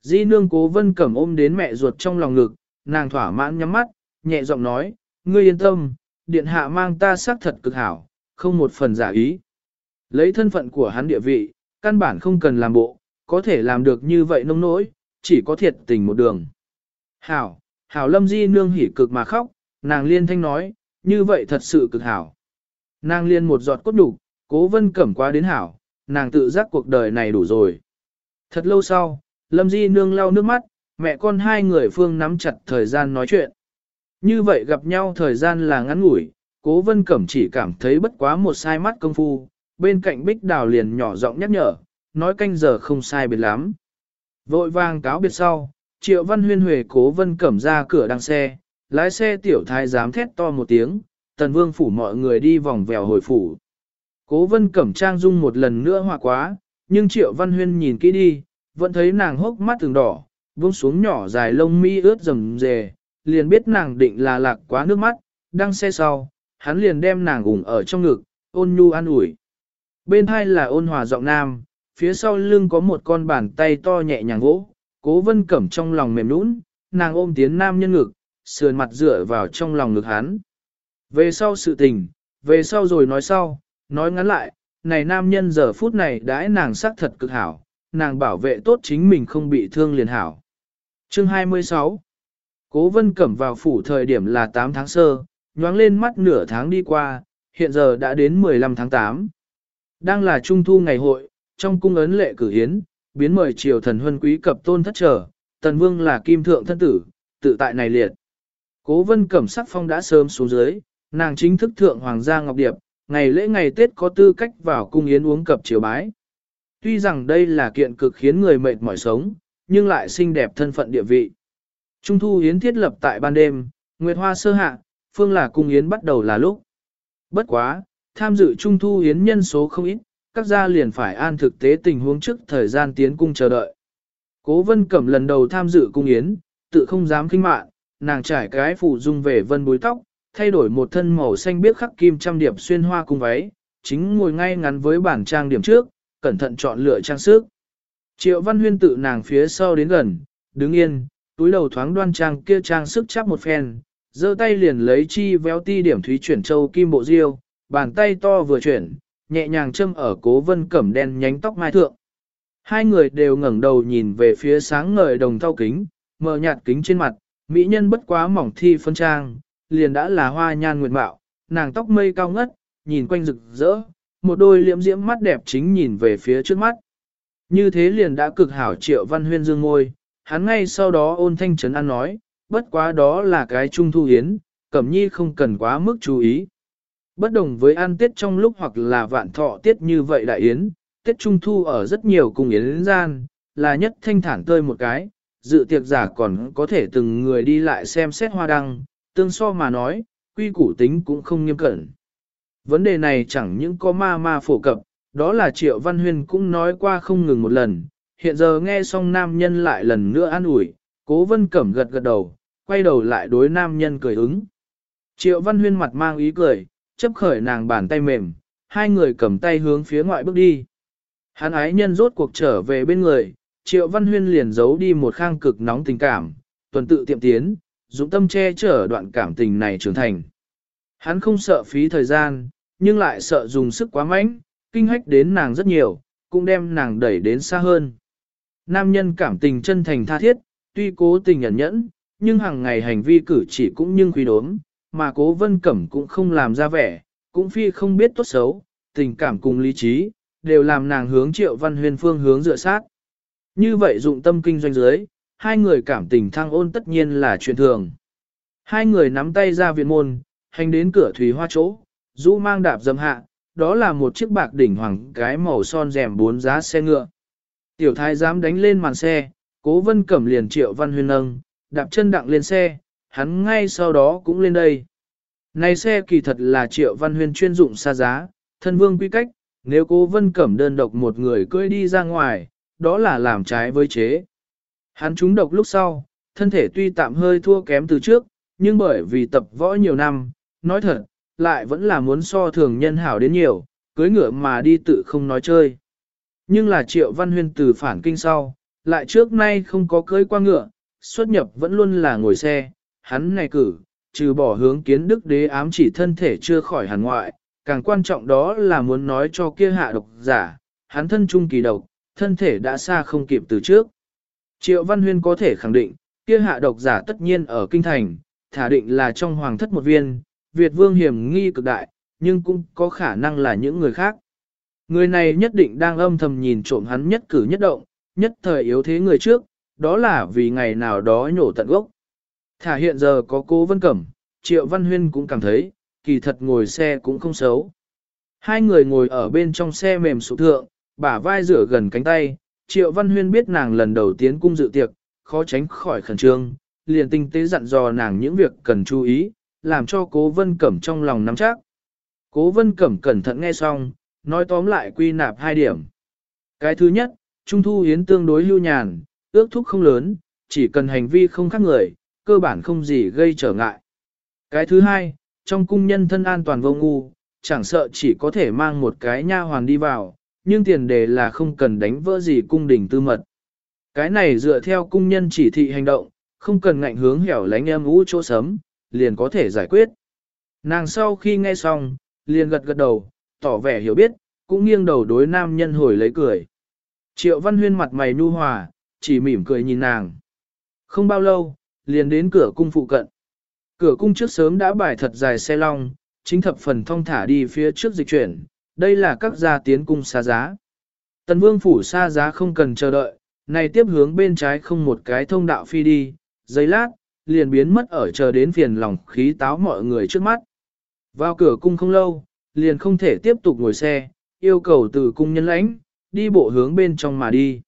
Di nương cố vân cẩm ôm đến mẹ ruột trong lòng ngực, nàng thỏa mãn nhắm mắt, nhẹ giọng nói, ngươi yên tâm, điện hạ mang ta xác thật cực hảo, không một phần giả ý. Lấy thân phận của hắn địa vị, căn bản không cần làm bộ, có thể làm được như vậy nông nỗi, chỉ có thiệt tình một đường. Hảo, hảo lâm di nương hỉ cực mà khóc, nàng liên thanh nói, như vậy thật sự cực hảo. Nàng liên một giọt cốt đủ, cố vân cẩm qua đến hảo, nàng tự giác cuộc đời này đủ rồi. Thật lâu sau, lâm di nương lau nước mắt, mẹ con hai người phương nắm chặt thời gian nói chuyện. Như vậy gặp nhau thời gian là ngắn ngủi, cố vân cẩm chỉ cảm thấy bất quá một sai mắt công phu, bên cạnh bích đào liền nhỏ giọng nhắc nhở, nói canh giờ không sai biệt lắm. Vội vàng cáo biệt sau, triệu văn huyên huề cố vân cẩm ra cửa đăng xe, lái xe tiểu thái giám thét to một tiếng, tần vương phủ mọi người đi vòng vèo hồi phủ. Cố vân cẩm trang dung một lần nữa hòa quá, nhưng triệu văn huyên nhìn kỹ đi, vẫn thấy nàng hốc mắt từng đỏ, buông xuống nhỏ dài lông mi ướt rầm rề, liền biết nàng định là lạc quá nước mắt, đăng xe sau, hắn liền đem nàng ủng ở trong ngực, ôn nhu an ủi. Bên hai là ôn hòa giọng nam, phía sau lưng có một con bàn tay to nhẹ nhàng vỗ, cố vân cẩm trong lòng mềm nũng, nàng ôm tiến nam nhân ngực, sườn mặt dựa vào trong lòng ngực hắn. Về sau sự tình, về sau rồi nói sau, nói ngắn lại, này nam nhân giờ phút này đãi nàng sắc thật cực hảo, nàng bảo vệ tốt chính mình không bị thương liền hảo. Chương 26 Cố vân cẩm vào phủ thời điểm là 8 tháng sơ, nhoáng lên mắt nửa tháng đi qua, hiện giờ đã đến 15 tháng 8. Đang là trung thu ngày hội, trong cung ấn lệ cử hiến, biến mời triều thần huân quý cập tôn thất trở, tần vương là kim thượng thân tử, tự tại này liệt. Cố vân cẩm sắc phong đã sớm xuống dưới, nàng chính thức thượng hoàng gia ngọc điệp, ngày lễ ngày Tết có tư cách vào cung yến uống cập triều bái. Tuy rằng đây là kiện cực khiến người mệt mỏi sống, nhưng lại xinh đẹp thân phận địa vị. Trung thu yến thiết lập tại ban đêm, Nguyệt Hoa sơ hạ, phương là cung yến bắt đầu là lúc. Bất quá, tham dự trung thu yến nhân số không ít, các gia liền phải an thực tế tình huống trước thời gian tiến cung chờ đợi. Cố vân cẩm lần đầu tham dự cung yến, tự không dám kinh mạn, nàng trải cái phủ dung về vân bối tóc, thay đổi một thân màu xanh biếc khắc kim trăm điệp xuyên hoa cung váy, chính ngồi ngay ngắn với bản trang điểm trước, cẩn thận chọn lựa trang sức. Triệu Văn Huyên tự nàng phía sau đến gần, đứng yên, túi đầu thoáng đoan trang kia trang sức chắp một phen, giơ tay liền lấy chi véo ti điểm thúy chuyển châu kim bộ diêu, bàn tay to vừa chuyển, nhẹ nhàng châm ở cố vân cẩm đen nhánh tóc mai thượng. Hai người đều ngẩng đầu nhìn về phía sáng ngời đồng thau kính, mờ nhạt kính trên mặt, mỹ nhân bất quá mỏng thi phân trang, liền đã là hoa nhan nguyệt mạo, nàng tóc mây cao ngất, nhìn quanh rực rỡ, một đôi liễm diễm mắt đẹp chính nhìn về phía trước mắt. Như thế liền đã cực hảo triệu văn huyên dương ngôi, hắn ngay sau đó ôn thanh trấn an nói, bất quá đó là cái trung thu hiến, cẩm nhi không cần quá mức chú ý. Bất đồng với an tết trong lúc hoặc là vạn thọ tiết như vậy đại yến, tết trung thu ở rất nhiều cùng yến gian, là nhất thanh thản tơi một cái, dự tiệc giả còn có thể từng người đi lại xem xét hoa đăng, tương so mà nói, quy củ tính cũng không nghiêm cẩn. Vấn đề này chẳng những có ma ma phổ cập, đó là Triệu Văn Huyên cũng nói qua không ngừng một lần, hiện giờ nghe xong nam nhân lại lần nữa an ủi, cố vân cẩm gật gật đầu, quay đầu lại đối nam nhân cười ứng. Triệu Văn Huyên mặt mang ý cười, chấp khởi nàng bàn tay mềm, hai người cầm tay hướng phía ngoại bước đi. Hắn ái nhân rốt cuộc trở về bên người, Triệu Văn Huyên liền giấu đi một khang cực nóng tình cảm, tuần tự tiệm tiến, dụng tâm che chở đoạn cảm tình này trưởng thành. Hắn không sợ phí thời gian, nhưng lại sợ dùng sức quá mạnh, kinh hách đến nàng rất nhiều, cũng đem nàng đẩy đến xa hơn. Nam nhân cảm tình chân thành tha thiết, tuy cố tình nhẫn nhẫn, nhưng hàng ngày hành vi cử chỉ cũng nhưng quý đốm, mà cố vân cẩm cũng không làm ra vẻ, cũng phi không biết tốt xấu, tình cảm cùng lý trí, đều làm nàng hướng triệu văn huyền phương hướng dựa sát. Như vậy dụng tâm kinh doanh dưới, hai người cảm tình thăng ôn tất nhiên là chuyện thường. Hai người nắm tay ra viện môn, hành đến cửa thủy hoa chỗ, rũ mang đạp dâm hạ, đó là một chiếc bạc đỉnh hoàng cái màu son rèm bốn giá xe ngựa. Tiểu thái dám đánh lên màn xe, cố vân cẩm liền triệu văn huyên nâng, đạp chân đặng lên xe, hắn ngay sau đó cũng lên đây. Này xe kỳ thật là triệu văn huyên chuyên dụng xa giá, thân vương quy cách, nếu cố vân cẩm đơn độc một người cưỡi đi ra ngoài, đó là làm trái với chế. Hắn trúng độc lúc sau, thân thể tuy tạm hơi thua kém từ trước, nhưng bởi vì tập võ nhiều năm, nói thật, lại vẫn là muốn so thường nhân hảo đến nhiều, cưới ngựa mà đi tự không nói chơi. Nhưng là triệu văn huyên từ phản kinh sau, lại trước nay không có cưới qua ngựa, xuất nhập vẫn luôn là ngồi xe, hắn này cử, trừ bỏ hướng kiến đức đế ám chỉ thân thể chưa khỏi hẳn ngoại, càng quan trọng đó là muốn nói cho kia hạ độc giả, hắn thân trung kỳ độc, thân thể đã xa không kịp từ trước. Triệu Văn Huyên có thể khẳng định, kia hạ độc giả tất nhiên ở kinh thành, thả định là trong hoàng thất một viên, Việt vương hiểm nghi cực đại, nhưng cũng có khả năng là những người khác. Người này nhất định đang âm thầm nhìn trộm hắn nhất cử nhất động, nhất thời yếu thế người trước, đó là vì ngày nào đó nhổ tận gốc. Thả hiện giờ có cố vân cẩm, Triệu Văn Huyên cũng cảm thấy, kỳ thật ngồi xe cũng không xấu. Hai người ngồi ở bên trong xe mềm sụ thượng, bả vai rửa gần cánh tay, Triệu Văn Huyên biết nàng lần đầu tiến cung dự tiệc, khó tránh khỏi khẩn trương, liền tinh tế dặn dò nàng những việc cần chú ý, làm cho cố vân cẩm trong lòng nắm chắc. Cố vân cẩm cẩn thận nghe xong, nói tóm lại quy nạp hai điểm. Cái thứ nhất, Trung Thu Hiến tương đối lưu nhàn, ước thúc không lớn, chỉ cần hành vi không khác người, cơ bản không gì gây trở ngại. Cái thứ hai, trong cung nhân thân an toàn vô ngu, chẳng sợ chỉ có thể mang một cái nha hoàn đi vào, nhưng tiền đề là không cần đánh vỡ gì cung đình tư mật. Cái này dựa theo cung nhân chỉ thị hành động, không cần ngạnh hướng hẻo lánh em ú chỗ sấm, liền có thể giải quyết. Nàng sau khi nghe xong, liền gật gật đầu, tỏ vẻ hiểu biết, cũng nghiêng đầu đối nam nhân hồi lấy cười. Triệu Văn Huyên mặt mày nu hòa, chỉ mỉm cười nhìn nàng. Không bao lâu, liền đến cửa cung phụ cận. Cửa cung trước sớm đã bài thật dài xe long, chính thập phần thong thả đi phía trước dịch chuyển, đây là các gia tiến cung xa giá. Tần vương phủ xa giá không cần chờ đợi, này tiếp hướng bên trái không một cái thông đạo phi đi, giây lát, liền biến mất ở chờ đến phiền lòng khí táo mọi người trước mắt. Vào cửa cung không lâu, liền không thể tiếp tục ngồi xe, yêu cầu từ cung nhân lãnh, đi bộ hướng bên trong mà đi.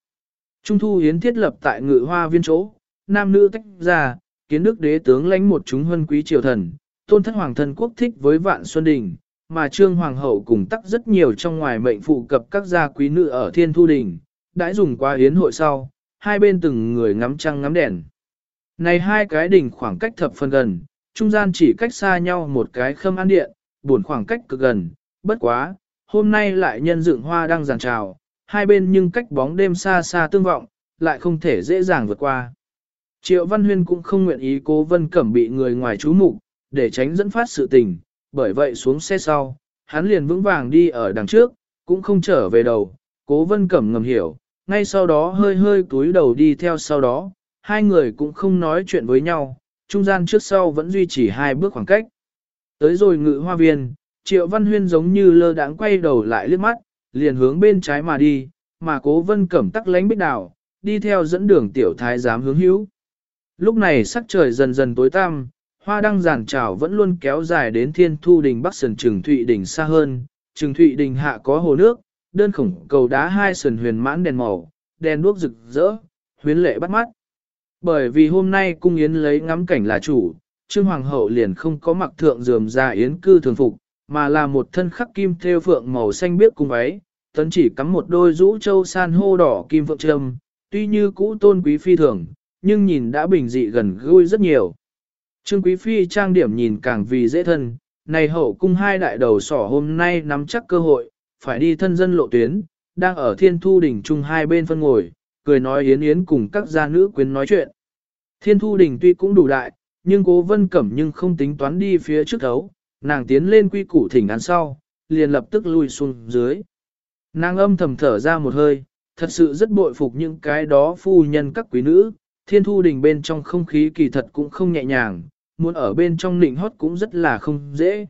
Trung thu hiến thiết lập tại ngự hoa viên chỗ, nam nữ tách ra, kiến đức đế tướng lãnh một chúng hân quý triều thần, tôn thất hoàng thân quốc thích với vạn xuân đình, mà trương hoàng hậu cùng tắc rất nhiều trong ngoài mệnh phụ cập các gia quý nữ ở thiên thu đình, đãi dùng qua yến hội sau, hai bên từng người ngắm trăng ngắm đèn. Này hai cái đỉnh khoảng cách thập phần gần, trung gian chỉ cách xa nhau một cái khâm an điện, buồn khoảng cách cực gần, bất quá, hôm nay lại nhân dựng hoa đang giàn trào, hai bên nhưng cách bóng đêm xa xa tương vọng, lại không thể dễ dàng vượt qua. Triệu Văn Huyên cũng không nguyện ý cố Vân Cẩm bị người ngoài chú mục để tránh dẫn phát sự tình, bởi vậy xuống xe sau, hắn liền vững vàng đi ở đằng trước, cũng không trở về đầu, cố Vân Cẩm ngầm hiểu, ngay sau đó hơi hơi túi đầu đi theo sau đó, hai người cũng không nói chuyện với nhau, trung gian trước sau vẫn duy trì hai bước khoảng cách. Tới rồi ngự hoa viên, Triệu Văn Huyên giống như lơ đãng quay đầu lại liếc mắt, liền hướng bên trái mà đi, mà cố Vân Cẩm tắc lánh bích đảo, đi theo dẫn đường tiểu thái giám hướng hữu. Lúc này sắc trời dần dần tối tăm, hoa đăng giàn trào vẫn luôn kéo dài đến thiên thu đình bắc sườn trường thụy đỉnh xa hơn, trường thụy đình hạ có hồ nước, đơn khổng cầu đá hai sườn huyền mãn đèn màu, đèn đuốc rực rỡ, huyến lệ bắt mắt. Bởi vì hôm nay cung yến lấy ngắm cảnh là chủ, Trương Hoàng hậu liền không có mặc thượng dườm ra yến cư thường phục, mà là một thân khắc kim thêu phượng màu xanh biếc cung váy, tấn chỉ cắm một đôi rũ châu san hô đỏ kim phượng trâm, tuy như cũ tôn quý phi thường, nhưng nhìn đã bình dị gần gũi rất nhiều. Trương Quý Phi trang điểm nhìn càng vì dễ thân, này hậu cung hai đại đầu sỏ hôm nay nắm chắc cơ hội, phải đi thân dân lộ tuyến, đang ở thiên thu đỉnh chung hai bên phân ngồi, cười nói yến yến cùng các gia nữ quyến nói chuyện. Thiên thu đỉnh tuy cũng đủ đại, nhưng cố vân cẩm nhưng không tính toán đi phía trước thấu, nàng tiến lên quy củ thỉnh án sau, liền lập tức lui xuống dưới. Nàng âm thầm thở ra một hơi, thật sự rất bội phục những cái đó phu nhân các quý nữ, thiên thu đình bên trong không khí kỳ thật cũng không nhẹ nhàng, muốn ở bên trong nịnh hót cũng rất là không dễ.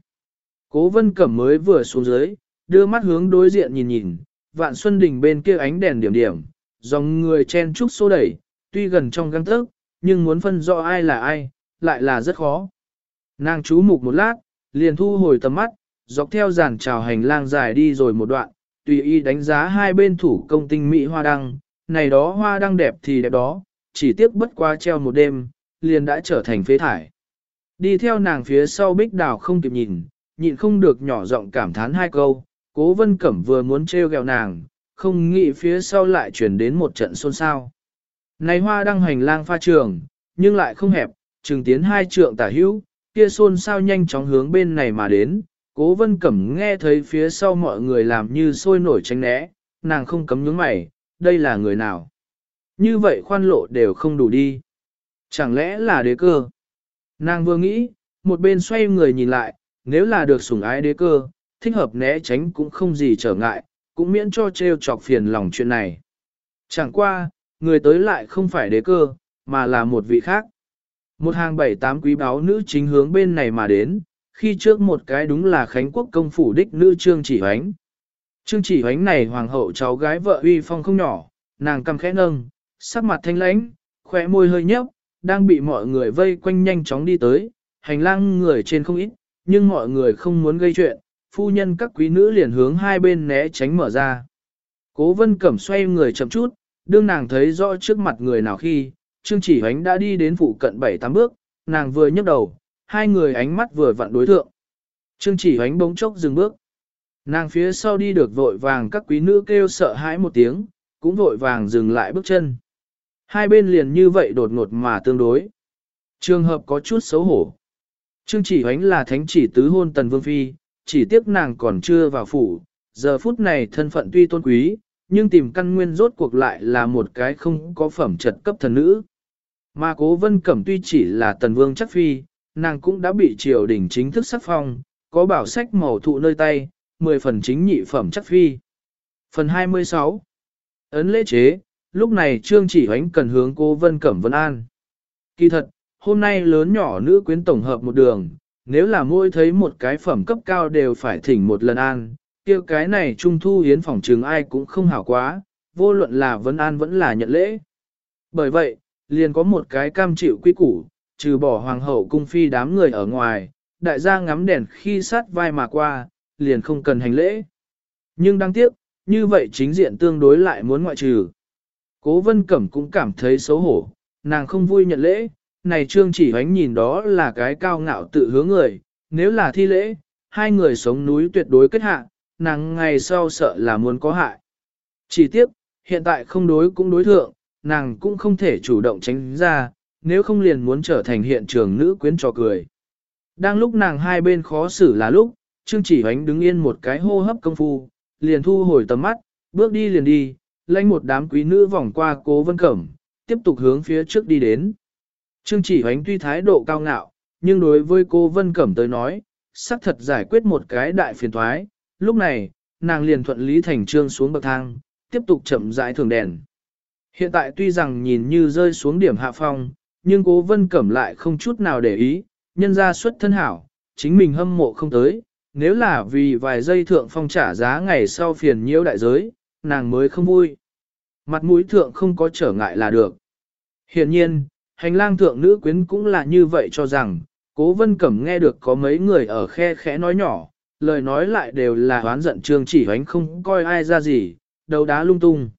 Cố vân cẩm mới vừa xuống dưới, đưa mắt hướng đối diện nhìn nhìn, vạn xuân đình bên kia ánh đèn điểm điểm, dòng người chen trúc xô đẩy, tuy gần trong găng tớc, nhưng muốn phân rõ ai là ai, lại là rất khó. Nàng chú mục một lát, liền thu hồi tầm mắt, dọc theo giàn trào hành lang dài đi rồi một đoạn, tùy ý đánh giá hai bên thủ công tinh mỹ hoa đăng, này đó hoa đăng đẹp thì đẹp đó, chỉ tiếc bất qua treo một đêm, liền đã trở thành phế thải. Đi theo nàng phía sau bích đào không kịp nhìn, nhịn không được nhỏ giọng cảm thán hai câu, cố vân cẩm vừa muốn treo gẹo nàng, không nghĩ phía sau lại chuyển đến một trận xôn xao. Này hoa đang hành lang pha trường, nhưng lại không hẹp, trừng tiến hai trượng tả hữu, kia xôn xao nhanh chóng hướng bên này mà đến. Cố vân cẩm nghe thấy phía sau mọi người làm như sôi nổi tránh né, nàng không cấm nhướng mày, đây là người nào? Như vậy khoan lộ đều không đủ đi. Chẳng lẽ là đế cơ? Nàng vừa nghĩ, một bên xoay người nhìn lại, nếu là được sủng ái đế cơ, thích hợp né tránh cũng không gì trở ngại, cũng miễn cho trêu chọc phiền lòng chuyện này. Chẳng qua, người tới lại không phải đế cơ, mà là một vị khác. Một hàng bảy tám quý báo nữ chính hướng bên này mà đến, khi trước một cái đúng là Khánh Quốc công phủ đích nữ Trương Chỉ Hoánh. Trương Chỉ Hoánh này hoàng hậu cháu gái vợ uy phong không nhỏ, nàng cầm khẽ nâng, sắc mặt thanh lãnh, khỏe môi hơi nhấp, đang bị mọi người vây quanh nhanh chóng đi tới, hành lang người trên không ít, nhưng mọi người không muốn gây chuyện, phu nhân các quý nữ liền hướng hai bên né tránh mở ra. Cố vân cẩm xoay người chậm chút, đương nàng thấy rõ trước mặt người nào khi, Trương Chỉ Hoánh đã đi đến phụ cận bảy tám bước, nàng vừa nhấc đầu, hai người ánh mắt vừa vặn đối thượng. Trương Chỉ Hoánh bỗng chốc dừng bước. Nàng phía sau đi được vội vàng các quý nữ kêu sợ hãi một tiếng, cũng vội vàng dừng lại bước chân. Hai bên liền như vậy đột ngột mà tương đối. Trường hợp có chút xấu hổ. Trương chỉ hoánh là thánh chỉ tứ hôn tần vương phi, chỉ tiếc nàng còn chưa vào phủ, giờ phút này thân phận tuy tôn quý, nhưng tìm căn nguyên rốt cuộc lại là một cái không có phẩm trật cấp thần nữ. Mà cố vân cẩm tuy chỉ là tần vương chắc phi, nàng cũng đã bị triều đình chính thức sắc phong, có bảo sách màu thụ nơi tay, 10 phần chính nhị phẩm chắc phi. Phần 26 Ấn lễ chế, lúc này Trương Chỉ Hoánh cần hướng cô Vân Cẩm Vân An. Kỳ thật, hôm nay lớn nhỏ nữ quyến tổng hợp một đường, nếu là môi thấy một cái phẩm cấp cao đều phải thỉnh một lần an, kia cái này trung thu hiến phòng trường ai cũng không hảo quá, vô luận là Vân An vẫn là nhận lễ. Bởi vậy, liền có một cái cam chịu quy củ, trừ bỏ hoàng hậu cung phi đám người ở ngoài, đại gia ngắm đèn khi sát vai mà qua, liền không cần hành lễ. Nhưng đáng tiếc, như vậy chính diện tương đối lại muốn ngoại trừ. Cố vân cẩm cũng cảm thấy xấu hổ, nàng không vui nhận lễ, này trương chỉ hoánh nhìn đó là cái cao ngạo tự hướng người, nếu là thi lễ, hai người sống núi tuyệt đối kết hạ, nàng ngày sau sợ là muốn có hại. Chỉ tiếc, hiện tại không đối cũng đối thượng, nàng cũng không thể chủ động tránh ra, nếu không liền muốn trở thành hiện trường nữ quyến trò cười. Đang lúc nàng hai bên khó xử là lúc, Trương Chỉ Hoánh đứng yên một cái hô hấp công phu, liền thu hồi tầm mắt, bước đi liền đi, lãnh một đám quý nữ vòng qua cố vân cẩm, tiếp tục hướng phía trước đi đến. Trương chỉ hoánh tuy thái độ cao ngạo, nhưng đối với cô vân cẩm tới nói, xác thật giải quyết một cái đại phiền thoái, lúc này, nàng liền thuận lý thành trương xuống bậc thang, tiếp tục chậm rãi thường đèn. Hiện tại tuy rằng nhìn như rơi xuống điểm hạ phong, nhưng cố vân cẩm lại không chút nào để ý, nhân ra xuất thân hảo, chính mình hâm mộ không tới, nếu là vì vài giây thượng phong trả giá ngày sau phiền nhiễu đại giới, nàng mới không vui. Mặt mũi thượng không có trở ngại là được. Hiện nhiên, hành lang thượng nữ quyến cũng là như vậy cho rằng, cố vân cẩm nghe được có mấy người ở khe khẽ nói nhỏ, lời nói lại đều là oán giận trương chỉ hoánh không coi ai ra gì, đầu đá lung tung.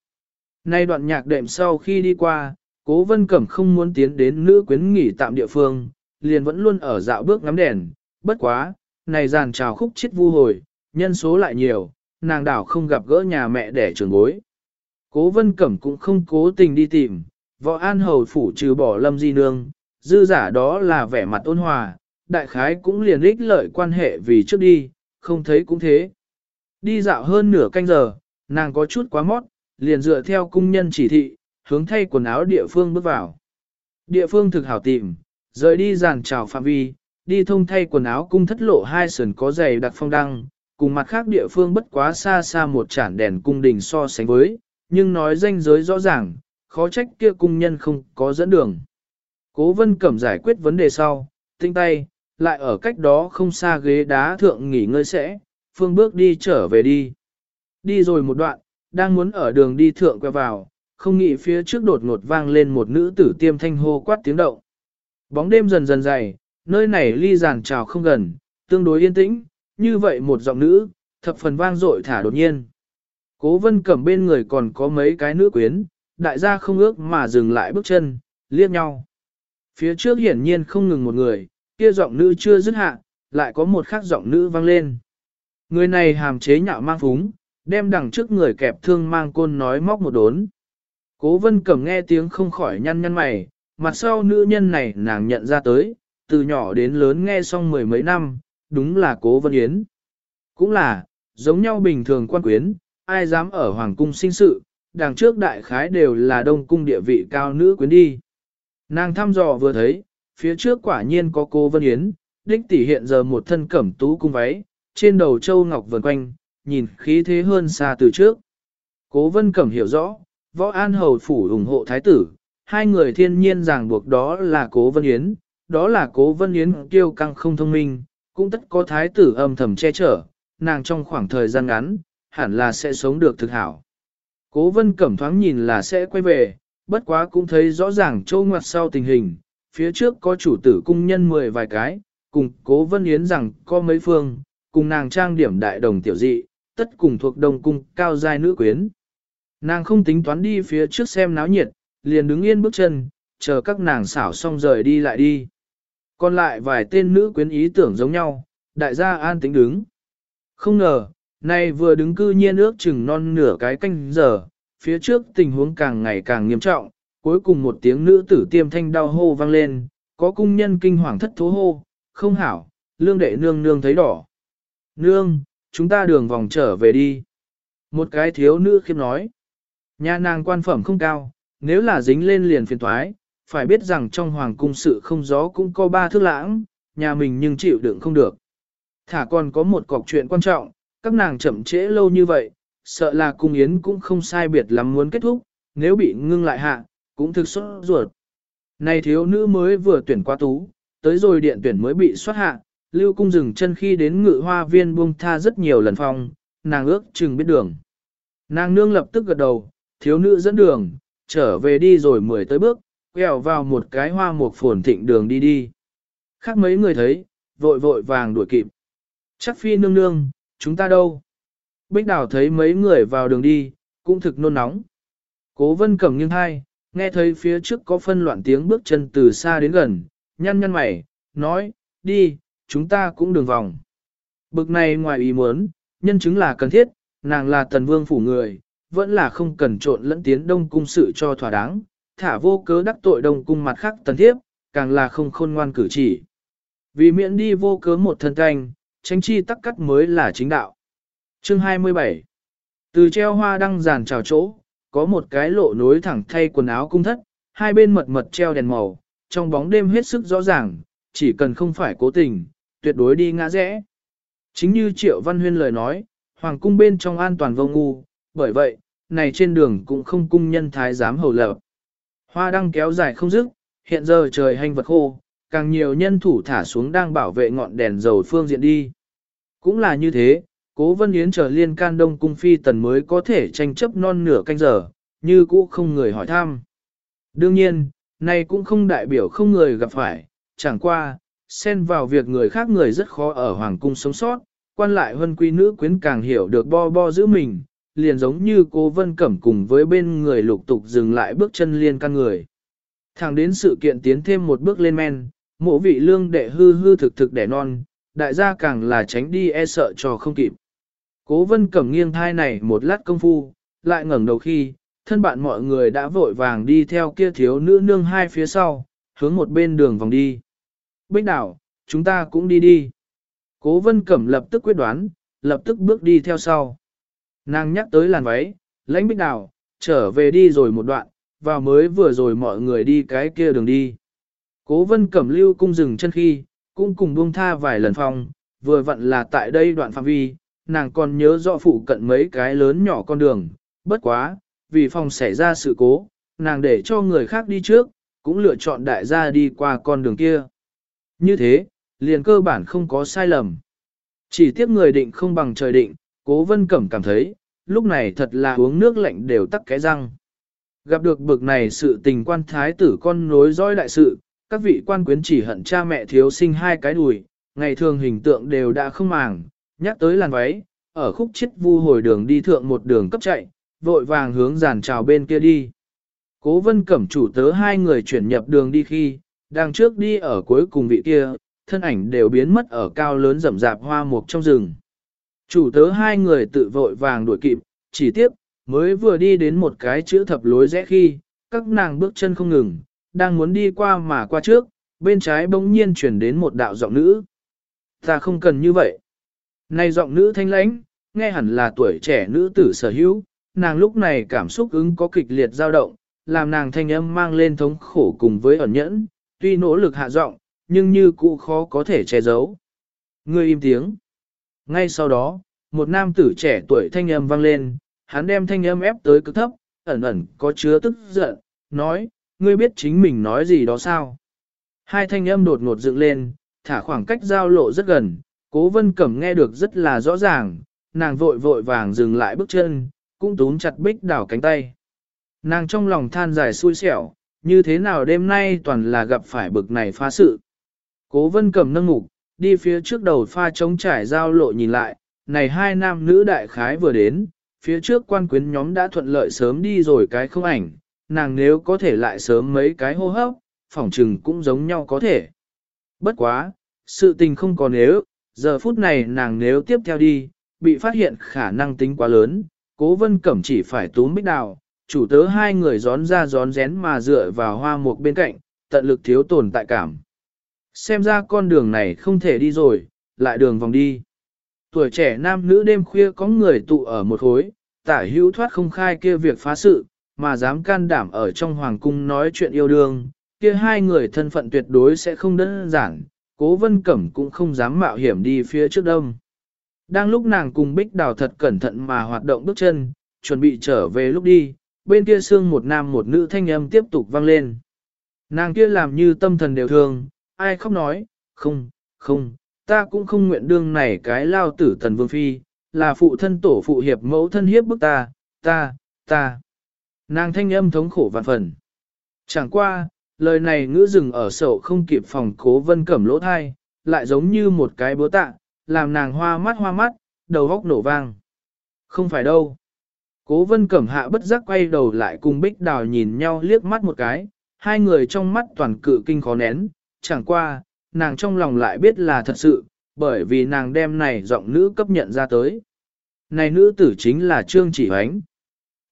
Nay đoạn nhạc đệm sau khi đi qua, cố vân cẩm không muốn tiến đến nữ quyến nghỉ tạm địa phương, liền vẫn luôn ở dạo bước ngắm đèn, bất quá, này giàn trào khúc chết vu hồi, nhân số lại nhiều, nàng đảo không gặp gỡ nhà mẹ đẻ trường bối. Cố vân cẩm cũng không cố tình đi tìm, võ an hầu phủ trừ bỏ lâm di nương, dư giả đó là vẻ mặt ôn hòa, đại khái cũng liền ích lợi quan hệ vì trước đi, không thấy cũng thế. Đi dạo hơn nửa canh giờ, nàng có chút quá mót, liền dựa theo cung nhân chỉ thị, hướng thay quần áo địa phương bước vào. Địa phương thực hảo tìm, rời đi giàn trào phạm vi, đi thông thay quần áo cung thất lộ hai sườn có giày đặc phong đăng, cùng mặt khác địa phương bất quá xa xa một chản đèn cung đình so sánh với, nhưng nói danh giới rõ ràng, khó trách kia cung nhân không có dẫn đường. Cố vân cẩm giải quyết vấn đề sau, tinh tay, lại ở cách đó không xa ghế đá thượng nghỉ ngơi sẽ, phương bước đi trở về đi. Đi rồi một đoạn, đang muốn ở đường đi thượng quay vào, không nghĩ phía trước đột ngột vang lên một nữ tử tiêm thanh hô quát tiếng động. Bóng đêm dần dần dày, nơi này ly giàn trào không gần, tương đối yên tĩnh, như vậy một giọng nữ, thập phần vang dội thả đột nhiên. Cố vân cẩm bên người còn có mấy cái nữ quyến, đại gia không ước mà dừng lại bước chân, liếc nhau. Phía trước hiển nhiên không ngừng một người, kia giọng nữ chưa dứt hạ, lại có một khác giọng nữ vang lên. Người này hàm chế nhạo mang phúng, đem đằng trước người kẹp thương mang côn nói móc một đốn. Cố vân cẩm nghe tiếng không khỏi nhăn nhăn mày, mặt sau nữ nhân này nàng nhận ra tới, từ nhỏ đến lớn nghe xong mười mấy năm, đúng là cố vân yến. Cũng là, giống nhau bình thường quan quyến, ai dám ở hoàng cung sinh sự, đằng trước đại khái đều là đông cung địa vị cao nữ quyến đi. Nàng thăm dò vừa thấy, phía trước quả nhiên có cô Vân Yến, đích tỷ hiện giờ một thân cẩm tú cung váy, trên đầu châu ngọc vần quanh, nhìn khí thế hơn xa từ trước. Cố Vân Cẩm hiểu rõ, võ an hầu phủ ủng hộ thái tử, hai người thiên nhiên ràng buộc đó là cố Vân Yến, đó là cố Vân Yến kiêu căng không thông minh, cũng tất có thái tử âm thầm che chở, nàng trong khoảng thời gian ngắn, hẳn là sẽ sống được thực hảo. Cố Vân Cẩm thoáng nhìn là sẽ quay về, bất quá cũng thấy rõ ràng trâu ngoặt sau tình hình, phía trước có chủ tử cung nhân mười vài cái, cùng cố Vân Yến rằng có mấy phương, cùng nàng trang điểm đại đồng tiểu dị, tất cùng thuộc đồng cung cao giai nữ quyến. Nàng không tính toán đi phía trước xem náo nhiệt, liền đứng yên bước chân, chờ các nàng xảo xong rời đi lại đi. Còn lại vài tên nữ quyến ý tưởng giống nhau, đại gia an tính đứng. Không ngờ, nay vừa đứng cư nhiên ước chừng non nửa cái canh giờ, phía trước tình huống càng ngày càng nghiêm trọng, cuối cùng một tiếng nữ tử tiêm thanh đau hô vang lên, có cung nhân kinh hoàng thất thố hô, không hảo, lương đệ nương nương thấy đỏ. Nương, chúng ta đường vòng trở về đi. Một cái thiếu nữ khiêm nói, nhà nàng quan phẩm không cao, nếu là dính lên liền phiền thoái, phải biết rằng trong hoàng cung sự không gió cũng có ba thước lãng, nhà mình nhưng chịu đựng không được. Thả còn có một cọc chuyện quan trọng, các nàng chậm trễ lâu như vậy, sợ là cung yến cũng không sai biệt lắm muốn kết thúc, nếu bị ngưng lại hạ, cũng thực xuất ruột. Này thiếu nữ mới vừa tuyển qua tú, tới rồi điện tuyển mới bị xuất hạ, lưu cung dừng chân khi đến ngự hoa viên buông tha rất nhiều lần phong, nàng ước chừng biết đường. Nàng nương lập tức gật đầu, thiếu nữ dẫn đường, trở về đi rồi mười tới bước, quẹo vào một cái hoa mục phồn thịnh đường đi đi. Khác mấy người thấy, vội vội vàng đuổi kịp. Chắc phi nương nương, chúng ta đâu? Bích đảo thấy mấy người vào đường đi, cũng thực nôn nóng. Cố vân cầm nghiêng hai, nghe thấy phía trước có phân loạn tiếng bước chân từ xa đến gần, nhăn nhăn mày, nói, đi, chúng ta cũng đường vòng. Bực này ngoài ý muốn, nhân chứng là cần thiết, nàng là tần vương phủ người, vẫn là không cần trộn lẫn tiến đông cung sự cho thỏa đáng, thả vô cớ đắc tội đồng cung mặt khác tần thiếp, càng là không khôn ngoan cử chỉ. Vì miễn đi vô cớ một thân canh, tránh chi tắc cắt mới là chính đạo. Chương 27 Từ treo hoa đăng giàn trào chỗ, có một cái lộ nối thẳng thay quần áo cung thất, hai bên mật mật treo đèn màu, trong bóng đêm hết sức rõ ràng, chỉ cần không phải cố tình, tuyệt đối đi ngã rẽ. Chính như Triệu Văn Huyên lời nói, hoàng cung bên trong an toàn vô ngu, bởi vậy, này trên đường cũng không cung nhân thái giám hầu lập. Hoa đang kéo dài không dứt, hiện giờ trời hành vật khô, càng nhiều nhân thủ thả xuống đang bảo vệ ngọn đèn dầu phương diện đi. Cũng là như thế, cố vân yến chờ liên can đông cung phi tần mới có thể tranh chấp non nửa canh giờ, như cũ không người hỏi thăm. Đương nhiên, này cũng không đại biểu không người gặp phải, chẳng qua, xen vào việc người khác người rất khó ở hoàng cung sống sót, quan lại huân quý nữ quyến càng hiểu được bo bo giữ mình, liền giống như cô Vân Cẩm cùng với bên người lục tục dừng lại bước chân liên căn người. Thẳng đến sự kiện tiến thêm một bước lên men, mộ vị lương đệ hư hư thực thực đẻ non, đại gia càng là tránh đi e sợ cho không kịp. Cố vân cẩm nghiêng thai này một lát công phu, lại ngẩng đầu khi, thân bạn mọi người đã vội vàng đi theo kia thiếu nữ nương hai phía sau, hướng một bên đường vòng đi. Bích đảo, chúng ta cũng đi đi. Cố vân cẩm lập tức quyết đoán, lập tức bước đi theo sau. Nàng nhắc tới làn váy, lãnh bích đào, trở về đi rồi một đoạn, vào mới vừa rồi mọi người đi cái kia đường đi. Cố vân cẩm lưu cung dừng chân khi, cũng cùng buông tha vài lần phòng, vừa vặn là tại đây đoạn phạm vi, nàng còn nhớ rõ phụ cận mấy cái lớn nhỏ con đường, bất quá, vì phòng xảy ra sự cố, nàng để cho người khác đi trước, cũng lựa chọn đại gia đi qua con đường kia. Như thế, liền cơ bản không có sai lầm. Chỉ tiếc người định không bằng trời định, cố vân cẩm cảm thấy, lúc này thật là uống nước lạnh đều tắc cái răng. Gặp được bực này sự tình quan thái tử con nối dõi đại sự, các vị quan quyến chỉ hận cha mẹ thiếu sinh hai cái đùi, ngày thường hình tượng đều đã không màng, nhắc tới làn váy, ở khúc chết vu hồi đường đi thượng một đường cấp chạy, vội vàng hướng giàn trào bên kia đi. Cố vân cẩm chủ tớ hai người chuyển nhập đường đi khi, đang trước đi ở cuối cùng vị kia, thân ảnh đều biến mất ở cao lớn rậm rạp hoa mục trong rừng. Chủ tớ hai người tự vội vàng đuổi kịp, chỉ tiếp, mới vừa đi đến một cái chữ thập lối rẽ khi, các nàng bước chân không ngừng, đang muốn đi qua mà qua trước, bên trái bỗng nhiên chuyển đến một đạo giọng nữ. Ta không cần như vậy. Này giọng nữ thanh lãnh, nghe hẳn là tuổi trẻ nữ tử sở hữu, nàng lúc này cảm xúc ứng có kịch liệt dao động, làm nàng thanh âm mang lên thống khổ cùng với ẩn nhẫn, tuy nỗ lực hạ giọng, nhưng như cũ khó có thể che giấu. Ngươi im tiếng. Ngay sau đó, một nam tử trẻ tuổi thanh âm vang lên, hắn đem thanh âm ép tới cực thấp, ẩn ẩn có chứa tức giận, nói, ngươi biết chính mình nói gì đó sao? Hai thanh âm đột ngột dựng lên, thả khoảng cách giao lộ rất gần, cố vân cẩm nghe được rất là rõ ràng, nàng vội vội vàng dừng lại bước chân, cũng túm chặt bích đảo cánh tay. Nàng trong lòng than dài xui xẻo, như thế nào đêm nay toàn là gặp phải bực này phá sự. Cố vân cẩm nâng ngục, đi phía trước đầu pha trống trải giao lộ nhìn lại, này hai nam nữ đại khái vừa đến, phía trước quan quyến nhóm đã thuận lợi sớm đi rồi cái không ảnh, nàng nếu có thể lại sớm mấy cái hô hấp, phỏng trừng cũng giống nhau có thể. Bất quá, sự tình không còn nếu, giờ phút này nàng nếu tiếp theo đi, bị phát hiện khả năng tính quá lớn, cố vân cẩm chỉ phải túm bích đào, chủ tớ hai người gión ra gión rén mà dựa vào hoa mục bên cạnh, tận lực thiếu tồn tại cảm. Xem ra con đường này không thể đi rồi, lại đường vòng đi. Tuổi trẻ nam nữ đêm khuya có người tụ ở một hối, tả hữu thoát không khai kia việc phá sự, mà dám can đảm ở trong hoàng cung nói chuyện yêu đương, kia hai người thân phận tuyệt đối sẽ không đơn giản, cố vân cẩm cũng không dám mạo hiểm đi phía trước đông. Đang lúc nàng cùng bích đào thật cẩn thận mà hoạt động bước chân, chuẩn bị trở về lúc đi, bên kia xương một nam một nữ thanh âm tiếp tục vang lên. Nàng kia làm như tâm thần đều thương, ai khóc nói, không, không, ta cũng không nguyện đương này cái lao tử tần vương phi, là phụ thân tổ phụ hiệp mẫu thân hiếp bức ta, ta, ta. Nàng thanh âm thống khổ vạn phần. Chẳng qua, lời này ngữ dừng ở sậu không kịp phòng cố vân cẩm lỗ thai, lại giống như một cái búa tạ, làm nàng hoa mắt hoa mắt, đầu góc nổ vang. Không phải đâu. Cố vân cẩm hạ bất giác quay đầu lại cùng bích đào nhìn nhau liếc mắt một cái, hai người trong mắt toàn cự kinh khó nén, chẳng qua, nàng trong lòng lại biết là thật sự, bởi vì nàng đem này giọng nữ cấp nhận ra tới. Này nữ tử chính là Trương Chỉ Hoánh.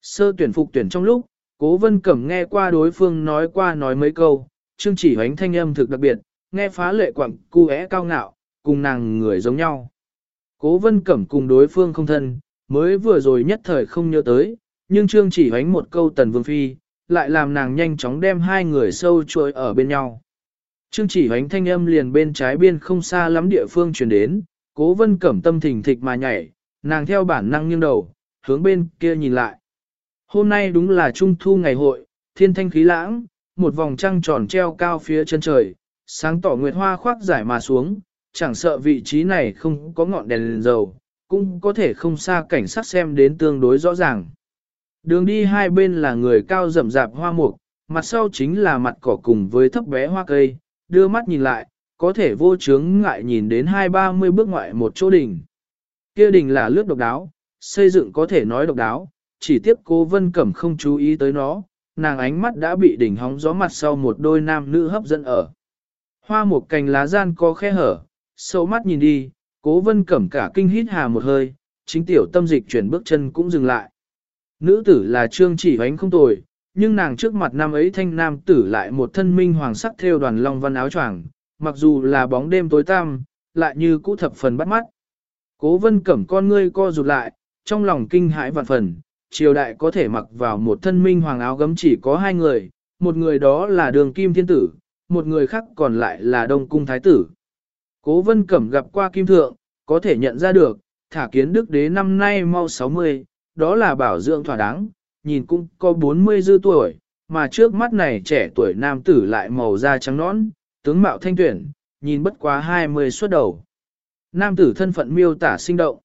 Sơ tuyển phục tuyển trong lúc, Cố Vân Cẩm nghe qua đối phương nói qua nói mấy câu, Trương Chỉ Hoánh thanh âm thực đặc biệt, nghe phá lệ quặng cu é cao ngạo, cùng nàng người giống nhau. Cố Vân Cẩm cùng đối phương không thân, mới vừa rồi nhất thời không nhớ tới, nhưng Trương Chỉ Hoánh một câu tần vương phi, lại làm nàng nhanh chóng đem hai người sâu chuỗi ở bên nhau. Trương chỉ hoánh thanh âm liền bên trái biên không xa lắm địa phương truyền đến, cố vân cẩm tâm thình thịch mà nhảy, nàng theo bản năng nghiêng đầu, hướng bên kia nhìn lại. Hôm nay đúng là trung thu ngày hội, thiên thanh khí lãng, một vòng trăng tròn treo cao phía chân trời, sáng tỏ nguyệt hoa khoác giải mà xuống, chẳng sợ vị trí này không có ngọn đèn, đèn dầu, cũng có thể không xa cảnh sát xem đến tương đối rõ ràng. Đường đi hai bên là người cao rậm rạp hoa mục, mặt sau chính là mặt cỏ cùng với thấp bé hoa cây, đưa mắt nhìn lại, có thể vô chướng ngại nhìn đến hai ba mươi bước ngoại một chỗ đỉnh. Kia đỉnh là lướt độc đáo, xây dựng có thể nói độc đáo, chỉ tiếc cô Vân Cẩm không chú ý tới nó, nàng ánh mắt đã bị đỉnh hóng gió mặt sau một đôi nam nữ hấp dẫn ở. Hoa một cành lá gian có khe hở, sâu mắt nhìn đi, cố Vân Cẩm cả kinh hít hà một hơi, chính tiểu tâm dịch chuyển bước chân cũng dừng lại. Nữ tử là trương chỉ ánh không tồi, nhưng nàng trước mặt nam ấy thanh nam tử lại một thân minh hoàng sắc theo đoàn long văn áo choàng, mặc dù là bóng đêm tối tăm, lại như cũ thập phần bắt mắt. Cố vân cẩm con ngươi co rụt lại, trong lòng kinh hãi vạn phần, triều đại có thể mặc vào một thân minh hoàng áo gấm chỉ có hai người, một người đó là đường kim thiên tử, một người khác còn lại là đông cung thái tử. Cố vân cẩm gặp qua kim thượng, có thể nhận ra được, thả kiến đức đế năm nay mau 60, đó là bảo dưỡng thỏa đáng, nhìn cũng có 40 dư tuổi, mà trước mắt này trẻ tuổi nam tử lại màu da trắng nõn, tướng mạo thanh tuyển, nhìn bất quá 20 xuất đầu. Nam tử thân phận miêu tả sinh động.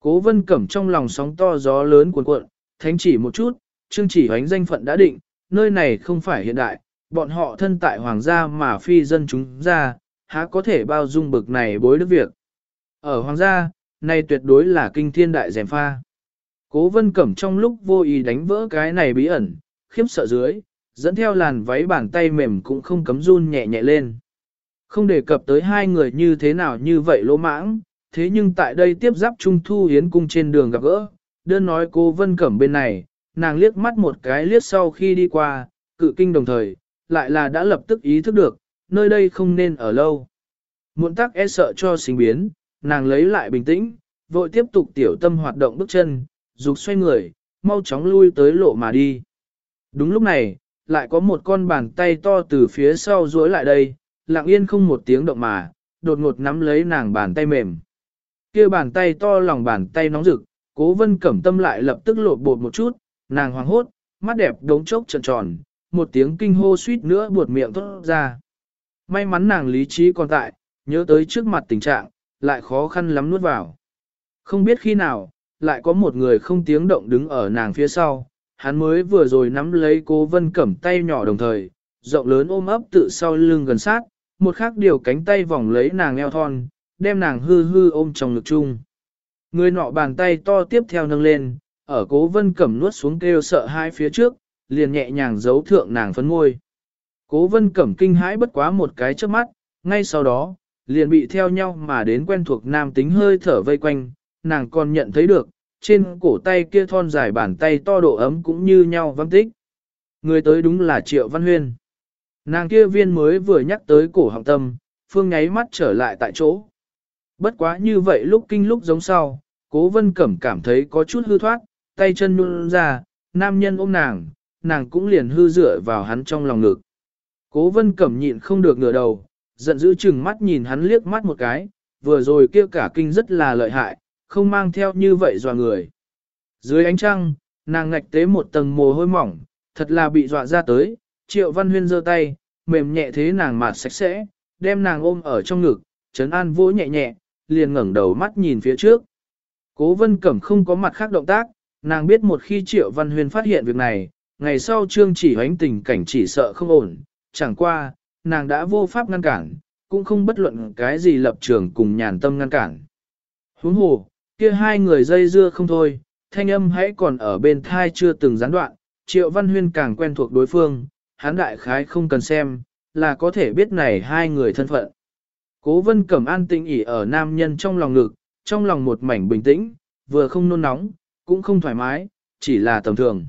Cố vân cẩm trong lòng sóng to gió lớn cuồn cuộn, thánh chỉ một chút, chương chỉ hoánh danh phận đã định, nơi này không phải hiện đại, bọn họ thân tại hoàng gia mà phi dân chúng ra, há có thể bao dung bực này bối đức việc. Ở hoàng gia, này tuyệt đối là kinh thiên đại dèm pha. Cố vân cẩm trong lúc vô ý đánh vỡ cái này bí ẩn, khiếp sợ dưới, dẫn theo làn váy bàn tay mềm cũng không cấm run nhẹ nhẹ lên. Không đề cập tới hai người như thế nào như vậy lỗ mãng, thế nhưng tại đây tiếp giáp trung thu hiến cung trên đường gặp gỡ, đơn nói cô Vân Cẩm bên này, nàng liếc mắt một cái liếc sau khi đi qua, cự kinh đồng thời, lại là đã lập tức ý thức được, nơi đây không nên ở lâu. Muộn tắc e sợ cho sinh biến, nàng lấy lại bình tĩnh, vội tiếp tục tiểu tâm hoạt động bước chân, dục xoay người, mau chóng lui tới lộ mà đi. Đúng lúc này, lại có một con bàn tay to từ phía sau duỗi lại đây, lặng yên không một tiếng động mà, đột ngột nắm lấy nàng bàn tay mềm. kia bàn tay to lòng bàn tay nóng rực, cố vân cẩm tâm lại lập tức lột bột một chút, nàng hoàng hốt, mắt đẹp đống chốc tròn tròn, một tiếng kinh hô suýt nữa buột miệng thốt ra. May mắn nàng lý trí còn tại, nhớ tới trước mặt tình trạng, lại khó khăn lắm nuốt vào. Không biết khi nào, lại có một người không tiếng động đứng ở nàng phía sau, hắn mới vừa rồi nắm lấy cố vân cẩm tay nhỏ đồng thời, rộng lớn ôm ấp tự sau lưng gần sát, một khác điều cánh tay vòng lấy nàng eo thon, đem nàng hư hư ôm trong ngực chung. Người nọ bàn tay to tiếp theo nâng lên, ở cố vân cẩm nuốt xuống kêu sợ hai phía trước, liền nhẹ nhàng giấu thượng nàng phấn môi. Cố vân cẩm kinh hãi bất quá một cái trước mắt, ngay sau đó, liền bị theo nhau mà đến quen thuộc nam tính hơi thở vây quanh, nàng còn nhận thấy được, trên cổ tay kia thon dài bàn tay to độ ấm cũng như nhau văng tích. Người tới đúng là Triệu Văn Huyên. Nàng kia viên mới vừa nhắc tới cổ họng tâm, phương nháy mắt trở lại tại chỗ. Bất quá như vậy lúc kinh lúc giống sau, cố vân cẩm cảm thấy có chút hư thoát, tay chân nhún ra, nam nhân ôm nàng, nàng cũng liền hư dựa vào hắn trong lòng ngực. Cố vân cẩm nhịn không được ngửa đầu, giận dữ chừng mắt nhìn hắn liếc mắt một cái, vừa rồi kia cả kinh rất là lợi hại, không mang theo như vậy dọa người. Dưới ánh trăng, nàng ngạch tế một tầng mồ hôi mỏng, thật là bị dọa ra tới, triệu văn huyên giơ tay, mềm nhẹ thế nàng mạt sạch sẽ, đem nàng ôm ở trong ngực, trấn an vỗ nhẹ nhẹ, liền ngẩng đầu mắt nhìn phía trước. Cố vân cẩm không có mặt khác động tác, nàng biết một khi triệu văn huyên phát hiện việc này, ngày sau trương chỉ hoánh tình cảnh chỉ sợ không ổn, chẳng qua, nàng đã vô pháp ngăn cản, cũng không bất luận cái gì lập trường cùng nhàn tâm ngăn cản. Huống hồ, kia hai người dây dưa không thôi, thanh âm hãy còn ở bên thai chưa từng gián đoạn, triệu văn huyên càng quen thuộc đối phương, hắn đại khái không cần xem, là có thể biết này hai người thân phận. Cố vân cẩm an tĩnh ỉ ở nam nhân trong lòng ngực, trong lòng một mảnh bình tĩnh, vừa không nôn nóng, cũng không thoải mái, chỉ là tầm thường.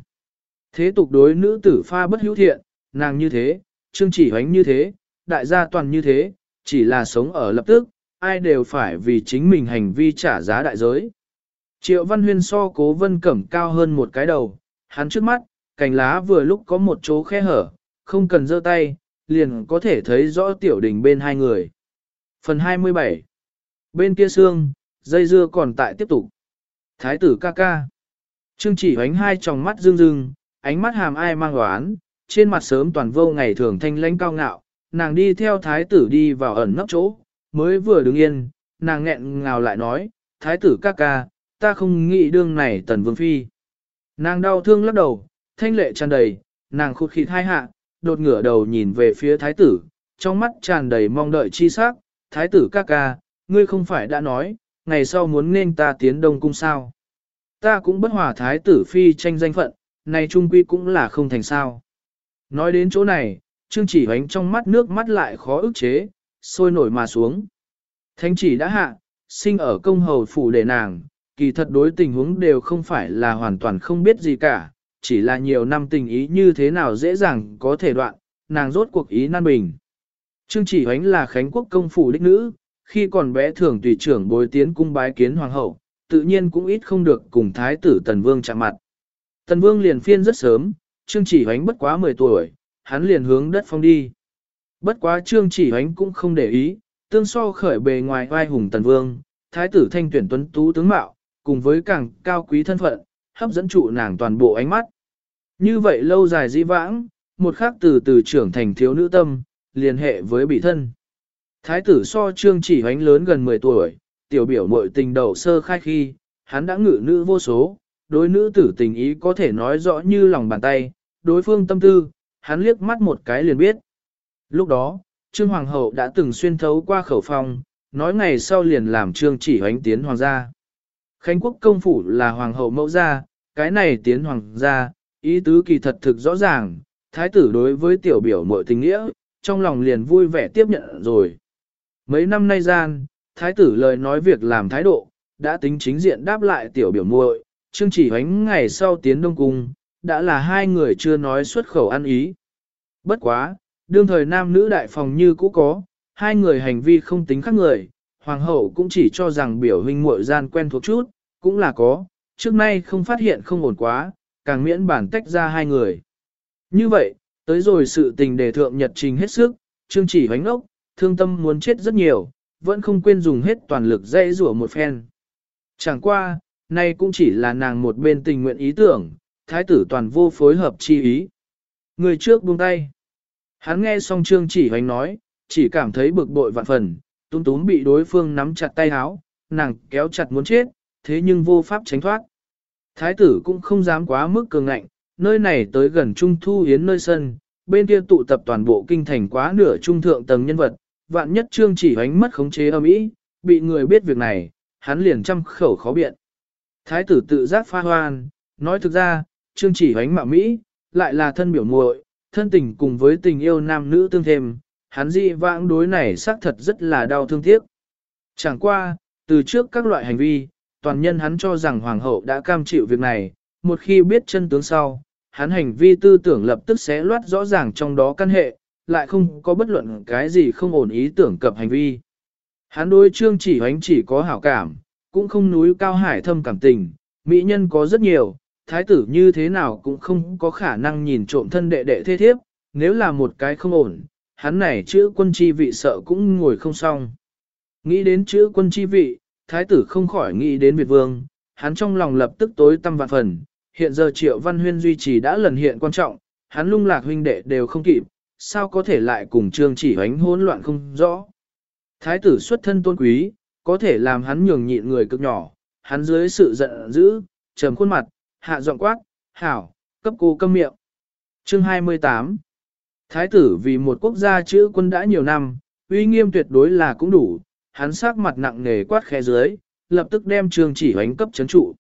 Thế tục đối nữ tử pha bất hữu thiện, nàng như thế, trương chỉ hoánh như thế, đại gia toàn như thế, chỉ là sống ở lập tức, ai đều phải vì chính mình hành vi trả giá đại giới. Triệu Văn Huyên so cố vân cẩm cao hơn một cái đầu, hắn trước mắt, cành lá vừa lúc có một chỗ khe hở, không cần giơ tay, liền có thể thấy rõ tiểu đình bên hai người. Phần 27 Bên kia xương, dây dưa còn tại tiếp tục. Thái tử ca ca. Trương chỉ hoánh hai tròng mắt rưng rưng, ánh mắt hàm ai mang oán, trên mặt sớm toàn vô ngày thường thanh lãnh cao ngạo, nàng đi theo thái tử đi vào ẩn nấp chỗ, mới vừa đứng yên, nàng nghẹn ngào lại nói, thái tử ca ca, ta không nghĩ đương này tần vương phi. Nàng đau thương lắc đầu, thanh lệ tràn đầy, nàng khụt khịt hai hạ, đột ngửa đầu nhìn về phía thái tử, trong mắt tràn đầy mong đợi chi sắc, thái tử ca ca, ngươi không phải đã nói, ngày sau muốn nên ta tiến đông cung sao. Ta cũng bất hòa thái tử phi tranh danh phận, này trung quy cũng là không thành sao. Nói đến chỗ này, Trương chỉ hoánh trong mắt nước mắt lại khó ức chế, sôi nổi mà xuống. Thánh chỉ đã hạ, sinh ở công hầu phủ để nàng, kỳ thật đối tình huống đều không phải là hoàn toàn không biết gì cả, chỉ là nhiều năm tình ý như thế nào dễ dàng có thể đoạn, nàng rốt cuộc ý nan bình. Trương chỉ hoánh là Khánh quốc công phủ đích nữ, khi còn bé thường tùy trưởng bồi tiến cung bái kiến hoàng hậu, tự nhiên cũng ít không được cùng thái tử Tần Vương chạm mặt. Tần Vương liền phiên rất sớm, Trương chỉ hoánh bất quá 10 tuổi, hắn liền hướng đất phong đi. Bất quá Trương chỉ hoánh cũng không để ý, tương so khởi bề ngoài vai hùng Tần Vương, thái tử thanh tuyển tuấn tú tướng mạo, cùng với càng cao quý thân phận, hấp dẫn trụ nàng toàn bộ ánh mắt. Như vậy lâu dài di vãng, một khắc từ từ trưởng thành thiếu nữ tâm, liên hệ với bị thân. Thái tử so trương chỉ hoánh lớn gần 10 tuổi, tiểu biểu mội tình đầu sơ khai khi, hắn đã ngự nữ vô số, đối nữ tử tình ý có thể nói rõ như lòng bàn tay, đối phương tâm tư, hắn liếc mắt một cái liền biết. Lúc đó, trương hoàng hậu đã từng xuyên thấu qua khẩu phong, nói ngày sau liền làm trương chỉ hoánh tiến hoàng gia. Khánh quốc công phủ là hoàng hậu mẫu gia, cái này tiến hoàng gia, ý tứ kỳ thật thực rõ ràng, thái tử đối với tiểu biểu mọi tình nghĩa, trong lòng liền vui vẻ tiếp nhận rồi. Mấy năm nay gian, thái tử lời nói việc làm thái độ, đã tính chính diện đáp lại tiểu biểu muội, Trương chỉ hoánh ngày sau tiến Đông Cung, đã là hai người chưa nói xuất khẩu ăn ý. Bất quá, đương thời nam nữ đại phòng như cũ có, hai người hành vi không tính khác người, hoàng hậu cũng chỉ cho rằng biểu huynh muội gian quen thuộc chút, cũng là có, trước nay không phát hiện không ổn quá, càng miễn bản tách ra hai người. Như vậy, tới rồi sự tình đề thượng nhật trình hết sức, trương chỉ hoánh ốc, thương tâm muốn chết rất nhiều, vẫn không quên dùng hết toàn lực dây rủa một phen. Chẳng qua, nay cũng chỉ là nàng một bên tình nguyện ý tưởng, thái tử toàn vô phối hợp chi ý. Người trước buông tay. Hắn nghe xong trương chỉ hoành nói, chỉ cảm thấy bực bội vạn phần, túm túm bị đối phương nắm chặt tay háo, nàng kéo chặt muốn chết, thế nhưng vô pháp tránh thoát. Thái tử cũng không dám quá mức cường ngạnh, nơi này tới gần Trung Thu Hiến nơi sân, bên kia tụ tập toàn bộ kinh thành quá nửa trung thượng tầng nhân vật, vạn nhất trương chỉ hoánh mất khống chế âm ý, bị người biết việc này, hắn liền trăm khẩu khó biện. Thái tử tự giác pha hoan, nói thực ra, trương chỉ hoánh mạo Mỹ, lại là thân biểu muội, thân tình cùng với tình yêu nam nữ tương thêm, hắn dị vãng đối này xác thật rất là đau thương tiếc. Chẳng qua, từ trước các loại hành vi, toàn nhân hắn cho rằng hoàng hậu đã cam chịu việc này, một khi biết chân tướng sau, hắn hành vi tư tưởng lập tức sẽ loát rõ ràng trong đó căn hệ, lại không có bất luận cái gì không ổn ý tưởng cập hành vi. Hắn đối trương chỉ hoánh chỉ có hảo cảm, cũng không núi cao hải thâm cảm tình, mỹ nhân có rất nhiều, thái tử như thế nào cũng không có khả năng nhìn trộm thân đệ đệ thế thiếp, nếu là một cái không ổn, hắn này chữ quân chi vị sợ cũng ngồi không xong. Nghĩ đến chữ quân chi vị, thái tử không khỏi nghĩ đến Việt Vương, hắn trong lòng lập tức tối tâm vạn phần, hiện giờ triệu văn huyên duy trì đã lần hiện quan trọng, hắn lung lạc huynh đệ đều không kịp, sao có thể lại cùng trương chỉ hoánh hỗn loạn không rõ. Thái tử xuất thân tôn quý, có thể làm hắn nhường nhịn người cực nhỏ, hắn dưới sự giận dữ, trầm khuôn mặt, hạ giọng quát, hảo, cấp cô câm miệng. Chương 28 Thái tử vì một quốc gia chữ quân đã nhiều năm, uy nghiêm tuyệt đối là cũng đủ, hắn sắc mặt nặng nề quát khẽ dưới, lập tức đem trương chỉ hoánh cấp chấn trụ.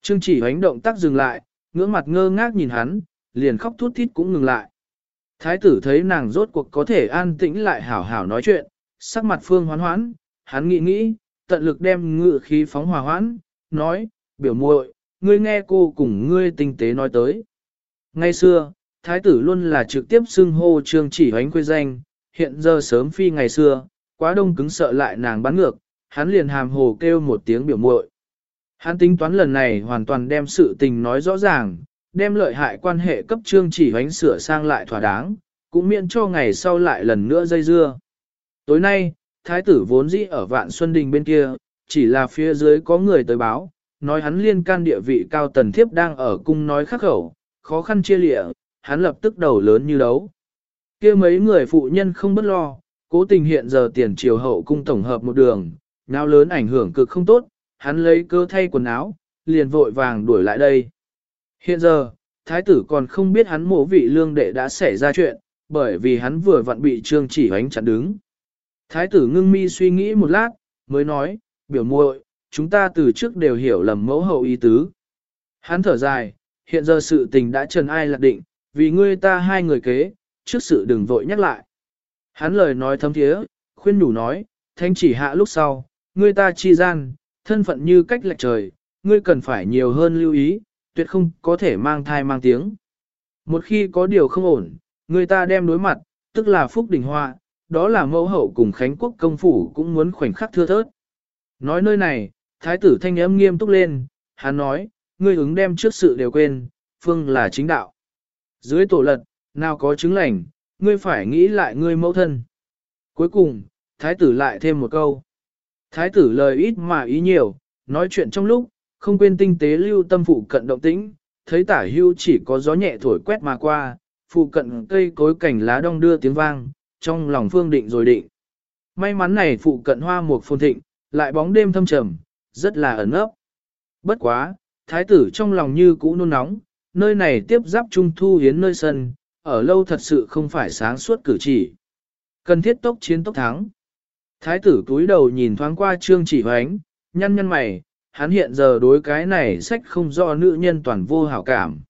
Trương chỉ hoánh động tác dừng lại, ngưỡng mặt ngơ ngác nhìn hắn, liền khóc thút thít cũng ngừng lại. Thái tử thấy nàng rốt cuộc có thể an tĩnh lại hảo hảo nói chuyện, sắc mặt phương hoán hoãn, hắn nghĩ nghĩ, tận lực đem ngự khí phóng hòa hoãn, nói, biểu muội, ngươi nghe cô cùng ngươi tinh tế nói tới. Ngay xưa, thái tử luôn là trực tiếp xưng hô trương chỉ hoánh quê danh, hiện giờ sớm phi ngày xưa, quá đông cứng sợ lại nàng bắn ngược, hắn liền hàm hồ kêu một tiếng biểu muội. Hắn tính toán lần này hoàn toàn đem sự tình nói rõ ràng, đem lợi hại quan hệ cấp trương chỉ hoánh sửa sang lại thỏa đáng, cũng miễn cho ngày sau lại lần nữa dây dưa. Tối nay, thái tử vốn dĩ ở vạn xuân đình bên kia, chỉ là phía dưới có người tới báo, nói hắn liên can địa vị cao tần thiếp đang ở cung nói khắc khẩu, khó khăn chia lịa, hắn lập tức đầu lớn như đấu. kia mấy người phụ nhân không bất lo, cố tình hiện giờ tiền triều hậu cung tổng hợp một đường, nào lớn ảnh hưởng cực không tốt, hắn lấy cơ thay quần áo, liền vội vàng đuổi lại đây. Hiện giờ, thái tử còn không biết hắn mổ vị lương đệ đã xảy ra chuyện, bởi vì hắn vừa vặn bị trương chỉ hoánh chặn đứng. Thái tử ngưng mi suy nghĩ một lát, mới nói, biểu muội, chúng ta từ trước đều hiểu lầm mẫu hậu ý tứ. Hắn thở dài, hiện giờ sự tình đã trần ai lạc định, vì ngươi ta hai người kế, trước sự đừng vội nhắc lại. Hắn lời nói thấm thiế, khuyên đủ nói, thanh chỉ hạ lúc sau, ngươi ta chi gian, thân phận như cách lệch trời, ngươi cần phải nhiều hơn lưu ý, tuyệt không có thể mang thai mang tiếng. Một khi có điều không ổn, người ta đem đối mặt, tức là phúc đỉnh hoa, đó là mẫu hậu cùng Khánh Quốc công phủ cũng muốn khoảnh khắc thưa thớt. Nói nơi này, thái tử thanh âm nghiêm túc lên, hắn nói, ngươi ứng đem trước sự đều quên, phương là chính đạo. Dưới tổ lật, nào có chứng lành, ngươi phải nghĩ lại ngươi mẫu thân. Cuối cùng, thái tử lại thêm một câu. Thái tử lời ít mà ý nhiều, nói chuyện trong lúc, không quên tinh tế lưu tâm phụ cận động tĩnh, thấy tả hưu chỉ có gió nhẹ thổi quét mà qua, phụ cận cây cối cảnh lá đong đưa tiếng vang, trong lòng phương định rồi định. May mắn này phụ cận hoa mục phồn thịnh, lại bóng đêm thâm trầm, rất là ẩn ấp. Bất quá, thái tử trong lòng như cũ nôn nóng, nơi này tiếp giáp trung thu hiến nơi sân, ở lâu thật sự không phải sáng suốt cử chỉ. Cần thiết tốc chiến tốc thắng. Thái tử cúi đầu nhìn thoáng qua trương chỉ hoánh, nhăn nhăn mày, hắn hiện giờ đối cái này sách không do nữ nhân toàn vô hảo cảm.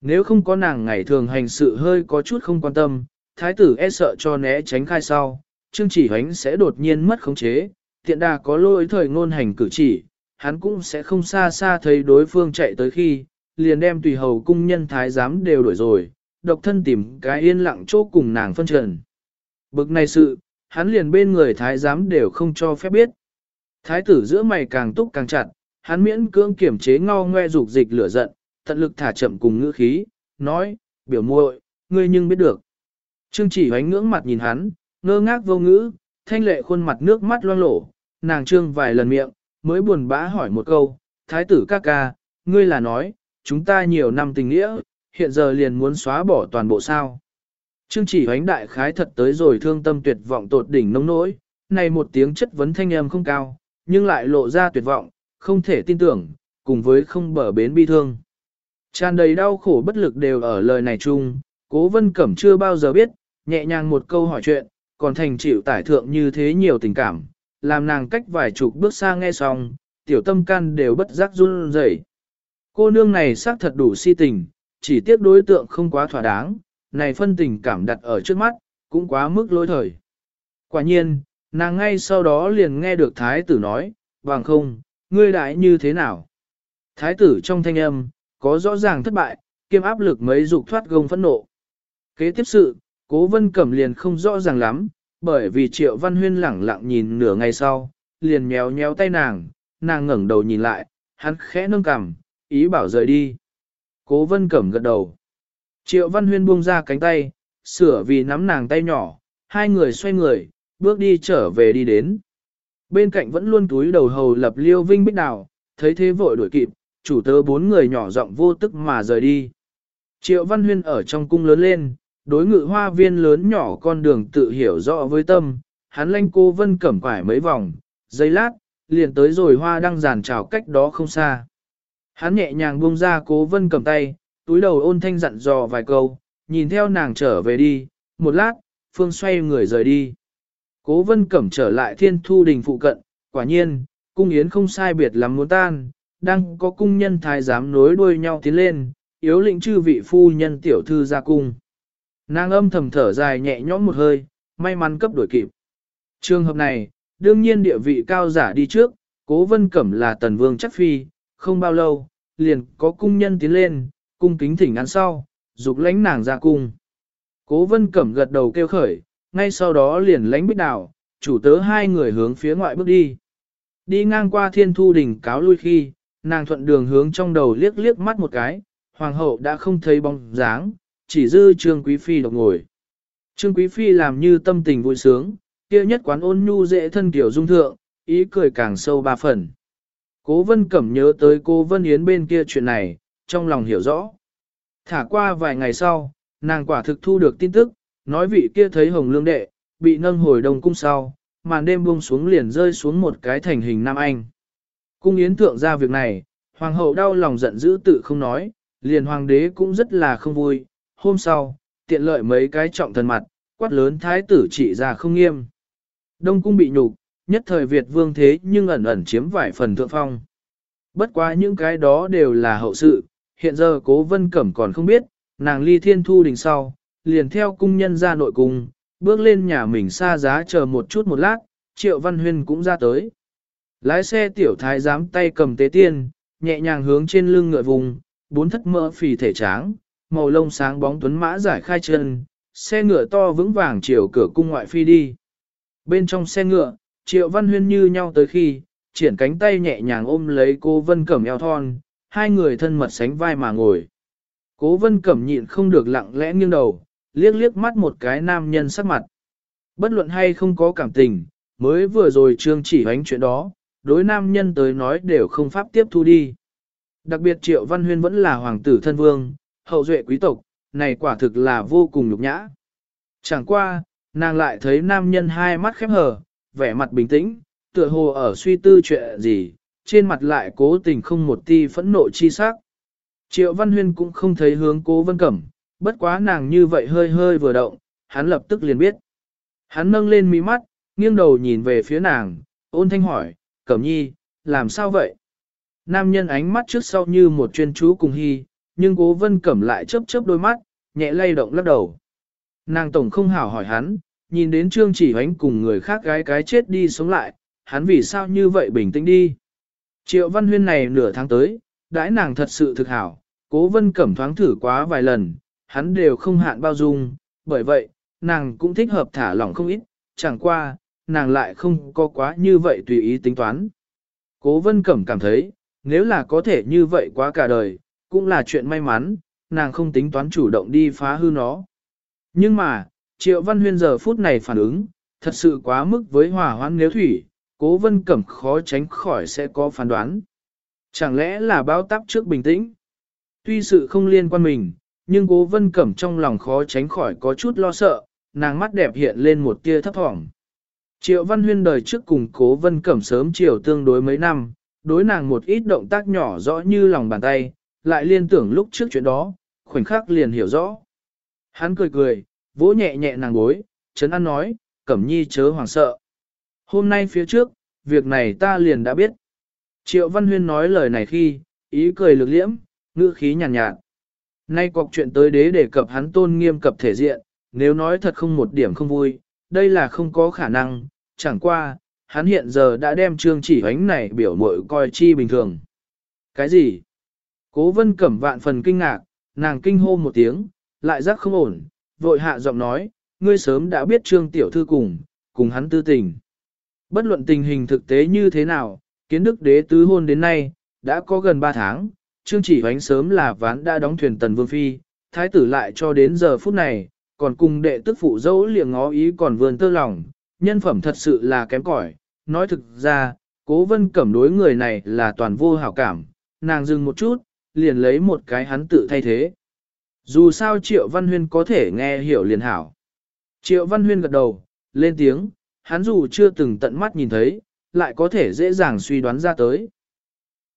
Nếu không có nàng ngày thường hành sự hơi có chút không quan tâm, thái tử e sợ cho né tránh khai sau, trương chỉ hoánh sẽ đột nhiên mất khống chế, tiện đà có lỗi thời ngôn hành cử chỉ, hắn cũng sẽ không xa xa thấy đối phương chạy tới khi, liền đem tùy hầu cung nhân thái giám đều đổi rồi, độc thân tìm cái yên lặng chỗ cùng nàng phân trần. Bực này sự, hắn liền bên người thái giám đều không cho phép biết. Thái tử giữa mày càng túc càng chặt, hắn miễn cưỡng kiểm chế ngao ngoe dục dịch lửa giận, tận lực thả chậm cùng ngữ khí, nói, biểu muội, ngươi nhưng biết được. Trương chỉ hoánh ngưỡng mặt nhìn hắn, ngơ ngác vô ngữ, thanh lệ khuôn mặt nước mắt loang lổ, nàng trương vài lần miệng, mới buồn bã hỏi một câu, thái tử ca ca, ngươi là nói, chúng ta nhiều năm tình nghĩa, hiện giờ liền muốn xóa bỏ toàn bộ sao. Trương chỉ hoánh đại khái thật tới rồi thương tâm tuyệt vọng tột đỉnh nông nỗi, này một tiếng chất vấn thanh âm không cao, nhưng lại lộ ra tuyệt vọng, không thể tin tưởng, cùng với không bờ bến bi thương. Tràn đầy đau khổ bất lực đều ở lời này chung, cố vân cẩm chưa bao giờ biết, nhẹ nhàng một câu hỏi chuyện, còn thành chịu tải thượng như thế nhiều tình cảm, làm nàng cách vài chục bước xa nghe xong, tiểu tâm can đều bất giác run rẩy. Cô nương này xác thật đủ si tình, chỉ tiếc đối tượng không quá thỏa đáng, này phân tình cảm đặt ở trước mắt, cũng quá mức lỗi thời. Quả nhiên, nàng ngay sau đó liền nghe được thái tử nói, bằng không, ngươi đại như thế nào? Thái tử trong thanh âm, có rõ ràng thất bại, kiêm áp lực mấy dục thoát gông phẫn nộ. Kế tiếp sự, cố vân cẩm liền không rõ ràng lắm, bởi vì triệu văn huyên lẳng lặng nhìn nửa ngày sau, liền nhéo nhéo tay nàng, nàng ngẩng đầu nhìn lại, hắn khẽ nâng cằm, ý bảo rời đi. Cố vân cẩm gật đầu. Triệu văn huyên buông ra cánh tay, sửa vì nắm nàng tay nhỏ, hai người xoay người, bước đi trở về đi đến. Bên cạnh vẫn luôn túi đầu hầu lập liêu vinh bích đào, thấy thế vội đuổi kịp, chủ tớ bốn người nhỏ giọng vô tức mà rời đi. Triệu Văn Huyên ở trong cung lớn lên, đối ngự hoa viên lớn nhỏ con đường tự hiểu rõ với tâm, hắn lanh cô Vân cẩm quải mấy vòng, giây lát, liền tới rồi hoa đang giàn trào cách đó không xa. Hắn nhẹ nhàng buông ra cố Vân cầm tay, túi đầu ôn thanh dặn dò vài câu, nhìn theo nàng trở về đi, một lát, Phương xoay người rời đi. Cố Vân cẩm trở lại thiên thu đình phụ cận, quả nhiên, cung yến không sai biệt lắm muốn tan, đang có cung nhân thái giám nối đuôi nhau tiến lên, yếu lĩnh chư vị phu nhân tiểu thư ra cung. Nàng âm thầm thở dài nhẹ nhõm một hơi, may mắn cấp đổi kịp. Trường hợp này, đương nhiên địa vị cao giả đi trước, cố vân cẩm là tần vương chắc phi, không bao lâu, liền có cung nhân tiến lên, cung kính thỉnh ăn sau, dục lãnh nàng ra cung. Cố vân cẩm gật đầu kêu khởi, ngay sau đó liền lãnh bích đảo, chủ tớ hai người hướng phía ngoại bước đi. Đi ngang qua thiên thu đỉnh cáo lui khi, nàng thuận đường hướng trong đầu liếc liếc mắt một cái, hoàng hậu đã không thấy bóng dáng, chỉ dư trương quý phi độc ngồi. Trương quý phi làm như tâm tình vui sướng, kia nhất quán ôn nhu dễ thân kiểu dung thượng, ý cười càng sâu ba phần. Cố vân cẩm nhớ tới cô vân yến bên kia chuyện này, trong lòng hiểu rõ. Thả qua vài ngày sau, nàng quả thực thu được tin tức, nói vị kia thấy hồng lương đệ, bị nâng hồi đông cung sau, màn đêm buông xuống liền rơi xuống một cái thành hình nam anh. Cung yến thượng ra việc này, hoàng hậu đau lòng giận dữ tự không nói, liền hoàng đế cũng rất là không vui. Hôm sau, tiện lợi mấy cái trọng thần mặt, quát lớn thái tử trị ra không nghiêm. Đông cung bị nhục, nhất thời Việt vương thế nhưng ẩn ẩn chiếm vài phần thượng phong. Bất quá những cái đó đều là hậu sự, hiện giờ cố vân cẩm còn không biết, nàng ly thiên thu đình sau, liền theo cung nhân ra nội cung, bước lên nhà mình xa giá chờ một chút một lát, triệu văn huyên cũng ra tới. Lái xe tiểu thái giám tay cầm tế tiên, nhẹ nhàng hướng trên lưng ngựa vùng, bốn thất mỡ phì thể tráng, màu lông sáng bóng tuấn mã giải khai chân, xe ngựa to vững vàng chiều cửa cung ngoại phi đi. Bên trong xe ngựa, triệu văn huyên như nhau tới khi, triển cánh tay nhẹ nhàng ôm lấy cô vân cẩm eo thon, hai người thân mật sánh vai mà ngồi. Cố vân cẩm nhịn không được lặng lẽ nghiêng đầu, liếc liếc mắt một cái nam nhân sắc mặt. Bất luận hay không có cảm tình, mới vừa rồi trương chỉ hoánh chuyện đó, đối nam nhân tới nói đều không pháp tiếp thu đi. Đặc biệt Triệu Văn Huyên vẫn là hoàng tử thân vương, hậu duệ quý tộc, này quả thực là vô cùng nhục nhã. Chẳng qua, nàng lại thấy nam nhân hai mắt khép hờ, vẻ mặt bình tĩnh, tựa hồ ở suy tư chuyện gì, trên mặt lại cố tình không một ti phẫn nộ chi sắc. Triệu Văn Huyên cũng không thấy hướng cố vân cẩm, bất quá nàng như vậy hơi hơi vừa động, hắn lập tức liền biết. Hắn nâng lên mí mắt, nghiêng đầu nhìn về phía nàng, ôn thanh hỏi, Cẩm nhi, làm sao vậy? Nam nhân ánh mắt trước sau như một chuyên chú cùng hy, nhưng cố vân cẩm lại chớp chớp đôi mắt, nhẹ lay động lắc đầu. Nàng tổng không hảo hỏi hắn, nhìn đến trương chỉ hoánh cùng người khác gái cái chết đi sống lại, hắn vì sao như vậy bình tĩnh đi. Triệu Văn Huyên này nửa tháng tới, đãi nàng thật sự thực hảo, cố vân cẩm thoáng thử quá vài lần, hắn đều không hạn bao dung, bởi vậy, nàng cũng thích hợp thả lỏng không ít, chẳng qua, nàng lại không có quá như vậy tùy ý tính toán. Cố vân cẩm cảm thấy, nếu là có thể như vậy quá cả đời, cũng là chuyện may mắn, nàng không tính toán chủ động đi phá hư nó. Nhưng mà, Triệu Văn Huyên giờ phút này phản ứng, thật sự quá mức với hòa hoãn nếu thủy, cố vân cẩm khó tránh khỏi sẽ có phán đoán. Chẳng lẽ là báo táp trước bình tĩnh? Tuy sự không liên quan mình, nhưng cố vân cẩm trong lòng khó tránh khỏi có chút lo sợ, nàng mắt đẹp hiện lên một tia thấp thỏm. Triệu Văn Huyên đời trước cùng cố vân cẩm sớm chiều tương đối mấy năm, đối nàng một ít động tác nhỏ rõ như lòng bàn tay, lại liên tưởng lúc trước chuyện đó, khoảnh khắc liền hiểu rõ. Hắn cười cười, vỗ nhẹ nhẹ nàng gối, chấn an nói, cẩm nhi chớ hoàng sợ. Hôm nay phía trước, việc này ta liền đã biết. Triệu Văn Huyên nói lời này khi, ý cười lực liễm, ngữ khí nhàn nhạt, nhạt. Nay cọc chuyện tới đế đề cập hắn tôn nghiêm cập thể diện, nếu nói thật không một điểm không vui, đây là không có khả năng, chẳng qua, hắn hiện giờ đã đem trương chỉ ánh này biểu mội coi chi bình thường. Cái gì? Cố vân cẩm vạn phần kinh ngạc, nàng kinh hô một tiếng, lại giác không ổn, vội hạ giọng nói, ngươi sớm đã biết trương tiểu thư cùng, cùng hắn tư tình. Bất luận tình hình thực tế như thế nào, kiến đức đế tứ hôn đến nay, đã có gần 3 tháng, trương chỉ hoánh sớm là ván đã đóng thuyền tần vương phi, thái tử lại cho đến giờ phút này, còn cùng đệ tức phụ dẫu liệng ngó ý còn vườn tơ lòng, nhân phẩm thật sự là kém cỏi. nói thực ra, cố vân cẩm đối người này là toàn vô hảo cảm, nàng dừng một chút, liền lấy một cái hắn tự thay thế. Dù sao Triệu Văn Huyên có thể nghe hiểu liền hảo. Triệu Văn Huyên gật đầu, lên tiếng, hắn dù chưa từng tận mắt nhìn thấy, lại có thể dễ dàng suy đoán ra tới.